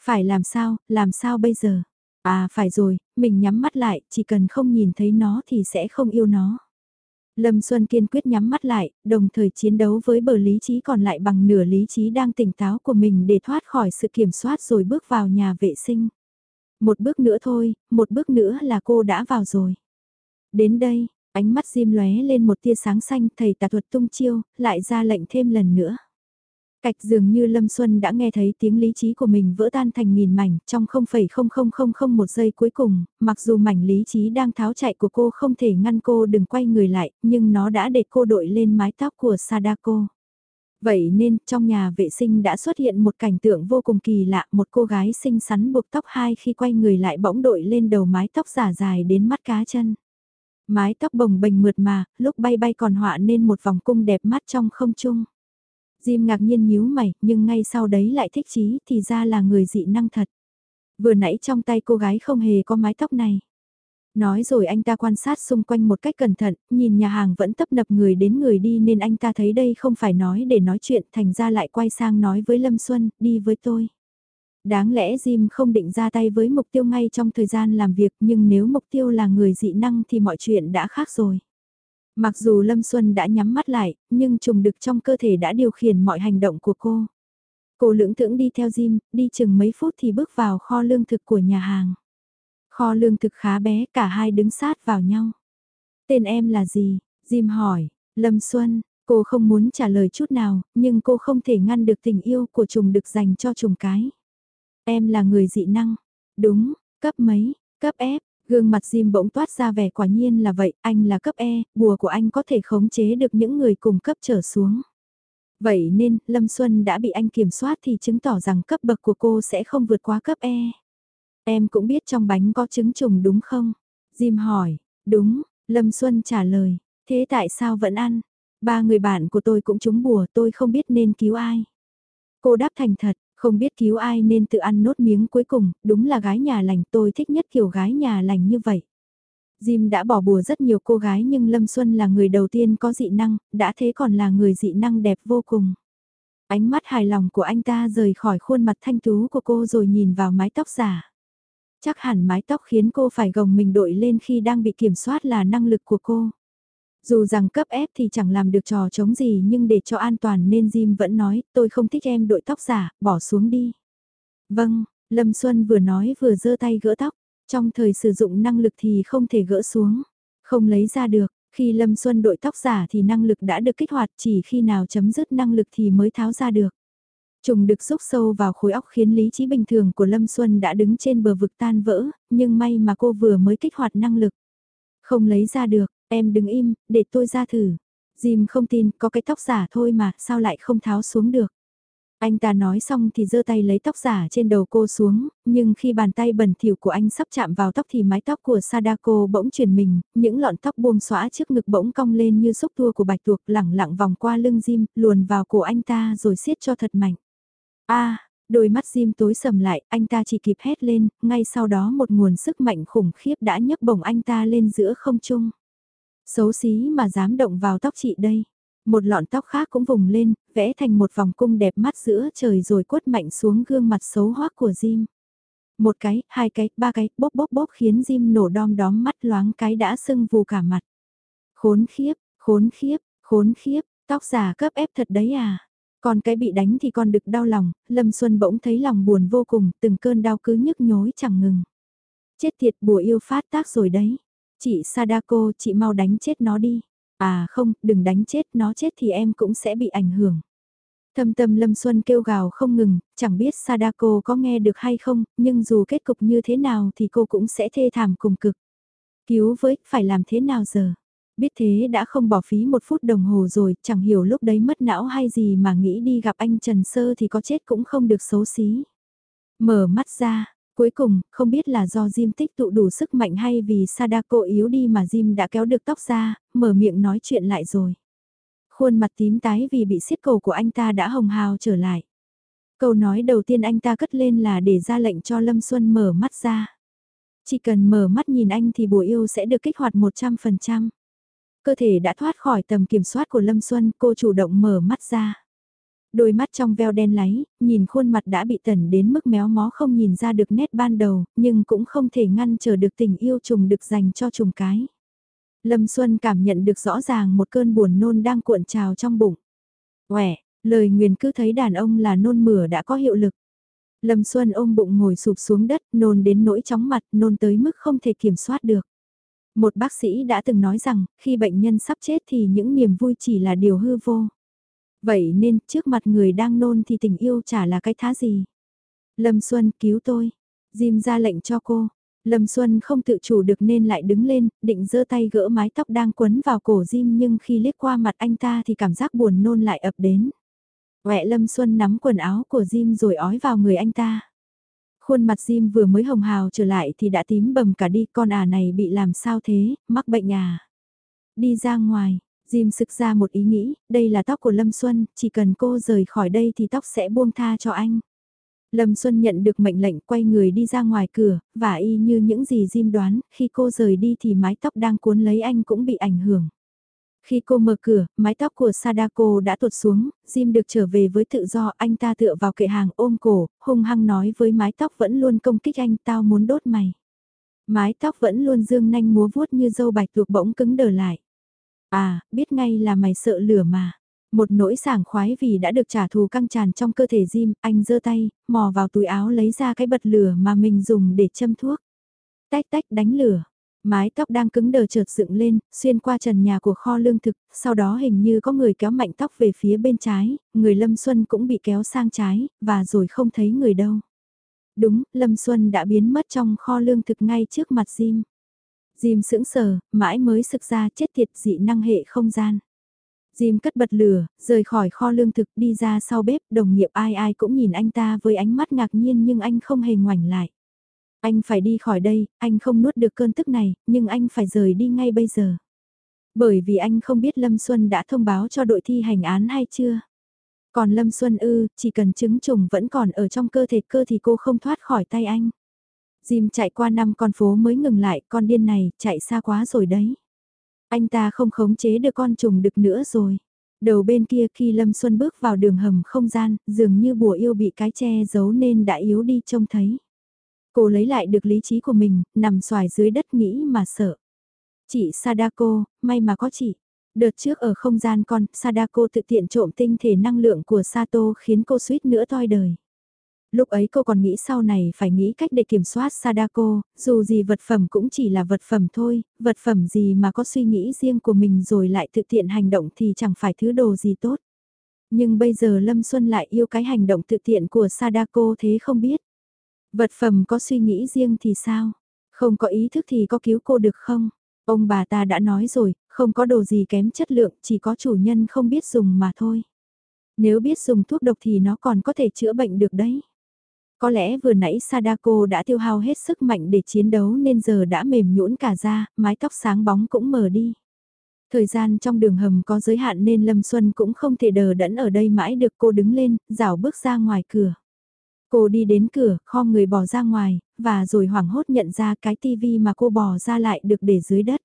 Phải làm sao, làm sao bây giờ? À phải rồi, mình nhắm mắt lại, chỉ cần không nhìn thấy nó thì sẽ không yêu nó. Lâm Xuân kiên quyết nhắm mắt lại, đồng thời chiến đấu với bờ lý trí còn lại bằng nửa lý trí đang tỉnh táo của mình để thoát khỏi sự kiểm soát rồi bước vào nhà vệ sinh. Một bước nữa thôi, một bước nữa là cô đã vào rồi. Đến đây, ánh mắt diêm lóe lên một tia sáng xanh thầy tà thuật tung chiêu, lại ra lệnh thêm lần nữa. Cạch dường như Lâm Xuân đã nghe thấy tiếng lý trí của mình vỡ tan thành nghìn mảnh trong 0,0000 một giây cuối cùng, mặc dù mảnh lý trí đang tháo chạy của cô không thể ngăn cô đừng quay người lại, nhưng nó đã để cô đội lên mái tóc của Sadako. Vậy nên, trong nhà vệ sinh đã xuất hiện một cảnh tượng vô cùng kỳ lạ, một cô gái xinh xắn buộc tóc hai khi quay người lại bỗng đội lên đầu mái tóc giả dài đến mắt cá chân. Mái tóc bồng bềnh mượt mà, lúc bay bay còn họa nên một vòng cung đẹp mắt trong không trung. Jim ngạc nhiên nhíu mày, nhưng ngay sau đấy lại thích chí thì ra là người dị năng thật. Vừa nãy trong tay cô gái không hề có mái tóc này. Nói rồi anh ta quan sát xung quanh một cách cẩn thận, nhìn nhà hàng vẫn tấp nập người đến người đi nên anh ta thấy đây không phải nói để nói chuyện thành ra lại quay sang nói với Lâm Xuân, đi với tôi. Đáng lẽ Jim không định ra tay với mục tiêu ngay trong thời gian làm việc nhưng nếu mục tiêu là người dị năng thì mọi chuyện đã khác rồi. Mặc dù Lâm Xuân đã nhắm mắt lại, nhưng trùng đực trong cơ thể đã điều khiển mọi hành động của cô. Cô lưỡng thưởng đi theo Jim, đi chừng mấy phút thì bước vào kho lương thực của nhà hàng. Kho lương thực khá bé, cả hai đứng sát vào nhau. Tên em là gì? Jim hỏi, Lâm Xuân, cô không muốn trả lời chút nào, nhưng cô không thể ngăn được tình yêu của trùng đực dành cho trùng cái. Em là người dị năng. Đúng, cấp mấy, cấp F, Gương mặt Jim bỗng toát ra vẻ quả nhiên là vậy, anh là cấp E, bùa của anh có thể khống chế được những người cùng cấp trở xuống. Vậy nên, Lâm Xuân đã bị anh kiểm soát thì chứng tỏ rằng cấp bậc của cô sẽ không vượt qua cấp E. Em cũng biết trong bánh có trứng trùng đúng không? Jim hỏi, đúng, Lâm Xuân trả lời, thế tại sao vẫn ăn? Ba người bạn của tôi cũng trúng bùa tôi không biết nên cứu ai. Cô đáp thành thật, không biết cứu ai nên tự ăn nốt miếng cuối cùng, đúng là gái nhà lành tôi thích nhất kiểu gái nhà lành như vậy. Jim đã bỏ bùa rất nhiều cô gái nhưng Lâm Xuân là người đầu tiên có dị năng, đã thế còn là người dị năng đẹp vô cùng. Ánh mắt hài lòng của anh ta rời khỏi khuôn mặt thanh tú của cô rồi nhìn vào mái tóc giả. Chắc hẳn mái tóc khiến cô phải gồng mình đội lên khi đang bị kiểm soát là năng lực của cô. Dù rằng cấp ép thì chẳng làm được trò chống gì nhưng để cho an toàn nên Jim vẫn nói tôi không thích em đội tóc giả, bỏ xuống đi. Vâng, Lâm Xuân vừa nói vừa giơ tay gỡ tóc, trong thời sử dụng năng lực thì không thể gỡ xuống, không lấy ra được. Khi Lâm Xuân đội tóc giả thì năng lực đã được kích hoạt chỉ khi nào chấm dứt năng lực thì mới tháo ra được. Trùng được xúc sâu vào khối óc khiến lý trí bình thường của Lâm Xuân đã đứng trên bờ vực tan vỡ, nhưng may mà cô vừa mới kích hoạt năng lực. Không lấy ra được, Em đừng im, để tôi ra thử. Jim không tin, có cái tóc giả thôi mà, sao lại không tháo xuống được. Anh ta nói xong thì giơ tay lấy tóc giả trên đầu cô xuống, nhưng khi bàn tay bẩn thỉu của anh sắp chạm vào tóc thì mái tóc của Sadako bỗng chuyển mình, những lọn tóc buông xõa trước ngực bỗng cong lên như xúc tua của bạch tuộc lẳng lặng vòng qua lưng Jim, luồn vào cổ anh ta rồi siết cho thật mạnh. a đôi mắt Jim tối sầm lại, anh ta chỉ kịp hét lên, ngay sau đó một nguồn sức mạnh khủng khiếp đã nhấc bổng anh ta lên giữa không trung. Xấu xí mà dám động vào tóc chị đây. Một lọn tóc khác cũng vùng lên, vẽ thành một vòng cung đẹp mắt giữa trời rồi quất mạnh xuống gương mặt xấu hoác của Jim. Một cái, hai cái, ba cái, bốc bốc bốc khiến Jim nổ đom đóm mắt loáng cái đã sưng vù cả mặt. Khốn khiếp, khốn khiếp, khốn khiếp, tóc giả cấp ép thật đấy à. Còn cái bị đánh thì còn được đau lòng, Lâm Xuân bỗng thấy lòng buồn vô cùng, từng cơn đau cứ nhức nhối chẳng ngừng. Chết tiệt bùa yêu phát tác rồi đấy. Chị Sadako, chị mau đánh chết nó đi. À không, đừng đánh chết nó chết thì em cũng sẽ bị ảnh hưởng. Thâm tâm Lâm Xuân kêu gào không ngừng, chẳng biết Sadako có nghe được hay không, nhưng dù kết cục như thế nào thì cô cũng sẽ thê thảm cùng cực. Cứu với, phải làm thế nào giờ? Biết thế đã không bỏ phí một phút đồng hồ rồi, chẳng hiểu lúc đấy mất não hay gì mà nghĩ đi gặp anh Trần Sơ thì có chết cũng không được xấu xí. Mở mắt ra, cuối cùng, không biết là do Jim tích tụ đủ sức mạnh hay vì Sadako yếu đi mà Jim đã kéo được tóc ra, mở miệng nói chuyện lại rồi. Khuôn mặt tím tái vì bị xiết cổ của anh ta đã hồng hào trở lại. Câu nói đầu tiên anh ta cất lên là để ra lệnh cho Lâm Xuân mở mắt ra. Chỉ cần mở mắt nhìn anh thì bùa yêu sẽ được kích hoạt 100%. Cơ thể đã thoát khỏi tầm kiểm soát của Lâm Xuân, cô chủ động mở mắt ra. Đôi mắt trong veo đen láy, nhìn khuôn mặt đã bị tẩn đến mức méo mó không nhìn ra được nét ban đầu, nhưng cũng không thể ngăn trở được tình yêu trùng được dành cho trùng cái. Lâm Xuân cảm nhận được rõ ràng một cơn buồn nôn đang cuộn trào trong bụng. Quẻ, lời nguyền cứ thấy đàn ông là nôn mửa đã có hiệu lực. Lâm Xuân ôm bụng ngồi sụp xuống đất, nôn đến nỗi chóng mặt, nôn tới mức không thể kiểm soát được. Một bác sĩ đã từng nói rằng, khi bệnh nhân sắp chết thì những niềm vui chỉ là điều hư vô. Vậy nên, trước mặt người đang nôn thì tình yêu chả là cái thá gì. Lâm Xuân cứu tôi. Jim ra lệnh cho cô. Lâm Xuân không tự chủ được nên lại đứng lên, định giơ tay gỡ mái tóc đang quấn vào cổ Jim nhưng khi liếc qua mặt anh ta thì cảm giác buồn nôn lại ập đến. Quẹ Lâm Xuân nắm quần áo của Jim rồi ói vào người anh ta. Khuôn mặt Jim vừa mới hồng hào trở lại thì đã tím bầm cả đi con à này bị làm sao thế, mắc bệnh à. Đi ra ngoài, Jim sực ra một ý nghĩ, đây là tóc của Lâm Xuân, chỉ cần cô rời khỏi đây thì tóc sẽ buông tha cho anh. Lâm Xuân nhận được mệnh lệnh quay người đi ra ngoài cửa, và y như những gì Jim đoán, khi cô rời đi thì mái tóc đang cuốn lấy anh cũng bị ảnh hưởng. Khi cô mở cửa, mái tóc của Sadako đã tuột xuống, Jim được trở về với tự do, anh ta tựa vào kệ hàng ôm cổ, hung hăng nói với mái tóc vẫn luôn công kích anh, tao muốn đốt mày. Mái tóc vẫn luôn dương nanh múa vuốt như dâu bạch tuộc bỗng cứng đờ lại. À, biết ngay là mày sợ lửa mà. Một nỗi sảng khoái vì đã được trả thù căng tràn trong cơ thể Jim, anh giơ tay, mò vào túi áo lấy ra cái bật lửa mà mình dùng để châm thuốc. Tách tách đánh lửa. Mái tóc đang cứng đờ chợt dựng lên, xuyên qua trần nhà của kho lương thực, sau đó hình như có người kéo mạnh tóc về phía bên trái, người Lâm Xuân cũng bị kéo sang trái, và rồi không thấy người đâu. Đúng, Lâm Xuân đã biến mất trong kho lương thực ngay trước mặt Jim. Jim sững sờ, mãi mới sực ra chết tiệt dị năng hệ không gian. Jim cất bật lửa, rời khỏi kho lương thực đi ra sau bếp, đồng nghiệp ai ai cũng nhìn anh ta với ánh mắt ngạc nhiên nhưng anh không hề ngoảnh lại. Anh phải đi khỏi đây, anh không nuốt được cơn tức này, nhưng anh phải rời đi ngay bây giờ. Bởi vì anh không biết Lâm Xuân đã thông báo cho đội thi hành án hay chưa. Còn Lâm Xuân ư, chỉ cần chứng trùng vẫn còn ở trong cơ thể cơ thì cô không thoát khỏi tay anh. Jim chạy qua năm con phố mới ngừng lại, con điên này, chạy xa quá rồi đấy. Anh ta không khống chế được con trùng đực nữa rồi. Đầu bên kia khi Lâm Xuân bước vào đường hầm không gian, dường như bùa yêu bị cái che giấu nên đã yếu đi trông thấy. Cô lấy lại được lý trí của mình, nằm xoài dưới đất nghĩ mà sợ. Chị Sadako, may mà có chị. Đợt trước ở không gian con, Sadako tự tiện trộm tinh thể năng lượng của Sato khiến cô suýt nữa toi đời. Lúc ấy cô còn nghĩ sau này phải nghĩ cách để kiểm soát Sadako, dù gì vật phẩm cũng chỉ là vật phẩm thôi, vật phẩm gì mà có suy nghĩ riêng của mình rồi lại tự tiện hành động thì chẳng phải thứ đồ gì tốt. Nhưng bây giờ Lâm Xuân lại yêu cái hành động tự tiện của Sadako thế không biết. Vật phẩm có suy nghĩ riêng thì sao? Không có ý thức thì có cứu cô được không? Ông bà ta đã nói rồi, không có đồ gì kém chất lượng, chỉ có chủ nhân không biết dùng mà thôi. Nếu biết dùng thuốc độc thì nó còn có thể chữa bệnh được đấy. Có lẽ vừa nãy Sadako đã tiêu hao hết sức mạnh để chiến đấu nên giờ đã mềm nhũn cả da mái tóc sáng bóng cũng mờ đi. Thời gian trong đường hầm có giới hạn nên Lâm Xuân cũng không thể đờ đẫn ở đây mãi được cô đứng lên, rảo bước ra ngoài cửa. Cô đi đến cửa, kho người bỏ ra ngoài, và rồi hoảng hốt nhận ra cái tivi mà cô bỏ ra lại được để dưới đất.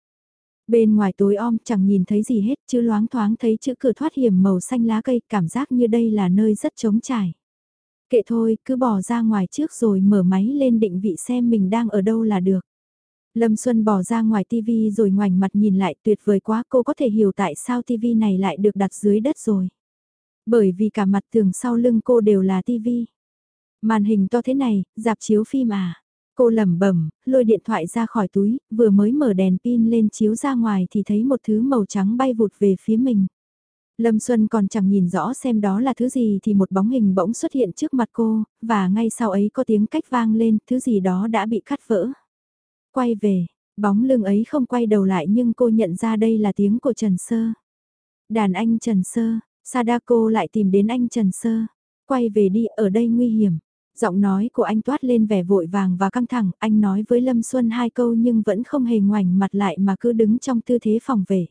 Bên ngoài tối om chẳng nhìn thấy gì hết, chứ loáng thoáng thấy chữ cửa thoát hiểm màu xanh lá cây, cảm giác như đây là nơi rất trống trải. Kệ thôi, cứ bỏ ra ngoài trước rồi mở máy lên định vị xem mình đang ở đâu là được. Lâm Xuân bỏ ra ngoài TV rồi ngoảnh mặt nhìn lại tuyệt vời quá cô có thể hiểu tại sao TV này lại được đặt dưới đất rồi. Bởi vì cả mặt tường sau lưng cô đều là TV. Màn hình to thế này, dạp chiếu phim à. Cô lẩm bẩm, lôi điện thoại ra khỏi túi, vừa mới mở đèn pin lên chiếu ra ngoài thì thấy một thứ màu trắng bay vụt về phía mình. Lâm Xuân còn chẳng nhìn rõ xem đó là thứ gì thì một bóng hình bỗng xuất hiện trước mặt cô, và ngay sau ấy có tiếng cách vang lên, thứ gì đó đã bị cắt vỡ. Quay về, bóng lưng ấy không quay đầu lại nhưng cô nhận ra đây là tiếng của Trần Sơ. Đàn anh Trần Sơ, Sadako lại tìm đến anh Trần Sơ. Quay về đi, ở đây nguy hiểm. Giọng nói của anh toát lên vẻ vội vàng và căng thẳng, anh nói với Lâm Xuân hai câu nhưng vẫn không hề ngoảnh mặt lại mà cứ đứng trong tư thế phòng vệ.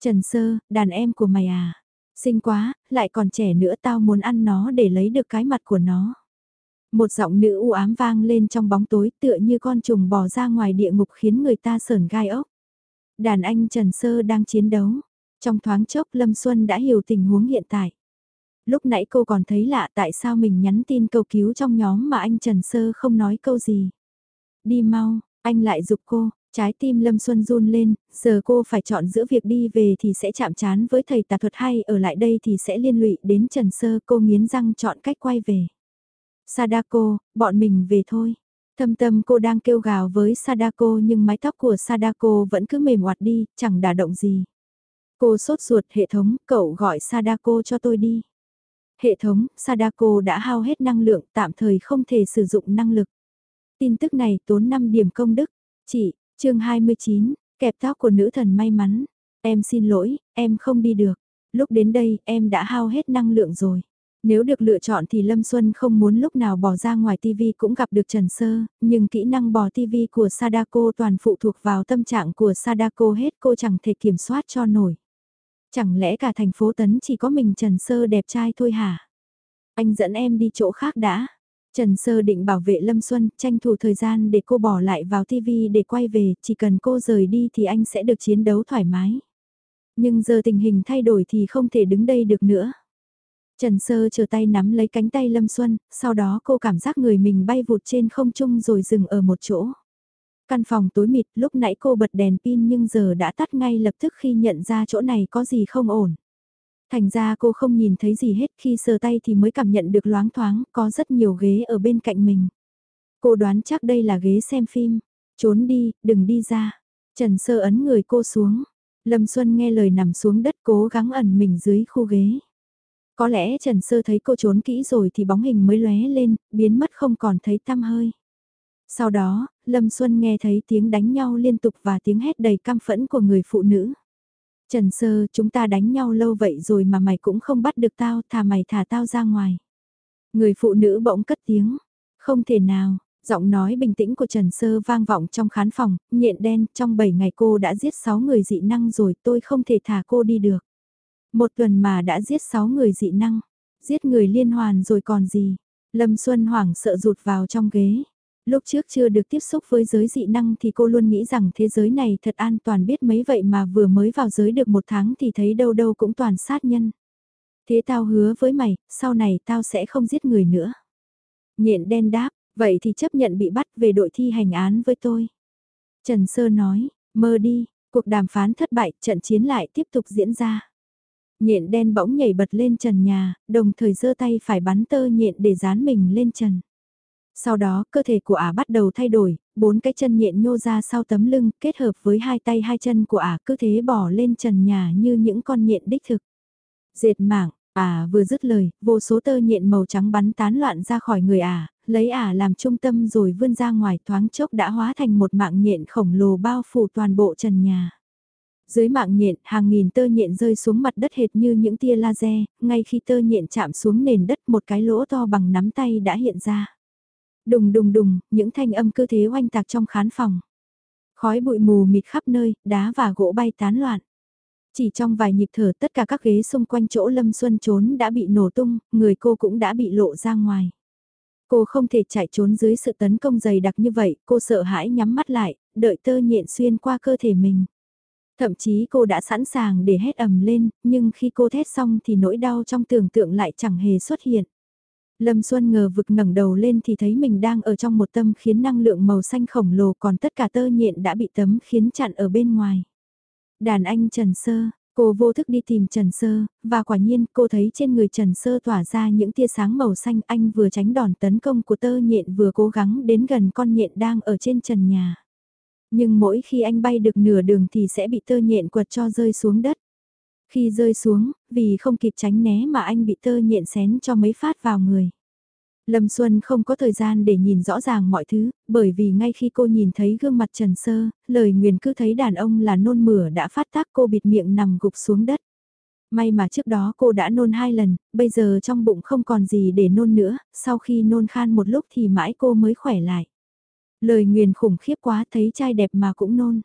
Trần Sơ, đàn em của mày à? Xinh quá, lại còn trẻ nữa tao muốn ăn nó để lấy được cái mặt của nó. Một giọng nữ u ám vang lên trong bóng tối tựa như con trùng bò ra ngoài địa ngục khiến người ta sờn gai ốc. Đàn anh Trần Sơ đang chiến đấu. Trong thoáng chốc Lâm Xuân đã hiểu tình huống hiện tại. Lúc nãy cô còn thấy lạ tại sao mình nhắn tin cầu cứu trong nhóm mà anh Trần Sơ không nói câu gì. Đi mau, anh lại dục cô, Trái tim Lâm Xuân run lên, giờ cô phải chọn giữa việc đi về thì sẽ chạm chán với thầy tà thuật hay ở lại đây thì sẽ liên lụy đến Trần Sơ cô nghiến răng chọn cách quay về. Sadako, bọn mình về thôi. Thâm tâm cô đang kêu gào với Sadako nhưng mái tóc của Sadako vẫn cứ mềm oạt đi, chẳng đả động gì. Cô sốt ruột hệ thống, cậu gọi Sadako cho tôi đi. Hệ thống, Sadako đã hao hết năng lượng, tạm thời không thể sử dụng năng lực. Tin tức này tốn 5 điểm công đức. Chị, chương 29, kẹp tóc của nữ thần may mắn. Em xin lỗi, em không đi được. Lúc đến đây, em đã hao hết năng lượng rồi. Nếu được lựa chọn thì Lâm Xuân không muốn lúc nào bỏ ra ngoài TV cũng gặp được Trần Sơ, nhưng kỹ năng bỏ TV của Sadako toàn phụ thuộc vào tâm trạng của Sadako hết cô chẳng thể kiểm soát cho nổi. Chẳng lẽ cả thành phố Tấn chỉ có mình Trần Sơ đẹp trai thôi hả? Anh dẫn em đi chỗ khác đã. Trần Sơ định bảo vệ Lâm Xuân, tranh thủ thời gian để cô bỏ lại vào TV để quay về, chỉ cần cô rời đi thì anh sẽ được chiến đấu thoải mái. Nhưng giờ tình hình thay đổi thì không thể đứng đây được nữa. Trần Sơ chờ tay nắm lấy cánh tay Lâm Xuân, sau đó cô cảm giác người mình bay vụt trên không trung rồi dừng ở một chỗ. Căn phòng tối mịt, lúc nãy cô bật đèn pin nhưng giờ đã tắt ngay lập tức khi nhận ra chỗ này có gì không ổn. Thành ra cô không nhìn thấy gì hết khi sờ tay thì mới cảm nhận được loáng thoáng, có rất nhiều ghế ở bên cạnh mình. Cô đoán chắc đây là ghế xem phim. Trốn đi, đừng đi ra. Trần sơ ấn người cô xuống. Lâm Xuân nghe lời nằm xuống đất cố gắng ẩn mình dưới khu ghế. Có lẽ Trần Sơ thấy cô trốn kỹ rồi thì bóng hình mới lóe lên, biến mất không còn thấy tăm hơi. Sau đó, Lâm Xuân nghe thấy tiếng đánh nhau liên tục và tiếng hét đầy căm phẫn của người phụ nữ. Trần Sơ, chúng ta đánh nhau lâu vậy rồi mà mày cũng không bắt được tao, thà mày thả tao ra ngoài. Người phụ nữ bỗng cất tiếng, không thể nào, giọng nói bình tĩnh của Trần Sơ vang vọng trong khán phòng, nhện đen, trong 7 ngày cô đã giết 6 người dị năng rồi, tôi không thể thả cô đi được. Một tuần mà đã giết 6 người dị năng, giết người liên hoàn rồi còn gì. Lâm Xuân hoảng sợ rụt vào trong ghế. Lúc trước chưa được tiếp xúc với giới dị năng thì cô luôn nghĩ rằng thế giới này thật an toàn biết mấy vậy mà vừa mới vào giới được một tháng thì thấy đâu đâu cũng toàn sát nhân. Thế tao hứa với mày, sau này tao sẽ không giết người nữa. Nhện đen đáp, vậy thì chấp nhận bị bắt về đội thi hành án với tôi. Trần Sơ nói, mơ đi, cuộc đàm phán thất bại, trận chiến lại tiếp tục diễn ra. Nhện đen bỗng nhảy bật lên trần nhà, đồng thời giơ tay phải bắn tơ nhện để dán mình lên trần. Sau đó, cơ thể của ả bắt đầu thay đổi, bốn cái chân nhện nhô ra sau tấm lưng, kết hợp với hai tay hai chân của ả cứ thế bỏ lên trần nhà như những con nhện đích thực. Dệt mảng, ả vừa dứt lời, vô số tơ nhện màu trắng bắn tán loạn ra khỏi người ả, lấy ả làm trung tâm rồi vươn ra ngoài thoáng chốc đã hóa thành một mạng nhện khổng lồ bao phủ toàn bộ trần nhà. Dưới mạng nhện, hàng nghìn tơ nhện rơi xuống mặt đất hệt như những tia laser, ngay khi tơ nhện chạm xuống nền đất một cái lỗ to bằng nắm tay đã hiện ra. Đùng đùng đùng, những thanh âm cứ thế oanh tạc trong khán phòng. Khói bụi mù mịt khắp nơi, đá và gỗ bay tán loạn. Chỉ trong vài nhịp thở tất cả các ghế xung quanh chỗ Lâm Xuân trốn đã bị nổ tung, người cô cũng đã bị lộ ra ngoài. Cô không thể chạy trốn dưới sự tấn công dày đặc như vậy, cô sợ hãi nhắm mắt lại, đợi tơ nhện xuyên qua cơ thể mình. Thậm chí cô đã sẵn sàng để hét ầm lên, nhưng khi cô thét xong thì nỗi đau trong tưởng tượng lại chẳng hề xuất hiện. Lâm Xuân ngờ vực ngẩng đầu lên thì thấy mình đang ở trong một tâm khiến năng lượng màu xanh khổng lồ còn tất cả tơ nhện đã bị tấm khiến chặn ở bên ngoài. Đàn anh Trần Sơ, cô vô thức đi tìm Trần Sơ, và quả nhiên cô thấy trên người Trần Sơ tỏa ra những tia sáng màu xanh anh vừa tránh đòn tấn công của tơ nhện vừa cố gắng đến gần con nhện đang ở trên trần nhà. Nhưng mỗi khi anh bay được nửa đường thì sẽ bị tơ nhện quật cho rơi xuống đất. Khi rơi xuống, vì không kịp tránh né mà anh bị tơ nhện xén cho mấy phát vào người. Lâm Xuân không có thời gian để nhìn rõ ràng mọi thứ, bởi vì ngay khi cô nhìn thấy gương mặt Trần Sơ, lời nguyền cứ thấy đàn ông là nôn mửa đã phát tác cô bịt miệng nằm gục xuống đất. May mà trước đó cô đã nôn hai lần, bây giờ trong bụng không còn gì để nôn nữa, sau khi nôn khan một lúc thì mãi cô mới khỏe lại. Lời nguyền khủng khiếp quá thấy trai đẹp mà cũng nôn.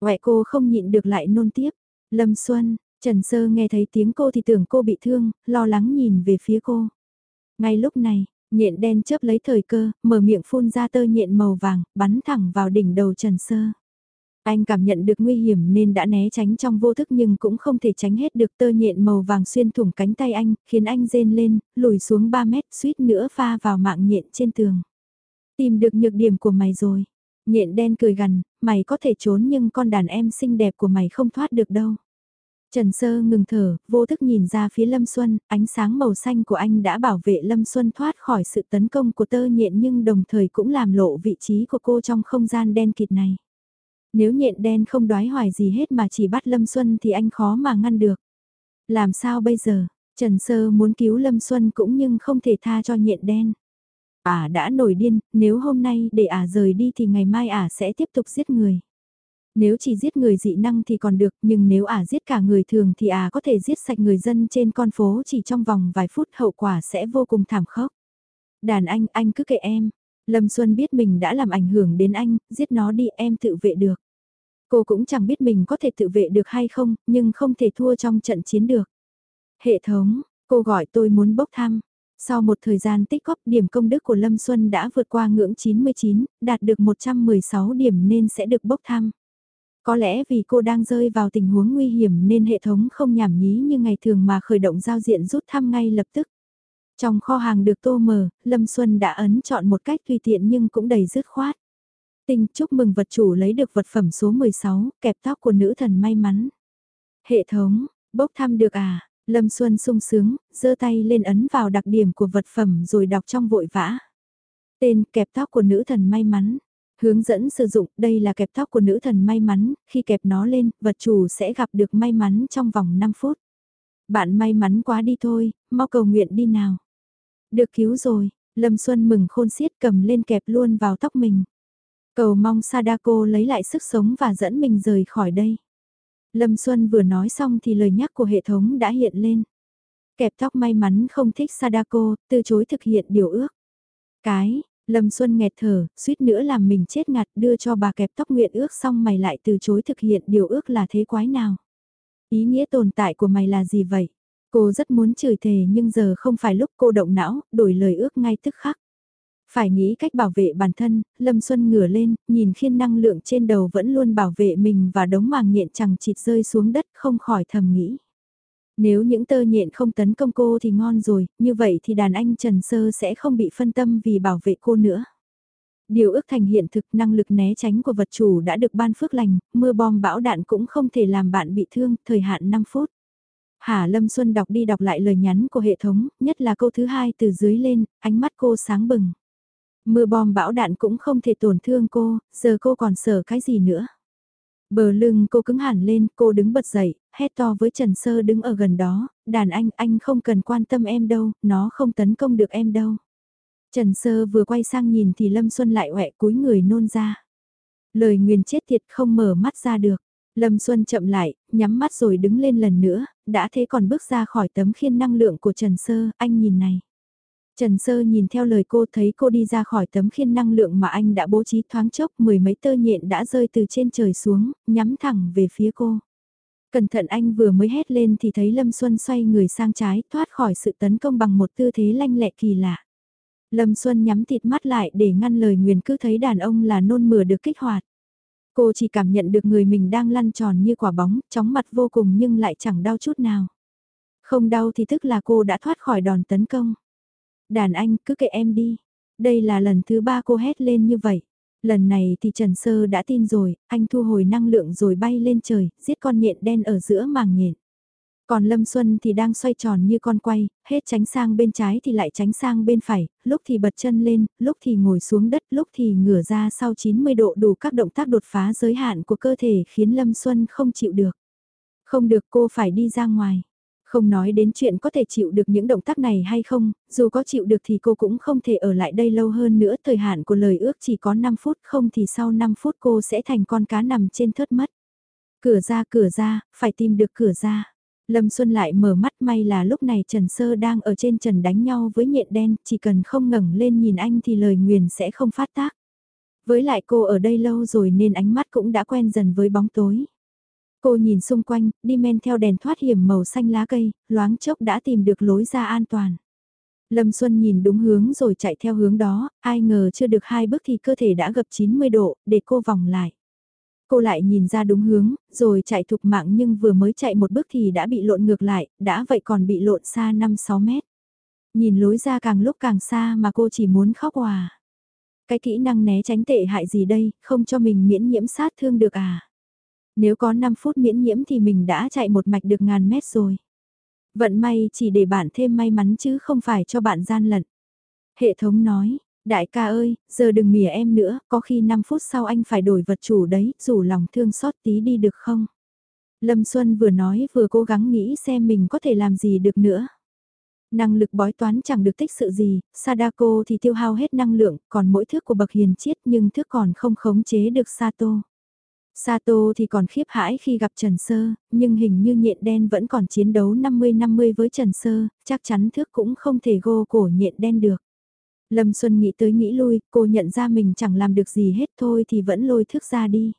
Ngoại cô không nhịn được lại nôn tiếp. Lâm Xuân, Trần Sơ nghe thấy tiếng cô thì tưởng cô bị thương, lo lắng nhìn về phía cô. Ngay lúc này, nhện đen chớp lấy thời cơ, mở miệng phun ra tơ nhện màu vàng, bắn thẳng vào đỉnh đầu Trần Sơ. Anh cảm nhận được nguy hiểm nên đã né tránh trong vô thức nhưng cũng không thể tránh hết được tơ nhện màu vàng xuyên thủng cánh tay anh, khiến anh rên lên, lùi xuống 3 mét suýt nữa pha vào mạng nhện trên tường. Tìm được nhược điểm của mày rồi. Nhện đen cười gằn, mày có thể trốn nhưng con đàn em xinh đẹp của mày không thoát được đâu. Trần Sơ ngừng thở, vô thức nhìn ra phía Lâm Xuân, ánh sáng màu xanh của anh đã bảo vệ Lâm Xuân thoát khỏi sự tấn công của tơ nhện nhưng đồng thời cũng làm lộ vị trí của cô trong không gian đen kịt này. Nếu nhện đen không đoái hoài gì hết mà chỉ bắt Lâm Xuân thì anh khó mà ngăn được. Làm sao bây giờ? Trần Sơ muốn cứu Lâm Xuân cũng nhưng không thể tha cho nhện đen. Ả à đã nổi điên, nếu hôm nay để Ả à rời đi thì ngày mai Ả à sẽ tiếp tục giết người. Nếu chỉ giết người dị năng thì còn được, nhưng nếu Ả giết cả người thường thì Ả có thể giết sạch người dân trên con phố chỉ trong vòng vài phút hậu quả sẽ vô cùng thảm khốc. Đàn anh, anh cứ kệ em. Lâm Xuân biết mình đã làm ảnh hưởng đến anh, giết nó đi em tự vệ được. Cô cũng chẳng biết mình có thể tự vệ được hay không, nhưng không thể thua trong trận chiến được. Hệ thống, cô gọi tôi muốn bốc thăm. Sau một thời gian tích góp điểm công đức của Lâm Xuân đã vượt qua ngưỡng 99, đạt được 116 điểm nên sẽ được bốc thăm. Có lẽ vì cô đang rơi vào tình huống nguy hiểm nên hệ thống không nhảm nhí như ngày thường mà khởi động giao diện rút thăm ngay lập tức. Trong kho hàng được tô mờ, Lâm Xuân đã ấn chọn một cách tùy tiện nhưng cũng đầy dứt khoát. tình chúc mừng vật chủ lấy được vật phẩm số 16, kẹp tóc của nữ thần may mắn. Hệ thống, bốc thăm được à? Lâm Xuân sung sướng, giơ tay lên ấn vào đặc điểm của vật phẩm rồi đọc trong vội vã. Tên kẹp tóc của nữ thần may mắn. Hướng dẫn sử dụng, đây là kẹp tóc của nữ thần may mắn, khi kẹp nó lên, vật chủ sẽ gặp được may mắn trong vòng 5 phút. Bạn may mắn quá đi thôi, mau cầu nguyện đi nào. Được cứu rồi, Lâm Xuân mừng khôn xiết cầm lên kẹp luôn vào tóc mình. Cầu mong Sadako lấy lại sức sống và dẫn mình rời khỏi đây. Lâm Xuân vừa nói xong thì lời nhắc của hệ thống đã hiện lên. Kẹp tóc may mắn không thích Sadako, từ chối thực hiện điều ước. Cái, Lâm Xuân nghẹt thở, suýt nữa làm mình chết ngạt đưa cho bà kẹp tóc nguyện ước xong mày lại từ chối thực hiện điều ước là thế quái nào. Ý nghĩa tồn tại của mày là gì vậy? Cô rất muốn chửi thề nhưng giờ không phải lúc cô động não, đổi lời ước ngay tức khắc. Phải nghĩ cách bảo vệ bản thân, Lâm Xuân ngửa lên, nhìn khiên năng lượng trên đầu vẫn luôn bảo vệ mình và đống màng nhện chẳng chịt rơi xuống đất không khỏi thầm nghĩ. Nếu những tơ nhện không tấn công cô thì ngon rồi, như vậy thì đàn anh Trần Sơ sẽ không bị phân tâm vì bảo vệ cô nữa. Điều ước thành hiện thực năng lực né tránh của vật chủ đã được ban phước lành, mưa bom bão đạn cũng không thể làm bạn bị thương, thời hạn 5 phút. Hà Lâm Xuân đọc đi đọc lại lời nhắn của hệ thống, nhất là câu thứ hai từ dưới lên, ánh mắt cô sáng bừng. Mưa bom bão đạn cũng không thể tổn thương cô, giờ cô còn sợ cái gì nữa. Bờ lưng cô cứng hẳn lên, cô đứng bật dậy, hét to với Trần Sơ đứng ở gần đó, đàn anh, anh không cần quan tâm em đâu, nó không tấn công được em đâu. Trần Sơ vừa quay sang nhìn thì Lâm Xuân lại quẹ cúi người nôn ra. Lời nguyền chết tiệt không mở mắt ra được. Lâm Xuân chậm lại, nhắm mắt rồi đứng lên lần nữa, đã thế còn bước ra khỏi tấm khiên năng lượng của Trần Sơ, anh nhìn này. Trần Sơ nhìn theo lời cô thấy cô đi ra khỏi tấm khiên năng lượng mà anh đã bố trí thoáng chốc mười mấy tơ nhện đã rơi từ trên trời xuống, nhắm thẳng về phía cô. Cẩn thận anh vừa mới hét lên thì thấy Lâm Xuân xoay người sang trái thoát khỏi sự tấn công bằng một tư thế lanh lẹ kỳ lạ. Lâm Xuân nhắm thịt mắt lại để ngăn lời nguyền cứ thấy đàn ông là nôn mửa được kích hoạt. Cô chỉ cảm nhận được người mình đang lăn tròn như quả bóng, chóng mặt vô cùng nhưng lại chẳng đau chút nào. Không đau thì tức là cô đã thoát khỏi đòn tấn công. Đàn anh cứ kệ em đi. Đây là lần thứ ba cô hét lên như vậy. Lần này thì Trần Sơ đã tin rồi, anh thu hồi năng lượng rồi bay lên trời, giết con nhện đen ở giữa màng nhện. Còn Lâm Xuân thì đang xoay tròn như con quay, hết tránh sang bên trái thì lại tránh sang bên phải, lúc thì bật chân lên, lúc thì ngồi xuống đất, lúc thì ngửa ra sau 90 độ đủ các động tác đột phá giới hạn của cơ thể khiến Lâm Xuân không chịu được. Không được cô phải đi ra ngoài. Không nói đến chuyện có thể chịu được những động tác này hay không, dù có chịu được thì cô cũng không thể ở lại đây lâu hơn nữa. Thời hạn của lời ước chỉ có 5 phút không thì sau 5 phút cô sẽ thành con cá nằm trên thớt mất. Cửa ra cửa ra, phải tìm được cửa ra. Lâm Xuân lại mở mắt may là lúc này Trần Sơ đang ở trên trần đánh nhau với nhện đen, chỉ cần không ngẩng lên nhìn anh thì lời nguyền sẽ không phát tác. Với lại cô ở đây lâu rồi nên ánh mắt cũng đã quen dần với bóng tối. Cô nhìn xung quanh, đi men theo đèn thoát hiểm màu xanh lá cây, loáng chốc đã tìm được lối ra an toàn. Lâm Xuân nhìn đúng hướng rồi chạy theo hướng đó, ai ngờ chưa được hai bước thì cơ thể đã gập 90 độ, để cô vòng lại. Cô lại nhìn ra đúng hướng, rồi chạy thục mạng nhưng vừa mới chạy một bước thì đã bị lộn ngược lại, đã vậy còn bị lộn xa 5-6 mét. Nhìn lối ra càng lúc càng xa mà cô chỉ muốn khóc hòa. Cái kỹ năng né tránh tệ hại gì đây, không cho mình miễn nhiễm sát thương được à? Nếu có 5 phút miễn nhiễm thì mình đã chạy một mạch được ngàn mét rồi. Vận may chỉ để bạn thêm may mắn chứ không phải cho bạn gian lận. Hệ thống nói, đại ca ơi, giờ đừng mỉa em nữa, có khi 5 phút sau anh phải đổi vật chủ đấy, rủ lòng thương xót tí đi được không? Lâm Xuân vừa nói vừa cố gắng nghĩ xem mình có thể làm gì được nữa. Năng lực bói toán chẳng được tích sự gì, Sadako thì tiêu hao hết năng lượng, còn mỗi thước của bậc hiền chiết nhưng thước còn không khống chế được Sato. Sato thì còn khiếp hãi khi gặp Trần Sơ, nhưng hình như nhện đen vẫn còn chiến đấu 50-50 với Trần Sơ, chắc chắn thước cũng không thể gô cổ nhện đen được. Lâm Xuân nghĩ tới nghĩ lui, cô nhận ra mình chẳng làm được gì hết thôi thì vẫn lôi thước ra đi.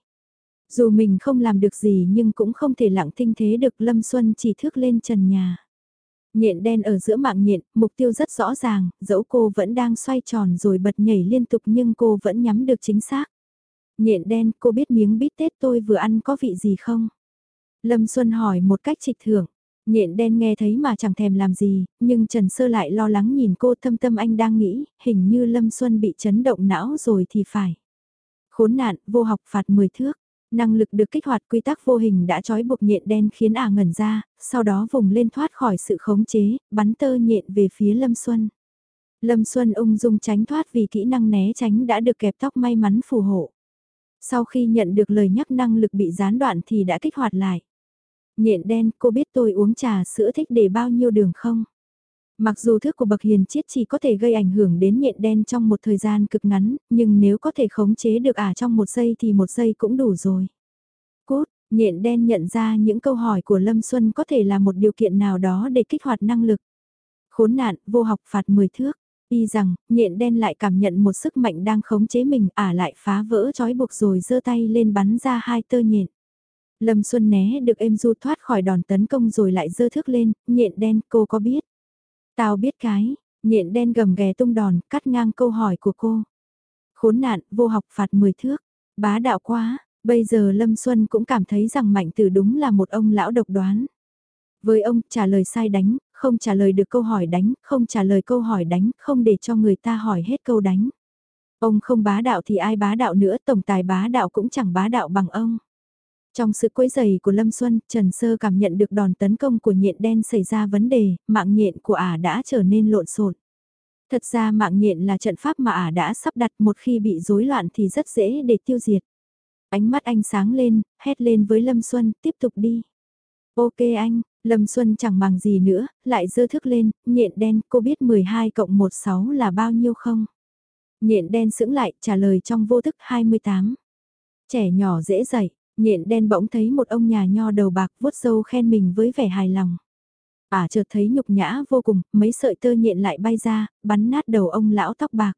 Dù mình không làm được gì nhưng cũng không thể lặng thinh thế được Lâm Xuân chỉ thước lên trần nhà. Nhện đen ở giữa mạng nhện, mục tiêu rất rõ ràng, dẫu cô vẫn đang xoay tròn rồi bật nhảy liên tục nhưng cô vẫn nhắm được chính xác. Nhện đen, cô biết miếng bít tết tôi vừa ăn có vị gì không? Lâm Xuân hỏi một cách trịch thưởng. Nhện đen nghe thấy mà chẳng thèm làm gì, nhưng Trần Sơ lại lo lắng nhìn cô thâm tâm anh đang nghĩ, hình như Lâm Xuân bị chấn động não rồi thì phải. Khốn nạn, vô học phạt 10 thước. Năng lực được kích hoạt quy tắc vô hình đã trói buộc nhện đen khiến ả ngẩn ra, sau đó vùng lên thoát khỏi sự khống chế, bắn tơ nhện về phía Lâm Xuân. Lâm Xuân ung dung tránh thoát vì kỹ năng né tránh đã được kẹp tóc may mắn phù hộ. Sau khi nhận được lời nhắc năng lực bị gián đoạn thì đã kích hoạt lại. Nhện đen, cô biết tôi uống trà sữa thích để bao nhiêu đường không? Mặc dù thức của bậc hiền chiết chỉ có thể gây ảnh hưởng đến nhện đen trong một thời gian cực ngắn, nhưng nếu có thể khống chế được ả trong một giây thì một giây cũng đủ rồi. Cốt, nhện đen nhận ra những câu hỏi của Lâm Xuân có thể là một điều kiện nào đó để kích hoạt năng lực. Khốn nạn, vô học phạt 10 thước. Y rằng, nhện đen lại cảm nhận một sức mạnh đang khống chế mình, ả lại phá vỡ trói buộc rồi giơ tay lên bắn ra hai tơ nhện. Lâm Xuân né được êm du thoát khỏi đòn tấn công rồi lại giơ thước lên, nhện đen cô có biết. Tao biết cái, nhện đen gầm ghè tung đòn, cắt ngang câu hỏi của cô. Khốn nạn, vô học phạt 10 thước, bá đạo quá, bây giờ Lâm Xuân cũng cảm thấy rằng Mạnh Tử đúng là một ông lão độc đoán. Với ông, trả lời sai đánh, không trả lời được câu hỏi đánh, không trả lời câu hỏi đánh, không để cho người ta hỏi hết câu đánh. Ông không bá đạo thì ai bá đạo nữa, tổng tài bá đạo cũng chẳng bá đạo bằng ông. Trong sự quấy giày của Lâm Xuân, Trần Sơ cảm nhận được đòn tấn công của nhện đen xảy ra vấn đề, mạng nhện của ả đã trở nên lộn xộn. Thật ra mạng nhện là trận pháp mà ả đã sắp đặt một khi bị rối loạn thì rất dễ để tiêu diệt. Ánh mắt anh sáng lên, hét lên với Lâm Xuân, tiếp tục đi. Ok anh, Lâm Xuân chẳng bằng gì nữa, lại dơ thức lên, nhện đen, cô biết 12 cộng 16 là bao nhiêu không? Nhện đen sững lại, trả lời trong vô thức 28. Trẻ nhỏ dễ dậy, nhện đen bỗng thấy một ông nhà nho đầu bạc vuốt râu khen mình với vẻ hài lòng. À chợt thấy nhục nhã vô cùng, mấy sợi tơ nhện lại bay ra, bắn nát đầu ông lão tóc bạc.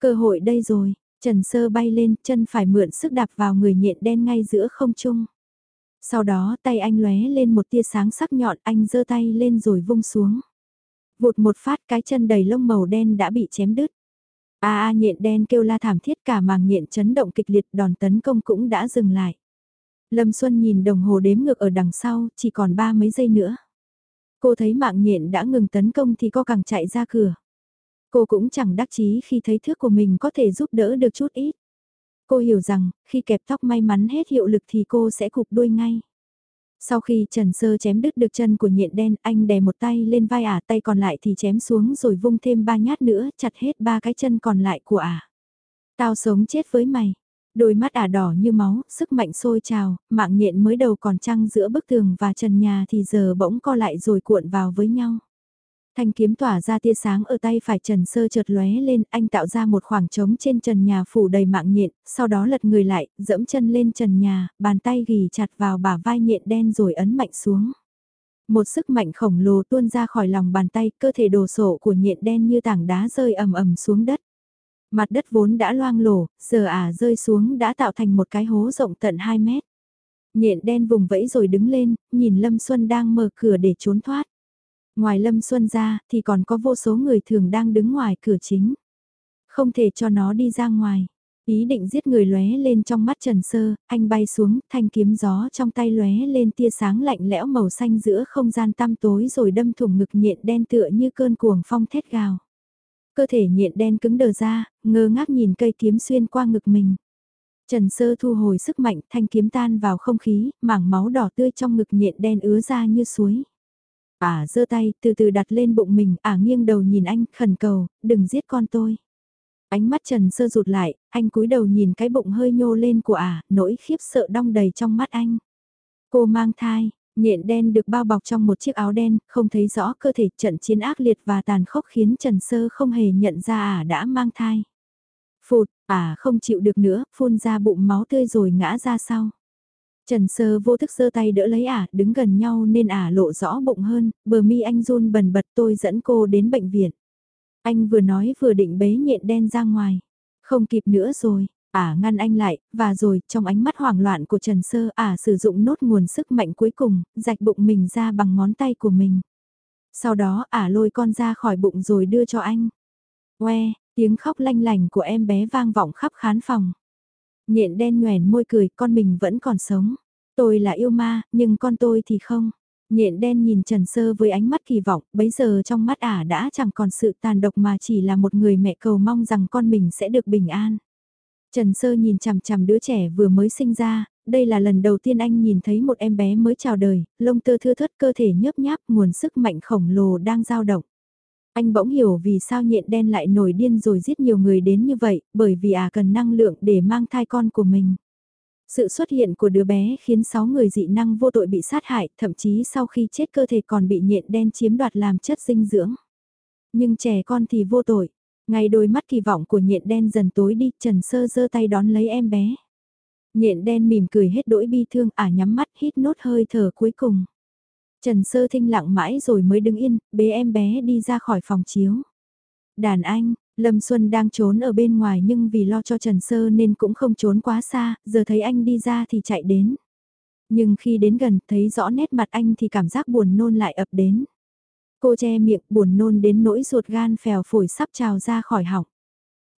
Cơ hội đây rồi, Trần Sơ bay lên, chân phải mượn sức đạp vào người nhện đen ngay giữa không trung. Sau đó tay anh lóe lên một tia sáng sắc nhọn anh giơ tay lên rồi vung xuống. Vụt một phát cái chân đầy lông màu đen đã bị chém đứt. A a nhện đen kêu la thảm thiết cả màng nhện chấn động kịch liệt đòn tấn công cũng đã dừng lại. Lâm Xuân nhìn đồng hồ đếm ngược ở đằng sau, chỉ còn ba mấy giây nữa. Cô thấy mạng nhện đã ngừng tấn công thì co càng chạy ra cửa. Cô cũng chẳng đắc chí khi thấy thước của mình có thể giúp đỡ được chút ít. Cô hiểu rằng, khi kẹp tóc may mắn hết hiệu lực thì cô sẽ cục đuôi ngay. Sau khi Trần Sơ chém đứt được chân của nhện đen, anh đè một tay lên vai ả, tay còn lại thì chém xuống rồi vung thêm ba nhát nữa, chặt hết ba cái chân còn lại của ả. Tao sống chết với mày. Đôi mắt ả đỏ như máu, sức mạnh sôi trào, mạng nhện mới đầu còn trăng giữa bức tường và trần nhà thì giờ bỗng co lại rồi cuộn vào với nhau. Thanh kiếm tỏa ra tia sáng ở tay phải Trần Sơ chợt lóe lên, anh tạo ra một khoảng trống trên trần nhà phủ đầy mạng nhện, sau đó lật người lại, dẫm chân lên trần nhà, bàn tay ghi chặt vào bả vai nhện đen rồi ấn mạnh xuống. Một sức mạnh khổng lồ tuôn ra khỏi lòng bàn tay, cơ thể đồ sộ của nhện đen như tảng đá rơi ầm ầm xuống đất. Mặt đất vốn đã loang lổ, giờ ả rơi xuống đã tạo thành một cái hố rộng tận 2 mét. Nhện đen vùng vẫy rồi đứng lên, nhìn Lâm Xuân đang mở cửa để trốn thoát. Ngoài Lâm Xuân ra, thì còn có vô số người thường đang đứng ngoài cửa chính. Không thể cho nó đi ra ngoài. Ý định giết người lóe lên trong mắt Trần Sơ, anh bay xuống, thanh kiếm gió trong tay lóe lên tia sáng lạnh lẽo màu xanh giữa không gian tăm tối rồi đâm thủng ngực nhện đen tựa như cơn cuồng phong thét gào. Cơ thể nhện đen cứng đờ ra, ngơ ngác nhìn cây kiếm xuyên qua ngực mình. Trần Sơ thu hồi sức mạnh, thanh kiếm tan vào không khí, mảng máu đỏ tươi trong ngực nhện đen ứa ra như suối. Ả à, giơ tay, từ từ đặt lên bụng mình, Ả à, nghiêng đầu nhìn anh, khẩn cầu, đừng giết con tôi. Ánh mắt Trần Sơ rụt lại, anh cúi đầu nhìn cái bụng hơi nhô lên của Ả, à, nỗi khiếp sợ đong đầy trong mắt anh. Cô mang thai, nhện đen được bao bọc trong một chiếc áo đen, không thấy rõ cơ thể trận chiến ác liệt và tàn khốc khiến Trần Sơ không hề nhận ra Ả đã mang thai. Phụt, Ả không chịu được nữa, phun ra bụng máu tươi rồi ngã ra sau. Trần Sơ vô thức giơ tay đỡ lấy ả, đứng gần nhau nên ả lộ rõ bụng hơn, bờ mi anh run bần bật tôi dẫn cô đến bệnh viện. Anh vừa nói vừa định bế nhện đen ra ngoài. Không kịp nữa rồi, ả ngăn anh lại, và rồi trong ánh mắt hoảng loạn của Trần Sơ ả sử dụng nốt nguồn sức mạnh cuối cùng, rạch bụng mình ra bằng ngón tay của mình. Sau đó ả lôi con ra khỏi bụng rồi đưa cho anh. Oe, tiếng khóc lanh lành của em bé vang vọng khắp khán phòng. Nhện đen nhoèn môi cười, con mình vẫn còn sống. Tôi là yêu ma, nhưng con tôi thì không. Nhện đen nhìn Trần Sơ với ánh mắt kỳ vọng, bấy giờ trong mắt ả đã chẳng còn sự tàn độc mà chỉ là một người mẹ cầu mong rằng con mình sẽ được bình an. Trần Sơ nhìn chằm chằm đứa trẻ vừa mới sinh ra, đây là lần đầu tiên anh nhìn thấy một em bé mới chào đời, lông tơ thưa thớt cơ thể nhớp nháp nguồn sức mạnh khổng lồ đang dao động. Anh bỗng hiểu vì sao nhện đen lại nổi điên rồi giết nhiều người đến như vậy, bởi vì à cần năng lượng để mang thai con của mình. Sự xuất hiện của đứa bé khiến 6 người dị năng vô tội bị sát hại, thậm chí sau khi chết cơ thể còn bị nhện đen chiếm đoạt làm chất dinh dưỡng. Nhưng trẻ con thì vô tội. Ngay đôi mắt kỳ vọng của nhện đen dần tối đi, Trần Sơ giơ tay đón lấy em bé. Nhện đen mỉm cười hết đỗi bi thương, ả nhắm mắt hít nốt hơi thở cuối cùng. Trần Sơ Thinh lặng mãi rồi mới đứng yên, bế em bé đi ra khỏi phòng chiếu. Đàn anh, Lâm Xuân đang trốn ở bên ngoài nhưng vì lo cho Trần Sơ nên cũng không trốn quá xa, giờ thấy anh đi ra thì chạy đến. Nhưng khi đến gần thấy rõ nét mặt anh thì cảm giác buồn nôn lại ập đến. Cô che miệng buồn nôn đến nỗi ruột gan phèo phổi sắp trào ra khỏi họng.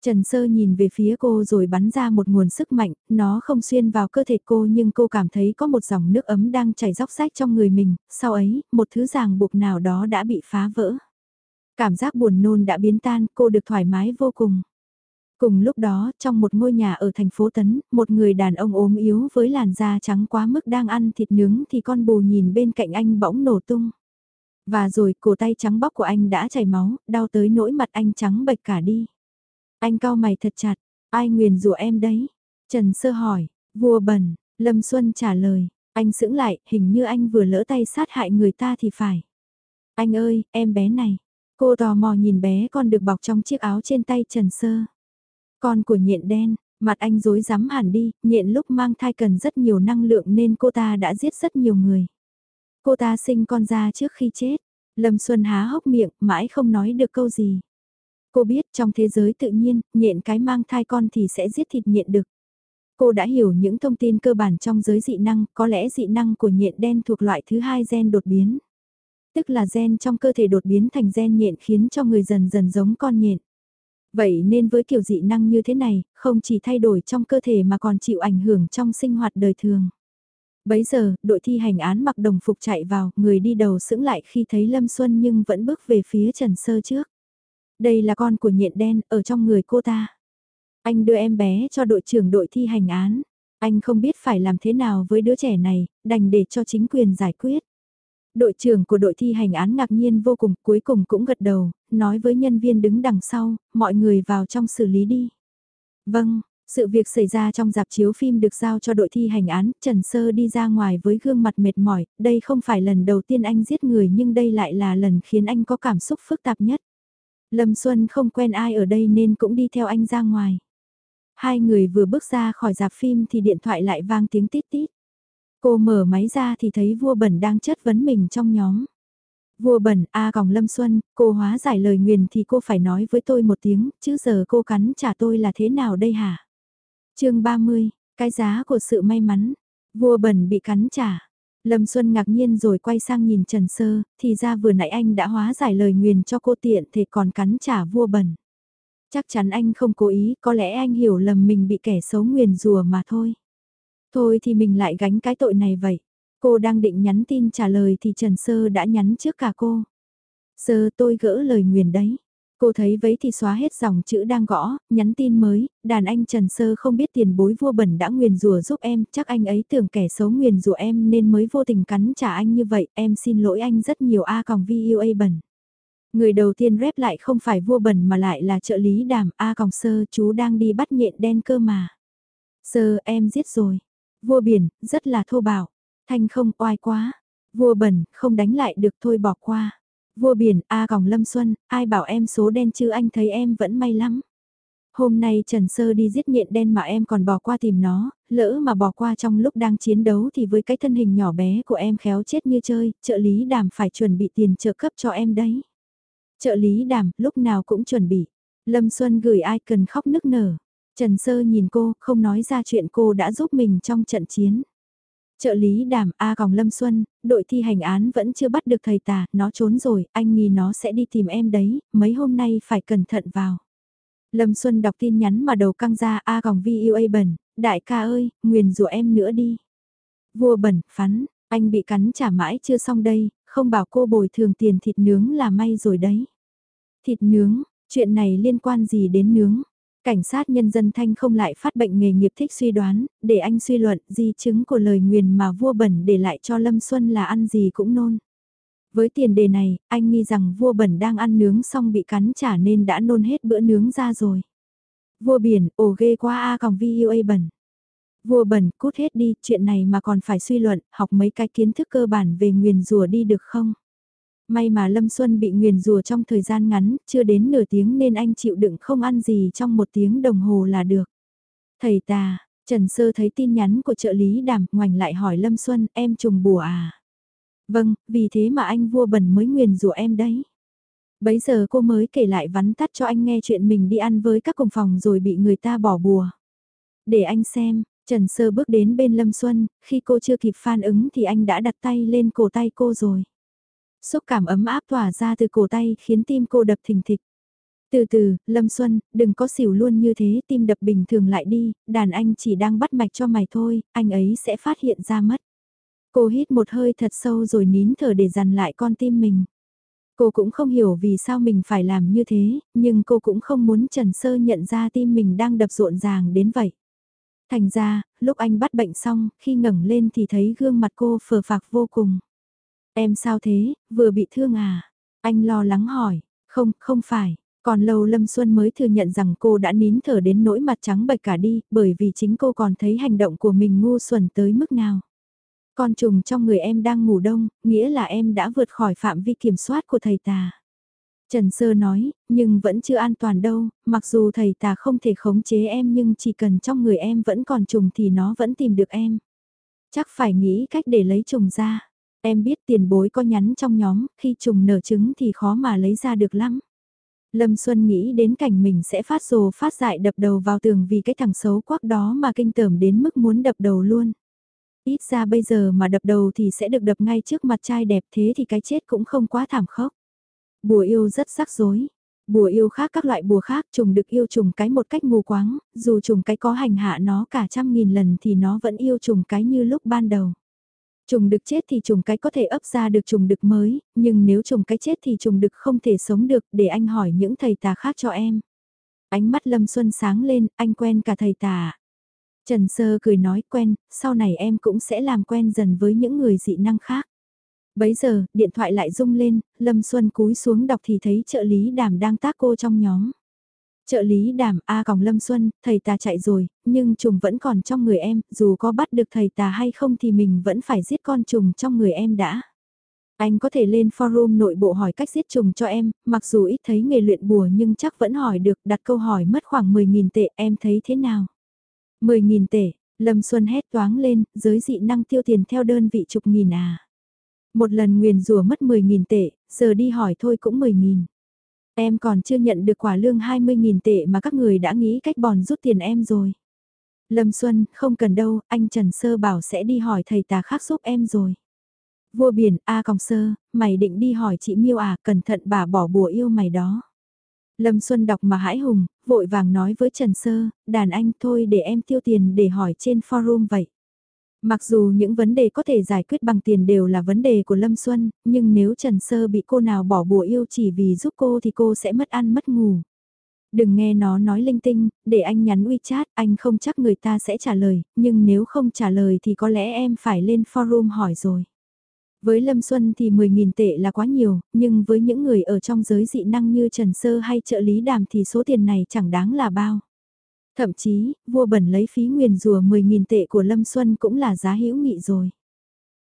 Trần Sơ nhìn về phía cô rồi bắn ra một nguồn sức mạnh, nó không xuyên vào cơ thể cô nhưng cô cảm thấy có một dòng nước ấm đang chảy róc rách trong người mình, sau ấy, một thứ ràng buộc nào đó đã bị phá vỡ. Cảm giác buồn nôn đã biến tan, cô được thoải mái vô cùng. Cùng lúc đó, trong một ngôi nhà ở thành phố Tấn, một người đàn ông ốm yếu với làn da trắng quá mức đang ăn thịt nướng thì con bù nhìn bên cạnh anh bỗng nổ tung. Và rồi cổ tay trắng bóc của anh đã chảy máu, đau tới nỗi mặt anh trắng bệch cả đi. Anh cao mày thật chặt, ai nguyền rủa em đấy? Trần Sơ hỏi, vua bẩn, Lâm Xuân trả lời, anh sững lại, hình như anh vừa lỡ tay sát hại người ta thì phải. Anh ơi, em bé này. Cô tò mò nhìn bé con được bọc trong chiếc áo trên tay Trần Sơ. Con của nhện đen, mặt anh dối rắm hẳn đi, nhện lúc mang thai cần rất nhiều năng lượng nên cô ta đã giết rất nhiều người. Cô ta sinh con ra trước khi chết. Lâm Xuân há hốc miệng, mãi không nói được câu gì. Cô biết trong thế giới tự nhiên, nhện cái mang thai con thì sẽ giết thịt nhện đực. Cô đã hiểu những thông tin cơ bản trong giới dị năng, có lẽ dị năng của nhện đen thuộc loại thứ hai gen đột biến. Tức là gen trong cơ thể đột biến thành gen nhện khiến cho người dần dần giống con nhện. Vậy nên với kiểu dị năng như thế này, không chỉ thay đổi trong cơ thể mà còn chịu ảnh hưởng trong sinh hoạt đời thường. Bấy giờ, đội thi hành án mặc đồng phục chạy vào, người đi đầu sững lại khi thấy Lâm Xuân nhưng vẫn bước về phía Trần Sơ trước. Đây là con của nhện đen, ở trong người cô ta. Anh đưa em bé cho đội trưởng đội thi hành án. Anh không biết phải làm thế nào với đứa trẻ này, đành để cho chính quyền giải quyết. Đội trưởng của đội thi hành án ngạc nhiên vô cùng, cuối cùng cũng gật đầu, nói với nhân viên đứng đằng sau, mọi người vào trong xử lý đi. Vâng, Sự việc xảy ra trong dạp chiếu phim được giao cho đội thi hành án, Trần Sơ đi ra ngoài với gương mặt mệt mỏi, đây không phải lần đầu tiên anh giết người nhưng đây lại là lần khiến anh có cảm xúc phức tạp nhất. Lâm Xuân không quen ai ở đây nên cũng đi theo anh ra ngoài. Hai người vừa bước ra khỏi dạp phim thì điện thoại lại vang tiếng tít tít. Cô mở máy ra thì thấy vua bẩn đang chất vấn mình trong nhóm. Vua bẩn, A à còng Lâm Xuân, cô hóa giải lời nguyền thì cô phải nói với tôi một tiếng, chứ giờ cô cắn trả tôi là thế nào đây hả? chương 30, cái giá của sự may mắn. Vua bẩn bị cắn trả. Lâm Xuân ngạc nhiên rồi quay sang nhìn Trần Sơ, thì ra vừa nãy anh đã hóa giải lời nguyền cho cô tiện thì còn cắn trả vua bẩn. Chắc chắn anh không cố ý, có lẽ anh hiểu lầm mình bị kẻ xấu nguyền rùa mà thôi. Thôi thì mình lại gánh cái tội này vậy. Cô đang định nhắn tin trả lời thì Trần Sơ đã nhắn trước cả cô. Sơ tôi gỡ lời nguyền đấy. Cô thấy vấy thì xóa hết dòng chữ đang gõ, nhắn tin mới, đàn anh Trần Sơ không biết tiền bối vua bẩn đã nguyền rủa giúp em, chắc anh ấy tưởng kẻ xấu nguyền rủa em nên mới vô tình cắn trả anh như vậy, em xin lỗi anh rất nhiều A còng VOA bẩn. Người đầu tiên rep lại không phải vua bẩn mà lại là trợ lý đàm A còng sơ chú đang đi bắt nhện đen cơ mà. Sơ em giết rồi. Vua biển, rất là thô bạo. Thanh không oai quá. Vua bẩn, không đánh lại được thôi bỏ qua. Vua biển, A còng Lâm Xuân, ai bảo em số đen chứ anh thấy em vẫn may lắm. Hôm nay Trần Sơ đi giết nhện đen mà em còn bỏ qua tìm nó, lỡ mà bỏ qua trong lúc đang chiến đấu thì với cái thân hình nhỏ bé của em khéo chết như chơi, trợ lý đàm phải chuẩn bị tiền trợ cấp cho em đấy. Trợ lý đàm, lúc nào cũng chuẩn bị. Lâm Xuân gửi ai cần khóc nức nở. Trần Sơ nhìn cô, không nói ra chuyện cô đã giúp mình trong trận chiến. Trợ lý đàm A còng Lâm Xuân, đội thi hành án vẫn chưa bắt được thầy tà, nó trốn rồi, anh nghi nó sẽ đi tìm em đấy, mấy hôm nay phải cẩn thận vào. Lâm Xuân đọc tin nhắn mà đầu căng ra A còng VOA bẩn, đại ca ơi, nguyền rủa em nữa đi. Vua bẩn, phắn, anh bị cắn trả mãi chưa xong đây, không bảo cô bồi thường tiền thịt nướng là may rồi đấy. Thịt nướng, chuyện này liên quan gì đến nướng? Cảnh sát nhân dân Thanh không lại phát bệnh nghề nghiệp thích suy đoán, để anh suy luận di chứng của lời nguyền mà vua bẩn để lại cho Lâm Xuân là ăn gì cũng nôn. Với tiền đề này, anh nghi rằng vua bẩn đang ăn nướng xong bị cắn trả nên đã nôn hết bữa nướng ra rồi. Vua biển, ồ ghê quá a còng a bẩn. Vua bẩn, cút hết đi, chuyện này mà còn phải suy luận, học mấy cái kiến thức cơ bản về nguyền rùa đi được không? May mà Lâm Xuân bị nguyền rùa trong thời gian ngắn, chưa đến nửa tiếng nên anh chịu đựng không ăn gì trong một tiếng đồng hồ là được. Thầy ta, Trần Sơ thấy tin nhắn của trợ lý đàm, ngoảnh lại hỏi Lâm Xuân, em trùng bùa à? Vâng, vì thế mà anh vua bẩn mới nguyền rủa em đấy. Bấy giờ cô mới kể lại vắn tắt cho anh nghe chuyện mình đi ăn với các cùng phòng rồi bị người ta bỏ bùa. Để anh xem, Trần Sơ bước đến bên Lâm Xuân, khi cô chưa kịp phản ứng thì anh đã đặt tay lên cổ tay cô rồi. Xúc cảm ấm áp tỏa ra từ cổ tay khiến tim cô đập thình thịch. Từ từ, Lâm Xuân, đừng có xỉu luôn như thế, tim đập bình thường lại đi, đàn anh chỉ đang bắt mạch cho mày thôi, anh ấy sẽ phát hiện ra mất. Cô hít một hơi thật sâu rồi nín thở để dằn lại con tim mình. Cô cũng không hiểu vì sao mình phải làm như thế, nhưng cô cũng không muốn Trần Sơ nhận ra tim mình đang đập rộn ràng đến vậy. Thành ra, lúc anh bắt bệnh xong, khi ngẩng lên thì thấy gương mặt cô phờ phạc vô cùng. Em sao thế, vừa bị thương à? Anh lo lắng hỏi, không, không phải. Còn lâu Lâm Xuân mới thừa nhận rằng cô đã nín thở đến nỗi mặt trắng bệch cả đi, bởi vì chính cô còn thấy hành động của mình ngu xuẩn tới mức nào. Con trùng trong người em đang ngủ đông, nghĩa là em đã vượt khỏi phạm vi kiểm soát của thầy tà. Trần Sơ nói, nhưng vẫn chưa an toàn đâu, mặc dù thầy tà không thể khống chế em nhưng chỉ cần trong người em vẫn còn trùng thì nó vẫn tìm được em. Chắc phải nghĩ cách để lấy trùng ra. Em biết tiền bối có nhắn trong nhóm, khi trùng nở trứng thì khó mà lấy ra được lắm. Lâm Xuân nghĩ đến cảnh mình sẽ phát rồ phát dại đập đầu vào tường vì cái thằng xấu quắc đó mà kinh tởm đến mức muốn đập đầu luôn. Ít ra bây giờ mà đập đầu thì sẽ được đập ngay trước mặt trai đẹp thế thì cái chết cũng không quá thảm khốc. Bùa yêu rất rắc rối. Bùa yêu khác các loại bùa khác trùng được yêu trùng cái một cách mù quáng, dù trùng cái có hành hạ nó cả trăm nghìn lần thì nó vẫn yêu trùng cái như lúc ban đầu. Trùng đực chết thì trùng cái có thể ấp ra được trùng đực mới, nhưng nếu trùng cái chết thì trùng đực không thể sống được để anh hỏi những thầy tà khác cho em. Ánh mắt Lâm Xuân sáng lên, anh quen cả thầy tà. Trần Sơ cười nói quen, sau này em cũng sẽ làm quen dần với những người dị năng khác. Bấy giờ, điện thoại lại rung lên, Lâm Xuân cúi xuống đọc thì thấy trợ lý đàm đang tác cô trong nhóm. Trợ lý đảm A còng Lâm Xuân, thầy ta chạy rồi, nhưng trùng vẫn còn trong người em, dù có bắt được thầy ta hay không thì mình vẫn phải giết con trùng trong người em đã. Anh có thể lên forum nội bộ hỏi cách giết trùng cho em, mặc dù ít thấy nghề luyện bùa nhưng chắc vẫn hỏi được, đặt câu hỏi mất khoảng 10.000 tệ, em thấy thế nào? 10.000 tệ, Lâm Xuân hét toáng lên, giới dị năng tiêu tiền theo đơn vị chục nghìn à. Một lần nguyền rùa mất 10.000 tệ, giờ đi hỏi thôi cũng 10.000. Em còn chưa nhận được quả lương 20.000 tệ mà các người đã nghĩ cách bòn rút tiền em rồi. Lâm Xuân, không cần đâu, anh Trần Sơ bảo sẽ đi hỏi thầy tà khác giúp em rồi. Vua biển, A Còng Sơ, mày định đi hỏi chị Miêu à, cẩn thận bà bỏ bùa yêu mày đó. Lâm Xuân đọc mà hãi hùng, vội vàng nói với Trần Sơ, đàn anh thôi để em tiêu tiền để hỏi trên forum vậy. Mặc dù những vấn đề có thể giải quyết bằng tiền đều là vấn đề của Lâm Xuân, nhưng nếu Trần Sơ bị cô nào bỏ bùa yêu chỉ vì giúp cô thì cô sẽ mất ăn mất ngủ. Đừng nghe nó nói linh tinh, để anh nhắn WeChat, anh không chắc người ta sẽ trả lời, nhưng nếu không trả lời thì có lẽ em phải lên forum hỏi rồi. Với Lâm Xuân thì 10.000 tệ là quá nhiều, nhưng với những người ở trong giới dị năng như Trần Sơ hay trợ lý đàm thì số tiền này chẳng đáng là bao. Thậm chí, vua bẩn lấy phí nguyền rùa 10.000 tệ của Lâm Xuân cũng là giá hữu nghị rồi.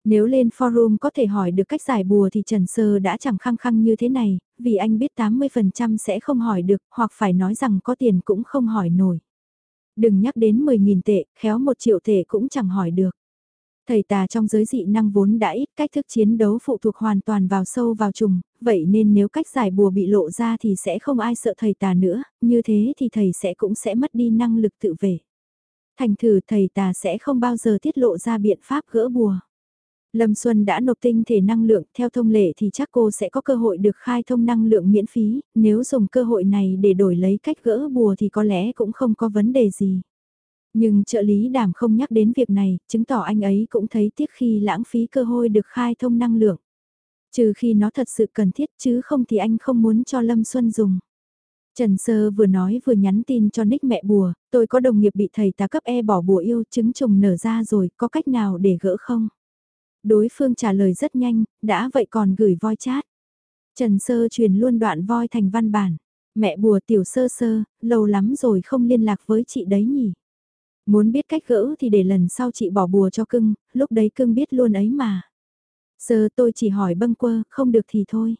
Nếu lên forum có thể hỏi được cách giải bùa thì Trần Sơ đã chẳng khăng khăng như thế này, vì anh biết 80% sẽ không hỏi được, hoặc phải nói rằng có tiền cũng không hỏi nổi. Đừng nhắc đến 10.000 tệ, khéo một triệu tệ cũng chẳng hỏi được. Thầy tà trong giới dị năng vốn đã ít cách thức chiến đấu phụ thuộc hoàn toàn vào sâu vào trùng, vậy nên nếu cách giải bùa bị lộ ra thì sẽ không ai sợ thầy tà nữa, như thế thì thầy sẽ cũng sẽ mất đi năng lực tự vệ. Thành thử thầy tà sẽ không bao giờ tiết lộ ra biện pháp gỡ bùa. Lâm Xuân đã nộp tinh thể năng lượng, theo thông lệ thì chắc cô sẽ có cơ hội được khai thông năng lượng miễn phí, nếu dùng cơ hội này để đổi lấy cách gỡ bùa thì có lẽ cũng không có vấn đề gì. Nhưng trợ lý đảm không nhắc đến việc này, chứng tỏ anh ấy cũng thấy tiếc khi lãng phí cơ hội được khai thông năng lượng. Trừ khi nó thật sự cần thiết chứ không thì anh không muốn cho Lâm Xuân dùng. Trần Sơ vừa nói vừa nhắn tin cho Nick mẹ bùa, tôi có đồng nghiệp bị thầy tá cấp E bỏ bùa yêu chứng trùng nở ra rồi, có cách nào để gỡ không? Đối phương trả lời rất nhanh, đã vậy còn gửi voi chat. Trần Sơ truyền luôn đoạn voi thành văn bản. Mẹ bùa tiểu sơ sơ, lâu lắm rồi không liên lạc với chị đấy nhỉ? Muốn biết cách gỡ thì để lần sau chị bỏ bùa cho cưng, lúc đấy cưng biết luôn ấy mà. Sơ tôi chỉ hỏi bâng quơ, không được thì thôi.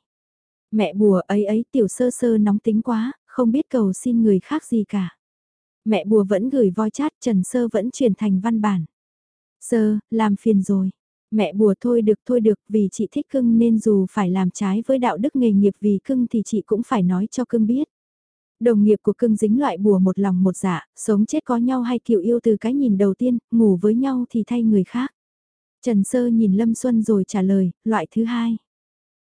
Mẹ bùa ấy ấy tiểu sơ sơ nóng tính quá, không biết cầu xin người khác gì cả. Mẹ bùa vẫn gửi voi chat, Trần Sơ vẫn chuyển thành văn bản. Sơ, làm phiền rồi. Mẹ bùa thôi được thôi được vì chị thích cưng nên dù phải làm trái với đạo đức nghề nghiệp vì cưng thì chị cũng phải nói cho cưng biết. Đồng nghiệp của cưng dính loại bùa một lòng một dạ, sống chết có nhau hay kiểu yêu từ cái nhìn đầu tiên, ngủ với nhau thì thay người khác. Trần Sơ nhìn Lâm Xuân rồi trả lời, loại thứ hai.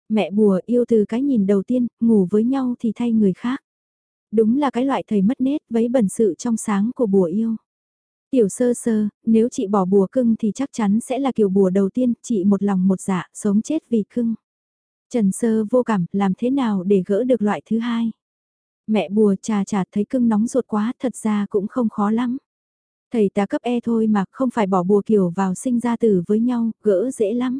Mẹ bùa yêu từ cái nhìn đầu tiên, ngủ với nhau thì thay người khác. Đúng là cái loại thầy mất nết với bẩn sự trong sáng của bùa yêu. Tiểu sơ sơ, nếu chị bỏ bùa cưng thì chắc chắn sẽ là kiểu bùa đầu tiên, chị một lòng một dạ, sống chết vì cưng. Trần sơ vô cảm, làm thế nào để gỡ được loại thứ hai? Mẹ bùa trà trà thấy cưng nóng ruột quá, thật ra cũng không khó lắm. Thầy ta cấp E thôi mà, không phải bỏ bùa kiểu vào sinh ra tử với nhau, gỡ dễ lắm.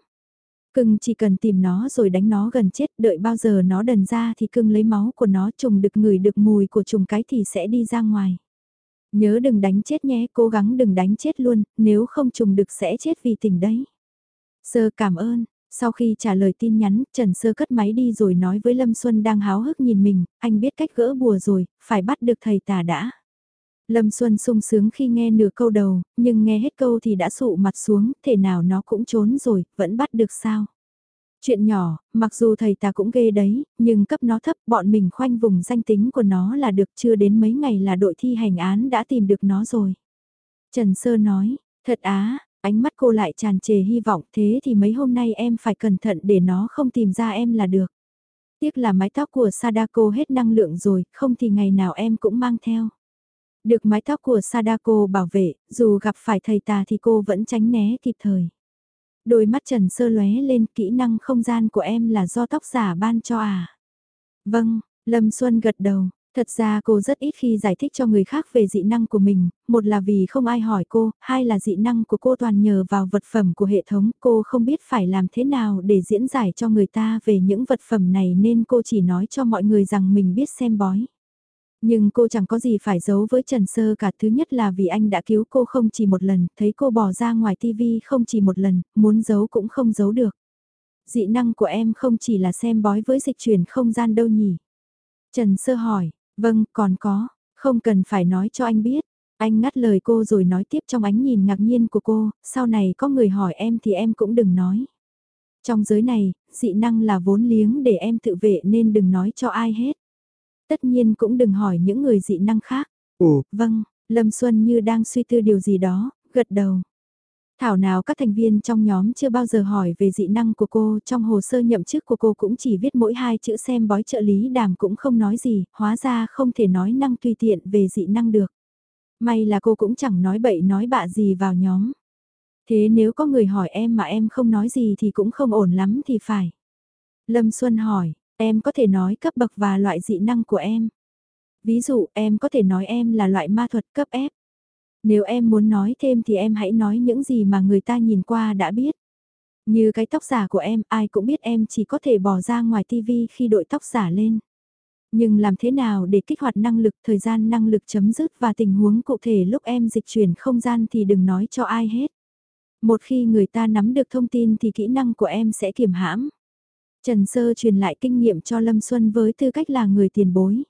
Cưng chỉ cần tìm nó rồi đánh nó gần chết, đợi bao giờ nó đần ra thì cưng lấy máu của nó trùng được người được mùi của trùng cái thì sẽ đi ra ngoài. Nhớ đừng đánh chết nhé, cố gắng đừng đánh chết luôn, nếu không trùng được sẽ chết vì tình đấy. Sơ cảm ơn, sau khi trả lời tin nhắn, Trần Sơ cất máy đi rồi nói với Lâm Xuân đang háo hức nhìn mình, anh biết cách gỡ bùa rồi, phải bắt được thầy tà đã. Lâm Xuân sung sướng khi nghe nửa câu đầu, nhưng nghe hết câu thì đã sụ mặt xuống, thể nào nó cũng trốn rồi, vẫn bắt được sao. Chuyện nhỏ, mặc dù thầy ta cũng ghê đấy, nhưng cấp nó thấp bọn mình khoanh vùng danh tính của nó là được chưa đến mấy ngày là đội thi hành án đã tìm được nó rồi. Trần Sơ nói, thật á, ánh mắt cô lại tràn trề hy vọng thế thì mấy hôm nay em phải cẩn thận để nó không tìm ra em là được. Tiếc là mái tóc của Sadako hết năng lượng rồi, không thì ngày nào em cũng mang theo. Được mái tóc của Sadako bảo vệ, dù gặp phải thầy tà thì cô vẫn tránh né kịp thời. Đôi mắt Trần Sơ lóe lên kỹ năng không gian của em là do tóc giả ban cho à? Vâng, Lâm Xuân gật đầu. Thật ra cô rất ít khi giải thích cho người khác về dị năng của mình, một là vì không ai hỏi cô, hai là dị năng của cô toàn nhờ vào vật phẩm của hệ thống, cô không biết phải làm thế nào để diễn giải cho người ta về những vật phẩm này nên cô chỉ nói cho mọi người rằng mình biết xem bói. Nhưng cô chẳng có gì phải giấu với Trần Sơ cả thứ nhất là vì anh đã cứu cô không chỉ một lần, thấy cô bỏ ra ngoài tivi không chỉ một lần, muốn giấu cũng không giấu được. Dị năng của em không chỉ là xem bói với dịch chuyển không gian đâu nhỉ? Trần Sơ hỏi, vâng, còn có, không cần phải nói cho anh biết. Anh ngắt lời cô rồi nói tiếp trong ánh nhìn ngạc nhiên của cô, sau này có người hỏi em thì em cũng đừng nói. Trong giới này, dị năng là vốn liếng để em tự vệ nên đừng nói cho ai hết. Tất nhiên cũng đừng hỏi những người dị năng khác. Ồ, vâng, Lâm Xuân như đang suy tư điều gì đó, gật đầu. Thảo nào các thành viên trong nhóm chưa bao giờ hỏi về dị năng của cô, trong hồ sơ nhậm chức của cô cũng chỉ viết mỗi hai chữ xem bói trợ lý đàm cũng không nói gì, hóa ra không thể nói năng tùy tiện về dị năng được. May là cô cũng chẳng nói bậy nói bạ gì vào nhóm. Thế nếu có người hỏi em mà em không nói gì thì cũng không ổn lắm thì phải. Lâm Xuân hỏi, em có thể nói cấp bậc và loại dị năng của em. Ví dụ em có thể nói em là loại ma thuật cấp F. Nếu em muốn nói thêm thì em hãy nói những gì mà người ta nhìn qua đã biết. Như cái tóc giả của em, ai cũng biết em chỉ có thể bỏ ra ngoài tivi khi đội tóc giả lên. Nhưng làm thế nào để kích hoạt năng lực, thời gian năng lực chấm dứt và tình huống cụ thể lúc em dịch chuyển không gian thì đừng nói cho ai hết. Một khi người ta nắm được thông tin thì kỹ năng của em sẽ kiềm hãm. Trần Sơ truyền lại kinh nghiệm cho Lâm Xuân với tư cách là người tiền bối.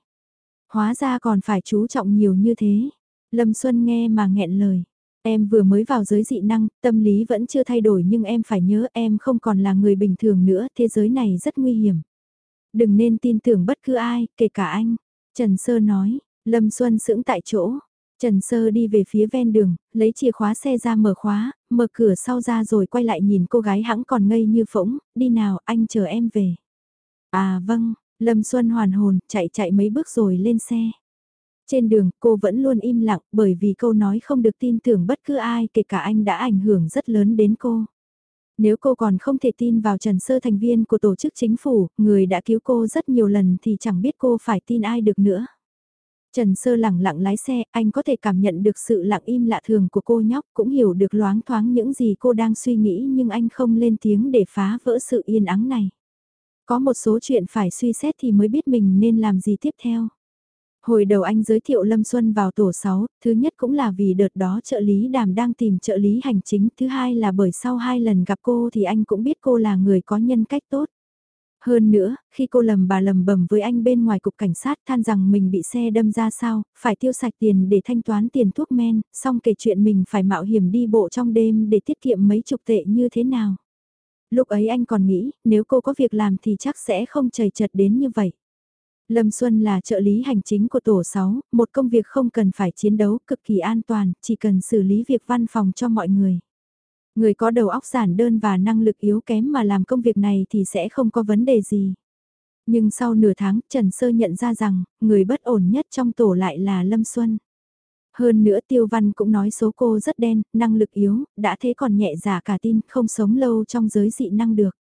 Hóa ra còn phải chú trọng nhiều như thế. Lâm Xuân nghe mà nghẹn lời. Em vừa mới vào giới dị năng, tâm lý vẫn chưa thay đổi nhưng em phải nhớ em không còn là người bình thường nữa, thế giới này rất nguy hiểm. Đừng nên tin tưởng bất cứ ai, kể cả anh. Trần Sơ nói, Lâm Xuân sững tại chỗ. Trần Sơ đi về phía ven đường, lấy chìa khóa xe ra mở khóa, mở cửa sau ra rồi quay lại nhìn cô gái hãng còn ngây như phỗng, đi nào anh chờ em về. À vâng, Lâm Xuân hoàn hồn, chạy chạy mấy bước rồi lên xe. Trên đường, cô vẫn luôn im lặng bởi vì câu nói không được tin tưởng bất cứ ai kể cả anh đã ảnh hưởng rất lớn đến cô. Nếu cô còn không thể tin vào Trần Sơ thành viên của tổ chức chính phủ, người đã cứu cô rất nhiều lần thì chẳng biết cô phải tin ai được nữa. Trần Sơ lặng lặng lái xe, anh có thể cảm nhận được sự lặng im lạ thường của cô nhóc, cũng hiểu được loáng thoáng những gì cô đang suy nghĩ nhưng anh không lên tiếng để phá vỡ sự yên ắng này. Có một số chuyện phải suy xét thì mới biết mình nên làm gì tiếp theo. Hồi đầu anh giới thiệu Lâm Xuân vào tổ 6, thứ nhất cũng là vì đợt đó trợ lý đàm đang tìm trợ lý hành chính, thứ hai là bởi sau hai lần gặp cô thì anh cũng biết cô là người có nhân cách tốt. Hơn nữa, khi cô lầm bà lầm bầm với anh bên ngoài cục cảnh sát than rằng mình bị xe đâm ra sao, phải tiêu sạch tiền để thanh toán tiền thuốc men, xong kể chuyện mình phải mạo hiểm đi bộ trong đêm để tiết kiệm mấy chục tệ như thế nào. Lúc ấy anh còn nghĩ, nếu cô có việc làm thì chắc sẽ không chầy chật đến như vậy. Lâm Xuân là trợ lý hành chính của tổ 6, một công việc không cần phải chiến đấu, cực kỳ an toàn, chỉ cần xử lý việc văn phòng cho mọi người. Người có đầu óc giản đơn và năng lực yếu kém mà làm công việc này thì sẽ không có vấn đề gì. Nhưng sau nửa tháng, Trần Sơ nhận ra rằng, người bất ổn nhất trong tổ lại là Lâm Xuân. Hơn nữa Tiêu Văn cũng nói số cô rất đen, năng lực yếu, đã thế còn nhẹ giả cả tin, không sống lâu trong giới dị năng được.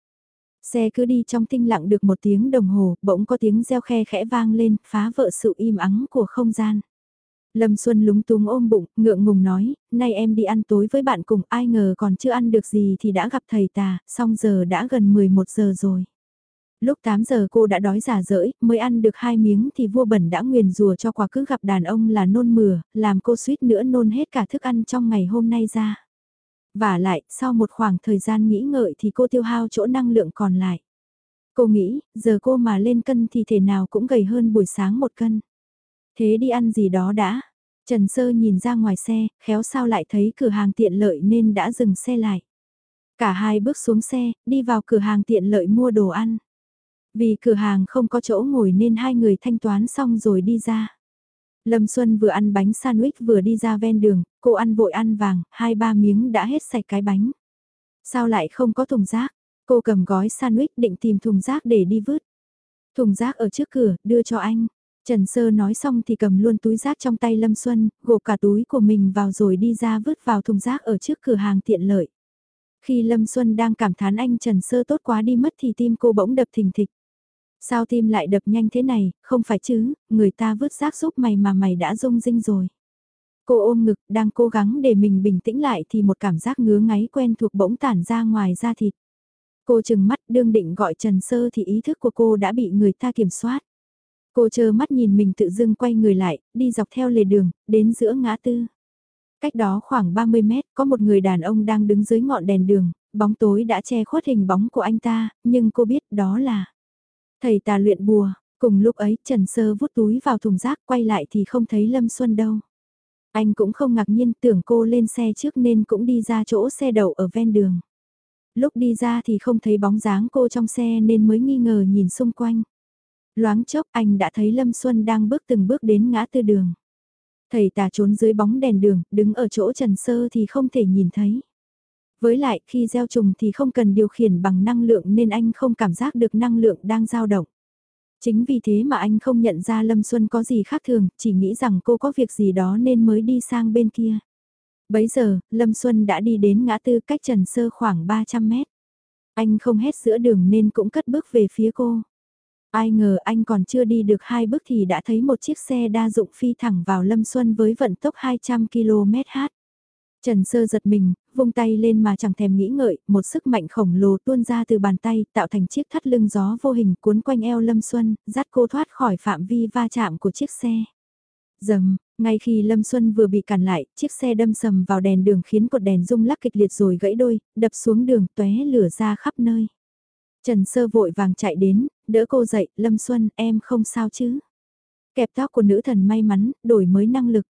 Xe cứ đi trong tinh lặng được một tiếng đồng hồ, bỗng có tiếng reo khe khẽ vang lên, phá vỡ sự im ắng của không gian. Lâm Xuân lúng túng ôm bụng, ngượng ngùng nói, nay em đi ăn tối với bạn cùng ai ngờ còn chưa ăn được gì thì đã gặp thầy tà, xong giờ đã gần 11 giờ rồi. Lúc 8 giờ cô đã đói giả dỡi, mới ăn được hai miếng thì vua bẩn đã nguyền rùa cho quả cứ gặp đàn ông là nôn mửa, làm cô suýt nữa nôn hết cả thức ăn trong ngày hôm nay ra. Và lại, sau một khoảng thời gian nghĩ ngợi thì cô tiêu hao chỗ năng lượng còn lại. Cô nghĩ, giờ cô mà lên cân thì thể nào cũng gầy hơn buổi sáng một cân. Thế đi ăn gì đó đã. Trần Sơ nhìn ra ngoài xe, khéo sao lại thấy cửa hàng tiện lợi nên đã dừng xe lại. Cả hai bước xuống xe, đi vào cửa hàng tiện lợi mua đồ ăn. Vì cửa hàng không có chỗ ngồi nên hai người thanh toán xong rồi đi ra. Lâm Xuân vừa ăn bánh sandwich vừa đi ra ven đường, cô ăn vội ăn vàng, hai ba miếng đã hết sạch cái bánh. Sao lại không có thùng rác? Cô cầm gói sandwich định tìm thùng rác để đi vứt. Thùng rác ở trước cửa, đưa cho anh. Trần Sơ nói xong thì cầm luôn túi rác trong tay Lâm Xuân, gộp cả túi của mình vào rồi đi ra vứt vào thùng rác ở trước cửa hàng tiện lợi. Khi Lâm Xuân đang cảm thán anh Trần Sơ tốt quá đi mất thì tim cô bỗng đập thình thịch. Sao tim lại đập nhanh thế này, không phải chứ, người ta vứt rác giúp mày mà mày đã rung rinh rồi. Cô ôm ngực, đang cố gắng để mình bình tĩnh lại thì một cảm giác ngứa ngáy quen thuộc bỗng tản ra ngoài da thịt. Cô chừng mắt đương định gọi Trần Sơ thì ý thức của cô đã bị người ta kiểm soát. Cô chờ mắt nhìn mình tự dưng quay người lại, đi dọc theo lề đường, đến giữa ngã tư. Cách đó khoảng 30 mét, có một người đàn ông đang đứng dưới ngọn đèn đường, bóng tối đã che khuất hình bóng của anh ta, nhưng cô biết đó là thầy tà luyện bùa. Cùng lúc ấy, Trần Sơ vút túi vào thùng rác quay lại thì không thấy Lâm Xuân đâu. Anh cũng không ngạc nhiên tưởng cô lên xe trước nên cũng đi ra chỗ xe đậu ở ven đường. Lúc đi ra thì không thấy bóng dáng cô trong xe nên mới nghi ngờ nhìn xung quanh. Loáng chốc anh đã thấy Lâm Xuân đang bước từng bước đến ngã tư đường. Thầy tà trốn dưới bóng đèn đường, đứng ở chỗ Trần Sơ thì không thể nhìn thấy. Với lại khi gieo trùng thì không cần điều khiển bằng năng lượng nên anh không cảm giác được năng lượng đang dao động. Chính vì thế mà anh không nhận ra Lâm Xuân có gì khác thường, chỉ nghĩ rằng cô có việc gì đó nên mới đi sang bên kia. Bấy giờ, Lâm Xuân đã đi đến ngã tư cách Trần Sơ khoảng 300 mét. Anh không hết giữa đường nên cũng cất bước về phía cô. Ai ngờ anh còn chưa đi được hai bước thì đã thấy một chiếc xe đa dụng phi thẳng vào Lâm Xuân với vận tốc 200 km/h. Trần Sơ giật mình, vung tay lên mà chẳng thèm nghĩ ngợi, một sức mạnh khổng lồ tuôn ra từ bàn tay, tạo thành chiếc thắt lưng gió vô hình cuốn quanh eo Lâm Xuân, dắt cô thoát khỏi phạm vi va chạm của chiếc xe. Dầm, ngay khi Lâm Xuân vừa bị cản lại, chiếc xe đâm sầm vào đèn đường khiến cột đèn rung lắc kịch liệt rồi gãy đôi, đập xuống đường tóe lửa ra khắp nơi. Trần Sơ vội vàng chạy đến, đỡ cô dậy, Lâm Xuân, em không sao chứ? Kẹp tóc của nữ thần may mắn, đổi mới năng lực.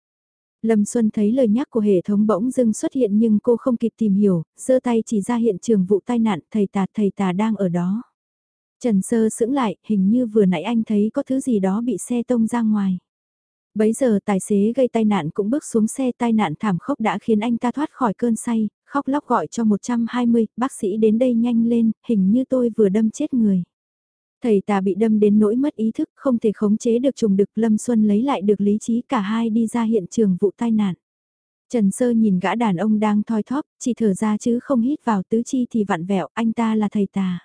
Lâm Xuân thấy lời nhắc của hệ thống bỗng dưng xuất hiện nhưng cô không kịp tìm hiểu, giơ tay chỉ ra hiện trường vụ tai nạn, thầy tà thầy tà đang ở đó. Trần Sơ sững lại, hình như vừa nãy anh thấy có thứ gì đó bị xe tông ra ngoài. Bấy giờ tài xế gây tai nạn cũng bước xuống xe tai nạn thảm khốc đã khiến anh ta thoát khỏi cơn say, khóc lóc gọi cho 120, bác sĩ đến đây nhanh lên, hình như tôi vừa đâm chết người. Thầy tà bị đâm đến nỗi mất ý thức, không thể khống chế được trùng đực Lâm Xuân lấy lại được lý trí cả hai đi ra hiện trường vụ tai nạn. Trần Sơ nhìn gã đàn ông đang thoi thóp, chỉ thở ra chứ không hít vào tứ chi thì vặn vẹo, anh ta là thầy tà.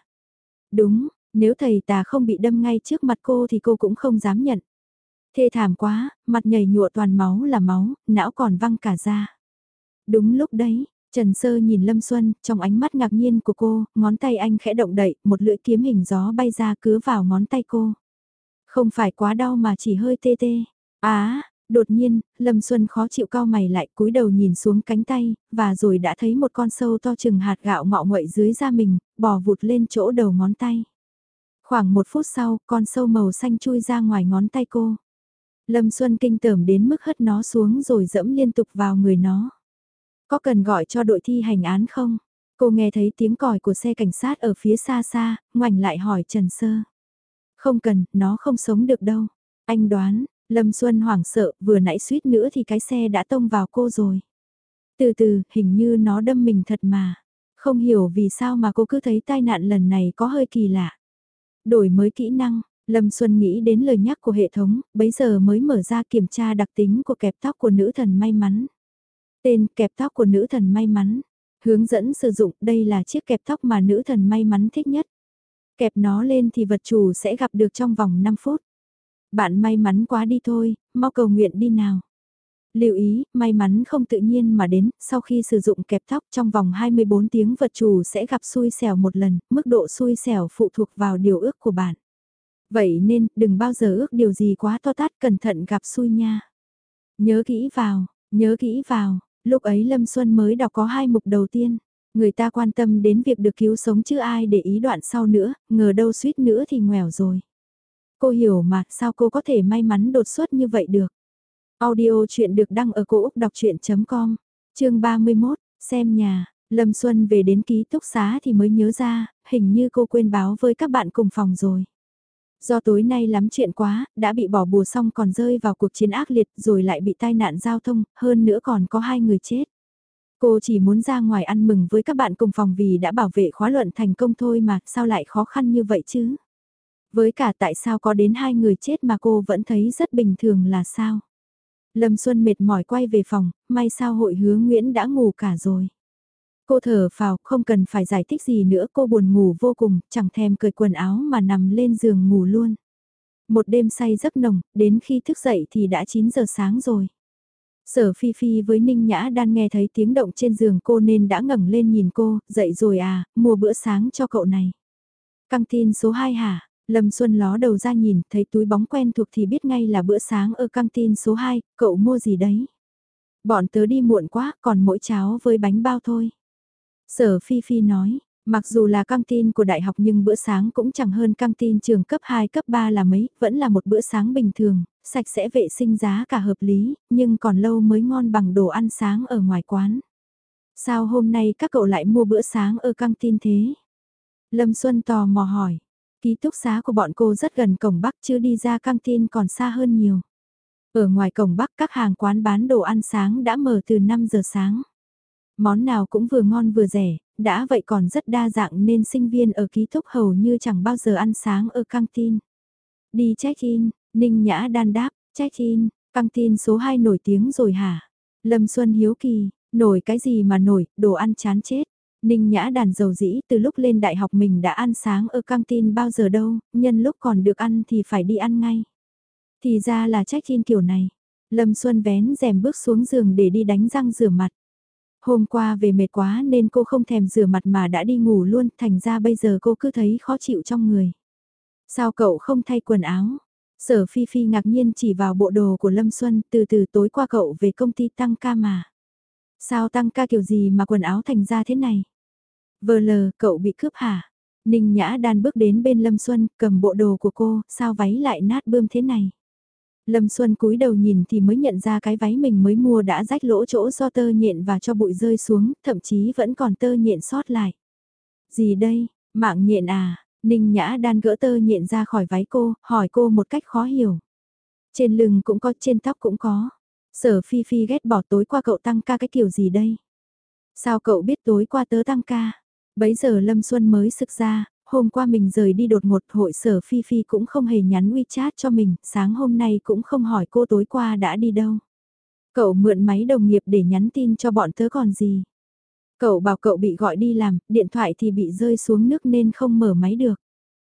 Đúng, nếu thầy tà không bị đâm ngay trước mặt cô thì cô cũng không dám nhận. Thê thảm quá, mặt nhảy nhụa toàn máu là máu, não còn văng cả ra. Đúng lúc đấy, Trần Sơ nhìn Lâm Xuân, trong ánh mắt ngạc nhiên của cô, ngón tay anh khẽ động đậy, một lưỡi kiếm hình gió bay ra cứa vào ngón tay cô. Không phải quá đau mà chỉ hơi tê tê. Á, đột nhiên, Lâm Xuân khó chịu cao mày lại cúi đầu nhìn xuống cánh tay, và rồi đã thấy một con sâu to chừng hạt gạo ngọ nguậy dưới da mình, bò vụt lên chỗ đầu ngón tay. Khoảng một phút sau, con sâu màu xanh chui ra ngoài ngón tay cô. Lâm Xuân kinh tởm đến mức hất nó xuống rồi dẫm liên tục vào người nó. Có cần gọi cho đội thi hành án không? Cô nghe thấy tiếng còi của xe cảnh sát ở phía xa xa, ngoảnh lại hỏi Trần Sơ. Không cần, nó không sống được đâu. Anh đoán, Lâm Xuân hoảng sợ, vừa nãy suýt nữa thì cái xe đã tông vào cô rồi. Từ từ, hình như nó đâm mình thật mà. Không hiểu vì sao mà cô cứ thấy tai nạn lần này có hơi kỳ lạ. Đổi mới kỹ năng, Lâm Xuân nghĩ đến lời nhắc của hệ thống, bấy giờ mới mở ra kiểm tra đặc tính của kẹp tóc của nữ thần may mắn. Tên kẹp tóc của nữ thần may mắn. Hướng dẫn sử dụng đây là chiếc kẹp tóc mà nữ thần may mắn thích nhất. Kẹp nó lên thì vật chủ sẽ gặp được trong vòng 5 phút. Bạn may mắn quá đi thôi, mau cầu nguyện đi nào. Lưu ý, may mắn không tự nhiên mà đến, sau khi sử dụng kẹp tóc trong vòng 24 tiếng vật chủ sẽ gặp xui xẻo một lần, mức độ xui xẻo phụ thuộc vào điều ước của bạn. Vậy nên, đừng bao giờ ước điều gì quá to tát cẩn thận gặp xui nha. Nhớ kỹ vào, nhớ kỹ vào, lúc ấy Lâm Xuân mới đọc có hai mục đầu tiên. Người ta quan tâm đến việc được cứu sống chứ ai để ý đoạn sau nữa, ngờ đâu suýt nữa thì nghèo rồi. Cô hiểu mà, sao cô có thể may mắn đột xuất như vậy được. Audio chuyện được đăng ở cổ Úc đọc chuyện.com, chương 31, xem nhà, Lâm Xuân về đến ký túc xá thì mới nhớ ra, hình như cô quên báo với các bạn cùng phòng rồi. Do tối nay lắm chuyện quá, đã bị bỏ bùa xong còn rơi vào cuộc chiến ác liệt rồi lại bị tai nạn giao thông, hơn nữa còn có hai người chết. Cô chỉ muốn ra ngoài ăn mừng với các bạn cùng phòng vì đã bảo vệ khóa luận thành công thôi mà, sao lại khó khăn như vậy chứ? Với cả tại sao có đến hai người chết mà cô vẫn thấy rất bình thường là sao? Lâm Xuân mệt mỏi quay về phòng, may sao hội hứa Nguyễn đã ngủ cả rồi. Cô thở phào, không cần phải giải thích gì nữa, cô buồn ngủ vô cùng, chẳng thèm cởi quần áo mà nằm lên giường ngủ luôn. Một đêm say giấc nồng, đến khi thức dậy thì đã 9 giờ sáng rồi. Sở Phi Phi với Ninh Nhã đang nghe thấy tiếng động trên giường cô nên đã ngẩng lên nhìn cô, dậy rồi à, mua bữa sáng cho cậu này. Căng tin số 2 hả? Lâm Xuân ló đầu ra nhìn, thấy túi bóng quen thuộc thì biết ngay là bữa sáng ở căng tin số 2, cậu mua gì đấy? Bọn tớ đi muộn quá, còn mỗi cháo với bánh bao thôi. Sở Phi Phi nói, mặc dù là căng tin của đại học nhưng bữa sáng cũng chẳng hơn căng tin trường cấp 2 cấp 3 là mấy, vẫn là một bữa sáng bình thường, sạch sẽ vệ sinh giá cả hợp lý, nhưng còn lâu mới ngon bằng đồ ăn sáng ở ngoài quán. Sao hôm nay các cậu lại mua bữa sáng ở căng tin thế? Lâm Xuân tò mò hỏi, ký túc xá của bọn cô rất gần cổng Bắc chứ đi ra căng tin còn xa hơn nhiều. Ở ngoài cổng Bắc các hàng quán bán đồ ăn sáng đã mở từ 5 giờ sáng. Món nào cũng vừa ngon vừa rẻ, đã vậy còn rất đa dạng nên sinh viên ở ký túc hầu như chẳng bao giờ ăn sáng ở căng tin. Đi check-in, Ninh Nhã đan đáp, check-in, căng tin số 2 nổi tiếng rồi hả? Lâm Xuân hiếu kỳ, nổi cái gì mà nổi, đồ ăn chán chết. Ninh Nhã đàn dầu dĩ từ lúc lên đại học mình đã ăn sáng ở căng tin bao giờ đâu, nhân lúc còn được ăn thì phải đi ăn ngay. Thì ra là check-in kiểu này. Lâm Xuân vén rèm bước xuống giường để đi đánh răng rửa mặt. Hôm qua về mệt quá nên cô không thèm rửa mặt mà đã đi ngủ luôn, thành ra bây giờ cô cứ thấy khó chịu trong người. Sao cậu không thay quần áo? Sở Phi Phi ngạc nhiên chỉ vào bộ đồ của Lâm Xuân, từ từ tối qua cậu về công ty tăng ca mà. Sao tăng ca kiểu gì mà quần áo thành ra thế này? Vờ lờ, cậu bị cướp hả? Ninh Nhã đan bước đến bên Lâm Xuân, cầm bộ đồ của cô, sao váy lại nát bươm thế này? Lâm Xuân cúi đầu nhìn thì mới nhận ra cái váy mình mới mua đã rách lỗ chỗ do tơ nhện và cho bụi rơi xuống, thậm chí vẫn còn tơ nhện sót lại. Gì đây, mạng nhện à? Ninh Nhã đan gỡ tơ nhện ra khỏi váy cô, hỏi cô một cách khó hiểu. Trên lưng cũng có, trên tóc cũng có. Sở Phi Phi ghét bỏ tối qua cậu tăng ca cái kiểu gì đây? Sao cậu biết tối qua tớ tăng ca? Bấy giờ Lâm Xuân mới sực ra, hôm qua mình rời đi đột ngột hội sở Phi Phi cũng không hề nhắn WeChat cho mình, sáng hôm nay cũng không hỏi cô tối qua đã đi đâu. Cậu mượn máy đồng nghiệp để nhắn tin cho bọn tớ còn gì. Cậu bảo cậu bị gọi đi làm, điện thoại thì bị rơi xuống nước nên không mở máy được.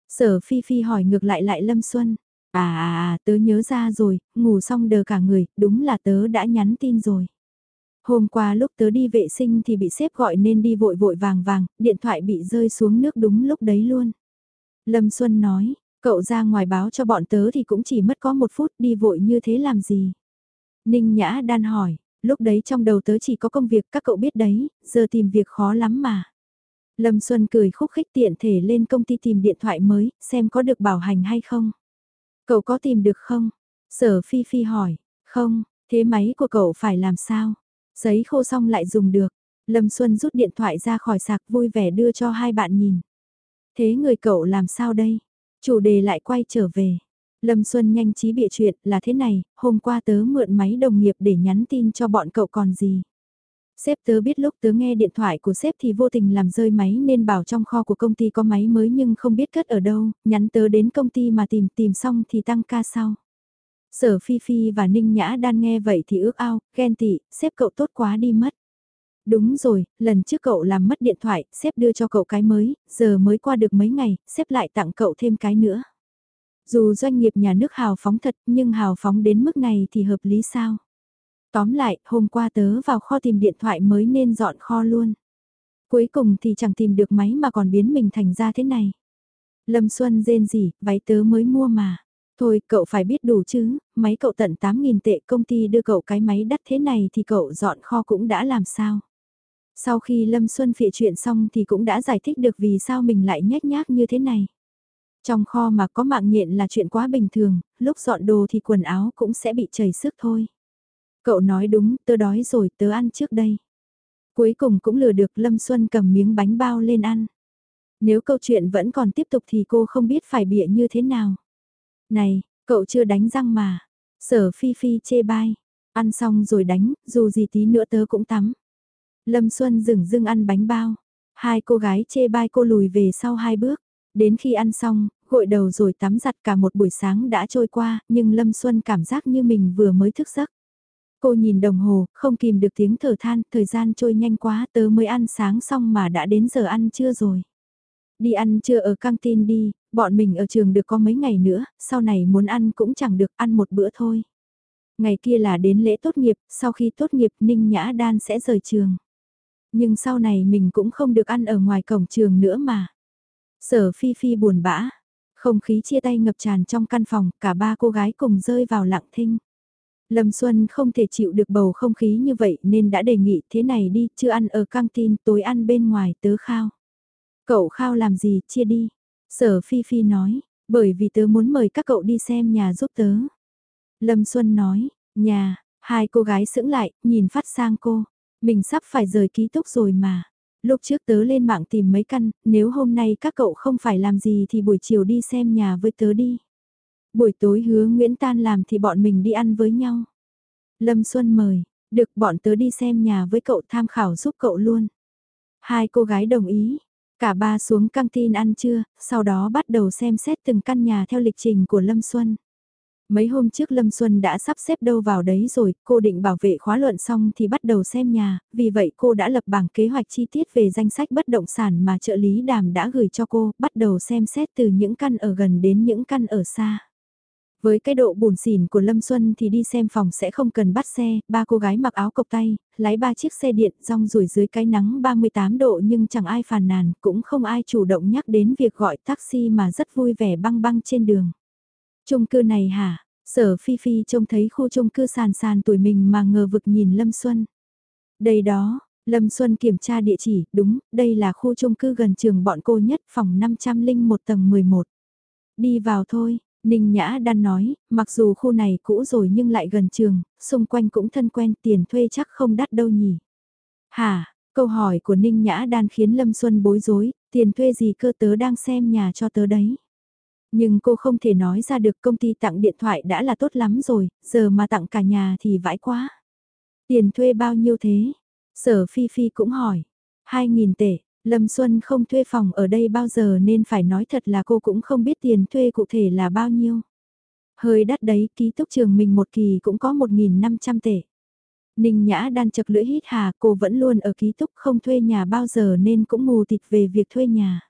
Sở Phi Phi hỏi ngược lại lại Lâm Xuân. À à à, tớ nhớ ra rồi, ngủ xong đờ cả người, đúng là tớ đã nhắn tin rồi. Hôm qua lúc tớ đi vệ sinh thì bị sếp gọi nên đi vội vội vàng vàng, điện thoại bị rơi xuống nước đúng lúc đấy luôn. Lâm Xuân nói, cậu ra ngoài báo cho bọn tớ thì cũng chỉ mất có một phút đi vội như thế làm gì. Ninh Nhã đan hỏi, lúc đấy trong đầu tớ chỉ có công việc các cậu biết đấy, giờ tìm việc khó lắm mà. Lâm Xuân cười khúc khích tiện thể lên công ty tìm điện thoại mới, xem có được bảo hành hay không. Cậu có tìm được không? Sở Phi Phi hỏi, không, thế máy của cậu phải làm sao? Giấy khô xong lại dùng được. Lâm Xuân rút điện thoại ra khỏi sạc vui vẻ đưa cho hai bạn nhìn. Thế người cậu làm sao đây? Chủ đề lại quay trở về. Lâm Xuân nhanh trí bịa chuyện là thế này, hôm qua tớ mượn máy đồng nghiệp để nhắn tin cho bọn cậu còn gì. Sếp tớ biết lúc tớ nghe điện thoại của sếp thì vô tình làm rơi máy nên bảo trong kho của công ty có máy mới nhưng không biết cất ở đâu, nhắn tớ đến công ty mà tìm tìm xong thì tăng ca sau. Sở Phi Phi và Ninh Nhã đan nghe vậy thì ước ao, ghen tị, xếp cậu tốt quá đi mất. Đúng rồi, lần trước cậu làm mất điện thoại, xếp đưa cho cậu cái mới, giờ mới qua được mấy ngày, xếp lại tặng cậu thêm cái nữa. Dù doanh nghiệp nhà nước hào phóng thật nhưng hào phóng đến mức này thì hợp lý sao? Tóm lại, hôm qua tớ vào kho tìm điện thoại mới nên dọn kho luôn. Cuối cùng thì chẳng tìm được máy mà còn biến mình thành ra thế này. Lâm Xuân rên gì, váy tớ mới mua mà. Thôi, cậu phải biết đủ chứ, máy cậu tận 8.000 tệ công ty đưa cậu cái máy đắt thế này thì cậu dọn kho cũng đã làm sao. Sau khi Lâm Xuân phịa chuyện xong thì cũng đã giải thích được vì sao mình lại nhếch nhác như thế này. Trong kho mà có mạng nhện là chuyện quá bình thường, lúc dọn đồ thì quần áo cũng sẽ bị chảy sức thôi. Cậu nói đúng, tớ đói rồi, tớ ăn trước đây. Cuối cùng cũng lừa được Lâm Xuân cầm miếng bánh bao lên ăn. Nếu câu chuyện vẫn còn tiếp tục thì cô không biết phải bịa như thế nào. Này, cậu chưa đánh răng mà. Sở Phi Phi chê bai. Ăn xong rồi đánh, dù gì tí nữa tớ cũng tắm. Lâm Xuân dừng dưng ăn bánh bao. Hai cô gái chê bai cô lùi về sau hai bước. Đến khi ăn xong, gội đầu rồi tắm giặt cả một buổi sáng đã trôi qua, nhưng Lâm Xuân cảm giác như mình vừa mới thức giấc. Cô nhìn đồng hồ, không kìm được tiếng thở than, thời gian trôi nhanh quá tớ mới ăn sáng xong mà đã đến giờ ăn trưa rồi. Đi ăn trưa ở căng tin đi, bọn mình ở trường được có mấy ngày nữa, sau này muốn ăn cũng chẳng được ăn một bữa thôi. Ngày kia là đến lễ tốt nghiệp, sau khi tốt nghiệp Ninh Nhã Đan sẽ rời trường. Nhưng sau này mình cũng không được ăn ở ngoài cổng trường nữa mà. Sở Phi Phi buồn bã. Không khí chia tay ngập tràn trong căn phòng, cả ba cô gái cùng rơi vào lặng thinh. Lâm Xuân không thể chịu được bầu không khí như vậy nên đã đề nghị thế này đi, chưa ăn ở căng tin, tối ăn bên ngoài tớ khao. Cậu khao làm gì, chia đi. Sở Phi Phi nói, bởi vì tớ muốn mời các cậu đi xem nhà giúp tớ. Lâm Xuân nói, nhà, hai cô gái sững lại, nhìn phát sang cô. Mình sắp phải rời ký túc rồi mà. Lúc trước tớ lên mạng tìm mấy căn, nếu hôm nay các cậu không phải làm gì thì buổi chiều đi xem nhà với tớ đi. Buổi tối hứa Nguyễn tan làm thì bọn mình đi ăn với nhau. Lâm Xuân mời, được bọn tớ đi xem nhà với cậu tham khảo giúp cậu luôn. Hai cô gái đồng ý, cả ba xuống căng tin ăn trưa, sau đó bắt đầu xem xét từng căn nhà theo lịch trình của Lâm Xuân. Mấy hôm trước Lâm Xuân đã sắp xếp đâu vào đấy rồi, cô định bảo vệ khóa luận xong thì bắt đầu xem nhà, vì vậy cô đã lập bảng kế hoạch chi tiết về danh sách bất động sản mà trợ lý đàm đã gửi cho cô, bắt đầu xem xét từ những căn ở gần đến những căn ở xa. Với cái độ bùn xỉn của Lâm Xuân thì đi xem phòng sẽ không cần bắt xe, ba cô gái mặc áo cộc tay, lái ba chiếc xe điện rong rủi dưới cái nắng 38 độ nhưng chẳng ai phàn nàn, cũng không ai chủ động nhắc đến việc gọi taxi mà rất vui vẻ băng băng trên đường. Trung cư này hả? Sở Phi Phi trông thấy khu trung cư sàn sàn tuổi mình mà ngờ vực nhìn Lâm Xuân. Đây đó, Lâm Xuân kiểm tra địa chỉ, đúng, đây là khu trung cư gần trường bọn cô nhất, phòng 501 tầng 11. Đi vào thôi, Ninh Nhã đang nói, mặc dù khu này cũ rồi nhưng lại gần trường, xung quanh cũng thân quen tiền thuê chắc không đắt đâu nhỉ. Hả, câu hỏi của Ninh Nhã Đan khiến Lâm Xuân bối rối, tiền thuê gì cơ tớ đang xem nhà cho tớ đấy. Nhưng cô không thể nói ra được công ty tặng điện thoại đã là tốt lắm rồi, giờ mà tặng cả nhà thì vãi quá. Tiền thuê bao nhiêu thế? Sở Phi Phi cũng hỏi. 2.000 tệ, Lâm Xuân không thuê phòng ở đây bao giờ nên phải nói thật là cô cũng không biết tiền thuê cụ thể là bao nhiêu. Hơi đắt đấy, ký túc trường mình một kỳ cũng có 1.500 tệ. Ninh Nhã đan chật lưỡi hít hà, cô vẫn luôn ở ký túc không thuê nhà bao giờ nên cũng mù tịt về việc thuê nhà.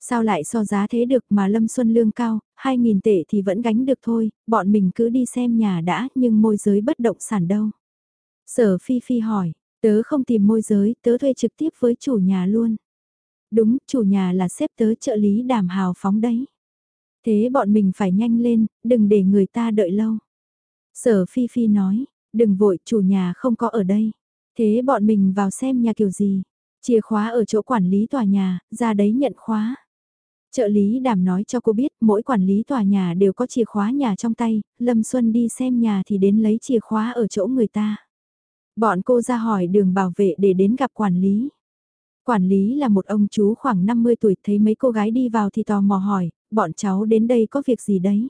Sao lại so giá thế được mà Lâm Xuân lương cao, 2.000 tệ thì vẫn gánh được thôi, bọn mình cứ đi xem nhà đã nhưng môi giới bất động sản đâu. Sở Phi Phi hỏi, tớ không tìm môi giới, tớ thuê trực tiếp với chủ nhà luôn. Đúng, chủ nhà là xếp tớ trợ lý đàm hào phóng đấy. Thế bọn mình phải nhanh lên, đừng để người ta đợi lâu. Sở Phi Phi nói, đừng vội, chủ nhà không có ở đây. Thế bọn mình vào xem nhà kiểu gì. Chìa khóa ở chỗ quản lý tòa nhà, ra đấy nhận khóa. Trợ lý đàm nói cho cô biết mỗi quản lý tòa nhà đều có chìa khóa nhà trong tay, Lâm Xuân đi xem nhà thì đến lấy chìa khóa ở chỗ người ta. Bọn cô ra hỏi đường bảo vệ để đến gặp quản lý. Quản lý là một ông chú khoảng 50 tuổi thấy mấy cô gái đi vào thì tò mò hỏi, bọn cháu đến đây có việc gì đấy?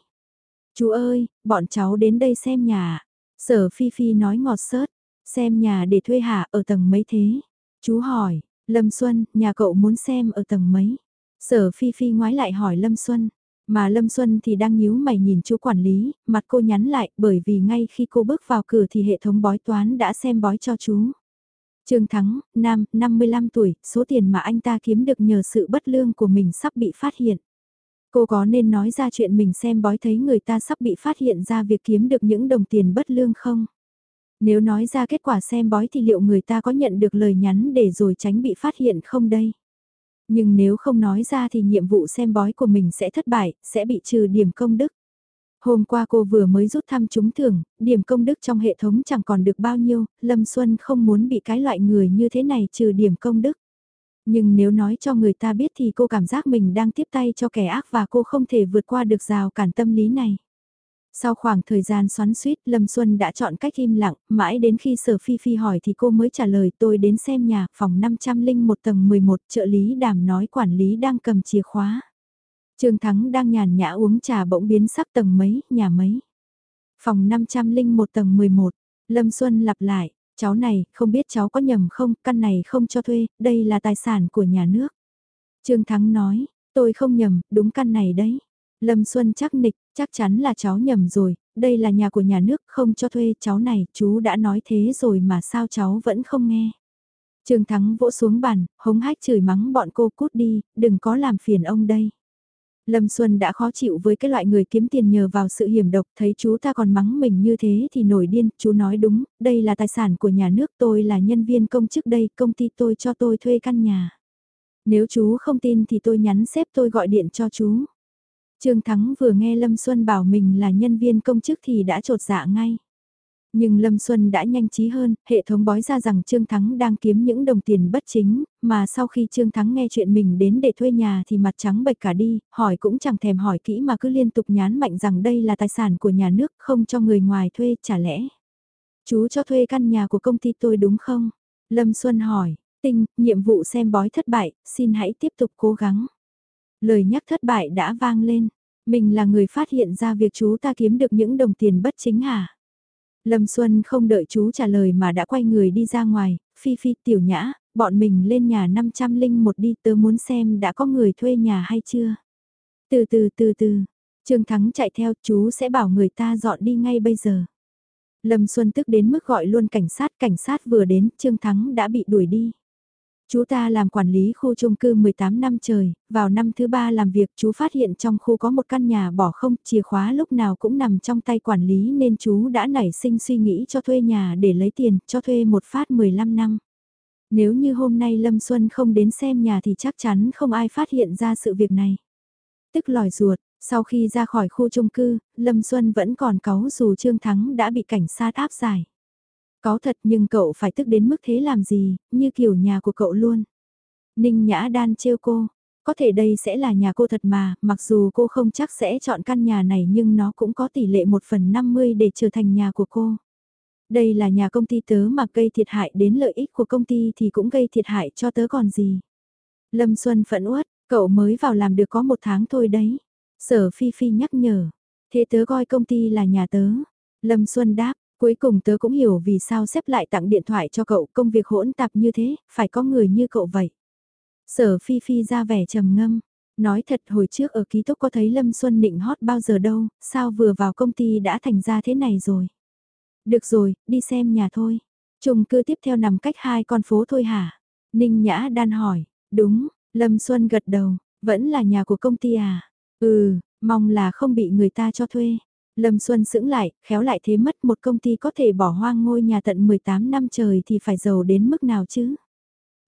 Chú ơi, bọn cháu đến đây xem nhà. Sở Phi Phi nói ngọt sớt, xem nhà để thuê hạ ở tầng mấy thế? Chú hỏi, Lâm Xuân, nhà cậu muốn xem ở tầng mấy? Sở Phi Phi ngoái lại hỏi Lâm Xuân, mà Lâm Xuân thì đang nhíu mày nhìn chú quản lý, mặt cô nhắn lại bởi vì ngay khi cô bước vào cửa thì hệ thống bói toán đã xem bói cho chú. Trương Thắng, nam, 55 tuổi, số tiền mà anh ta kiếm được nhờ sự bất lương của mình sắp bị phát hiện. Cô có nên nói ra chuyện mình xem bói thấy người ta sắp bị phát hiện ra việc kiếm được những đồng tiền bất lương không? Nếu nói ra kết quả xem bói thì liệu người ta có nhận được lời nhắn để rồi tránh bị phát hiện không đây? Nhưng nếu không nói ra thì nhiệm vụ xem bói của mình sẽ thất bại, sẽ bị trừ điểm công đức. Hôm qua cô vừa mới rút thăm trúng thưởng, điểm công đức trong hệ thống chẳng còn được bao nhiêu, Lâm Xuân không muốn bị cái loại người như thế này trừ điểm công đức. Nhưng nếu nói cho người ta biết thì cô cảm giác mình đang tiếp tay cho kẻ ác và cô không thể vượt qua được rào cản tâm lý này. Sau khoảng thời gian xoắn suýt, Lâm Xuân đã chọn cách im lặng, mãi đến khi Sở Phi Phi hỏi thì cô mới trả lời tôi đến xem nhà, phòng 501 tầng 11, trợ lý đàm nói quản lý đang cầm chìa khóa. Trương Thắng đang nhàn nhã uống trà bỗng biến sắc tầng mấy, nhà mấy. Phòng 501 tầng 11, Lâm Xuân lặp lại, cháu này, không biết cháu có nhầm không, căn này không cho thuê, đây là tài sản của nhà nước. Trương Thắng nói, tôi không nhầm, đúng căn này đấy. Lâm Xuân chắc nịch, chắc chắn là cháu nhầm rồi, đây là nhà của nhà nước không cho thuê cháu này, chú đã nói thế rồi mà sao cháu vẫn không nghe. Trương Thắng vỗ xuống bàn, hống hách chửi mắng bọn cô cút đi, đừng có làm phiền ông đây. Lâm Xuân đã khó chịu với cái loại người kiếm tiền nhờ vào sự hiểm độc, thấy chú ta còn mắng mình như thế thì nổi điên, chú nói đúng, đây là tài sản của nhà nước tôi là nhân viên công chức đây, công ty tôi cho tôi thuê căn nhà. Nếu chú không tin thì tôi nhắn xếp tôi gọi điện cho chú. Trương Thắng vừa nghe Lâm Xuân bảo mình là nhân viên công chức thì đã trột dạ ngay. Nhưng Lâm Xuân đã nhanh trí hơn, hệ thống bói ra rằng Trương Thắng đang kiếm những đồng tiền bất chính, mà sau khi Trương Thắng nghe chuyện mình đến để thuê nhà thì mặt trắng bệch cả đi, hỏi cũng chẳng thèm hỏi kỹ mà cứ liên tục nhán mạnh rằng đây là tài sản của nhà nước không cho người ngoài thuê, chả lẽ. Chú cho thuê căn nhà của công ty tôi đúng không? Lâm Xuân hỏi, tinh, nhiệm vụ xem bói thất bại, xin hãy tiếp tục cố gắng. Lời nhắc thất bại đã vang lên, mình là người phát hiện ra việc chú ta kiếm được những đồng tiền bất chính hả? Lâm Xuân không đợi chú trả lời mà đã quay người đi ra ngoài, Phi Phi tiểu nhã, bọn mình lên nhà 501 đi tớ muốn xem đã có người thuê nhà hay chưa. Từ từ từ từ, Trương Thắng chạy theo chú sẽ bảo người ta dọn đi ngay bây giờ. Lâm Xuân tức đến mức gọi luôn cảnh sát, cảnh sát vừa đến, Trương Thắng đã bị đuổi đi. Chú ta làm quản lý khu chung cư 18 năm trời, vào năm thứ ba làm việc chú phát hiện trong khu có một căn nhà bỏ không, chìa khóa lúc nào cũng nằm trong tay quản lý nên chú đã nảy sinh suy nghĩ cho thuê nhà để lấy tiền, cho thuê một phát 15 năm. Nếu như hôm nay Lâm Xuân không đến xem nhà thì chắc chắn không ai phát hiện ra sự việc này. Tức lòi ruột, sau khi ra khỏi khu chung cư, Lâm Xuân vẫn còn cáu dù Trương Thắng đã bị cảnh sát áp giải. Có thật nhưng cậu phải tức đến mức thế làm gì, như kiểu nhà của cậu luôn. Ninh Nhã Đan trêu cô, có thể đây sẽ là nhà cô thật mà, mặc dù cô không chắc sẽ chọn căn nhà này nhưng nó cũng có tỷ lệ 1 phần 50 để trở thành nhà của cô. Đây là nhà công ty tớ mà gây thiệt hại đến lợi ích của công ty thì cũng gây thiệt hại cho tớ còn gì. Lâm Xuân phẫn uất, cậu mới vào làm được có một tháng thôi đấy. Sở Phi Phi nhắc nhở, thế tớ coi công ty là nhà tớ. Lâm Xuân đáp, Cuối cùng tớ cũng hiểu vì sao xếp lại tặng điện thoại cho cậu công việc hỗn tạp như thế, phải có người như cậu vậy. Sở Phi Phi ra vẻ trầm ngâm, nói thật hồi trước ở ký túc có thấy Lâm Xuân Nịnh hót bao giờ đâu, sao vừa vào công ty đã thành ra thế này rồi. Được rồi, đi xem nhà thôi. Trung cư tiếp theo nằm cách hai con phố thôi hả? Ninh Nhã đan hỏi, đúng, Lâm Xuân gật đầu, vẫn là nhà của công ty à? Ừ, mong là không bị người ta cho thuê. Lâm Xuân sững lại, khéo lại thế mất một công ty có thể bỏ hoang ngôi nhà tận 18 năm trời thì phải giàu đến mức nào chứ.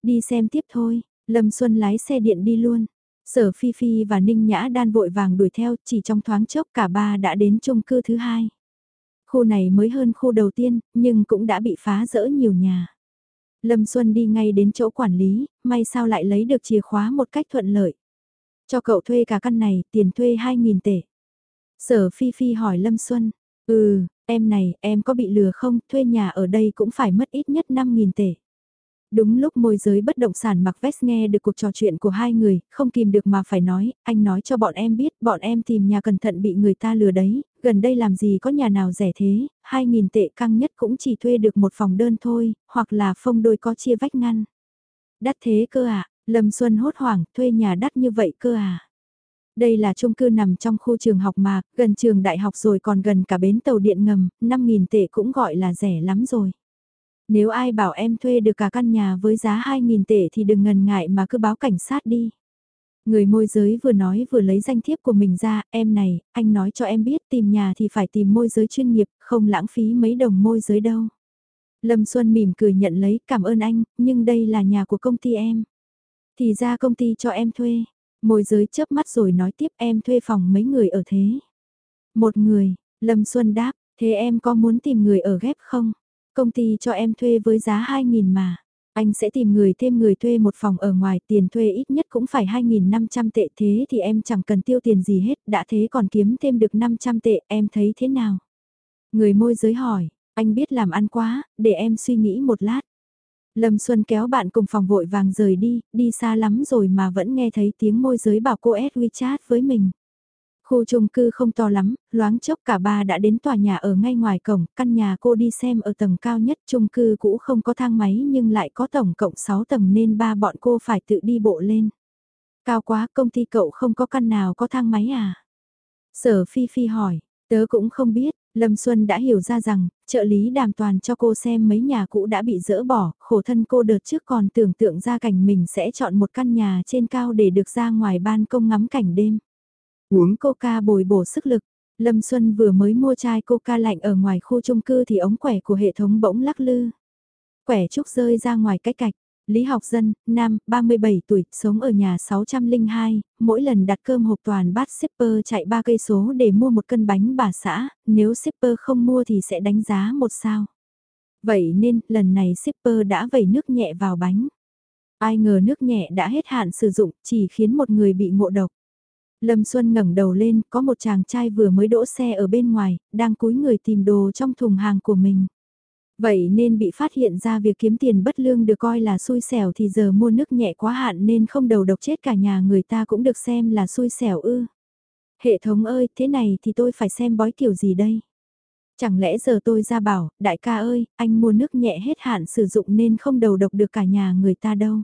Đi xem tiếp thôi, Lâm Xuân lái xe điện đi luôn. Sở Phi Phi và Ninh Nhã đan vội vàng đuổi theo, chỉ trong thoáng chốc cả ba đã đến chung cư thứ hai. Khu này mới hơn khu đầu tiên, nhưng cũng đã bị phá rỡ nhiều nhà. Lâm Xuân đi ngay đến chỗ quản lý, may sao lại lấy được chìa khóa một cách thuận lợi. Cho cậu thuê cả căn này, tiền thuê 2.000 tệ. Sở Phi Phi hỏi Lâm Xuân, ừ, em này, em có bị lừa không, thuê nhà ở đây cũng phải mất ít nhất 5.000 tệ. Đúng lúc môi giới bất động sản mặc vest nghe được cuộc trò chuyện của hai người, không kìm được mà phải nói, anh nói cho bọn em biết, bọn em tìm nhà cẩn thận bị người ta lừa đấy, gần đây làm gì có nhà nào rẻ thế, 2.000 tệ căng nhất cũng chỉ thuê được một phòng đơn thôi, hoặc là phong đôi có chia vách ngăn. Đắt thế cơ à, Lâm Xuân hốt hoảng, thuê nhà đắt như vậy cơ à. Đây là chung cư nằm trong khu trường học mà, gần trường đại học rồi còn gần cả bến tàu điện ngầm, 5.000 tệ cũng gọi là rẻ lắm rồi. Nếu ai bảo em thuê được cả căn nhà với giá 2.000 tệ thì đừng ngần ngại mà cứ báo cảnh sát đi. Người môi giới vừa nói vừa lấy danh thiếp của mình ra, em này, anh nói cho em biết tìm nhà thì phải tìm môi giới chuyên nghiệp, không lãng phí mấy đồng môi giới đâu. Lâm Xuân mỉm cười nhận lấy, cảm ơn anh, nhưng đây là nhà của công ty em. Thì ra công ty cho em thuê, Môi giới chớp mắt rồi nói tiếp em thuê phòng mấy người ở thế. Một người, Lâm Xuân đáp, thế em có muốn tìm người ở ghép không? Công ty cho em thuê với giá 2.000 mà. Anh sẽ tìm người thêm người thuê một phòng ở ngoài tiền thuê ít nhất cũng phải 2.500 tệ thế thì em chẳng cần tiêu tiền gì hết đã thế còn kiếm thêm được 500 tệ em thấy thế nào? Người môi giới hỏi, anh biết làm ăn quá, để em suy nghĩ một lát. Lâm Xuân kéo bạn cùng phòng vội vàng rời đi, đi xa lắm rồi mà vẫn nghe thấy tiếng môi giới bảo cô S WeChat với mình. Khu chung cư không to lắm, loáng chốc cả ba đã đến tòa nhà ở ngay ngoài cổng, căn nhà cô đi xem ở tầng cao nhất chung cư cũ không có thang máy nhưng lại có tổng cộng 6 tầng nên ba bọn cô phải tự đi bộ lên. Cao quá công ty cậu không có căn nào có thang máy à? Sở Phi Phi hỏi, tớ cũng không biết, Lâm Xuân đã hiểu ra rằng, trợ lý đàm toàn cho cô xem mấy nhà cũ đã bị dỡ bỏ, khổ thân cô đợt trước còn tưởng tượng ra cảnh mình sẽ chọn một căn nhà trên cao để được ra ngoài ban công ngắm cảnh đêm. Uống coca bồi bổ sức lực, Lâm Xuân vừa mới mua chai coca lạnh ở ngoài khu chung cư thì ống quẻ của hệ thống bỗng lắc lư. Quẻ trúc rơi ra ngoài cái cạch, Lý Học Dân, nam, 37 tuổi, sống ở nhà 602, mỗi lần đặt cơm hộp toàn bát shipper chạy 3 cây số để mua một cân bánh bà xã, nếu shipper không mua thì sẽ đánh giá một sao. Vậy nên, lần này shipper đã vẩy nước nhẹ vào bánh. Ai ngờ nước nhẹ đã hết hạn sử dụng, chỉ khiến một người bị ngộ độc. Lâm Xuân ngẩng đầu lên, có một chàng trai vừa mới đỗ xe ở bên ngoài, đang cúi người tìm đồ trong thùng hàng của mình. Vậy nên bị phát hiện ra việc kiếm tiền bất lương được coi là xui xẻo thì giờ mua nước nhẹ quá hạn nên không đầu độc chết cả nhà người ta cũng được xem là xui xẻo ư. Hệ thống ơi, thế này thì tôi phải xem bói kiểu gì đây? Chẳng lẽ giờ tôi ra bảo, đại ca ơi, anh mua nước nhẹ hết hạn sử dụng nên không đầu độc được cả nhà người ta đâu.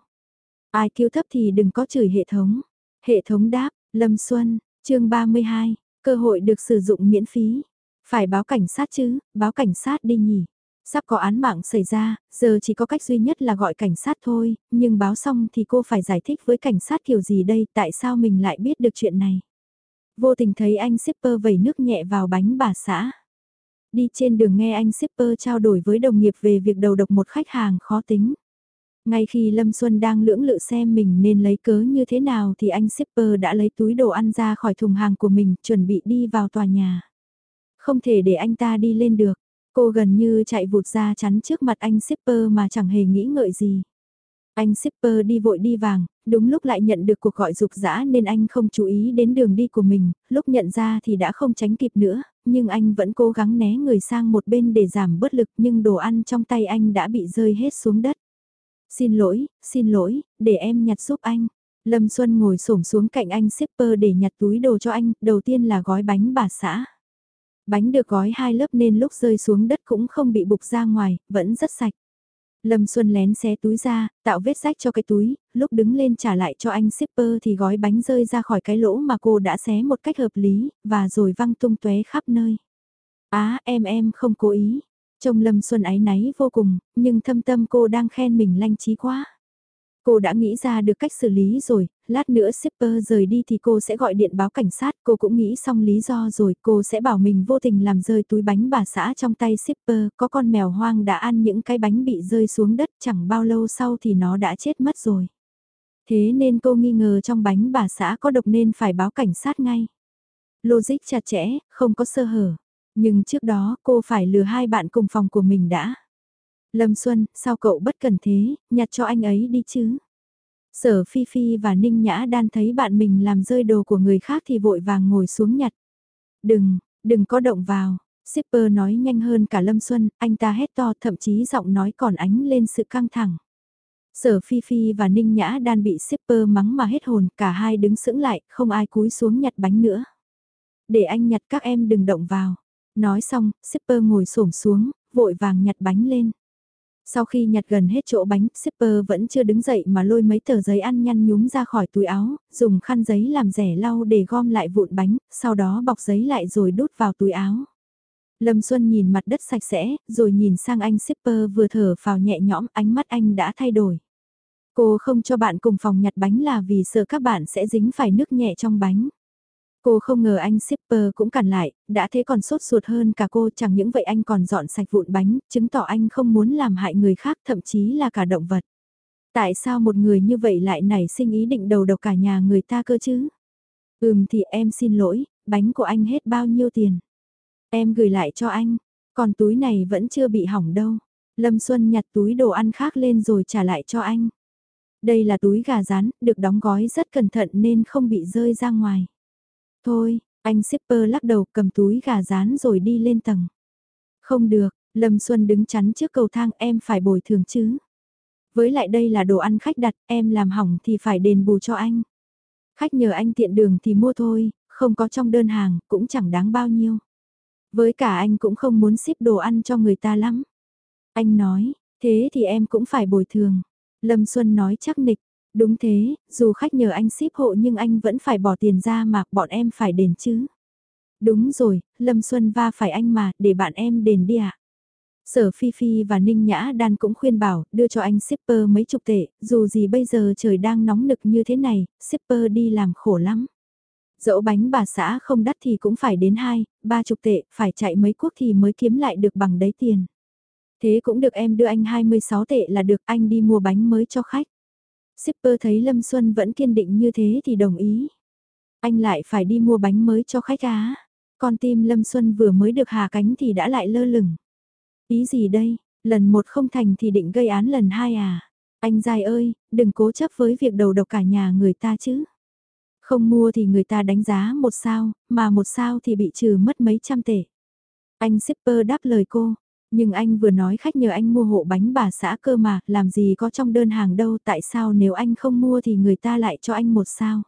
Ai kêu thấp thì đừng có chửi hệ thống. Hệ thống đáp, Lâm Xuân, chương 32, cơ hội được sử dụng miễn phí. Phải báo cảnh sát chứ, báo cảnh sát đi nhỉ. Sắp có án mạng xảy ra, giờ chỉ có cách duy nhất là gọi cảnh sát thôi, nhưng báo xong thì cô phải giải thích với cảnh sát kiểu gì đây, tại sao mình lại biết được chuyện này. Vô tình thấy anh shipper vẩy nước nhẹ vào bánh bà xã. Đi trên đường nghe anh shipper trao đổi với đồng nghiệp về việc đầu độc một khách hàng khó tính. Ngay khi Lâm Xuân đang lưỡng lự xem mình nên lấy cớ như thế nào thì anh shipper đã lấy túi đồ ăn ra khỏi thùng hàng của mình chuẩn bị đi vào tòa nhà. Không thể để anh ta đi lên được, cô gần như chạy vụt ra chắn trước mặt anh shipper mà chẳng hề nghĩ ngợi gì. Anh shipper đi vội đi vàng, đúng lúc lại nhận được cuộc gọi rục rã nên anh không chú ý đến đường đi của mình, lúc nhận ra thì đã không tránh kịp nữa, nhưng anh vẫn cố gắng né người sang một bên để giảm bớt lực nhưng đồ ăn trong tay anh đã bị rơi hết xuống đất. Xin lỗi, xin lỗi, để em nhặt giúp anh. Lâm Xuân ngồi xổm xuống cạnh anh shipper để nhặt túi đồ cho anh, đầu tiên là gói bánh bà xã. Bánh được gói hai lớp nên lúc rơi xuống đất cũng không bị bục ra ngoài, vẫn rất sạch. Lâm Xuân lén xé túi ra, tạo vết rách cho cái túi, lúc đứng lên trả lại cho anh shipper thì gói bánh rơi ra khỏi cái lỗ mà cô đã xé một cách hợp lý, và rồi văng tung tóe khắp nơi. Á, em em không cố ý. Trông Lâm Xuân ái náy vô cùng, nhưng thâm tâm cô đang khen mình lanh trí quá. Cô đã nghĩ ra được cách xử lý rồi, lát nữa shipper rời đi thì cô sẽ gọi điện báo cảnh sát, cô cũng nghĩ xong lý do rồi, cô sẽ bảo mình vô tình làm rơi túi bánh bà xã trong tay shipper, có con mèo hoang đã ăn những cái bánh bị rơi xuống đất chẳng bao lâu sau thì nó đã chết mất rồi. Thế nên cô nghi ngờ trong bánh bà xã có độc nên phải báo cảnh sát ngay. Logic chặt chẽ, không có sơ hở. Nhưng trước đó cô phải lừa hai bạn cùng phòng của mình đã. Lâm Xuân, sao cậu bất cần thế, nhặt cho anh ấy đi chứ. Sở Phi Phi và Ninh Nhã đan thấy bạn mình làm rơi đồ của người khác thì vội vàng ngồi xuống nhặt. Đừng, đừng có động vào. Shipper nói nhanh hơn cả Lâm Xuân, anh ta hét to thậm chí giọng nói còn ánh lên sự căng thẳng. Sở Phi Phi và Ninh Nhã đan bị shipper mắng mà hết hồn, cả hai đứng sững lại, không ai cúi xuống nhặt bánh nữa. Để anh nhặt các em đừng động vào. Nói xong, shipper ngồi xổm xuống, vội vàng nhặt bánh lên. Sau khi nhặt gần hết chỗ bánh, shipper vẫn chưa đứng dậy mà lôi mấy tờ giấy ăn nhăn nhúm ra khỏi túi áo, dùng khăn giấy làm rẻ lau để gom lại vụn bánh, sau đó bọc giấy lại rồi đút vào túi áo. Lâm Xuân nhìn mặt đất sạch sẽ, rồi nhìn sang anh shipper vừa thở vào nhẹ nhõm, ánh mắt anh đã thay đổi. Cô không cho bạn cùng phòng nhặt bánh là vì sợ các bạn sẽ dính phải nước nhẹ trong bánh. Cô không ngờ anh shipper cũng cản lại, đã thế còn sốt ruột hơn cả cô chẳng những vậy anh còn dọn sạch vụn bánh, chứng tỏ anh không muốn làm hại người khác thậm chí là cả động vật. Tại sao một người như vậy lại nảy sinh ý định đầu độc cả nhà người ta cơ chứ? Ừm thì em xin lỗi, bánh của anh hết bao nhiêu tiền? Em gửi lại cho anh, còn túi này vẫn chưa bị hỏng đâu. Lâm Xuân nhặt túi đồ ăn khác lên rồi trả lại cho anh. Đây là túi gà rán, được đóng gói rất cẩn thận nên không bị rơi ra ngoài. Thôi, anh shipper lắc đầu cầm túi gà rán rồi đi lên tầng. Không được, Lâm Xuân đứng chắn trước cầu thang em phải bồi thường chứ. Với lại đây là đồ ăn khách đặt, em làm hỏng thì phải đền bù cho anh. Khách nhờ anh tiện đường thì mua thôi, không có trong đơn hàng, cũng chẳng đáng bao nhiêu. Với cả anh cũng không muốn ship đồ ăn cho người ta lắm. Anh nói, thế thì em cũng phải bồi thường. Lâm Xuân nói chắc nịch, Đúng thế, dù khách nhờ anh ship hộ nhưng anh vẫn phải bỏ tiền ra mà bọn em phải đền chứ. Đúng rồi, Lâm Xuân va phải anh mà, để bạn em đền đi ạ. À? Sở Phi Phi và Ninh Nhã Đan cũng khuyên bảo, đưa cho anh shipper mấy chục tệ, dù gì bây giờ trời đang nóng nực như thế này, shipper đi làm khổ lắm. Dẫu bánh bà xã không đắt thì cũng phải đến hai, ba chục tệ, phải chạy mấy quốc thì mới kiếm lại được bằng đấy tiền. Thế cũng được em đưa anh 26 tệ là được anh đi mua bánh mới cho khách. Shipper thấy Lâm Xuân vẫn kiên định như thế thì đồng ý. Anh lại phải đi mua bánh mới cho khách á. Con tim Lâm Xuân vừa mới được hạ cánh thì đã lại lơ lửng. Ý gì đây, lần một không thành thì định gây án lần hai à? Anh dài ơi, đừng cố chấp với việc đầu độc cả nhà người ta chứ. Không mua thì người ta đánh giá một sao, mà một sao thì bị trừ mất mấy trăm tệ. Anh shipper đáp lời cô, nhưng anh vừa nói khách nhờ anh mua hộ bánh bà xã cơ mà, làm gì có trong đơn hàng đâu, tại sao nếu anh không mua thì người ta lại cho anh một sao.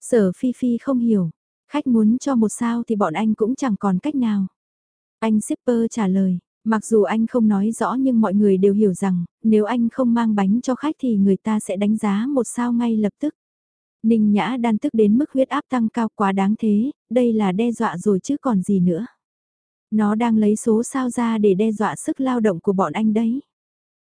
Sở Phi Phi không hiểu, khách muốn cho một sao thì bọn anh cũng chẳng còn cách nào. Anh shipper trả lời, mặc dù anh không nói rõ nhưng mọi người đều hiểu rằng, nếu anh không mang bánh cho khách thì người ta sẽ đánh giá một sao ngay lập tức. Ninh Nhã đan tức đến mức huyết áp tăng cao quá đáng thế, đây là đe dọa rồi chứ còn gì nữa. Nó đang lấy số sao ra để đe dọa sức lao động của bọn anh đấy.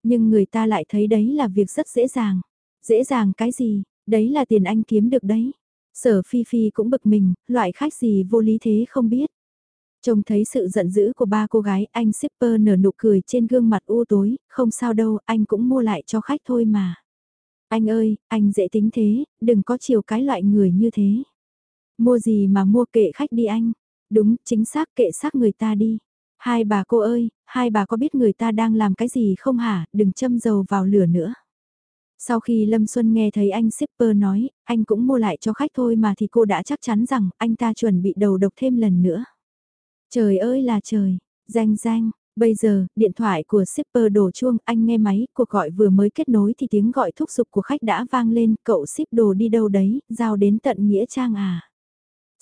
Nhưng người ta lại thấy đấy là việc rất dễ dàng. Dễ dàng cái gì, đấy là tiền anh kiếm được đấy. Sở Phi Phi cũng bực mình, loại khách gì vô lý thế không biết. Trông thấy sự giận dữ của ba cô gái, anh shipper nở nụ cười trên gương mặt u tối, không sao đâu, anh cũng mua lại cho khách thôi mà. Anh ơi, anh dễ tính thế, đừng có chiều cái loại người như thế. Mua gì mà mua kệ khách đi anh. Đúng, chính xác kệ xác người ta đi. Hai bà cô ơi, hai bà có biết người ta đang làm cái gì không hả, đừng châm dầu vào lửa nữa. Sau khi Lâm Xuân nghe thấy anh shipper nói, anh cũng mua lại cho khách thôi mà thì cô đã chắc chắn rằng anh ta chuẩn bị đầu độc thêm lần nữa. Trời ơi là trời, danh danh, bây giờ, điện thoại của shipper đổ chuông, anh nghe máy, cuộc gọi vừa mới kết nối thì tiếng gọi thúc giục của khách đã vang lên, cậu ship đồ đi đâu đấy, giao đến tận Nghĩa Trang à.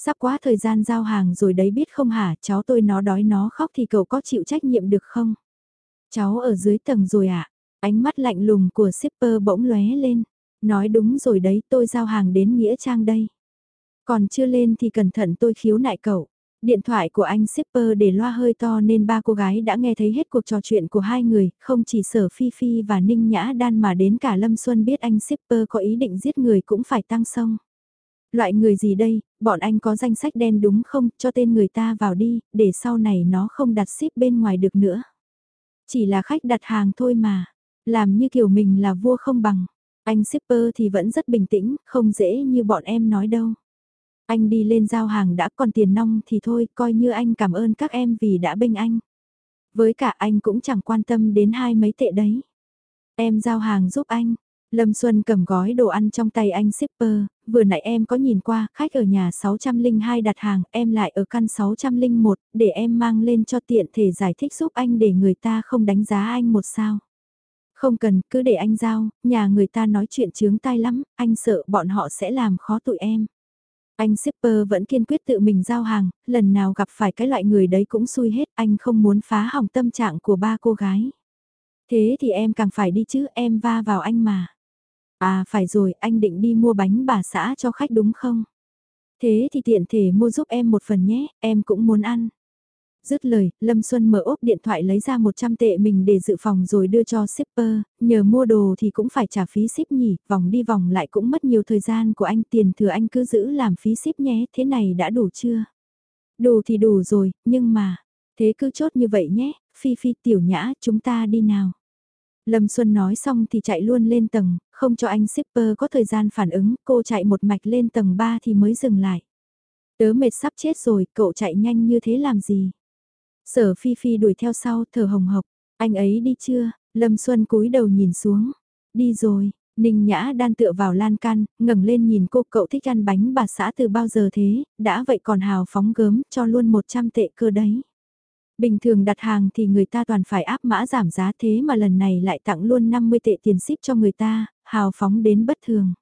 Sắp quá thời gian giao hàng rồi đấy biết không hả, cháu tôi nó đói nó khóc thì cậu có chịu trách nhiệm được không? Cháu ở dưới tầng rồi ạ, à? ánh mắt lạnh lùng của shipper bỗng lóe lên. Nói đúng rồi đấy tôi giao hàng đến Nghĩa Trang đây. Còn chưa lên thì cẩn thận tôi khiếu nại cậu. Điện thoại của anh shipper để loa hơi to nên ba cô gái đã nghe thấy hết cuộc trò chuyện của hai người, không chỉ sở Phi Phi và Ninh Nhã Đan mà đến cả Lâm Xuân biết anh shipper có ý định giết người cũng phải tăng sông. Loại người gì đây, bọn anh có danh sách đen đúng không, cho tên người ta vào đi, để sau này nó không đặt ship bên ngoài được nữa. Chỉ là khách đặt hàng thôi mà, làm như kiểu mình là vua không bằng. Anh shipper thì vẫn rất bình tĩnh, không dễ như bọn em nói đâu. Anh đi lên giao hàng đã còn tiền nong thì thôi, coi như anh cảm ơn các em vì đã bênh anh. Với cả anh cũng chẳng quan tâm đến hai mấy tệ đấy. Em giao hàng giúp anh, Lâm Xuân cầm gói đồ ăn trong tay anh shipper, vừa nãy em có nhìn qua, khách ở nhà 602 đặt hàng, em lại ở căn 601, để em mang lên cho tiện thể giải thích giúp anh để người ta không đánh giá anh một sao. Không cần, cứ để anh giao, nhà người ta nói chuyện chướng tai lắm, anh sợ bọn họ sẽ làm khó tụi em. Anh shipper vẫn kiên quyết tự mình giao hàng, lần nào gặp phải cái loại người đấy cũng xui hết, anh không muốn phá hỏng tâm trạng của ba cô gái. Thế thì em càng phải đi chứ, em va vào anh mà. À phải rồi, anh định đi mua bánh bà xã cho khách đúng không? Thế thì tiện thể mua giúp em một phần nhé, em cũng muốn ăn. Dứt lời, Lâm Xuân mở ốp điện thoại lấy ra 100 tệ mình để dự phòng rồi đưa cho shipper, nhờ mua đồ thì cũng phải trả phí ship nhỉ, vòng đi vòng lại cũng mất nhiều thời gian của anh tiền thừa anh cứ giữ làm phí ship nhé, thế này đã đủ chưa? Đủ thì đủ rồi, nhưng mà, thế cứ chốt như vậy nhé, Phi Phi tiểu nhã chúng ta đi nào. Lâm Xuân nói xong thì chạy luôn lên tầng, không cho anh shipper có thời gian phản ứng, cô chạy một mạch lên tầng 3 thì mới dừng lại. Tớ mệt sắp chết rồi, cậu chạy nhanh như thế làm gì? Sở Phi Phi đuổi theo sau, thở hồng hộc, anh ấy đi chưa? Lâm Xuân cúi đầu nhìn xuống, đi rồi. Ninh Nhã đan tựa vào lan can, ngẩng lên nhìn cô cậu thích ăn bánh bà xã từ bao giờ thế, đã vậy còn hào phóng gớm cho luôn 100 tệ cơ đấy. Bình thường đặt hàng thì người ta toàn phải áp mã giảm giá thế mà lần này lại tặng luôn 50 tệ tiền ship cho người ta, hào phóng đến bất thường.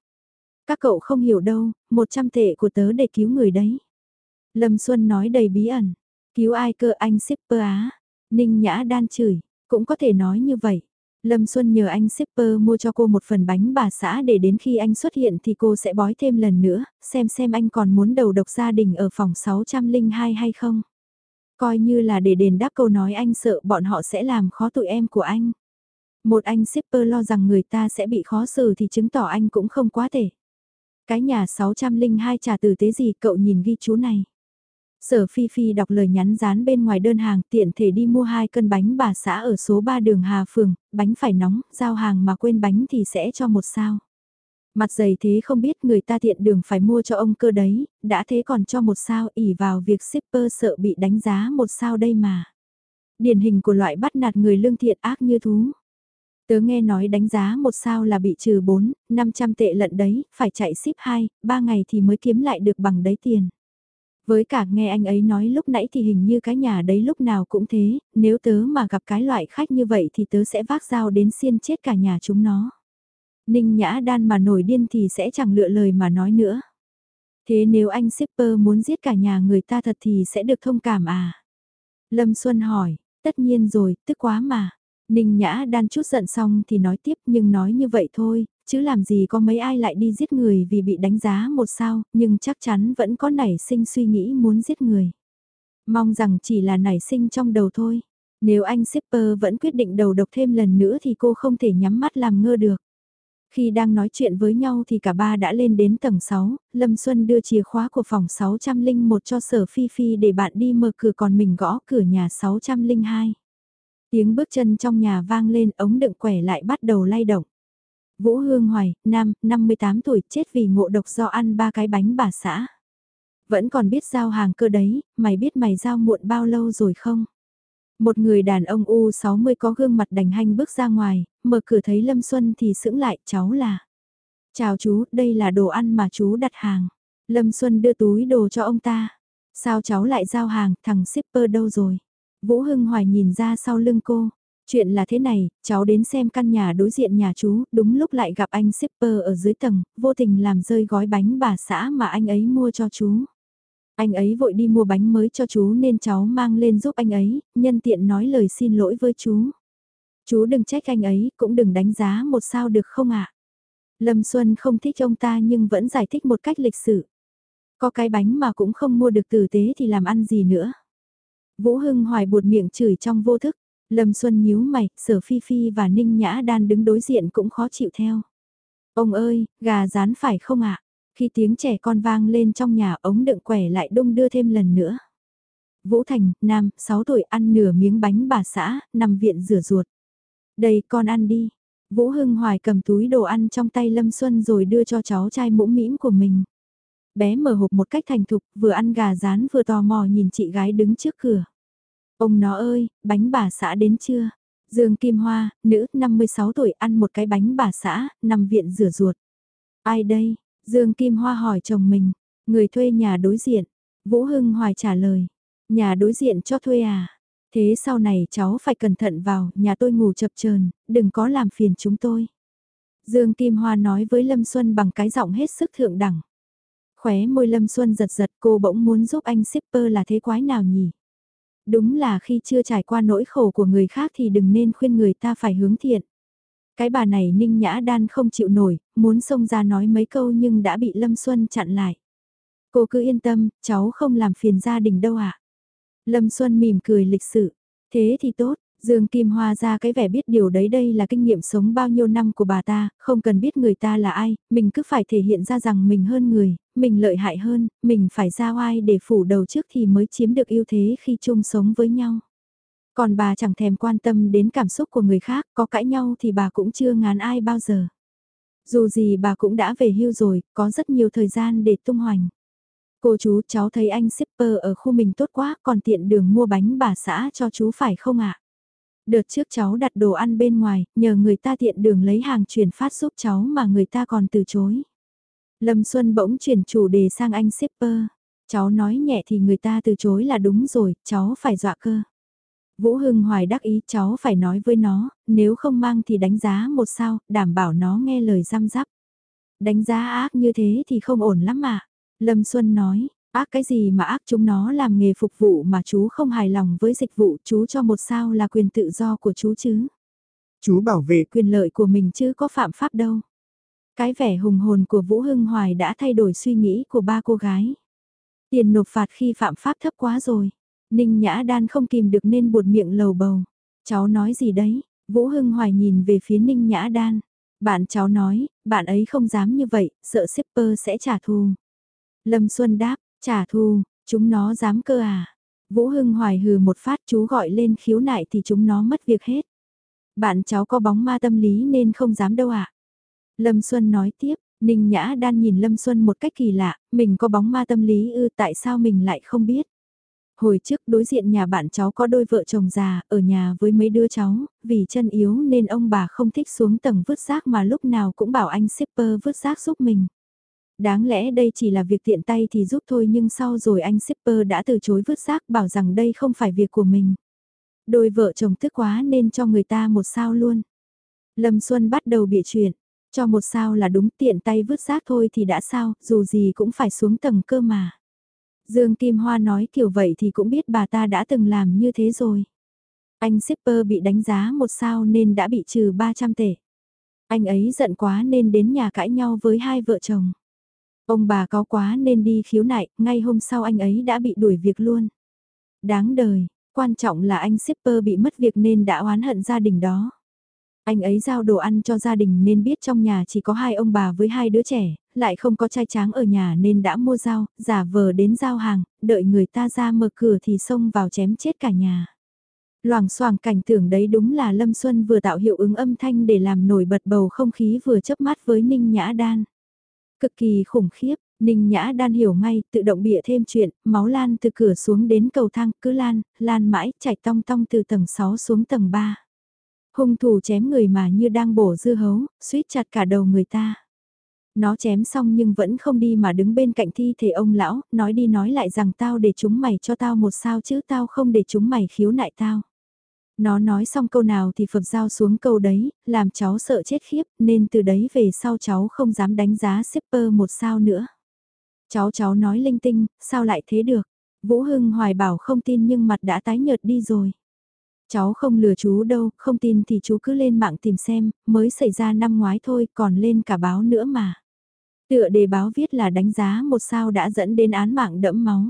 Các cậu không hiểu đâu, 100 tệ của tớ để cứu người đấy. Lâm Xuân nói đầy bí ẩn, cứu ai cơ anh shipper á. Ninh Nhã đan chửi, cũng có thể nói như vậy. Lâm Xuân nhờ anh shipper mua cho cô một phần bánh bà xã để đến khi anh xuất hiện thì cô sẽ bói thêm lần nữa, xem xem anh còn muốn đầu độc gia đình ở phòng 602 hay không. Coi như là để đền đáp câu nói anh sợ bọn họ sẽ làm khó tụi em của anh. Một anh shipper lo rằng người ta sẽ bị khó xử thì chứng tỏ anh cũng không quá thể. Cái nhà 602 trả tử tế gì cậu nhìn ghi chú này. Sở Phi Phi đọc lời nhắn dán bên ngoài đơn hàng tiện thể đi mua hai cân bánh bà xã ở số 3 đường Hà Phường, bánh phải nóng, giao hàng mà quên bánh thì sẽ cho một sao. Mặt dày thế không biết người ta tiện đường phải mua cho ông cơ đấy, đã thế còn cho một sao ỉ vào việc shipper sợ bị đánh giá một sao đây mà. Điển hình của loại bắt nạt người lương thiện ác như thú. Tớ nghe nói đánh giá một sao là bị trừ 4, 500 tệ lận đấy, phải chạy ship 2, 3 ngày thì mới kiếm lại được bằng đấy tiền. Với cả nghe anh ấy nói lúc nãy thì hình như cái nhà đấy lúc nào cũng thế, nếu tớ mà gặp cái loại khách như vậy thì tớ sẽ vác dao đến xiên chết cả nhà chúng nó. Ninh Nhã Đan mà nổi điên thì sẽ chẳng lựa lời mà nói nữa. Thế nếu anh shipper muốn giết cả nhà người ta thật thì sẽ được thông cảm à? Lâm Xuân hỏi, tất nhiên rồi, tức quá mà. Ninh Nhã Đan chút giận xong thì nói tiếp nhưng nói như vậy thôi, chứ làm gì có mấy ai lại đi giết người vì bị đánh giá một sao, nhưng chắc chắn vẫn có nảy sinh suy nghĩ muốn giết người. Mong rằng chỉ là nảy sinh trong đầu thôi. Nếu anh shipper vẫn quyết định đầu độc thêm lần nữa thì cô không thể nhắm mắt làm ngơ được. Khi đang nói chuyện với nhau thì cả ba đã lên đến tầng 6, Lâm Xuân đưa chìa khóa của phòng 601 cho Sở Phi Phi để bạn đi mở cửa còn mình gõ cửa nhà 602. Tiếng bước chân trong nhà vang lên ống đựng quẻ lại bắt đầu lay động. Vũ Hương Hoài, nam, 58 tuổi, chết vì ngộ độc do ăn ba cái bánh bà xã. Vẫn còn biết giao hàng cơ đấy, mày biết mày giao muộn bao lâu rồi không? Một người đàn ông U60 có gương mặt đành hanh bước ra ngoài, mở cửa thấy Lâm Xuân thì sững lại, cháu là. Chào chú, đây là đồ ăn mà chú đặt hàng. Lâm Xuân đưa túi đồ cho ông ta. Sao cháu lại giao hàng, thằng shipper đâu rồi? Vũ Hưng Hoài nhìn ra sau lưng cô. Chuyện là thế này, cháu đến xem căn nhà đối diện nhà chú, đúng lúc lại gặp anh shipper ở dưới tầng, vô tình làm rơi gói bánh bà xã mà anh ấy mua cho chú. Anh ấy vội đi mua bánh mới cho chú nên cháu mang lên giúp anh ấy, nhân tiện nói lời xin lỗi với chú. Chú đừng trách anh ấy, cũng đừng đánh giá một sao được không ạ? Lâm Xuân không thích ông ta nhưng vẫn giải thích một cách lịch sự. Có cái bánh mà cũng không mua được tử tế thì làm ăn gì nữa. Vũ Hưng Hoài buột miệng chửi trong vô thức. Lâm Xuân nhíu mày, sở phi phi và Ninh Nhã Đan đứng đối diện cũng khó chịu theo. Ông ơi, gà rán phải không ạ? Khi tiếng trẻ con vang lên trong nhà ống đựng quẻ lại đung đưa thêm lần nữa. Vũ Thành, nam, 6 tuổi ăn nửa miếng bánh bà xã, nằm viện rửa ruột. Đây con ăn đi. Vũ Hưng Hoài cầm túi đồ ăn trong tay Lâm Xuân rồi đưa cho cháu trai mũm mĩm của mình. Bé mở hộp một cách thành thục, vừa ăn gà rán vừa tò mò nhìn chị gái đứng trước cửa. Ông nó ơi, bánh bà xã đến chưa? Dương Kim Hoa, nữ, 56 tuổi ăn một cái bánh bà xã, nằm viện rửa ruột. Ai đây? Dương Kim Hoa hỏi chồng mình. Người thuê nhà đối diện. Vũ Hưng Hoài trả lời. Nhà đối diện cho thuê à? Thế sau này cháu phải cẩn thận vào, nhà tôi ngủ chập chờn, đừng có làm phiền chúng tôi. Dương Kim Hoa nói với Lâm Xuân bằng cái giọng hết sức thượng đẳng. Khóe môi Lâm Xuân giật giật cô bỗng muốn giúp anh shipper là thế quái nào nhỉ? Đúng là khi chưa trải qua nỗi khổ của người khác thì đừng nên khuyên người ta phải hướng thiện. Cái bà này ninh nhã đan không chịu nổi, muốn xông ra nói mấy câu nhưng đã bị Lâm Xuân chặn lại. Cô cứ yên tâm, cháu không làm phiền gia đình đâu ạ. À? Lâm Xuân mỉm cười lịch sự. Thế thì tốt, Dương Kim Hoa ra cái vẻ biết điều đấy đây là kinh nghiệm sống bao nhiêu năm của bà ta, không cần biết người ta là ai, mình cứ phải thể hiện ra rằng mình hơn người, mình lợi hại hơn, mình phải ra oai để phủ đầu trước thì mới chiếm được ưu thế khi chung sống với nhau. Còn bà chẳng thèm quan tâm đến cảm xúc của người khác, có cãi nhau thì bà cũng chưa ngán ai bao giờ. Dù gì bà cũng đã về hưu rồi, có rất nhiều thời gian để tung hoành. Cô chú cháu thấy anh shipper ở khu mình tốt quá còn tiện đường mua bánh bà xã cho chú phải không ạ? Đợt trước cháu đặt đồ ăn bên ngoài, nhờ người ta tiện đường lấy hàng chuyển phát giúp cháu mà người ta còn từ chối. Lâm Xuân bỗng chuyển chủ đề sang anh shipper. Cháu nói nhẹ thì người ta từ chối là đúng rồi, cháu phải dọa cơ. Vũ Hưng Hoài đắc ý cháu phải nói với nó, nếu không mang thì đánh giá một sao, đảm bảo nó nghe lời giam giáp. Đánh giá ác như thế thì không ổn lắm mà. Lâm Xuân nói, ác cái gì mà ác chúng nó làm nghề phục vụ mà chú không hài lòng với dịch vụ chú cho một sao là quyền tự do của chú chứ. Chú bảo vệ quyền lợi của mình chứ có phạm pháp đâu. Cái vẻ hùng hồn của Vũ Hưng Hoài đã thay đổi suy nghĩ của ba cô gái. Tiền nộp phạt khi phạm pháp thấp quá rồi. Ninh Nhã Đan không kìm được nên buột miệng lầu bầu. Cháu nói gì đấy? Vũ Hưng Hoài nhìn về phía Ninh Nhã Đan. Bạn cháu nói, bạn ấy không dám như vậy, sợ shipper sẽ trả thù. Lâm Xuân đáp, trả thù, Chúng nó dám cơ à? Vũ Hưng hoài hừ một phát chú gọi lên khiếu nại thì chúng nó mất việc hết. Bạn cháu có bóng ma tâm lý nên không dám đâu ạ. À? Lâm Xuân nói tiếp, Ninh Nhã đan nhìn Lâm Xuân một cách kỳ lạ, mình có bóng ma tâm lý ư tại sao mình lại không biết. Hồi trước đối diện nhà bạn cháu có đôi vợ chồng già, ở nhà với mấy đứa cháu, vì chân yếu nên ông bà không thích xuống tầng vứt rác mà lúc nào cũng bảo anh shipper vứt rác giúp mình. Đáng lẽ đây chỉ là việc tiện tay thì giúp thôi nhưng sau rồi anh shipper đã từ chối vứt rác bảo rằng đây không phải việc của mình. Đôi vợ chồng tức quá nên cho người ta một sao luôn. Lâm Xuân bắt đầu bịa chuyện, cho một sao là đúng tiện tay vứt rác thôi thì đã sao, dù gì cũng phải xuống tầng cơ mà. Dương Kim Hoa nói kiểu vậy thì cũng biết bà ta đã từng làm như thế rồi. Anh shipper bị đánh giá một sao nên đã bị trừ 300 tệ. Anh ấy giận quá nên đến nhà cãi nhau với hai vợ chồng. Ông bà có quá nên đi khiếu nại, ngay hôm sau anh ấy đã bị đuổi việc luôn. Đáng đời, quan trọng là anh shipper bị mất việc nên đã oán hận gia đình đó. Anh ấy giao đồ ăn cho gia đình nên biết trong nhà chỉ có hai ông bà với hai đứa trẻ, lại không có trai tráng ở nhà nên đã mua dao, giả vờ đến giao hàng, đợi người ta ra mở cửa thì xông vào chém chết cả nhà. Loàng xoàng cảnh tưởng đấy đúng là Lâm Xuân vừa tạo hiệu ứng âm thanh để làm nổi bật bầu không khí vừa chớp mắt với Ninh Nhã Đan. Cực kỳ khủng khiếp, Ninh Nhã Đan hiểu ngay, tự động bịa thêm chuyện, máu lan từ cửa xuống đến cầu thang, cứ lan, lan mãi, chảy tong tong từ tầng 6 xuống tầng 3. Hung thủ chém người mà như đang bổ dưa hấu, suýt chặt cả đầu người ta. Nó chém xong nhưng vẫn không đi mà đứng bên cạnh thi thể ông lão, nói đi nói lại rằng tao để chúng mày cho tao một sao chứ tao không để chúng mày khiếu nại tao. Nó nói xong câu nào thì Phật giao xuống câu đấy, làm cháu sợ chết khiếp, nên từ đấy về sau cháu không dám đánh giá shipper một sao nữa. Cháu cháu nói linh tinh, sao lại thế được? Vũ Hưng hoài bảo không tin nhưng mặt đã tái nhợt đi rồi. Cháu không lừa chú đâu, không tin thì chú cứ lên mạng tìm xem, mới xảy ra năm ngoái thôi, còn lên cả báo nữa mà. Tựa đề báo viết là đánh giá một sao đã dẫn đến án mạng đẫm máu.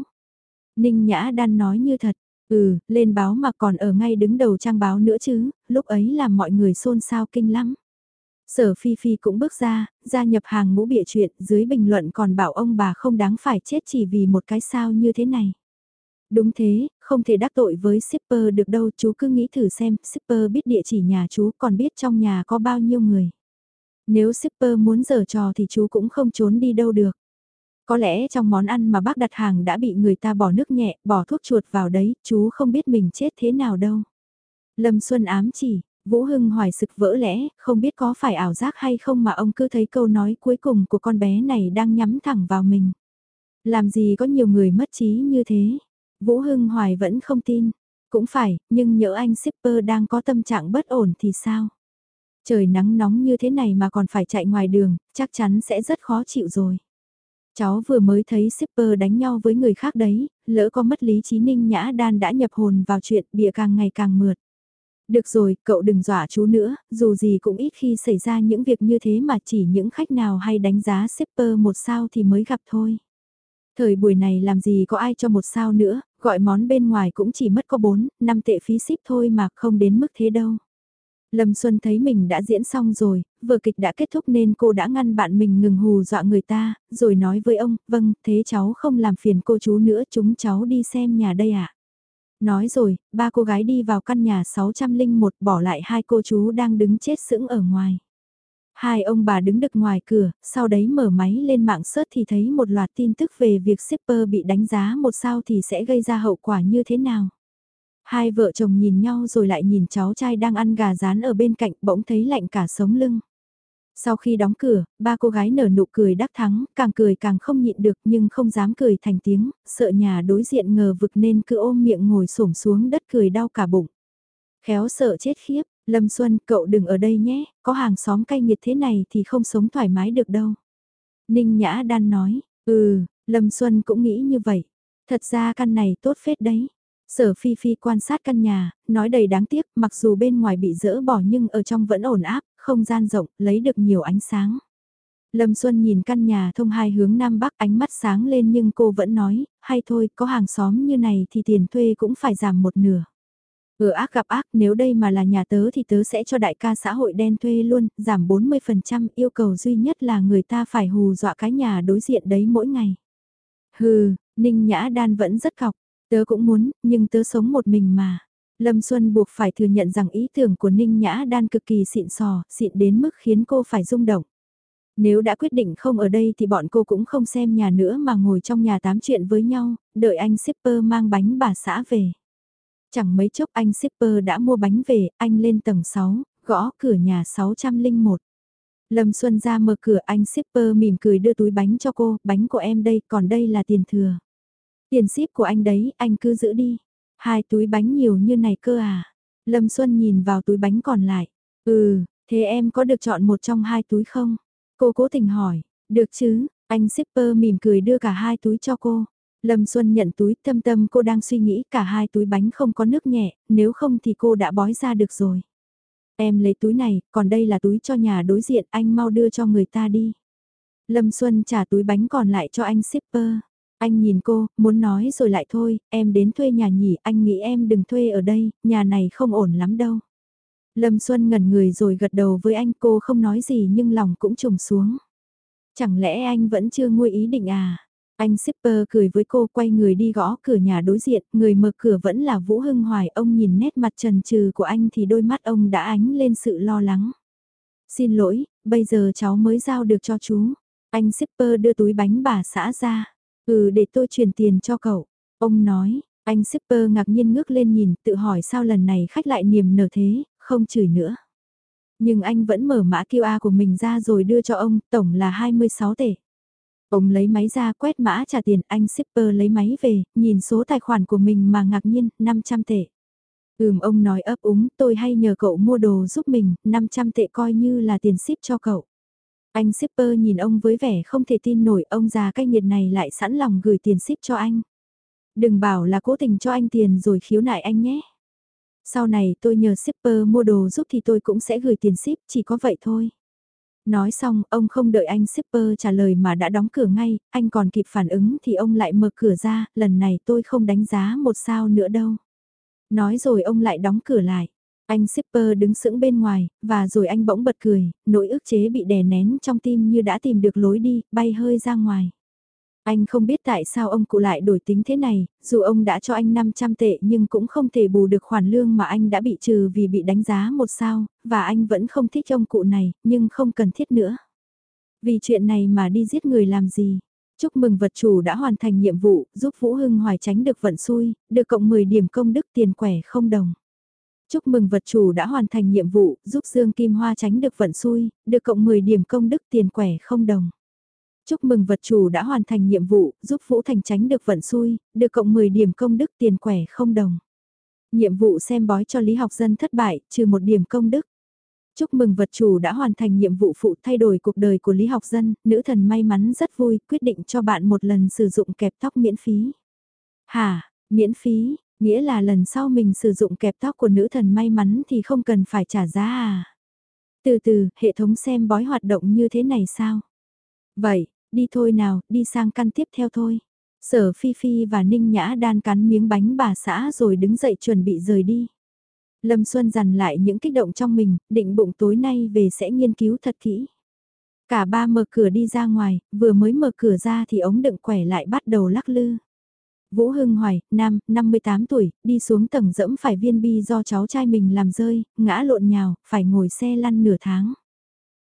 Ninh Nhã Đan nói như thật, ừ, lên báo mà còn ở ngay đứng đầu trang báo nữa chứ, lúc ấy làm mọi người xôn xao kinh lắm. Sở Phi Phi cũng bước ra, gia nhập hàng ngũ bịa chuyện, dưới bình luận còn bảo ông bà không đáng phải chết chỉ vì một cái sao như thế này. Đúng thế, không thể đắc tội với shipper được đâu, chú cứ nghĩ thử xem, shipper biết địa chỉ nhà chú còn biết trong nhà có bao nhiêu người. Nếu shipper muốn giở trò thì chú cũng không trốn đi đâu được. Có lẽ trong món ăn mà bác đặt hàng đã bị người ta bỏ nước nhẹ, bỏ thuốc chuột vào đấy, chú không biết mình chết thế nào đâu. Lâm Xuân ám chỉ, Vũ Hưng hoài sực vỡ lẽ, không biết có phải ảo giác hay không mà ông cứ thấy câu nói cuối cùng của con bé này đang nhắm thẳng vào mình. Làm gì có nhiều người mất trí như thế. Vũ Hưng hoài vẫn không tin. Cũng phải, nhưng nhỡ anh shipper đang có tâm trạng bất ổn thì sao? Trời nắng nóng như thế này mà còn phải chạy ngoài đường, chắc chắn sẽ rất khó chịu rồi. Cháu vừa mới thấy shipper đánh nhau với người khác đấy, lỡ có mất lý trí ninh nhã đan đã nhập hồn vào chuyện bịa càng ngày càng mượt. Được rồi, cậu đừng dọa chú nữa, dù gì cũng ít khi xảy ra những việc như thế mà chỉ những khách nào hay đánh giá shipper một sao thì mới gặp thôi. Thời buổi này làm gì có ai cho một sao nữa, gọi món bên ngoài cũng chỉ mất có 4, 5 tệ phí ship thôi mà không đến mức thế đâu. Lâm Xuân thấy mình đã diễn xong rồi, vở kịch đã kết thúc nên cô đã ngăn bạn mình ngừng hù dọa người ta, rồi nói với ông, vâng, thế cháu không làm phiền cô chú nữa, chúng cháu đi xem nhà đây ạ. À? Nói rồi, ba cô gái đi vào căn nhà 601 bỏ lại hai cô chú đang đứng chết sững ở ngoài. Hai ông bà đứng đực ngoài cửa, sau đấy mở máy lên mạng search thì thấy một loạt tin tức về việc shipper bị đánh giá một sao thì sẽ gây ra hậu quả như thế nào. Hai vợ chồng nhìn nhau rồi lại nhìn cháu trai đang ăn gà rán ở bên cạnh bỗng thấy lạnh cả sống lưng. Sau khi đóng cửa, ba cô gái nở nụ cười đắc thắng, càng cười càng không nhịn được nhưng không dám cười thành tiếng, sợ nhà đối diện ngờ vực nên cứ ôm miệng ngồi xổm xuống đất cười đau cả bụng. Khéo sợ chết khiếp, Lâm Xuân cậu đừng ở đây nhé, có hàng xóm cay nghiệt thế này thì không sống thoải mái được đâu. Ninh Nhã Đan nói, ừ, Lâm Xuân cũng nghĩ như vậy. Thật ra căn này tốt phết đấy. Sở Phi Phi quan sát căn nhà, nói đầy đáng tiếc, mặc dù bên ngoài bị dỡ bỏ nhưng ở trong vẫn ổn áp, không gian rộng, lấy được nhiều ánh sáng. Lâm Xuân nhìn căn nhà thông hai hướng Nam Bắc ánh mắt sáng lên nhưng cô vẫn nói, hay thôi, có hàng xóm như này thì tiền thuê cũng phải giảm một nửa. Ở ác gặp ác nếu đây mà là nhà tớ thì tớ sẽ cho đại ca xã hội đen thuê luôn, giảm 40% yêu cầu duy nhất là người ta phải hù dọa cái nhà đối diện đấy mỗi ngày. Hừ, Ninh Nhã Đan vẫn rất cọc, tớ cũng muốn, nhưng tớ sống một mình mà. Lâm Xuân buộc phải thừa nhận rằng ý tưởng của Ninh Nhã Đan cực kỳ xịn sò, xịn đến mức khiến cô phải rung động. Nếu đã quyết định không ở đây thì bọn cô cũng không xem nhà nữa mà ngồi trong nhà tám chuyện với nhau, đợi anh shipper mang bánh bà xã về. Chẳng mấy chốc anh shipper đã mua bánh về, anh lên tầng 6, gõ cửa nhà 601. Lâm Xuân ra mở cửa anh shipper mỉm cười đưa túi bánh cho cô, bánh của em đây, còn đây là tiền thừa. Tiền ship của anh đấy, anh cứ giữ đi. Hai túi bánh nhiều như này cơ à? Lâm Xuân nhìn vào túi bánh còn lại. Ừ, thế em có được chọn một trong hai túi không? Cô cố tình hỏi, được chứ, anh shipper mỉm cười đưa cả hai túi cho cô. Lâm Xuân nhận túi tâm tâm cô đang suy nghĩ cả hai túi bánh không có nước nhẹ, nếu không thì cô đã bói ra được rồi. Em lấy túi này, còn đây là túi cho nhà đối diện, anh mau đưa cho người ta đi. Lâm Xuân trả túi bánh còn lại cho anh shipper. Anh nhìn cô, muốn nói rồi lại thôi, em đến thuê nhà nhỉ, anh nghĩ em đừng thuê ở đây, nhà này không ổn lắm đâu. Lâm Xuân ngẩn người rồi gật đầu với anh cô không nói gì nhưng lòng cũng trùng xuống. Chẳng lẽ anh vẫn chưa nguôi ý định à? Anh shipper cười với cô quay người đi gõ cửa nhà đối diện, người mở cửa vẫn là Vũ Hưng Hoài, ông nhìn nét mặt trần trừ của anh thì đôi mắt ông đã ánh lên sự lo lắng. Xin lỗi, bây giờ cháu mới giao được cho chú. Anh shipper đưa túi bánh bà xã ra. Ừ để tôi chuyển tiền cho cậu. Ông nói, anh shipper ngạc nhiên ngước lên nhìn, tự hỏi sao lần này khách lại niềm nở thế, không chửi nữa. Nhưng anh vẫn mở mã QR của mình ra rồi đưa cho ông, tổng là 26 tệ. Ông lấy máy ra quét mã trả tiền, anh shipper lấy máy về, nhìn số tài khoản của mình mà ngạc nhiên, 500 tệ. Ừm ông nói ấp úng, tôi hay nhờ cậu mua đồ giúp mình, 500 tệ coi như là tiền ship cho cậu. Anh shipper nhìn ông với vẻ không thể tin nổi ông già cay nghiệt này lại sẵn lòng gửi tiền ship cho anh. Đừng bảo là cố tình cho anh tiền rồi khiếu nại anh nhé. Sau này tôi nhờ shipper mua đồ giúp thì tôi cũng sẽ gửi tiền ship, chỉ có vậy thôi. Nói xong, ông không đợi anh shipper trả lời mà đã đóng cửa ngay, anh còn kịp phản ứng thì ông lại mở cửa ra, lần này tôi không đánh giá một sao nữa đâu. Nói rồi ông lại đóng cửa lại. Anh shipper đứng sững bên ngoài, và rồi anh bỗng bật cười, nỗi ức chế bị đè nén trong tim như đã tìm được lối đi, bay hơi ra ngoài. Anh không biết tại sao ông cụ lại đổi tính thế này, dù ông đã cho anh 500 tệ nhưng cũng không thể bù được khoản lương mà anh đã bị trừ vì bị đánh giá một sao, và anh vẫn không thích ông cụ này, nhưng không cần thiết nữa. Vì chuyện này mà đi giết người làm gì? Chúc mừng vật chủ đã hoàn thành nhiệm vụ, giúp Vũ Hưng Hoài tránh được vận xui, được cộng 10 điểm công đức tiền quẻ không đồng. Chúc mừng vật chủ đã hoàn thành nhiệm vụ, giúp Dương Kim Hoa tránh được vận xui, được cộng 10 điểm công đức tiền quẻ không đồng. Chúc mừng vật chủ đã hoàn thành nhiệm vụ, giúp Vũ Thành tránh được vận xui, được cộng 10 điểm công đức tiền quẻ không đồng. Nhiệm vụ xem bói cho Lý Học Dân thất bại, trừ một điểm công đức. Chúc mừng vật chủ đã hoàn thành nhiệm vụ phụ thay đổi cuộc đời của Lý Học Dân, nữ thần may mắn rất vui, quyết định cho bạn một lần sử dụng kẹp tóc miễn phí. Hả, miễn phí, nghĩa là lần sau mình sử dụng kẹp tóc của nữ thần may mắn thì không cần phải trả giá à? Từ từ, hệ thống xem bói hoạt động như thế này sao? Vậy, đi thôi nào, đi sang căn tiếp theo thôi. Sở Phi Phi và Ninh Nhã đan cắn miếng bánh bà xã rồi đứng dậy chuẩn bị rời đi. Lâm Xuân dằn lại những kích động trong mình, định bụng tối nay về sẽ nghiên cứu thật kỹ. Cả ba mở cửa đi ra ngoài, vừa mới mở cửa ra thì ống đựng quẻ lại bắt đầu lắc lư. Vũ Hưng Hoài, nam, 58 tuổi, đi xuống tầng dẫm phải viên bi do cháu trai mình làm rơi, ngã lộn nhào, phải ngồi xe lăn nửa tháng.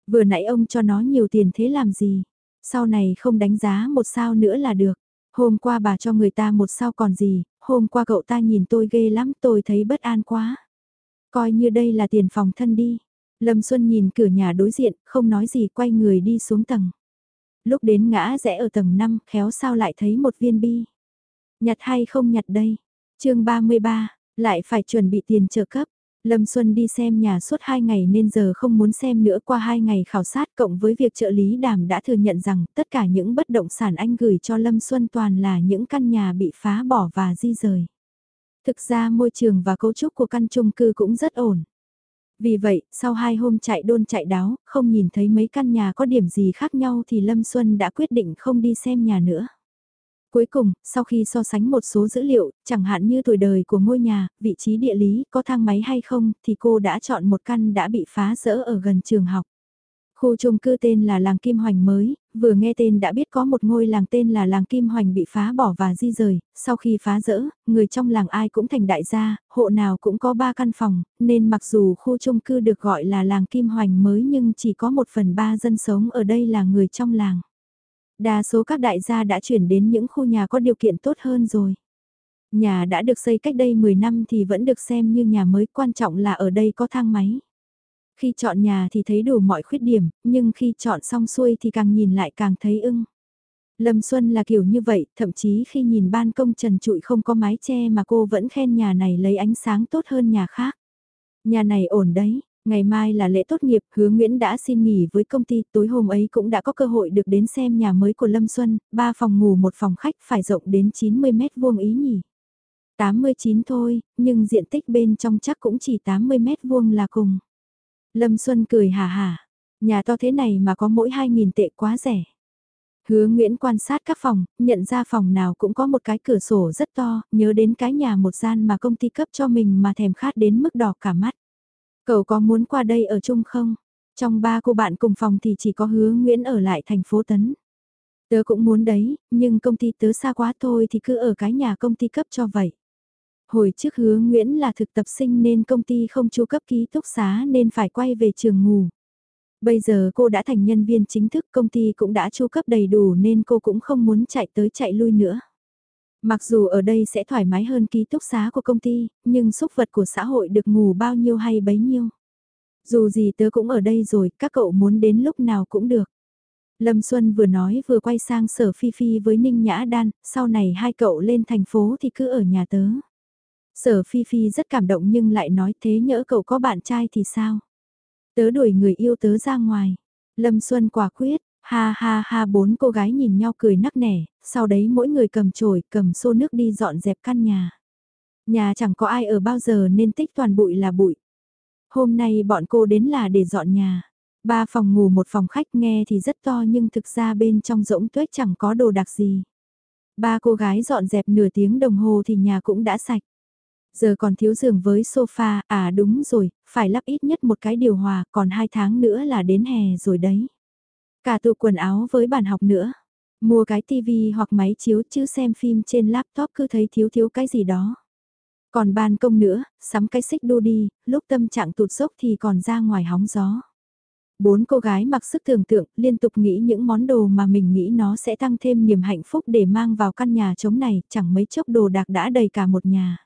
Vừa nãy ông cho nó nhiều tiền thế làm gì? Sau này không đánh giá một sao nữa là được. Hôm qua bà cho người ta một sao còn gì, hôm qua cậu ta nhìn tôi ghê lắm tôi thấy bất an quá. Coi như đây là tiền phòng thân đi. Lâm Xuân nhìn cửa nhà đối diện, không nói gì quay người đi xuống tầng. Lúc đến ngã rẽ ở tầng 5, khéo sao lại thấy một viên bi. Nhặt hay không nhặt đây? chương 33, lại phải chuẩn bị tiền trợ cấp. Lâm Xuân đi xem nhà suốt 2 ngày nên giờ không muốn xem nữa qua 2 ngày khảo sát cộng với việc trợ lý đàm đã thừa nhận rằng tất cả những bất động sản anh gửi cho Lâm Xuân toàn là những căn nhà bị phá bỏ và di rời. Thực ra môi trường và cấu trúc của căn chung cư cũng rất ổn. Vì vậy, sau hai hôm chạy đôn chạy đáo, không nhìn thấy mấy căn nhà có điểm gì khác nhau thì Lâm Xuân đã quyết định không đi xem nhà nữa. Cuối cùng, sau khi so sánh một số dữ liệu, chẳng hạn như tuổi đời của ngôi nhà, vị trí địa lý, có thang máy hay không, thì cô đã chọn một căn đã bị phá rỡ ở gần trường học. Khu chung cư tên là làng Kim Hoành mới, vừa nghe tên đã biết có một ngôi làng tên là làng Kim Hoành bị phá bỏ và di rời, sau khi phá rỡ, người trong làng ai cũng thành đại gia, hộ nào cũng có ba căn phòng, nên mặc dù khu chung cư được gọi là làng Kim Hoành mới nhưng chỉ có một phần ba dân sống ở đây là người trong làng. Đa số các đại gia đã chuyển đến những khu nhà có điều kiện tốt hơn rồi. Nhà đã được xây cách đây 10 năm thì vẫn được xem như nhà mới, quan trọng là ở đây có thang máy. Khi chọn nhà thì thấy đủ mọi khuyết điểm, nhưng khi chọn xong xuôi thì càng nhìn lại càng thấy ưng. Lâm Xuân là kiểu như vậy, thậm chí khi nhìn ban công trần trụi không có mái che mà cô vẫn khen nhà này lấy ánh sáng tốt hơn nhà khác. Nhà này ổn đấy, ngày mai là lễ tốt nghiệp, hứa Nguyễn đã xin nghỉ với công ty, tối hôm ấy cũng đã có cơ hội được đến xem nhà mới của Lâm Xuân, ba phòng ngủ một phòng khách phải rộng đến 90 mét vuông ý nhỉ. 89 thôi, nhưng diện tích bên trong chắc cũng chỉ 80 mét vuông là cùng. Lâm Xuân cười hà hà, nhà to thế này mà có mỗi 2.000 tệ quá rẻ. Hứa Nguyễn quan sát các phòng, nhận ra phòng nào cũng có một cái cửa sổ rất to, nhớ đến cái nhà một gian mà công ty cấp cho mình mà thèm khát đến mức đỏ cả mắt. Cậu có muốn qua đây ở chung không? Trong ba cô bạn cùng phòng thì chỉ có hứa Nguyễn ở lại thành phố Tấn. Tớ cũng muốn đấy, nhưng công ty tớ xa quá thôi thì cứ ở cái nhà công ty cấp cho vậy. Hồi trước hứa Nguyễn là thực tập sinh nên công ty không chu cấp ký túc xá nên phải quay về trường ngủ. Bây giờ cô đã thành nhân viên chính thức công ty cũng đã chu cấp đầy đủ nên cô cũng không muốn chạy tới chạy lui nữa. Mặc dù ở đây sẽ thoải mái hơn ký túc xá của công ty, nhưng xúc vật của xã hội được ngủ bao nhiêu hay bấy nhiêu. Dù gì tớ cũng ở đây rồi, các cậu muốn đến lúc nào cũng được. Lâm Xuân vừa nói vừa quay sang sở Phi Phi với Ninh Nhã Đan, sau này hai cậu lên thành phố thì cứ ở nhà tớ. Sở Phi Phi rất cảm động nhưng lại nói thế nhỡ cậu có bạn trai thì sao? Tớ đuổi người yêu tớ ra ngoài. Lâm Xuân quả quyết, ha ha ha bốn cô gái nhìn nhau cười nắc nẻ, sau đấy mỗi người cầm chổi, cầm xô nước đi dọn dẹp căn nhà. Nhà chẳng có ai ở bao giờ nên tích toàn bụi là bụi. Hôm nay bọn cô đến là để dọn nhà. Ba phòng ngủ một phòng khách nghe thì rất to nhưng thực ra bên trong rỗng tuếch chẳng có đồ đặc gì. Ba cô gái dọn dẹp nửa tiếng đồng hồ thì nhà cũng đã sạch. Giờ còn thiếu giường với sofa, à đúng rồi, phải lắp ít nhất một cái điều hòa, còn hai tháng nữa là đến hè rồi đấy. Cả tụ quần áo với bàn học nữa. Mua cái tivi hoặc máy chiếu chứ xem phim trên laptop cứ thấy thiếu thiếu cái gì đó. Còn ban công nữa, sắm cái xích đu đi, lúc tâm trạng tụt dốc thì còn ra ngoài hóng gió. Bốn cô gái mặc sức tưởng tượng, liên tục nghĩ những món đồ mà mình nghĩ nó sẽ tăng thêm niềm hạnh phúc để mang vào căn nhà trống này, chẳng mấy chốc đồ đạc đã đầy cả một nhà.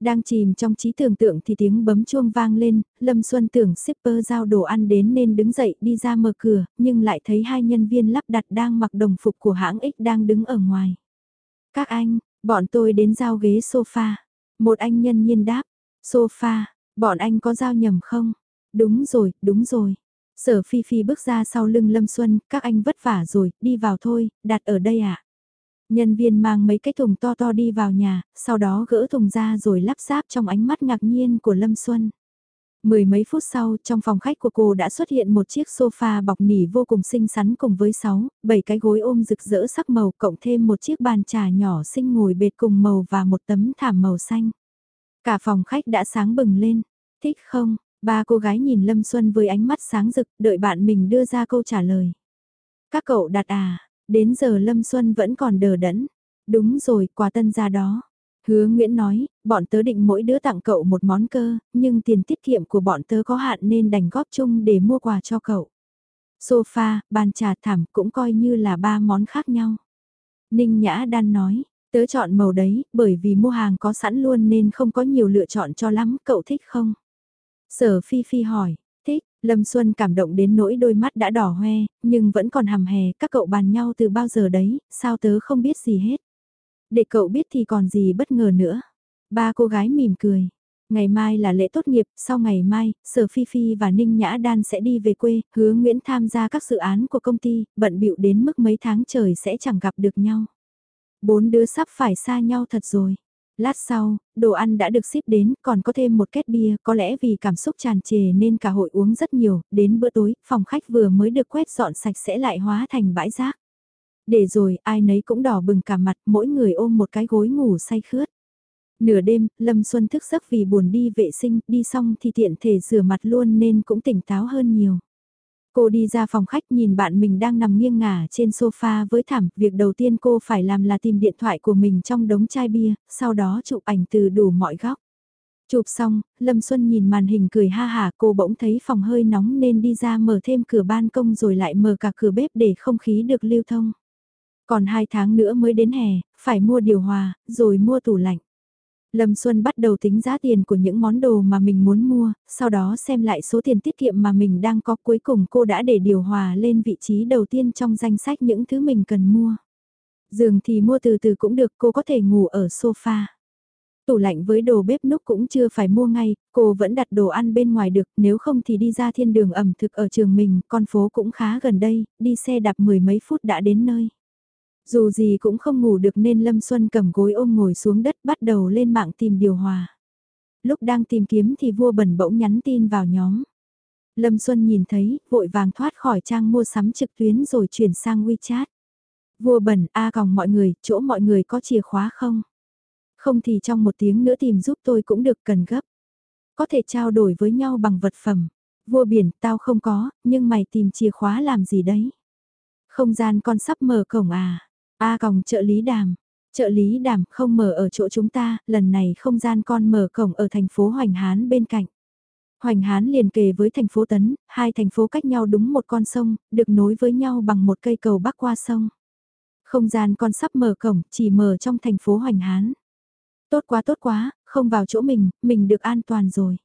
Đang chìm trong trí tưởng tượng thì tiếng bấm chuông vang lên, Lâm Xuân tưởng shipper giao đồ ăn đến nên đứng dậy đi ra mở cửa, nhưng lại thấy hai nhân viên lắp đặt đang mặc đồng phục của hãng X đang đứng ở ngoài. Các anh, bọn tôi đến giao ghế sofa. Một anh nhân nhiên đáp, sofa, bọn anh có giao nhầm không? Đúng rồi, đúng rồi. Sở Phi Phi bước ra sau lưng Lâm Xuân, các anh vất vả rồi, đi vào thôi, đặt ở đây ạ. À? Nhân viên mang mấy cái thùng to to đi vào nhà, sau đó gỡ thùng ra rồi lắp ráp trong ánh mắt ngạc nhiên của Lâm Xuân. Mười mấy phút sau, trong phòng khách của cô đã xuất hiện một chiếc sofa bọc nỉ vô cùng xinh xắn cùng với 6, 7 cái gối ôm rực rỡ sắc màu cộng thêm một chiếc bàn trà nhỏ xinh ngồi bệt cùng màu và một tấm thảm màu xanh. Cả phòng khách đã sáng bừng lên. Thích không? Ba cô gái nhìn Lâm Xuân với ánh mắt sáng rực, đợi bạn mình đưa ra câu trả lời. Các cậu đặt à, Đến giờ Lâm Xuân vẫn còn đờ đẫn. Đúng rồi, quà tân gia đó. Hứa Nguyễn nói, bọn tớ định mỗi đứa tặng cậu một món cơ, nhưng tiền tiết kiệm của bọn tớ có hạn nên đành góp chung để mua quà cho cậu. Sofa, bàn trà thảm cũng coi như là ba món khác nhau. Ninh Nhã Đan nói, tớ chọn màu đấy, bởi vì mua hàng có sẵn luôn nên không có nhiều lựa chọn cho lắm, cậu thích không? Sở Phi Phi hỏi, Lâm Xuân cảm động đến nỗi đôi mắt đã đỏ hoe, nhưng vẫn còn hầm hè, các cậu bàn nhau từ bao giờ đấy, sao tớ không biết gì hết. Để cậu biết thì còn gì bất ngờ nữa. Ba cô gái mỉm cười. Ngày mai là lễ tốt nghiệp, sau ngày mai, Sở Phi Phi và Ninh Nhã Đan sẽ đi về quê, hứa Nguyễn tham gia các dự án của công ty, bận bịu đến mức mấy tháng trời sẽ chẳng gặp được nhau. Bốn đứa sắp phải xa nhau thật rồi. Lát sau, đồ ăn đã được ship đến, còn có thêm một két bia, có lẽ vì cảm xúc tràn trề nên cả hội uống rất nhiều, đến bữa tối, phòng khách vừa mới được quét dọn sạch sẽ lại hóa thành bãi rác. Để rồi, ai nấy cũng đỏ bừng cả mặt, mỗi người ôm một cái gối ngủ say khướt. Nửa đêm, Lâm Xuân thức giấc vì buồn đi vệ sinh, đi xong thì tiện thể rửa mặt luôn nên cũng tỉnh táo hơn nhiều. Cô đi ra phòng khách nhìn bạn mình đang nằm nghiêng ngả trên sofa với thảm, việc đầu tiên cô phải làm là tìm điện thoại của mình trong đống chai bia, sau đó chụp ảnh từ đủ mọi góc. Chụp xong, Lâm Xuân nhìn màn hình cười ha hả cô bỗng thấy phòng hơi nóng nên đi ra mở thêm cửa ban công rồi lại mở cả cửa bếp để không khí được lưu thông. Còn hai tháng nữa mới đến hè, phải mua điều hòa, rồi mua tủ lạnh. Lâm Xuân bắt đầu tính giá tiền của những món đồ mà mình muốn mua, sau đó xem lại số tiền tiết kiệm mà mình đang có cuối cùng cô đã để điều hòa lên vị trí đầu tiên trong danh sách những thứ mình cần mua. Giường thì mua từ từ cũng được cô có thể ngủ ở sofa. Tủ lạnh với đồ bếp núc cũng chưa phải mua ngay, cô vẫn đặt đồ ăn bên ngoài được, nếu không thì đi ra thiên đường ẩm thực ở trường mình, con phố cũng khá gần đây, đi xe đạp mười mấy phút đã đến nơi. Dù gì cũng không ngủ được nên Lâm Xuân cầm gối ôm ngồi xuống đất bắt đầu lên mạng tìm điều hòa. Lúc đang tìm kiếm thì vua bẩn bỗng nhắn tin vào nhóm. Lâm Xuân nhìn thấy, vội vàng thoát khỏi trang mua sắm trực tuyến rồi chuyển sang WeChat. Vua bẩn, a còng mọi người, chỗ mọi người có chìa khóa không? Không thì trong một tiếng nữa tìm giúp tôi cũng được cần gấp. Có thể trao đổi với nhau bằng vật phẩm. Vua biển, tao không có, nhưng mày tìm chìa khóa làm gì đấy? Không gian con sắp mở cổng à? A còng trợ lý đàm. Trợ lý đàm không mở ở chỗ chúng ta, lần này không gian con mở cổng ở thành phố Hoành Hán bên cạnh. Hoành Hán liền kề với thành phố Tấn, hai thành phố cách nhau đúng một con sông, được nối với nhau bằng một cây cầu bắc qua sông. Không gian con sắp mở cổng, chỉ mở trong thành phố Hoành Hán. Tốt quá tốt quá, không vào chỗ mình, mình được an toàn rồi.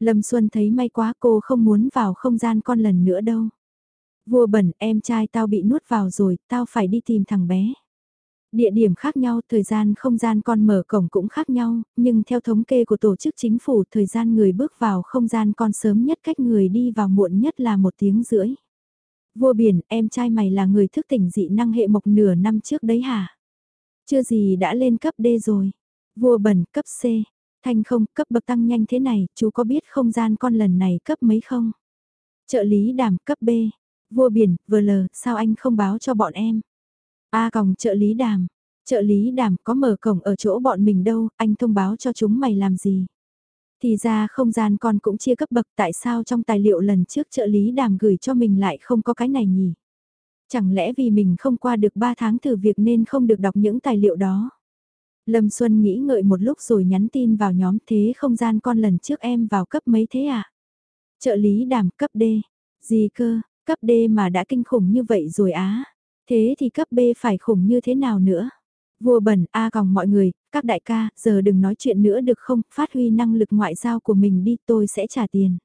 Lâm Xuân thấy may quá cô không muốn vào không gian con lần nữa đâu. Vua bẩn, em trai tao bị nuốt vào rồi, tao phải đi tìm thằng bé. Địa điểm khác nhau, thời gian không gian con mở cổng cũng khác nhau, nhưng theo thống kê của tổ chức chính phủ thời gian người bước vào không gian con sớm nhất cách người đi vào muộn nhất là một tiếng rưỡi. Vua biển, em trai mày là người thức tỉnh dị năng hệ mộc nửa năm trước đấy hả? Chưa gì đã lên cấp D rồi. Vua bẩn, cấp C. Thanh không, cấp bậc tăng nhanh thế này, chú có biết không gian con lần này cấp mấy không? Trợ lý đảm cấp B. Vua biển, vừa lờ, sao anh không báo cho bọn em? A còng trợ lý đàm. Trợ lý đàm có mở cổng ở chỗ bọn mình đâu, anh thông báo cho chúng mày làm gì? Thì ra không gian con cũng chia cấp bậc tại sao trong tài liệu lần trước trợ lý đàm gửi cho mình lại không có cái này nhỉ? Chẳng lẽ vì mình không qua được 3 tháng thử việc nên không được đọc những tài liệu đó? Lâm Xuân nghĩ ngợi một lúc rồi nhắn tin vào nhóm thế không gian con lần trước em vào cấp mấy thế à? Trợ lý đàm cấp D. Gì cơ, Cấp D mà đã kinh khủng như vậy rồi á. Thế thì cấp B phải khủng như thế nào nữa? Vua bẩn, A còng mọi người, các đại ca, giờ đừng nói chuyện nữa được không, phát huy năng lực ngoại giao của mình đi, tôi sẽ trả tiền.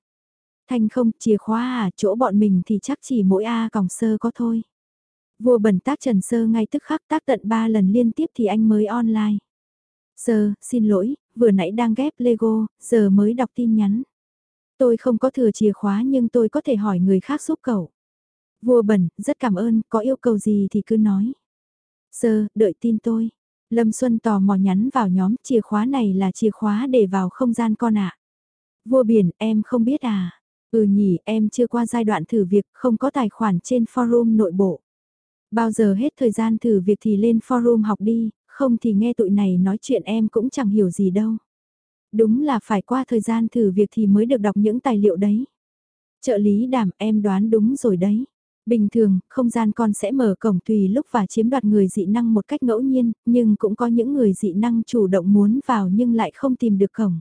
Thanh không, chìa khóa à, chỗ bọn mình thì chắc chỉ mỗi A còng sơ có thôi. Vua bẩn tác trần sơ ngay tức khắc tác tận 3 lần liên tiếp thì anh mới online. Sơ, xin lỗi, vừa nãy đang ghép Lego, giờ mới đọc tin nhắn. Tôi không có thừa chìa khóa nhưng tôi có thể hỏi người khác giúp cậu. Vua bẩn, rất cảm ơn, có yêu cầu gì thì cứ nói. Sơ, đợi tin tôi. Lâm Xuân tò mò nhắn vào nhóm chìa khóa này là chìa khóa để vào không gian con ạ. Vua biển, em không biết à? Ừ nhỉ, em chưa qua giai đoạn thử việc, không có tài khoản trên forum nội bộ. Bao giờ hết thời gian thử việc thì lên forum học đi, không thì nghe tụi này nói chuyện em cũng chẳng hiểu gì đâu. Đúng là phải qua thời gian thử việc thì mới được đọc những tài liệu đấy. Trợ lý đảm em đoán đúng rồi đấy. Bình thường, không gian con sẽ mở cổng tùy lúc và chiếm đoạt người dị năng một cách ngẫu nhiên, nhưng cũng có những người dị năng chủ động muốn vào nhưng lại không tìm được cổng.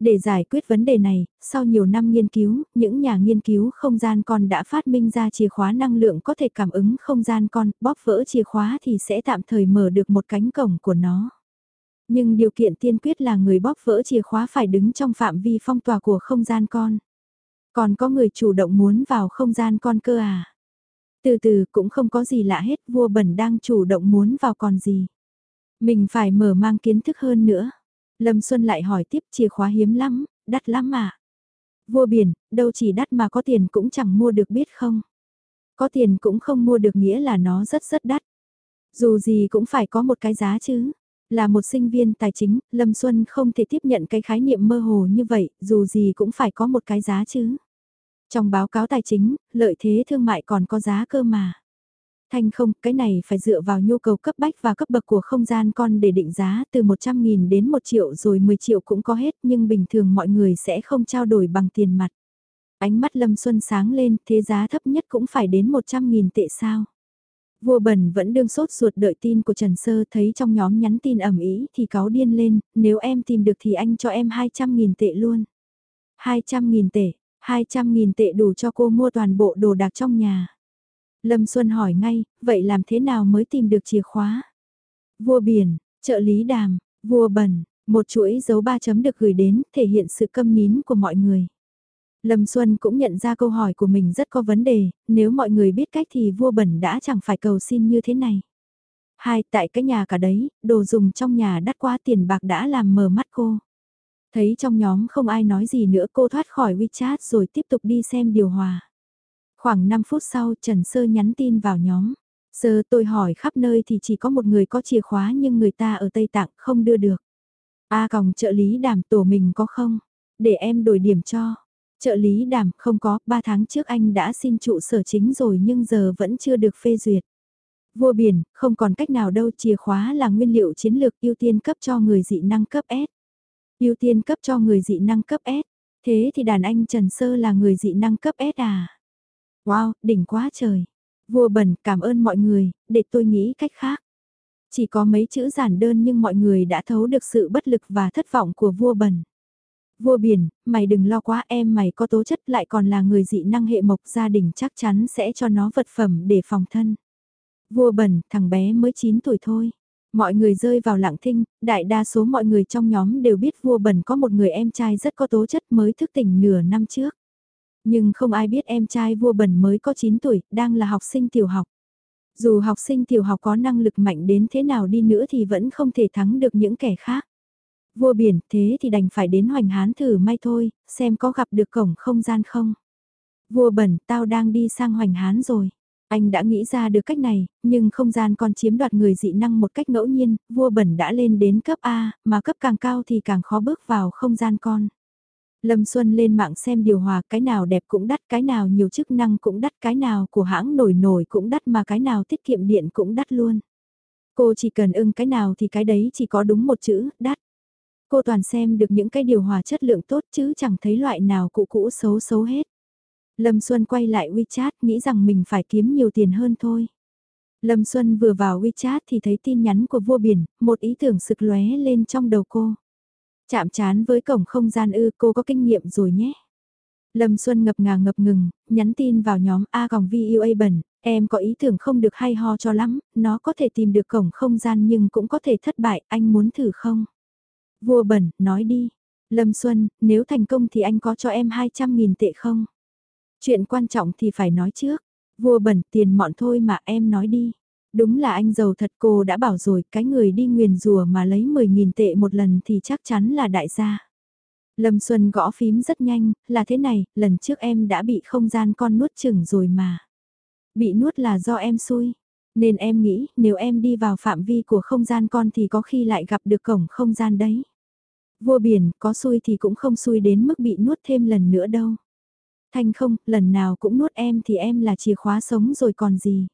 Để giải quyết vấn đề này, sau nhiều năm nghiên cứu, những nhà nghiên cứu không gian con đã phát minh ra chìa khóa năng lượng có thể cảm ứng không gian con, bóp vỡ chìa khóa thì sẽ tạm thời mở được một cánh cổng của nó. Nhưng điều kiện tiên quyết là người bóp vỡ chìa khóa phải đứng trong phạm vi phong tỏa của không gian con. Còn có người chủ động muốn vào không gian con cơ à? Từ từ cũng không có gì lạ hết, vua bẩn đang chủ động muốn vào còn gì. Mình phải mở mang kiến thức hơn nữa. Lâm Xuân lại hỏi tiếp chìa khóa hiếm lắm, đắt lắm mà. Vua biển, đâu chỉ đắt mà có tiền cũng chẳng mua được biết không. Có tiền cũng không mua được nghĩa là nó rất rất đắt. Dù gì cũng phải có một cái giá chứ. Là một sinh viên tài chính, Lâm Xuân không thể tiếp nhận cái khái niệm mơ hồ như vậy, dù gì cũng phải có một cái giá chứ. Trong báo cáo tài chính, lợi thế thương mại còn có giá cơ mà. Thanh không, cái này phải dựa vào nhu cầu cấp bách và cấp bậc của không gian con để định giá từ 100.000 đến 1 triệu rồi 10 triệu cũng có hết nhưng bình thường mọi người sẽ không trao đổi bằng tiền mặt. Ánh mắt Lâm Xuân sáng lên, thế giá thấp nhất cũng phải đến 100.000 tệ sao. Vua bẩn vẫn đương sốt ruột đợi tin của Trần Sơ thấy trong nhóm nhắn tin ẩm ý thì cáo điên lên, nếu em tìm được thì anh cho em 200.000 tệ luôn. 200.000 tệ, 200.000 tệ đủ cho cô mua toàn bộ đồ đạc trong nhà. Lâm Xuân hỏi ngay, vậy làm thế nào mới tìm được chìa khóa? Vua biển, trợ lý đàm, vua bẩn, một chuỗi dấu ba chấm được gửi đến, thể hiện sự câm nín của mọi người. Lâm Xuân cũng nhận ra câu hỏi của mình rất có vấn đề, nếu mọi người biết cách thì vua bẩn đã chẳng phải cầu xin như thế này. Hai, tại cái nhà cả đấy, đồ dùng trong nhà đắt quá tiền bạc đã làm mờ mắt cô. Thấy trong nhóm không ai nói gì nữa cô thoát khỏi WeChat rồi tiếp tục đi xem điều hòa. Khoảng 5 phút sau Trần Sơ nhắn tin vào nhóm. Sơ tôi hỏi khắp nơi thì chỉ có một người có chìa khóa nhưng người ta ở Tây Tạng không đưa được. A còng trợ lý đảm tổ mình có không? Để em đổi điểm cho. Trợ lý đảm không có, 3 tháng trước anh đã xin trụ sở chính rồi nhưng giờ vẫn chưa được phê duyệt. Vua biển, không còn cách nào đâu chìa khóa là nguyên liệu chiến lược ưu tiên cấp cho người dị năng cấp S. Ưu tiên cấp cho người dị năng cấp S. Thế thì đàn anh Trần Sơ là người dị năng cấp S à? Wow, đỉnh quá trời. Vua bẩn cảm ơn mọi người, để tôi nghĩ cách khác. Chỉ có mấy chữ giản đơn nhưng mọi người đã thấu được sự bất lực và thất vọng của vua bẩn. Vua biển, mày đừng lo quá em mày có tố chất lại còn là người dị năng hệ mộc gia đình chắc chắn sẽ cho nó vật phẩm để phòng thân. Vua bẩn, thằng bé mới 9 tuổi thôi. Mọi người rơi vào lặng thinh, đại đa số mọi người trong nhóm đều biết vua bẩn có một người em trai rất có tố chất mới thức tỉnh nửa năm trước. Nhưng không ai biết em trai vua bẩn mới có 9 tuổi, đang là học sinh tiểu học. Dù học sinh tiểu học có năng lực mạnh đến thế nào đi nữa thì vẫn không thể thắng được những kẻ khác. Vua biển thế thì đành phải đến hoành hán thử may thôi, xem có gặp được cổng không gian không. Vua bẩn, tao đang đi sang hoành hán rồi. Anh đã nghĩ ra được cách này, nhưng không gian còn chiếm đoạt người dị năng một cách ngẫu nhiên, vua bẩn đã lên đến cấp A, mà cấp càng cao thì càng khó bước vào không gian con. Lâm Xuân lên mạng xem điều hòa, cái nào đẹp cũng đắt, cái nào nhiều chức năng cũng đắt, cái nào của hãng nổi nổi cũng đắt mà cái nào tiết kiệm điện cũng đắt luôn. Cô chỉ cần ưng cái nào thì cái đấy chỉ có đúng một chữ, đắt. Cô toàn xem được những cái điều hòa chất lượng tốt chứ chẳng thấy loại nào cũ cũ xấu xấu hết. Lâm Xuân quay lại WeChat nghĩ rằng mình phải kiếm nhiều tiền hơn thôi. Lâm Xuân vừa vào WeChat thì thấy tin nhắn của vua biển, một ý tưởng sực lóe lên trong đầu cô. Chạm chán với cổng không gian ư cô có kinh nghiệm rồi nhé. Lâm Xuân ngập ngà ngập ngừng, nhắn tin vào nhóm A còng VOA bẩn, em có ý tưởng không được hay ho cho lắm, nó có thể tìm được cổng không gian nhưng cũng có thể thất bại, anh muốn thử không? Vua bẩn, nói đi. Lâm Xuân, nếu thành công thì anh có cho em 200.000 tệ không? Chuyện quan trọng thì phải nói trước. Vua bẩn tiền mọn thôi mà em nói đi. Đúng là anh giàu thật cô đã bảo rồi cái người đi nguyền rùa mà lấy 10.000 tệ một lần thì chắc chắn là đại gia. Lâm Xuân gõ phím rất nhanh, là thế này, lần trước em đã bị không gian con nuốt chừng rồi mà. Bị nuốt là do em xui. Nên em nghĩ nếu em đi vào phạm vi của không gian con thì có khi lại gặp được cổng không gian đấy. Vua biển có xui thì cũng không xui đến mức bị nuốt thêm lần nữa đâu. Thanh không, lần nào cũng nuốt em thì em là chìa khóa sống rồi còn gì.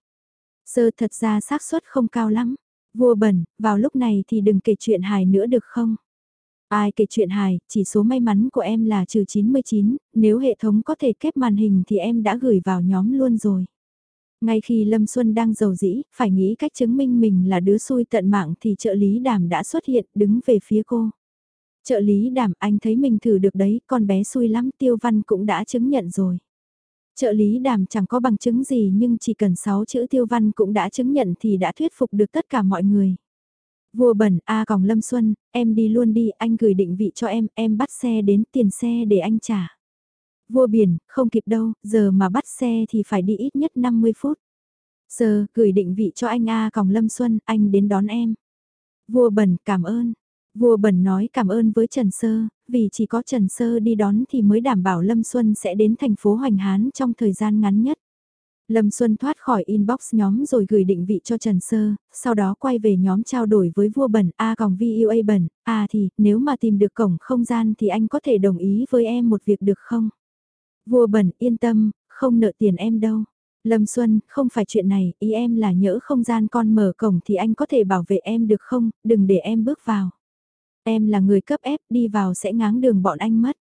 Sơ thật ra xác suất không cao lắm. Vua bẩn, vào lúc này thì đừng kể chuyện hài nữa được không? Ai kể chuyện hài, chỉ số may mắn của em là trừ 99, nếu hệ thống có thể kép màn hình thì em đã gửi vào nhóm luôn rồi. Ngay khi Lâm Xuân đang giàu dĩ, phải nghĩ cách chứng minh mình là đứa xui tận mạng thì trợ lý đàm đã xuất hiện đứng về phía cô. Trợ lý đảm anh thấy mình thử được đấy, con bé xui lắm tiêu văn cũng đã chứng nhận rồi. Trợ lý đàm chẳng có bằng chứng gì nhưng chỉ cần 6 chữ tiêu văn cũng đã chứng nhận thì đã thuyết phục được tất cả mọi người. Vua bẩn, A còng Lâm Xuân, em đi luôn đi, anh gửi định vị cho em, em bắt xe đến tiền xe để anh trả. Vua biển, không kịp đâu, giờ mà bắt xe thì phải đi ít nhất 50 phút. Giờ, gửi định vị cho anh A còng Lâm Xuân, anh đến đón em. Vua bẩn, cảm ơn. Vua Bẩn nói cảm ơn với Trần Sơ, vì chỉ có Trần Sơ đi đón thì mới đảm bảo Lâm Xuân sẽ đến thành phố Hoành Hán trong thời gian ngắn nhất. Lâm Xuân thoát khỏi inbox nhóm rồi gửi định vị cho Trần Sơ, sau đó quay về nhóm trao đổi với vua bẩn A còng VUA bẩn, à thì nếu mà tìm được cổng không gian thì anh có thể đồng ý với em một việc được không? Vua bẩn yên tâm, không nợ tiền em đâu. Lâm Xuân, không phải chuyện này, ý em là nhỡ không gian con mở cổng thì anh có thể bảo vệ em được không, đừng để em bước vào. Em là người cấp ép đi vào sẽ ngáng đường bọn anh mất.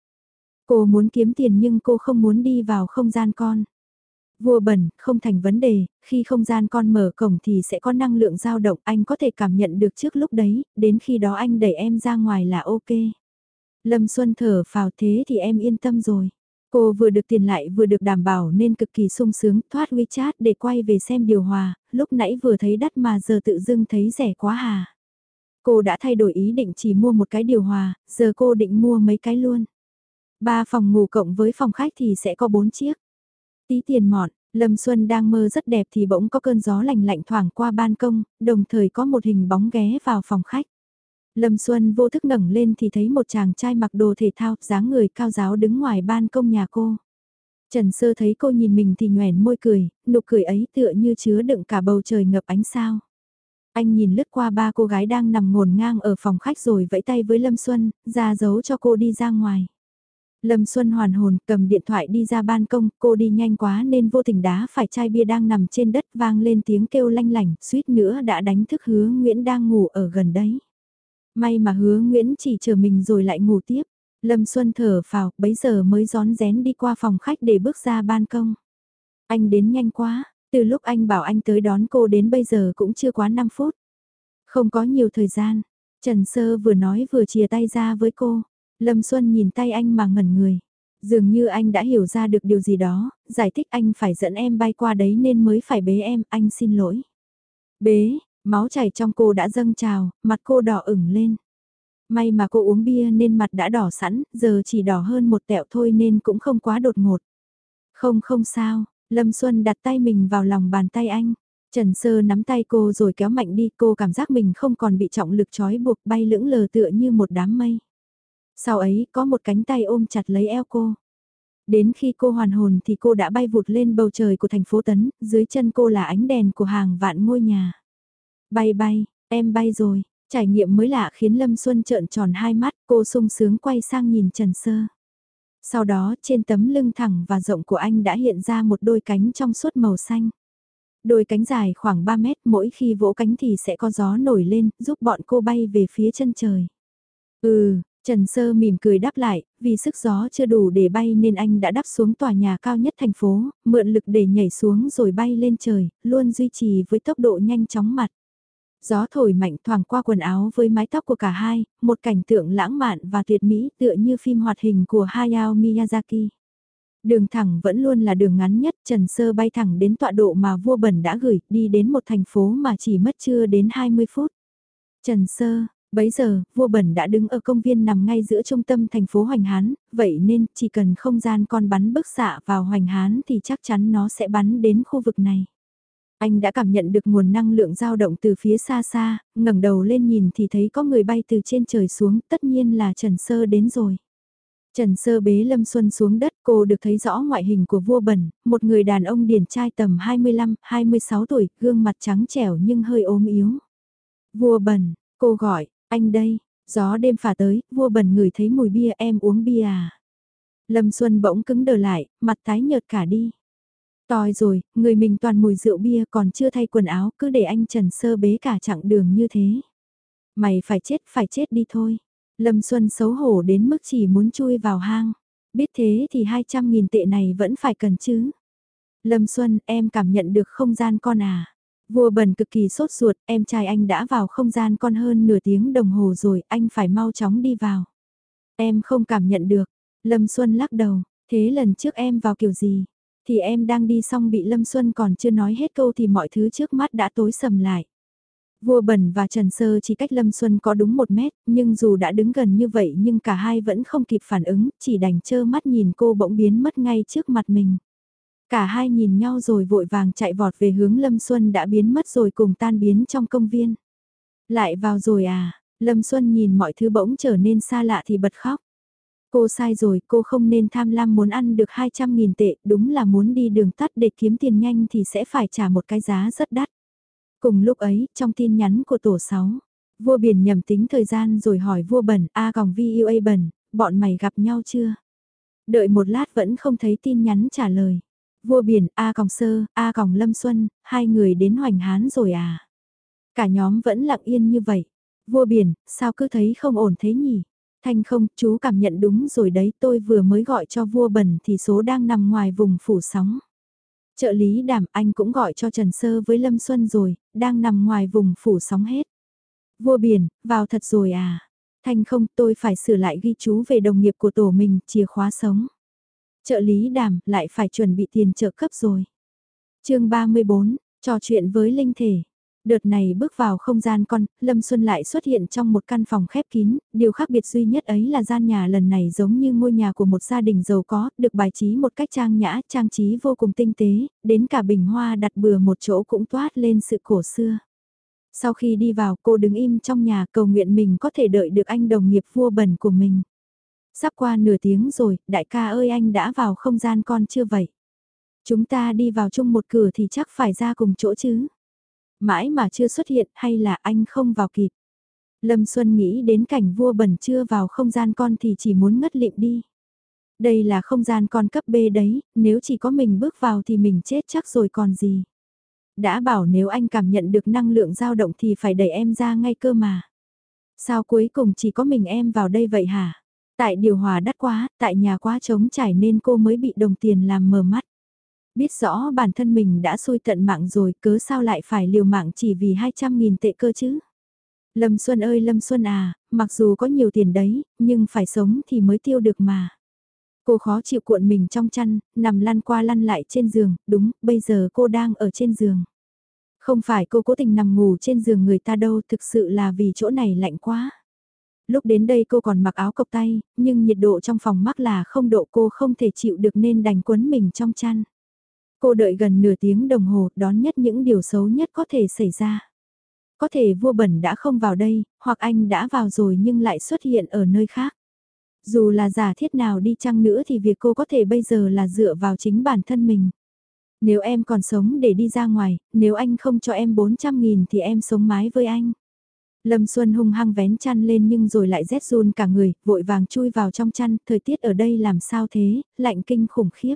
Cô muốn kiếm tiền nhưng cô không muốn đi vào không gian con. Vua bẩn, không thành vấn đề, khi không gian con mở cổng thì sẽ có năng lượng dao động, anh có thể cảm nhận được trước lúc đấy, đến khi đó anh đẩy em ra ngoài là ok. Lâm Xuân thở phào thế thì em yên tâm rồi. Cô vừa được tiền lại vừa được đảm bảo nên cực kỳ sung sướng thoát WeChat để quay về xem điều hòa, lúc nãy vừa thấy đắt mà giờ tự dưng thấy rẻ quá hà. Cô đã thay đổi ý định chỉ mua một cái điều hòa, giờ cô định mua mấy cái luôn. Ba phòng ngủ cộng với phòng khách thì sẽ có bốn chiếc. Tí tiền mọn, Lâm Xuân đang mơ rất đẹp thì bỗng có cơn gió lạnh lạnh thoảng qua ban công, đồng thời có một hình bóng ghé vào phòng khách. Lâm Xuân vô thức ngẩng lên thì thấy một chàng trai mặc đồ thể thao, dáng người cao giáo đứng ngoài ban công nhà cô. Trần Sơ thấy cô nhìn mình thì nhoẻn môi cười, nụ cười ấy tựa như chứa đựng cả bầu trời ngập ánh sao. Anh nhìn lướt qua ba cô gái đang nằm ngổn ngang ở phòng khách rồi vẫy tay với Lâm Xuân, ra dấu cho cô đi ra ngoài. Lâm Xuân hoàn hồn cầm điện thoại đi ra ban công, cô đi nhanh quá nên vô tình đá phải chai bia đang nằm trên đất vang lên tiếng kêu lanh lảnh, suýt nữa đã đánh thức hứa Nguyễn đang ngủ ở gần đấy. May mà hứa Nguyễn chỉ chờ mình rồi lại ngủ tiếp. Lâm Xuân thở phào, bấy giờ mới gión rén đi qua phòng khách để bước ra ban công. Anh đến nhanh quá, từ lúc anh bảo anh tới đón cô đến bây giờ cũng chưa quá 5 phút. Không có nhiều thời gian, Trần Sơ vừa nói vừa chia tay ra với cô. Lâm Xuân nhìn tay anh mà ngẩn người. Dường như anh đã hiểu ra được điều gì đó, giải thích anh phải dẫn em bay qua đấy nên mới phải bế em, anh xin lỗi. Bế, máu chảy trong cô đã dâng trào, mặt cô đỏ ửng lên. May mà cô uống bia nên mặt đã đỏ sẵn, giờ chỉ đỏ hơn một tẹo thôi nên cũng không quá đột ngột. Không không sao, Lâm Xuân đặt tay mình vào lòng bàn tay anh. Trần Sơ nắm tay cô rồi kéo mạnh đi cô cảm giác mình không còn bị trọng lực trói buộc bay lững lờ tựa như một đám mây. Sau ấy có một cánh tay ôm chặt lấy eo cô. Đến khi cô hoàn hồn thì cô đã bay vụt lên bầu trời của thành phố Tấn, dưới chân cô là ánh đèn của hàng vạn ngôi nhà. Bay bay, em bay rồi, trải nghiệm mới lạ khiến Lâm Xuân trợn tròn hai mắt, cô sung sướng quay sang nhìn Trần Sơ. Sau đó trên tấm lưng thẳng và rộng của anh đã hiện ra một đôi cánh trong suốt màu xanh. Đôi cánh dài khoảng 3 mét mỗi khi vỗ cánh thì sẽ có gió nổi lên giúp bọn cô bay về phía chân trời. Ừ, Trần Sơ mỉm cười đáp lại, vì sức gió chưa đủ để bay nên anh đã đáp xuống tòa nhà cao nhất thành phố, mượn lực để nhảy xuống rồi bay lên trời, luôn duy trì với tốc độ nhanh chóng mặt. Gió thổi mạnh thoảng qua quần áo với mái tóc của cả hai, một cảnh tượng lãng mạn và tuyệt mỹ tựa như phim hoạt hình của Hayao Miyazaki. Đường thẳng vẫn luôn là đường ngắn nhất, Trần Sơ bay thẳng đến tọa độ mà vua bẩn đã gửi, đi đến một thành phố mà chỉ mất chưa đến 20 phút. Trần Sơ, Bấy giờ, vua bẩn đã đứng ở công viên nằm ngay giữa trung tâm thành phố Hoành Hán, vậy nên chỉ cần không gian con bắn bức xạ vào Hoành Hán thì chắc chắn nó sẽ bắn đến khu vực này. Anh đã cảm nhận được nguồn năng lượng dao động từ phía xa xa, ngẩng đầu lên nhìn thì thấy có người bay từ trên trời xuống, tất nhiên là Trần Sơ đến rồi. Trần Sơ bế Lâm Xuân xuống đất, cô được thấy rõ ngoại hình của vua bẩn, một người đàn ông điển trai tầm 25-26 tuổi, gương mặt trắng trẻo nhưng hơi ốm yếu. Vua bẩn, cô gọi, anh đây, gió đêm phả tới, vua bẩn ngửi thấy mùi bia em uống bia à. Lâm Xuân bỗng cứng đờ lại, mặt tái nhợt cả đi. Tòi rồi, người mình toàn mùi rượu bia còn chưa thay quần áo, cứ để anh Trần Sơ bế cả chặng đường như thế. Mày phải chết, phải chết đi thôi. Lâm Xuân xấu hổ đến mức chỉ muốn chui vào hang. Biết thế thì 200.000 tệ này vẫn phải cần chứ. Lâm Xuân, em cảm nhận được không gian con à? Vua bần cực kỳ sốt ruột, em trai anh đã vào không gian con hơn nửa tiếng đồng hồ rồi, anh phải mau chóng đi vào. Em không cảm nhận được. Lâm Xuân lắc đầu, thế lần trước em vào kiểu gì? Thì em đang đi xong bị Lâm Xuân còn chưa nói hết câu thì mọi thứ trước mắt đã tối sầm lại. Vua Bẩn và Trần Sơ chỉ cách Lâm Xuân có đúng một mét, nhưng dù đã đứng gần như vậy nhưng cả hai vẫn không kịp phản ứng, chỉ đành trơ mắt nhìn cô bỗng biến mất ngay trước mặt mình. Cả hai nhìn nhau rồi vội vàng chạy vọt về hướng Lâm Xuân đã biến mất rồi cùng tan biến trong công viên. Lại vào rồi à, Lâm Xuân nhìn mọi thứ bỗng trở nên xa lạ thì bật khóc. Cô sai rồi, cô không nên tham lam muốn ăn được 200.000 tệ, đúng là muốn đi đường tắt để kiếm tiền nhanh thì sẽ phải trả một cái giá rất đắt. Cùng lúc ấy, trong tin nhắn của tổ 6, vua biển nhầm tính thời gian rồi hỏi vua bẩn, A còng a bẩn, bọn mày gặp nhau chưa? Đợi một lát vẫn không thấy tin nhắn trả lời. Vua biển, A còng sơ, A còng lâm xuân, hai người đến hoành hán rồi à? Cả nhóm vẫn lặng yên như vậy. Vua biển, sao cứ thấy không ổn thế nhỉ? Thanh không, chú cảm nhận đúng rồi đấy, tôi vừa mới gọi cho vua bẩn thì số đang nằm ngoài vùng phủ sóng. Trợ lý đảm anh cũng gọi cho Trần Sơ với Lâm Xuân rồi, đang nằm ngoài vùng phủ sóng hết. Vua biển, vào thật rồi à? Thanh không, tôi phải sửa lại ghi chú về đồng nghiệp của tổ mình, chìa khóa sống. Trợ lý đảm, lại phải chuẩn bị tiền trợ cấp rồi. chương 34, trò chuyện với linh thể. Đợt này bước vào không gian con, Lâm Xuân lại xuất hiện trong một căn phòng khép kín, điều khác biệt duy nhất ấy là gian nhà lần này giống như ngôi nhà của một gia đình giàu có, được bài trí một cách trang nhã, trang trí vô cùng tinh tế, đến cả bình hoa đặt bừa một chỗ cũng toát lên sự cổ xưa. Sau khi đi vào cô đứng im trong nhà cầu nguyện mình có thể đợi được anh đồng nghiệp vua bẩn của mình. Sắp qua nửa tiếng rồi, đại ca ơi anh đã vào không gian con chưa vậy? Chúng ta đi vào chung một cửa thì chắc phải ra cùng chỗ chứ? Mãi mà chưa xuất hiện hay là anh không vào kịp? Lâm Xuân nghĩ đến cảnh vua bẩn chưa vào không gian con thì chỉ muốn ngất lịm đi. Đây là không gian con cấp B đấy, nếu chỉ có mình bước vào thì mình chết chắc rồi còn gì. Đã bảo nếu anh cảm nhận được năng lượng dao động thì phải đẩy em ra ngay cơ mà. Sao cuối cùng chỉ có mình em vào đây vậy hả? Tại điều hòa đắt quá, tại nhà quá trống trải nên cô mới bị đồng tiền làm mờ mắt. Biết rõ bản thân mình đã xui tận mạng rồi cớ sao lại phải liều mạng chỉ vì 200.000 tệ cơ chứ? Lâm Xuân ơi Lâm Xuân à, mặc dù có nhiều tiền đấy, nhưng phải sống thì mới tiêu được mà. Cô khó chịu cuộn mình trong chăn, nằm lăn qua lăn lại trên giường, đúng, bây giờ cô đang ở trên giường. Không phải cô cố tình nằm ngủ trên giường người ta đâu, thực sự là vì chỗ này lạnh quá. Lúc đến đây cô còn mặc áo cộc tay, nhưng nhiệt độ trong phòng mắc là không độ cô không thể chịu được nên đành quấn mình trong chăn. Cô đợi gần nửa tiếng đồng hồ đón nhất những điều xấu nhất có thể xảy ra. Có thể vua bẩn đã không vào đây, hoặc anh đã vào rồi nhưng lại xuất hiện ở nơi khác. Dù là giả thiết nào đi chăng nữa thì việc cô có thể bây giờ là dựa vào chính bản thân mình. Nếu em còn sống để đi ra ngoài, nếu anh không cho em 400.000 thì em sống mái với anh. Lâm Xuân hung hăng vén chăn lên nhưng rồi lại rét run cả người, vội vàng chui vào trong chăn, thời tiết ở đây làm sao thế, lạnh kinh khủng khiếp.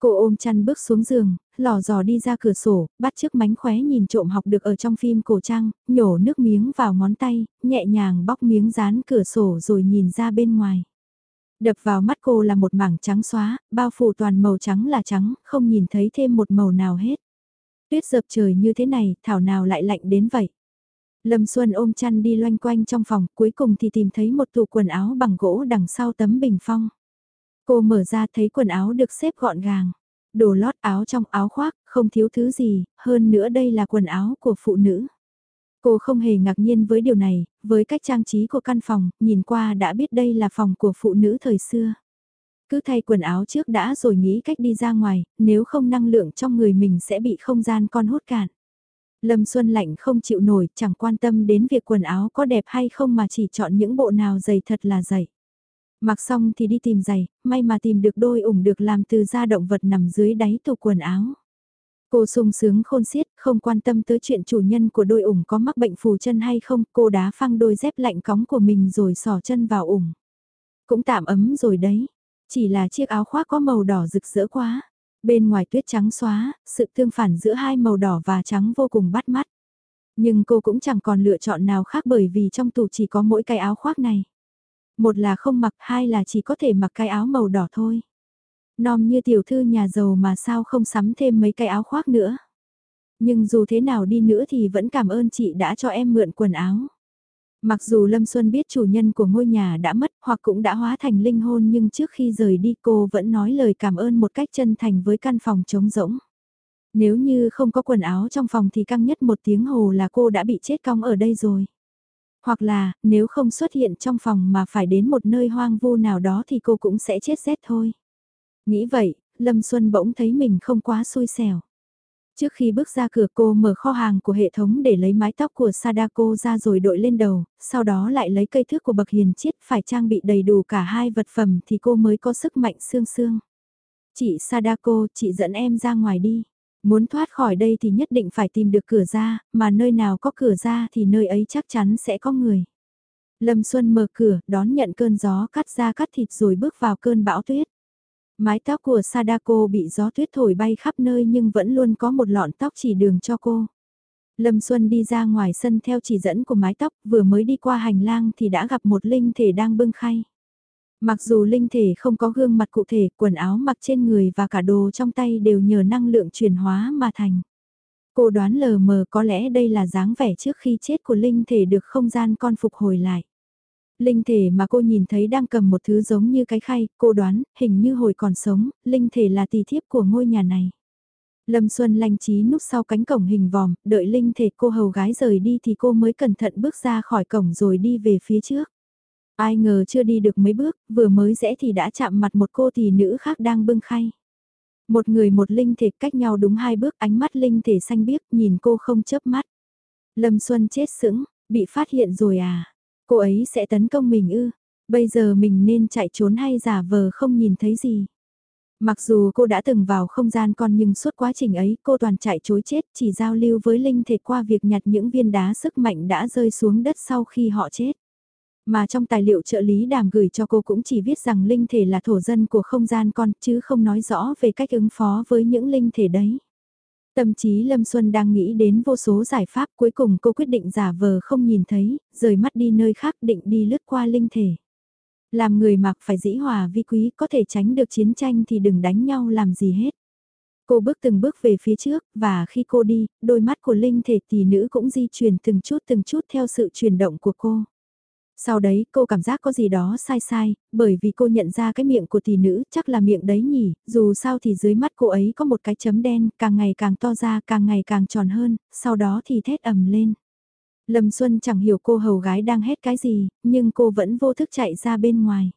Cô ôm chăn bước xuống giường, lò dò đi ra cửa sổ, bắt chiếc mánh khóe nhìn trộm học được ở trong phim cổ trang, nhổ nước miếng vào ngón tay, nhẹ nhàng bóc miếng dán cửa sổ rồi nhìn ra bên ngoài. Đập vào mắt cô là một mảng trắng xóa, bao phủ toàn màu trắng là trắng, không nhìn thấy thêm một màu nào hết. Tuyết dập trời như thế này, thảo nào lại lạnh đến vậy. Lâm Xuân ôm chăn đi loanh quanh trong phòng, cuối cùng thì tìm thấy một tủ quần áo bằng gỗ đằng sau tấm bình phong. Cô mở ra thấy quần áo được xếp gọn gàng. Đồ lót áo trong áo khoác, không thiếu thứ gì, hơn nữa đây là quần áo của phụ nữ. Cô không hề ngạc nhiên với điều này, với cách trang trí của căn phòng, nhìn qua đã biết đây là phòng của phụ nữ thời xưa. Cứ thay quần áo trước đã rồi nghĩ cách đi ra ngoài, nếu không năng lượng trong người mình sẽ bị không gian con hút cạn. Lâm Xuân lạnh không chịu nổi, chẳng quan tâm đến việc quần áo có đẹp hay không mà chỉ chọn những bộ nào dày thật là dày. Mặc xong thì đi tìm giày, may mà tìm được đôi ủng được làm từ da động vật nằm dưới đáy tủ quần áo. Cô sung sướng khôn xiết, không quan tâm tới chuyện chủ nhân của đôi ủng có mắc bệnh phù chân hay không, cô đá phăng đôi dép lạnh cóng của mình rồi sò chân vào ủng. Cũng tạm ấm rồi đấy, chỉ là chiếc áo khoác có màu đỏ rực rỡ quá. Bên ngoài tuyết trắng xóa, sự tương phản giữa hai màu đỏ và trắng vô cùng bắt mắt. Nhưng cô cũng chẳng còn lựa chọn nào khác bởi vì trong tủ chỉ có mỗi cái áo khoác này. Một là không mặc, hai là chỉ có thể mặc cái áo màu đỏ thôi. Nom như tiểu thư nhà giàu mà sao không sắm thêm mấy cái áo khoác nữa. Nhưng dù thế nào đi nữa thì vẫn cảm ơn chị đã cho em mượn quần áo. Mặc dù Lâm Xuân biết chủ nhân của ngôi nhà đã mất hoặc cũng đã hóa thành linh hôn nhưng trước khi rời đi cô vẫn nói lời cảm ơn một cách chân thành với căn phòng trống rỗng. Nếu như không có quần áo trong phòng thì căng nhất một tiếng hồ là cô đã bị chết cong ở đây rồi. Hoặc là, nếu không xuất hiện trong phòng mà phải đến một nơi hoang vu nào đó thì cô cũng sẽ chết rét thôi. Nghĩ vậy, Lâm Xuân bỗng thấy mình không quá xui xẻo. Trước khi bước ra cửa cô mở kho hàng của hệ thống để lấy mái tóc của Sadako ra rồi đội lên đầu, sau đó lại lấy cây thước của bậc hiền chiết phải trang bị đầy đủ cả hai vật phẩm thì cô mới có sức mạnh xương xương. Chị Sadako, chị dẫn em ra ngoài đi. Muốn thoát khỏi đây thì nhất định phải tìm được cửa ra, mà nơi nào có cửa ra thì nơi ấy chắc chắn sẽ có người. Lâm Xuân mở cửa, đón nhận cơn gió cắt ra cắt thịt rồi bước vào cơn bão tuyết. Mái tóc của Sadako bị gió tuyết thổi bay khắp nơi nhưng vẫn luôn có một lọn tóc chỉ đường cho cô. Lâm Xuân đi ra ngoài sân theo chỉ dẫn của mái tóc, vừa mới đi qua hành lang thì đã gặp một linh thể đang bưng khay. Mặc dù linh thể không có gương mặt cụ thể, quần áo mặc trên người và cả đồ trong tay đều nhờ năng lượng chuyển hóa mà thành. Cô đoán lờ mờ có lẽ đây là dáng vẻ trước khi chết của linh thể được không gian con phục hồi lại. Linh thể mà cô nhìn thấy đang cầm một thứ giống như cái khay, cô đoán, hình như hồi còn sống, linh thể là tỷ thiếp của ngôi nhà này. Lâm Xuân lanh trí núp sau cánh cổng hình vòm, đợi linh thể cô hầu gái rời đi thì cô mới cẩn thận bước ra khỏi cổng rồi đi về phía trước. Ai ngờ chưa đi được mấy bước, vừa mới rẽ thì đã chạm mặt một cô tỷ nữ khác đang bưng khay. Một người một linh thể cách nhau đúng hai bước ánh mắt linh thể xanh biếc nhìn cô không chớp mắt. Lâm Xuân chết sững, bị phát hiện rồi à? Cô ấy sẽ tấn công mình ư? Bây giờ mình nên chạy trốn hay giả vờ không nhìn thấy gì? Mặc dù cô đã từng vào không gian con nhưng suốt quá trình ấy cô toàn chạy chối chết chỉ giao lưu với linh thể qua việc nhặt những viên đá sức mạnh đã rơi xuống đất sau khi họ chết. Mà trong tài liệu trợ lý đàm gửi cho cô cũng chỉ viết rằng linh thể là thổ dân của không gian con chứ không nói rõ về cách ứng phó với những linh thể đấy. Tâm trí Lâm Xuân đang nghĩ đến vô số giải pháp cuối cùng cô quyết định giả vờ không nhìn thấy, rời mắt đi nơi khác định đi lướt qua linh thể. Làm người mặc phải dĩ hòa vi quý có thể tránh được chiến tranh thì đừng đánh nhau làm gì hết. Cô bước từng bước về phía trước và khi cô đi, đôi mắt của linh thể tỷ nữ cũng di chuyển từng chút từng chút theo sự chuyển động của cô. Sau đấy cô cảm giác có gì đó sai sai, bởi vì cô nhận ra cái miệng của tỷ nữ chắc là miệng đấy nhỉ, dù sao thì dưới mắt cô ấy có một cái chấm đen, càng ngày càng to ra, càng ngày càng tròn hơn, sau đó thì thét ầm lên. Lâm Xuân chẳng hiểu cô hầu gái đang hét cái gì, nhưng cô vẫn vô thức chạy ra bên ngoài.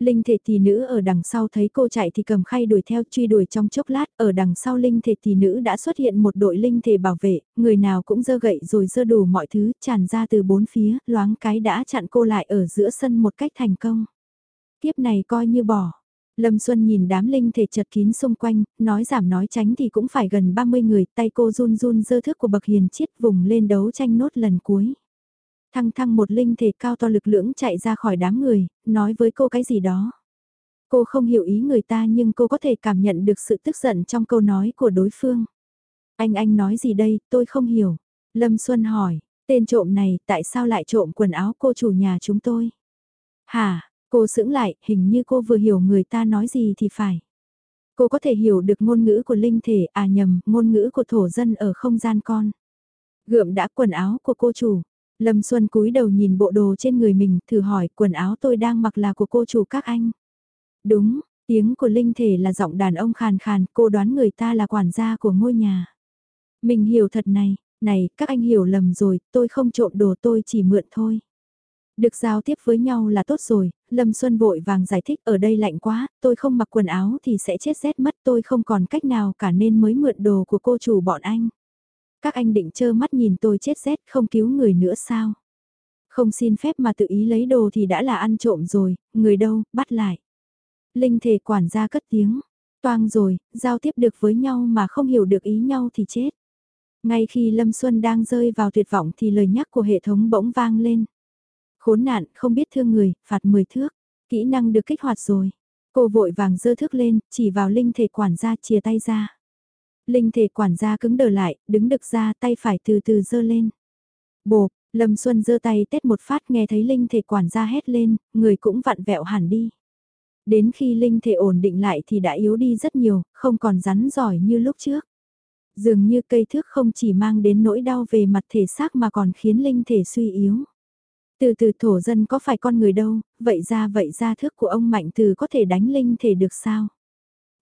Linh thể tỷ nữ ở đằng sau thấy cô chạy thì cầm khay đuổi theo truy đuổi trong chốc lát, ở đằng sau linh thể tỷ nữ đã xuất hiện một đội linh thể bảo vệ, người nào cũng dơ gậy rồi dơ đủ mọi thứ, tràn ra từ bốn phía, loáng cái đã chặn cô lại ở giữa sân một cách thành công. Tiếp này coi như bỏ. Lâm Xuân nhìn đám linh thể chật kín xung quanh, nói giảm nói tránh thì cũng phải gần 30 người, tay cô run run dơ thước của bậc hiền chiết vùng lên đấu tranh nốt lần cuối. Thăng thăng một linh thể cao to lực lưỡng chạy ra khỏi đám người, nói với cô cái gì đó. Cô không hiểu ý người ta nhưng cô có thể cảm nhận được sự tức giận trong câu nói của đối phương. Anh anh nói gì đây, tôi không hiểu. Lâm Xuân hỏi, tên trộm này tại sao lại trộm quần áo cô chủ nhà chúng tôi? Hả, cô sững lại, hình như cô vừa hiểu người ta nói gì thì phải. Cô có thể hiểu được ngôn ngữ của linh thể, à nhầm, ngôn ngữ của thổ dân ở không gian con. Gượm đã quần áo của cô chủ, Lâm Xuân cúi đầu nhìn bộ đồ trên người mình, thử hỏi quần áo tôi đang mặc là của cô chủ các anh. Đúng, tiếng của linh thể là giọng đàn ông khàn khàn, cô đoán người ta là quản gia của ngôi nhà. Mình hiểu thật này, này, các anh hiểu lầm rồi, tôi không trộm đồ tôi chỉ mượn thôi. Được giao tiếp với nhau là tốt rồi, Lâm Xuân vội vàng giải thích ở đây lạnh quá, tôi không mặc quần áo thì sẽ chết rét mất tôi không còn cách nào cả nên mới mượn đồ của cô chủ bọn anh. Các anh định trơ mắt nhìn tôi chết rét không cứu người nữa sao? Không xin phép mà tự ý lấy đồ thì đã là ăn trộm rồi, người đâu, bắt lại. Linh thể quản gia cất tiếng, toang rồi, giao tiếp được với nhau mà không hiểu được ý nhau thì chết. Ngay khi Lâm Xuân đang rơi vào tuyệt vọng thì lời nhắc của hệ thống bỗng vang lên. Khốn nạn, không biết thương người, phạt 10 thước, kỹ năng được kích hoạt rồi. Cô vội vàng dơ thước lên, chỉ vào linh thể quản gia chia tay ra. Linh thể quản gia cứng đờ lại, đứng đực ra tay phải từ từ dơ lên. Bộp, Lâm Xuân giơ tay tết một phát nghe thấy linh thể quản gia hét lên, người cũng vặn vẹo hẳn đi. Đến khi linh thể ổn định lại thì đã yếu đi rất nhiều, không còn rắn giỏi như lúc trước. Dường như cây thước không chỉ mang đến nỗi đau về mặt thể xác mà còn khiến linh thể suy yếu. Từ từ thổ dân có phải con người đâu, vậy ra vậy ra thước của ông Mạnh Từ có thể đánh linh thể được sao?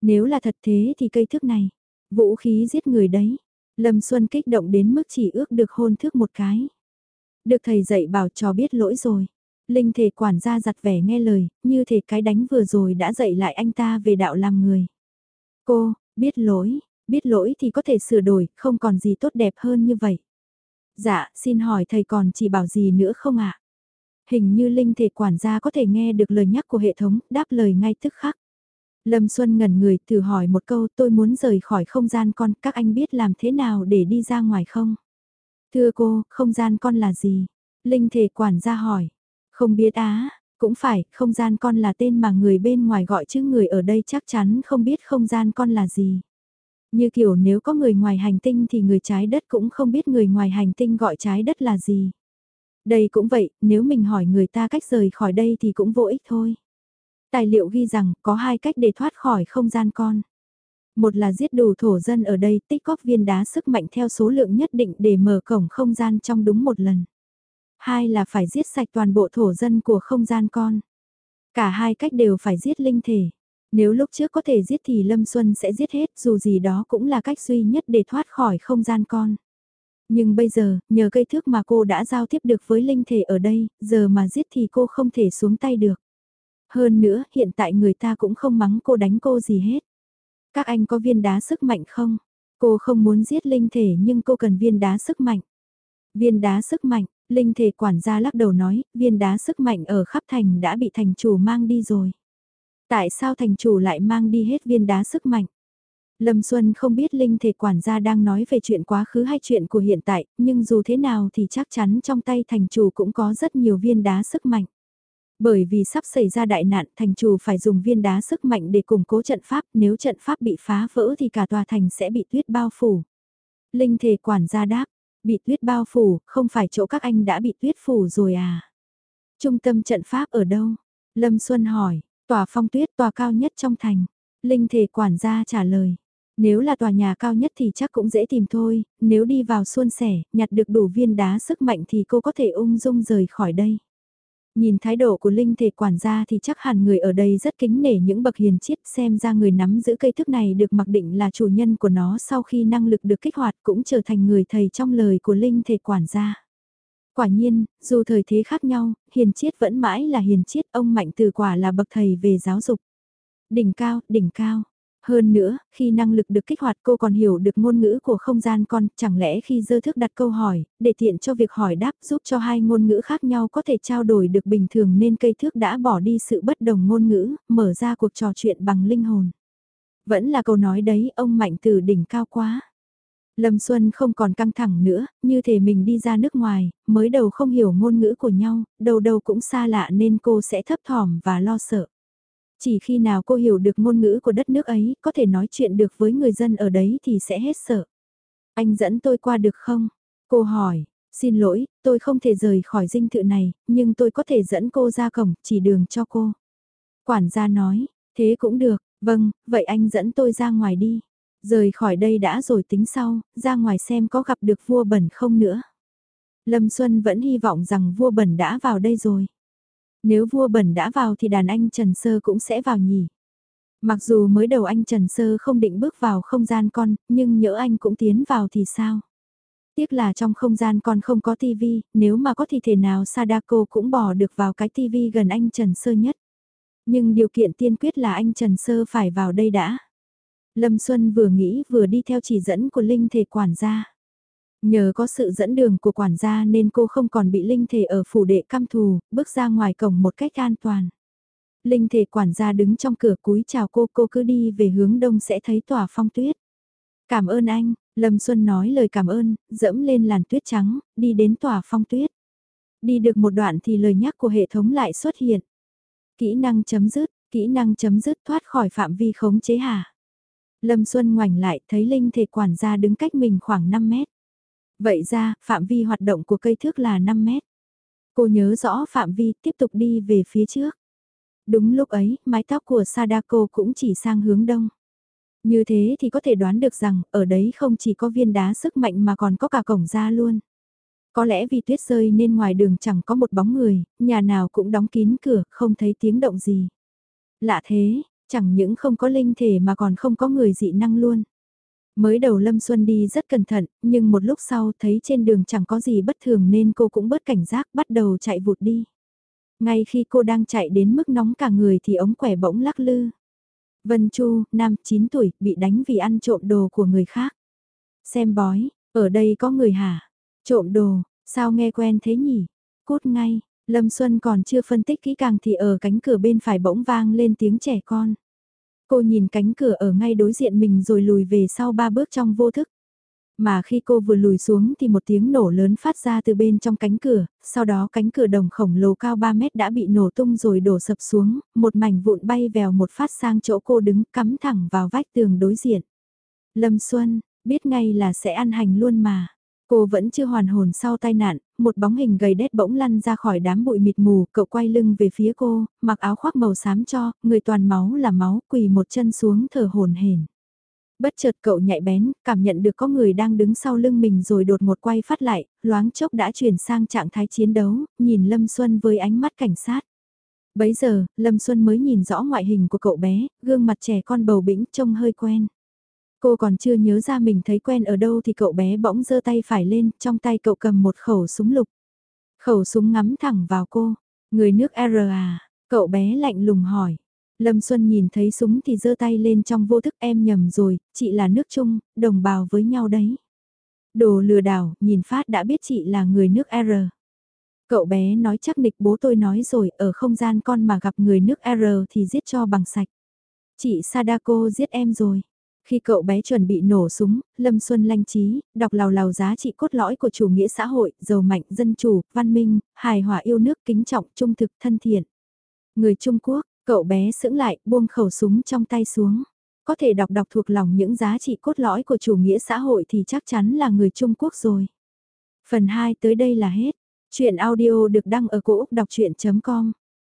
Nếu là thật thế thì cây thước này, Vũ khí giết người đấy. Lâm Xuân kích động đến mức chỉ ước được hôn thước một cái. Được thầy dạy bảo cho biết lỗi rồi. Linh thể quản gia giặt vẻ nghe lời, như thể cái đánh vừa rồi đã dạy lại anh ta về đạo làm người. Cô, biết lỗi, biết lỗi thì có thể sửa đổi, không còn gì tốt đẹp hơn như vậy. Dạ, xin hỏi thầy còn chỉ bảo gì nữa không ạ? Hình như linh thể quản gia có thể nghe được lời nhắc của hệ thống, đáp lời ngay tức khắc. Lâm Xuân ngẩn người thử hỏi một câu tôi muốn rời khỏi không gian con, các anh biết làm thế nào để đi ra ngoài không? Thưa cô, không gian con là gì? Linh thể quản gia hỏi. Không biết á, cũng phải, không gian con là tên mà người bên ngoài gọi chứ người ở đây chắc chắn không biết không gian con là gì. Như kiểu nếu có người ngoài hành tinh thì người trái đất cũng không biết người ngoài hành tinh gọi trái đất là gì. Đây cũng vậy, nếu mình hỏi người ta cách rời khỏi đây thì cũng vô ích thôi. Tài liệu ghi rằng có hai cách để thoát khỏi không gian con. Một là giết đủ thổ dân ở đây tích góp viên đá sức mạnh theo số lượng nhất định để mở cổng không gian trong đúng một lần. Hai là phải giết sạch toàn bộ thổ dân của không gian con. Cả hai cách đều phải giết linh thể. Nếu lúc trước có thể giết thì Lâm Xuân sẽ giết hết dù gì đó cũng là cách duy nhất để thoát khỏi không gian con. Nhưng bây giờ, nhờ cây thước mà cô đã giao tiếp được với linh thể ở đây, giờ mà giết thì cô không thể xuống tay được. Hơn nữa, hiện tại người ta cũng không mắng cô đánh cô gì hết. Các anh có viên đá sức mạnh không? Cô không muốn giết linh thể nhưng cô cần viên đá sức mạnh. Viên đá sức mạnh, linh thể quản gia lắc đầu nói, viên đá sức mạnh ở khắp thành đã bị thành chủ mang đi rồi. Tại sao thành chủ lại mang đi hết viên đá sức mạnh? Lâm Xuân không biết linh thể quản gia đang nói về chuyện quá khứ hay chuyện của hiện tại, nhưng dù thế nào thì chắc chắn trong tay thành chủ cũng có rất nhiều viên đá sức mạnh. Bởi vì sắp xảy ra đại nạn, thành chủ phải dùng viên đá sức mạnh để củng cố trận pháp, nếu trận pháp bị phá vỡ thì cả tòa thành sẽ bị tuyết bao phủ. Linh thể quản gia đáp, bị tuyết bao phủ, không phải chỗ các anh đã bị tuyết phủ rồi à? Trung tâm trận pháp ở đâu? Lâm Xuân hỏi, tòa phong tuyết tòa cao nhất trong thành. Linh thể quản gia trả lời, nếu là tòa nhà cao nhất thì chắc cũng dễ tìm thôi, nếu đi vào xuân sẻ, nhặt được đủ viên đá sức mạnh thì cô có thể ung dung rời khỏi đây. Nhìn thái độ của linh thể quản gia thì chắc hẳn người ở đây rất kính nể những bậc hiền chiết xem ra người nắm giữ cây thức này được mặc định là chủ nhân của nó sau khi năng lực được kích hoạt cũng trở thành người thầy trong lời của linh thể quản gia. Quả nhiên, dù thời thế khác nhau, hiền chiết vẫn mãi là hiền chiết, ông mạnh từ quả là bậc thầy về giáo dục. Đỉnh cao, đỉnh cao, hơn nữa, khi năng lực được kích hoạt cô còn hiểu được ngôn ngữ của không gian con, chẳng lẽ khi dơ thức đặt câu hỏi, để tiện cho việc hỏi đáp giúp cho hai ngôn ngữ khác nhau có thể trao đổi được bình thường nên cây thước đã bỏ đi sự bất đồng ngôn ngữ, mở ra cuộc trò chuyện bằng linh hồn. Vẫn là câu nói đấy, ông mạnh từ đỉnh cao quá. Lâm Xuân không còn căng thẳng nữa, như thể mình đi ra nước ngoài, mới đầu không hiểu ngôn ngữ của nhau, đầu đầu cũng xa lạ nên cô sẽ thấp thỏm và lo sợ. Chỉ khi nào cô hiểu được ngôn ngữ của đất nước ấy, có thể nói chuyện được với người dân ở đấy thì sẽ hết sợ. Anh dẫn tôi qua được không? Cô hỏi, xin lỗi, tôi không thể rời khỏi dinh thự này, nhưng tôi có thể dẫn cô ra cổng, chỉ đường cho cô. Quản gia nói, thế cũng được, vâng, vậy anh dẫn tôi ra ngoài đi. Rời khỏi đây đã rồi tính sau, ra ngoài xem có gặp được vua bẩn không nữa. Lâm Xuân vẫn hy vọng rằng vua bẩn đã vào đây rồi. Nếu vua bẩn đã vào thì đàn anh Trần Sơ cũng sẽ vào nhỉ. Mặc dù mới đầu anh Trần Sơ không định bước vào không gian con, nhưng nhỡ anh cũng tiến vào thì sao? Tiếc là trong không gian con không có tivi, nếu mà có thì thể nào Sadako cũng bỏ được vào cái tivi gần anh Trần Sơ nhất. Nhưng điều kiện tiên quyết là anh Trần Sơ phải vào đây đã. Lâm Xuân vừa nghĩ vừa đi theo chỉ dẫn của Linh thể quản gia. Nhờ có sự dẫn đường của quản gia nên cô không còn bị linh thể ở phủ đệ căm thù, bước ra ngoài cổng một cách an toàn. Linh thể quản gia đứng trong cửa cúi chào cô, cô cứ đi về hướng đông sẽ thấy tòa phong tuyết. Cảm ơn anh, Lâm Xuân nói lời cảm ơn, dẫm lên làn tuyết trắng, đi đến tòa phong tuyết. Đi được một đoạn thì lời nhắc của hệ thống lại xuất hiện. Kỹ năng chấm dứt, kỹ năng chấm dứt thoát khỏi phạm vi khống chế hả? Lâm Xuân ngoảnh lại thấy linh thể quản gia đứng cách mình khoảng 5 mét. Vậy ra, phạm vi hoạt động của cây thước là 5 mét. Cô nhớ rõ phạm vi tiếp tục đi về phía trước. Đúng lúc ấy, mái tóc của Sadako cũng chỉ sang hướng đông. Như thế thì có thể đoán được rằng, ở đấy không chỉ có viên đá sức mạnh mà còn có cả cổng ra luôn. Có lẽ vì tuyết rơi nên ngoài đường chẳng có một bóng người, nhà nào cũng đóng kín cửa, không thấy tiếng động gì. Lạ thế, chẳng những không có linh thể mà còn không có người dị năng luôn. Mới đầu Lâm Xuân đi rất cẩn thận, nhưng một lúc sau thấy trên đường chẳng có gì bất thường nên cô cũng bớt cảnh giác bắt đầu chạy vụt đi. Ngay khi cô đang chạy đến mức nóng cả người thì ống quẻ bỗng lắc lư. Vân Chu, nam 9 tuổi, bị đánh vì ăn trộm đồ của người khác. Xem bói, ở đây có người hả? Trộm đồ, sao nghe quen thế nhỉ? Cút ngay, Lâm Xuân còn chưa phân tích kỹ càng thì ở cánh cửa bên phải bỗng vang lên tiếng trẻ con. Cô nhìn cánh cửa ở ngay đối diện mình rồi lùi về sau ba bước trong vô thức. Mà khi cô vừa lùi xuống thì một tiếng nổ lớn phát ra từ bên trong cánh cửa, sau đó cánh cửa đồng khổng lồ cao 3 mét đã bị nổ tung rồi đổ sập xuống, một mảnh vụn bay vèo một phát sang chỗ cô đứng cắm thẳng vào vách tường đối diện. Lâm Xuân, biết ngay là sẽ ăn hành luôn mà. Cô vẫn chưa hoàn hồn sau tai nạn, một bóng hình gầy đét bỗng lăn ra khỏi đám bụi mịt mù, cậu quay lưng về phía cô, mặc áo khoác màu xám cho, người toàn máu là máu, quỳ một chân xuống thở hồn hển. Bất chợt cậu nhạy bén, cảm nhận được có người đang đứng sau lưng mình rồi đột ngột quay phát lại, loáng chốc đã chuyển sang trạng thái chiến đấu, nhìn Lâm Xuân với ánh mắt cảnh sát. Bấy giờ, Lâm Xuân mới nhìn rõ ngoại hình của cậu bé, gương mặt trẻ con bầu bĩnh trông hơi quen. Cô còn chưa nhớ ra mình thấy quen ở đâu thì cậu bé bỗng giơ tay phải lên, trong tay cậu cầm một khẩu súng lục. Khẩu súng ngắm thẳng vào cô. Người nước R à? Cậu bé lạnh lùng hỏi. Lâm Xuân nhìn thấy súng thì giơ tay lên trong vô thức em nhầm rồi, chị là nước chung, đồng bào với nhau đấy. Đồ lừa đảo, nhìn phát đã biết chị là người nước R. Cậu bé nói chắc nịch bố tôi nói rồi, ở không gian con mà gặp người nước R thì giết cho bằng sạch. Chị Sadako giết em rồi. Khi cậu bé chuẩn bị nổ súng, Lâm Xuân lanh trí, đọc lào lào giá trị cốt lõi của chủ nghĩa xã hội, giàu mạnh, dân chủ, văn minh, hài hòa yêu nước, kính trọng, trung thực, thân thiện. Người Trung Quốc, cậu bé sững lại, buông khẩu súng trong tay xuống. Có thể đọc đọc thuộc lòng những giá trị cốt lõi của chủ nghĩa xã hội thì chắc chắn là người Trung Quốc rồi. Phần 2 tới đây là hết. Chuyện audio được đăng ở cổ Úc đọc chuyện.com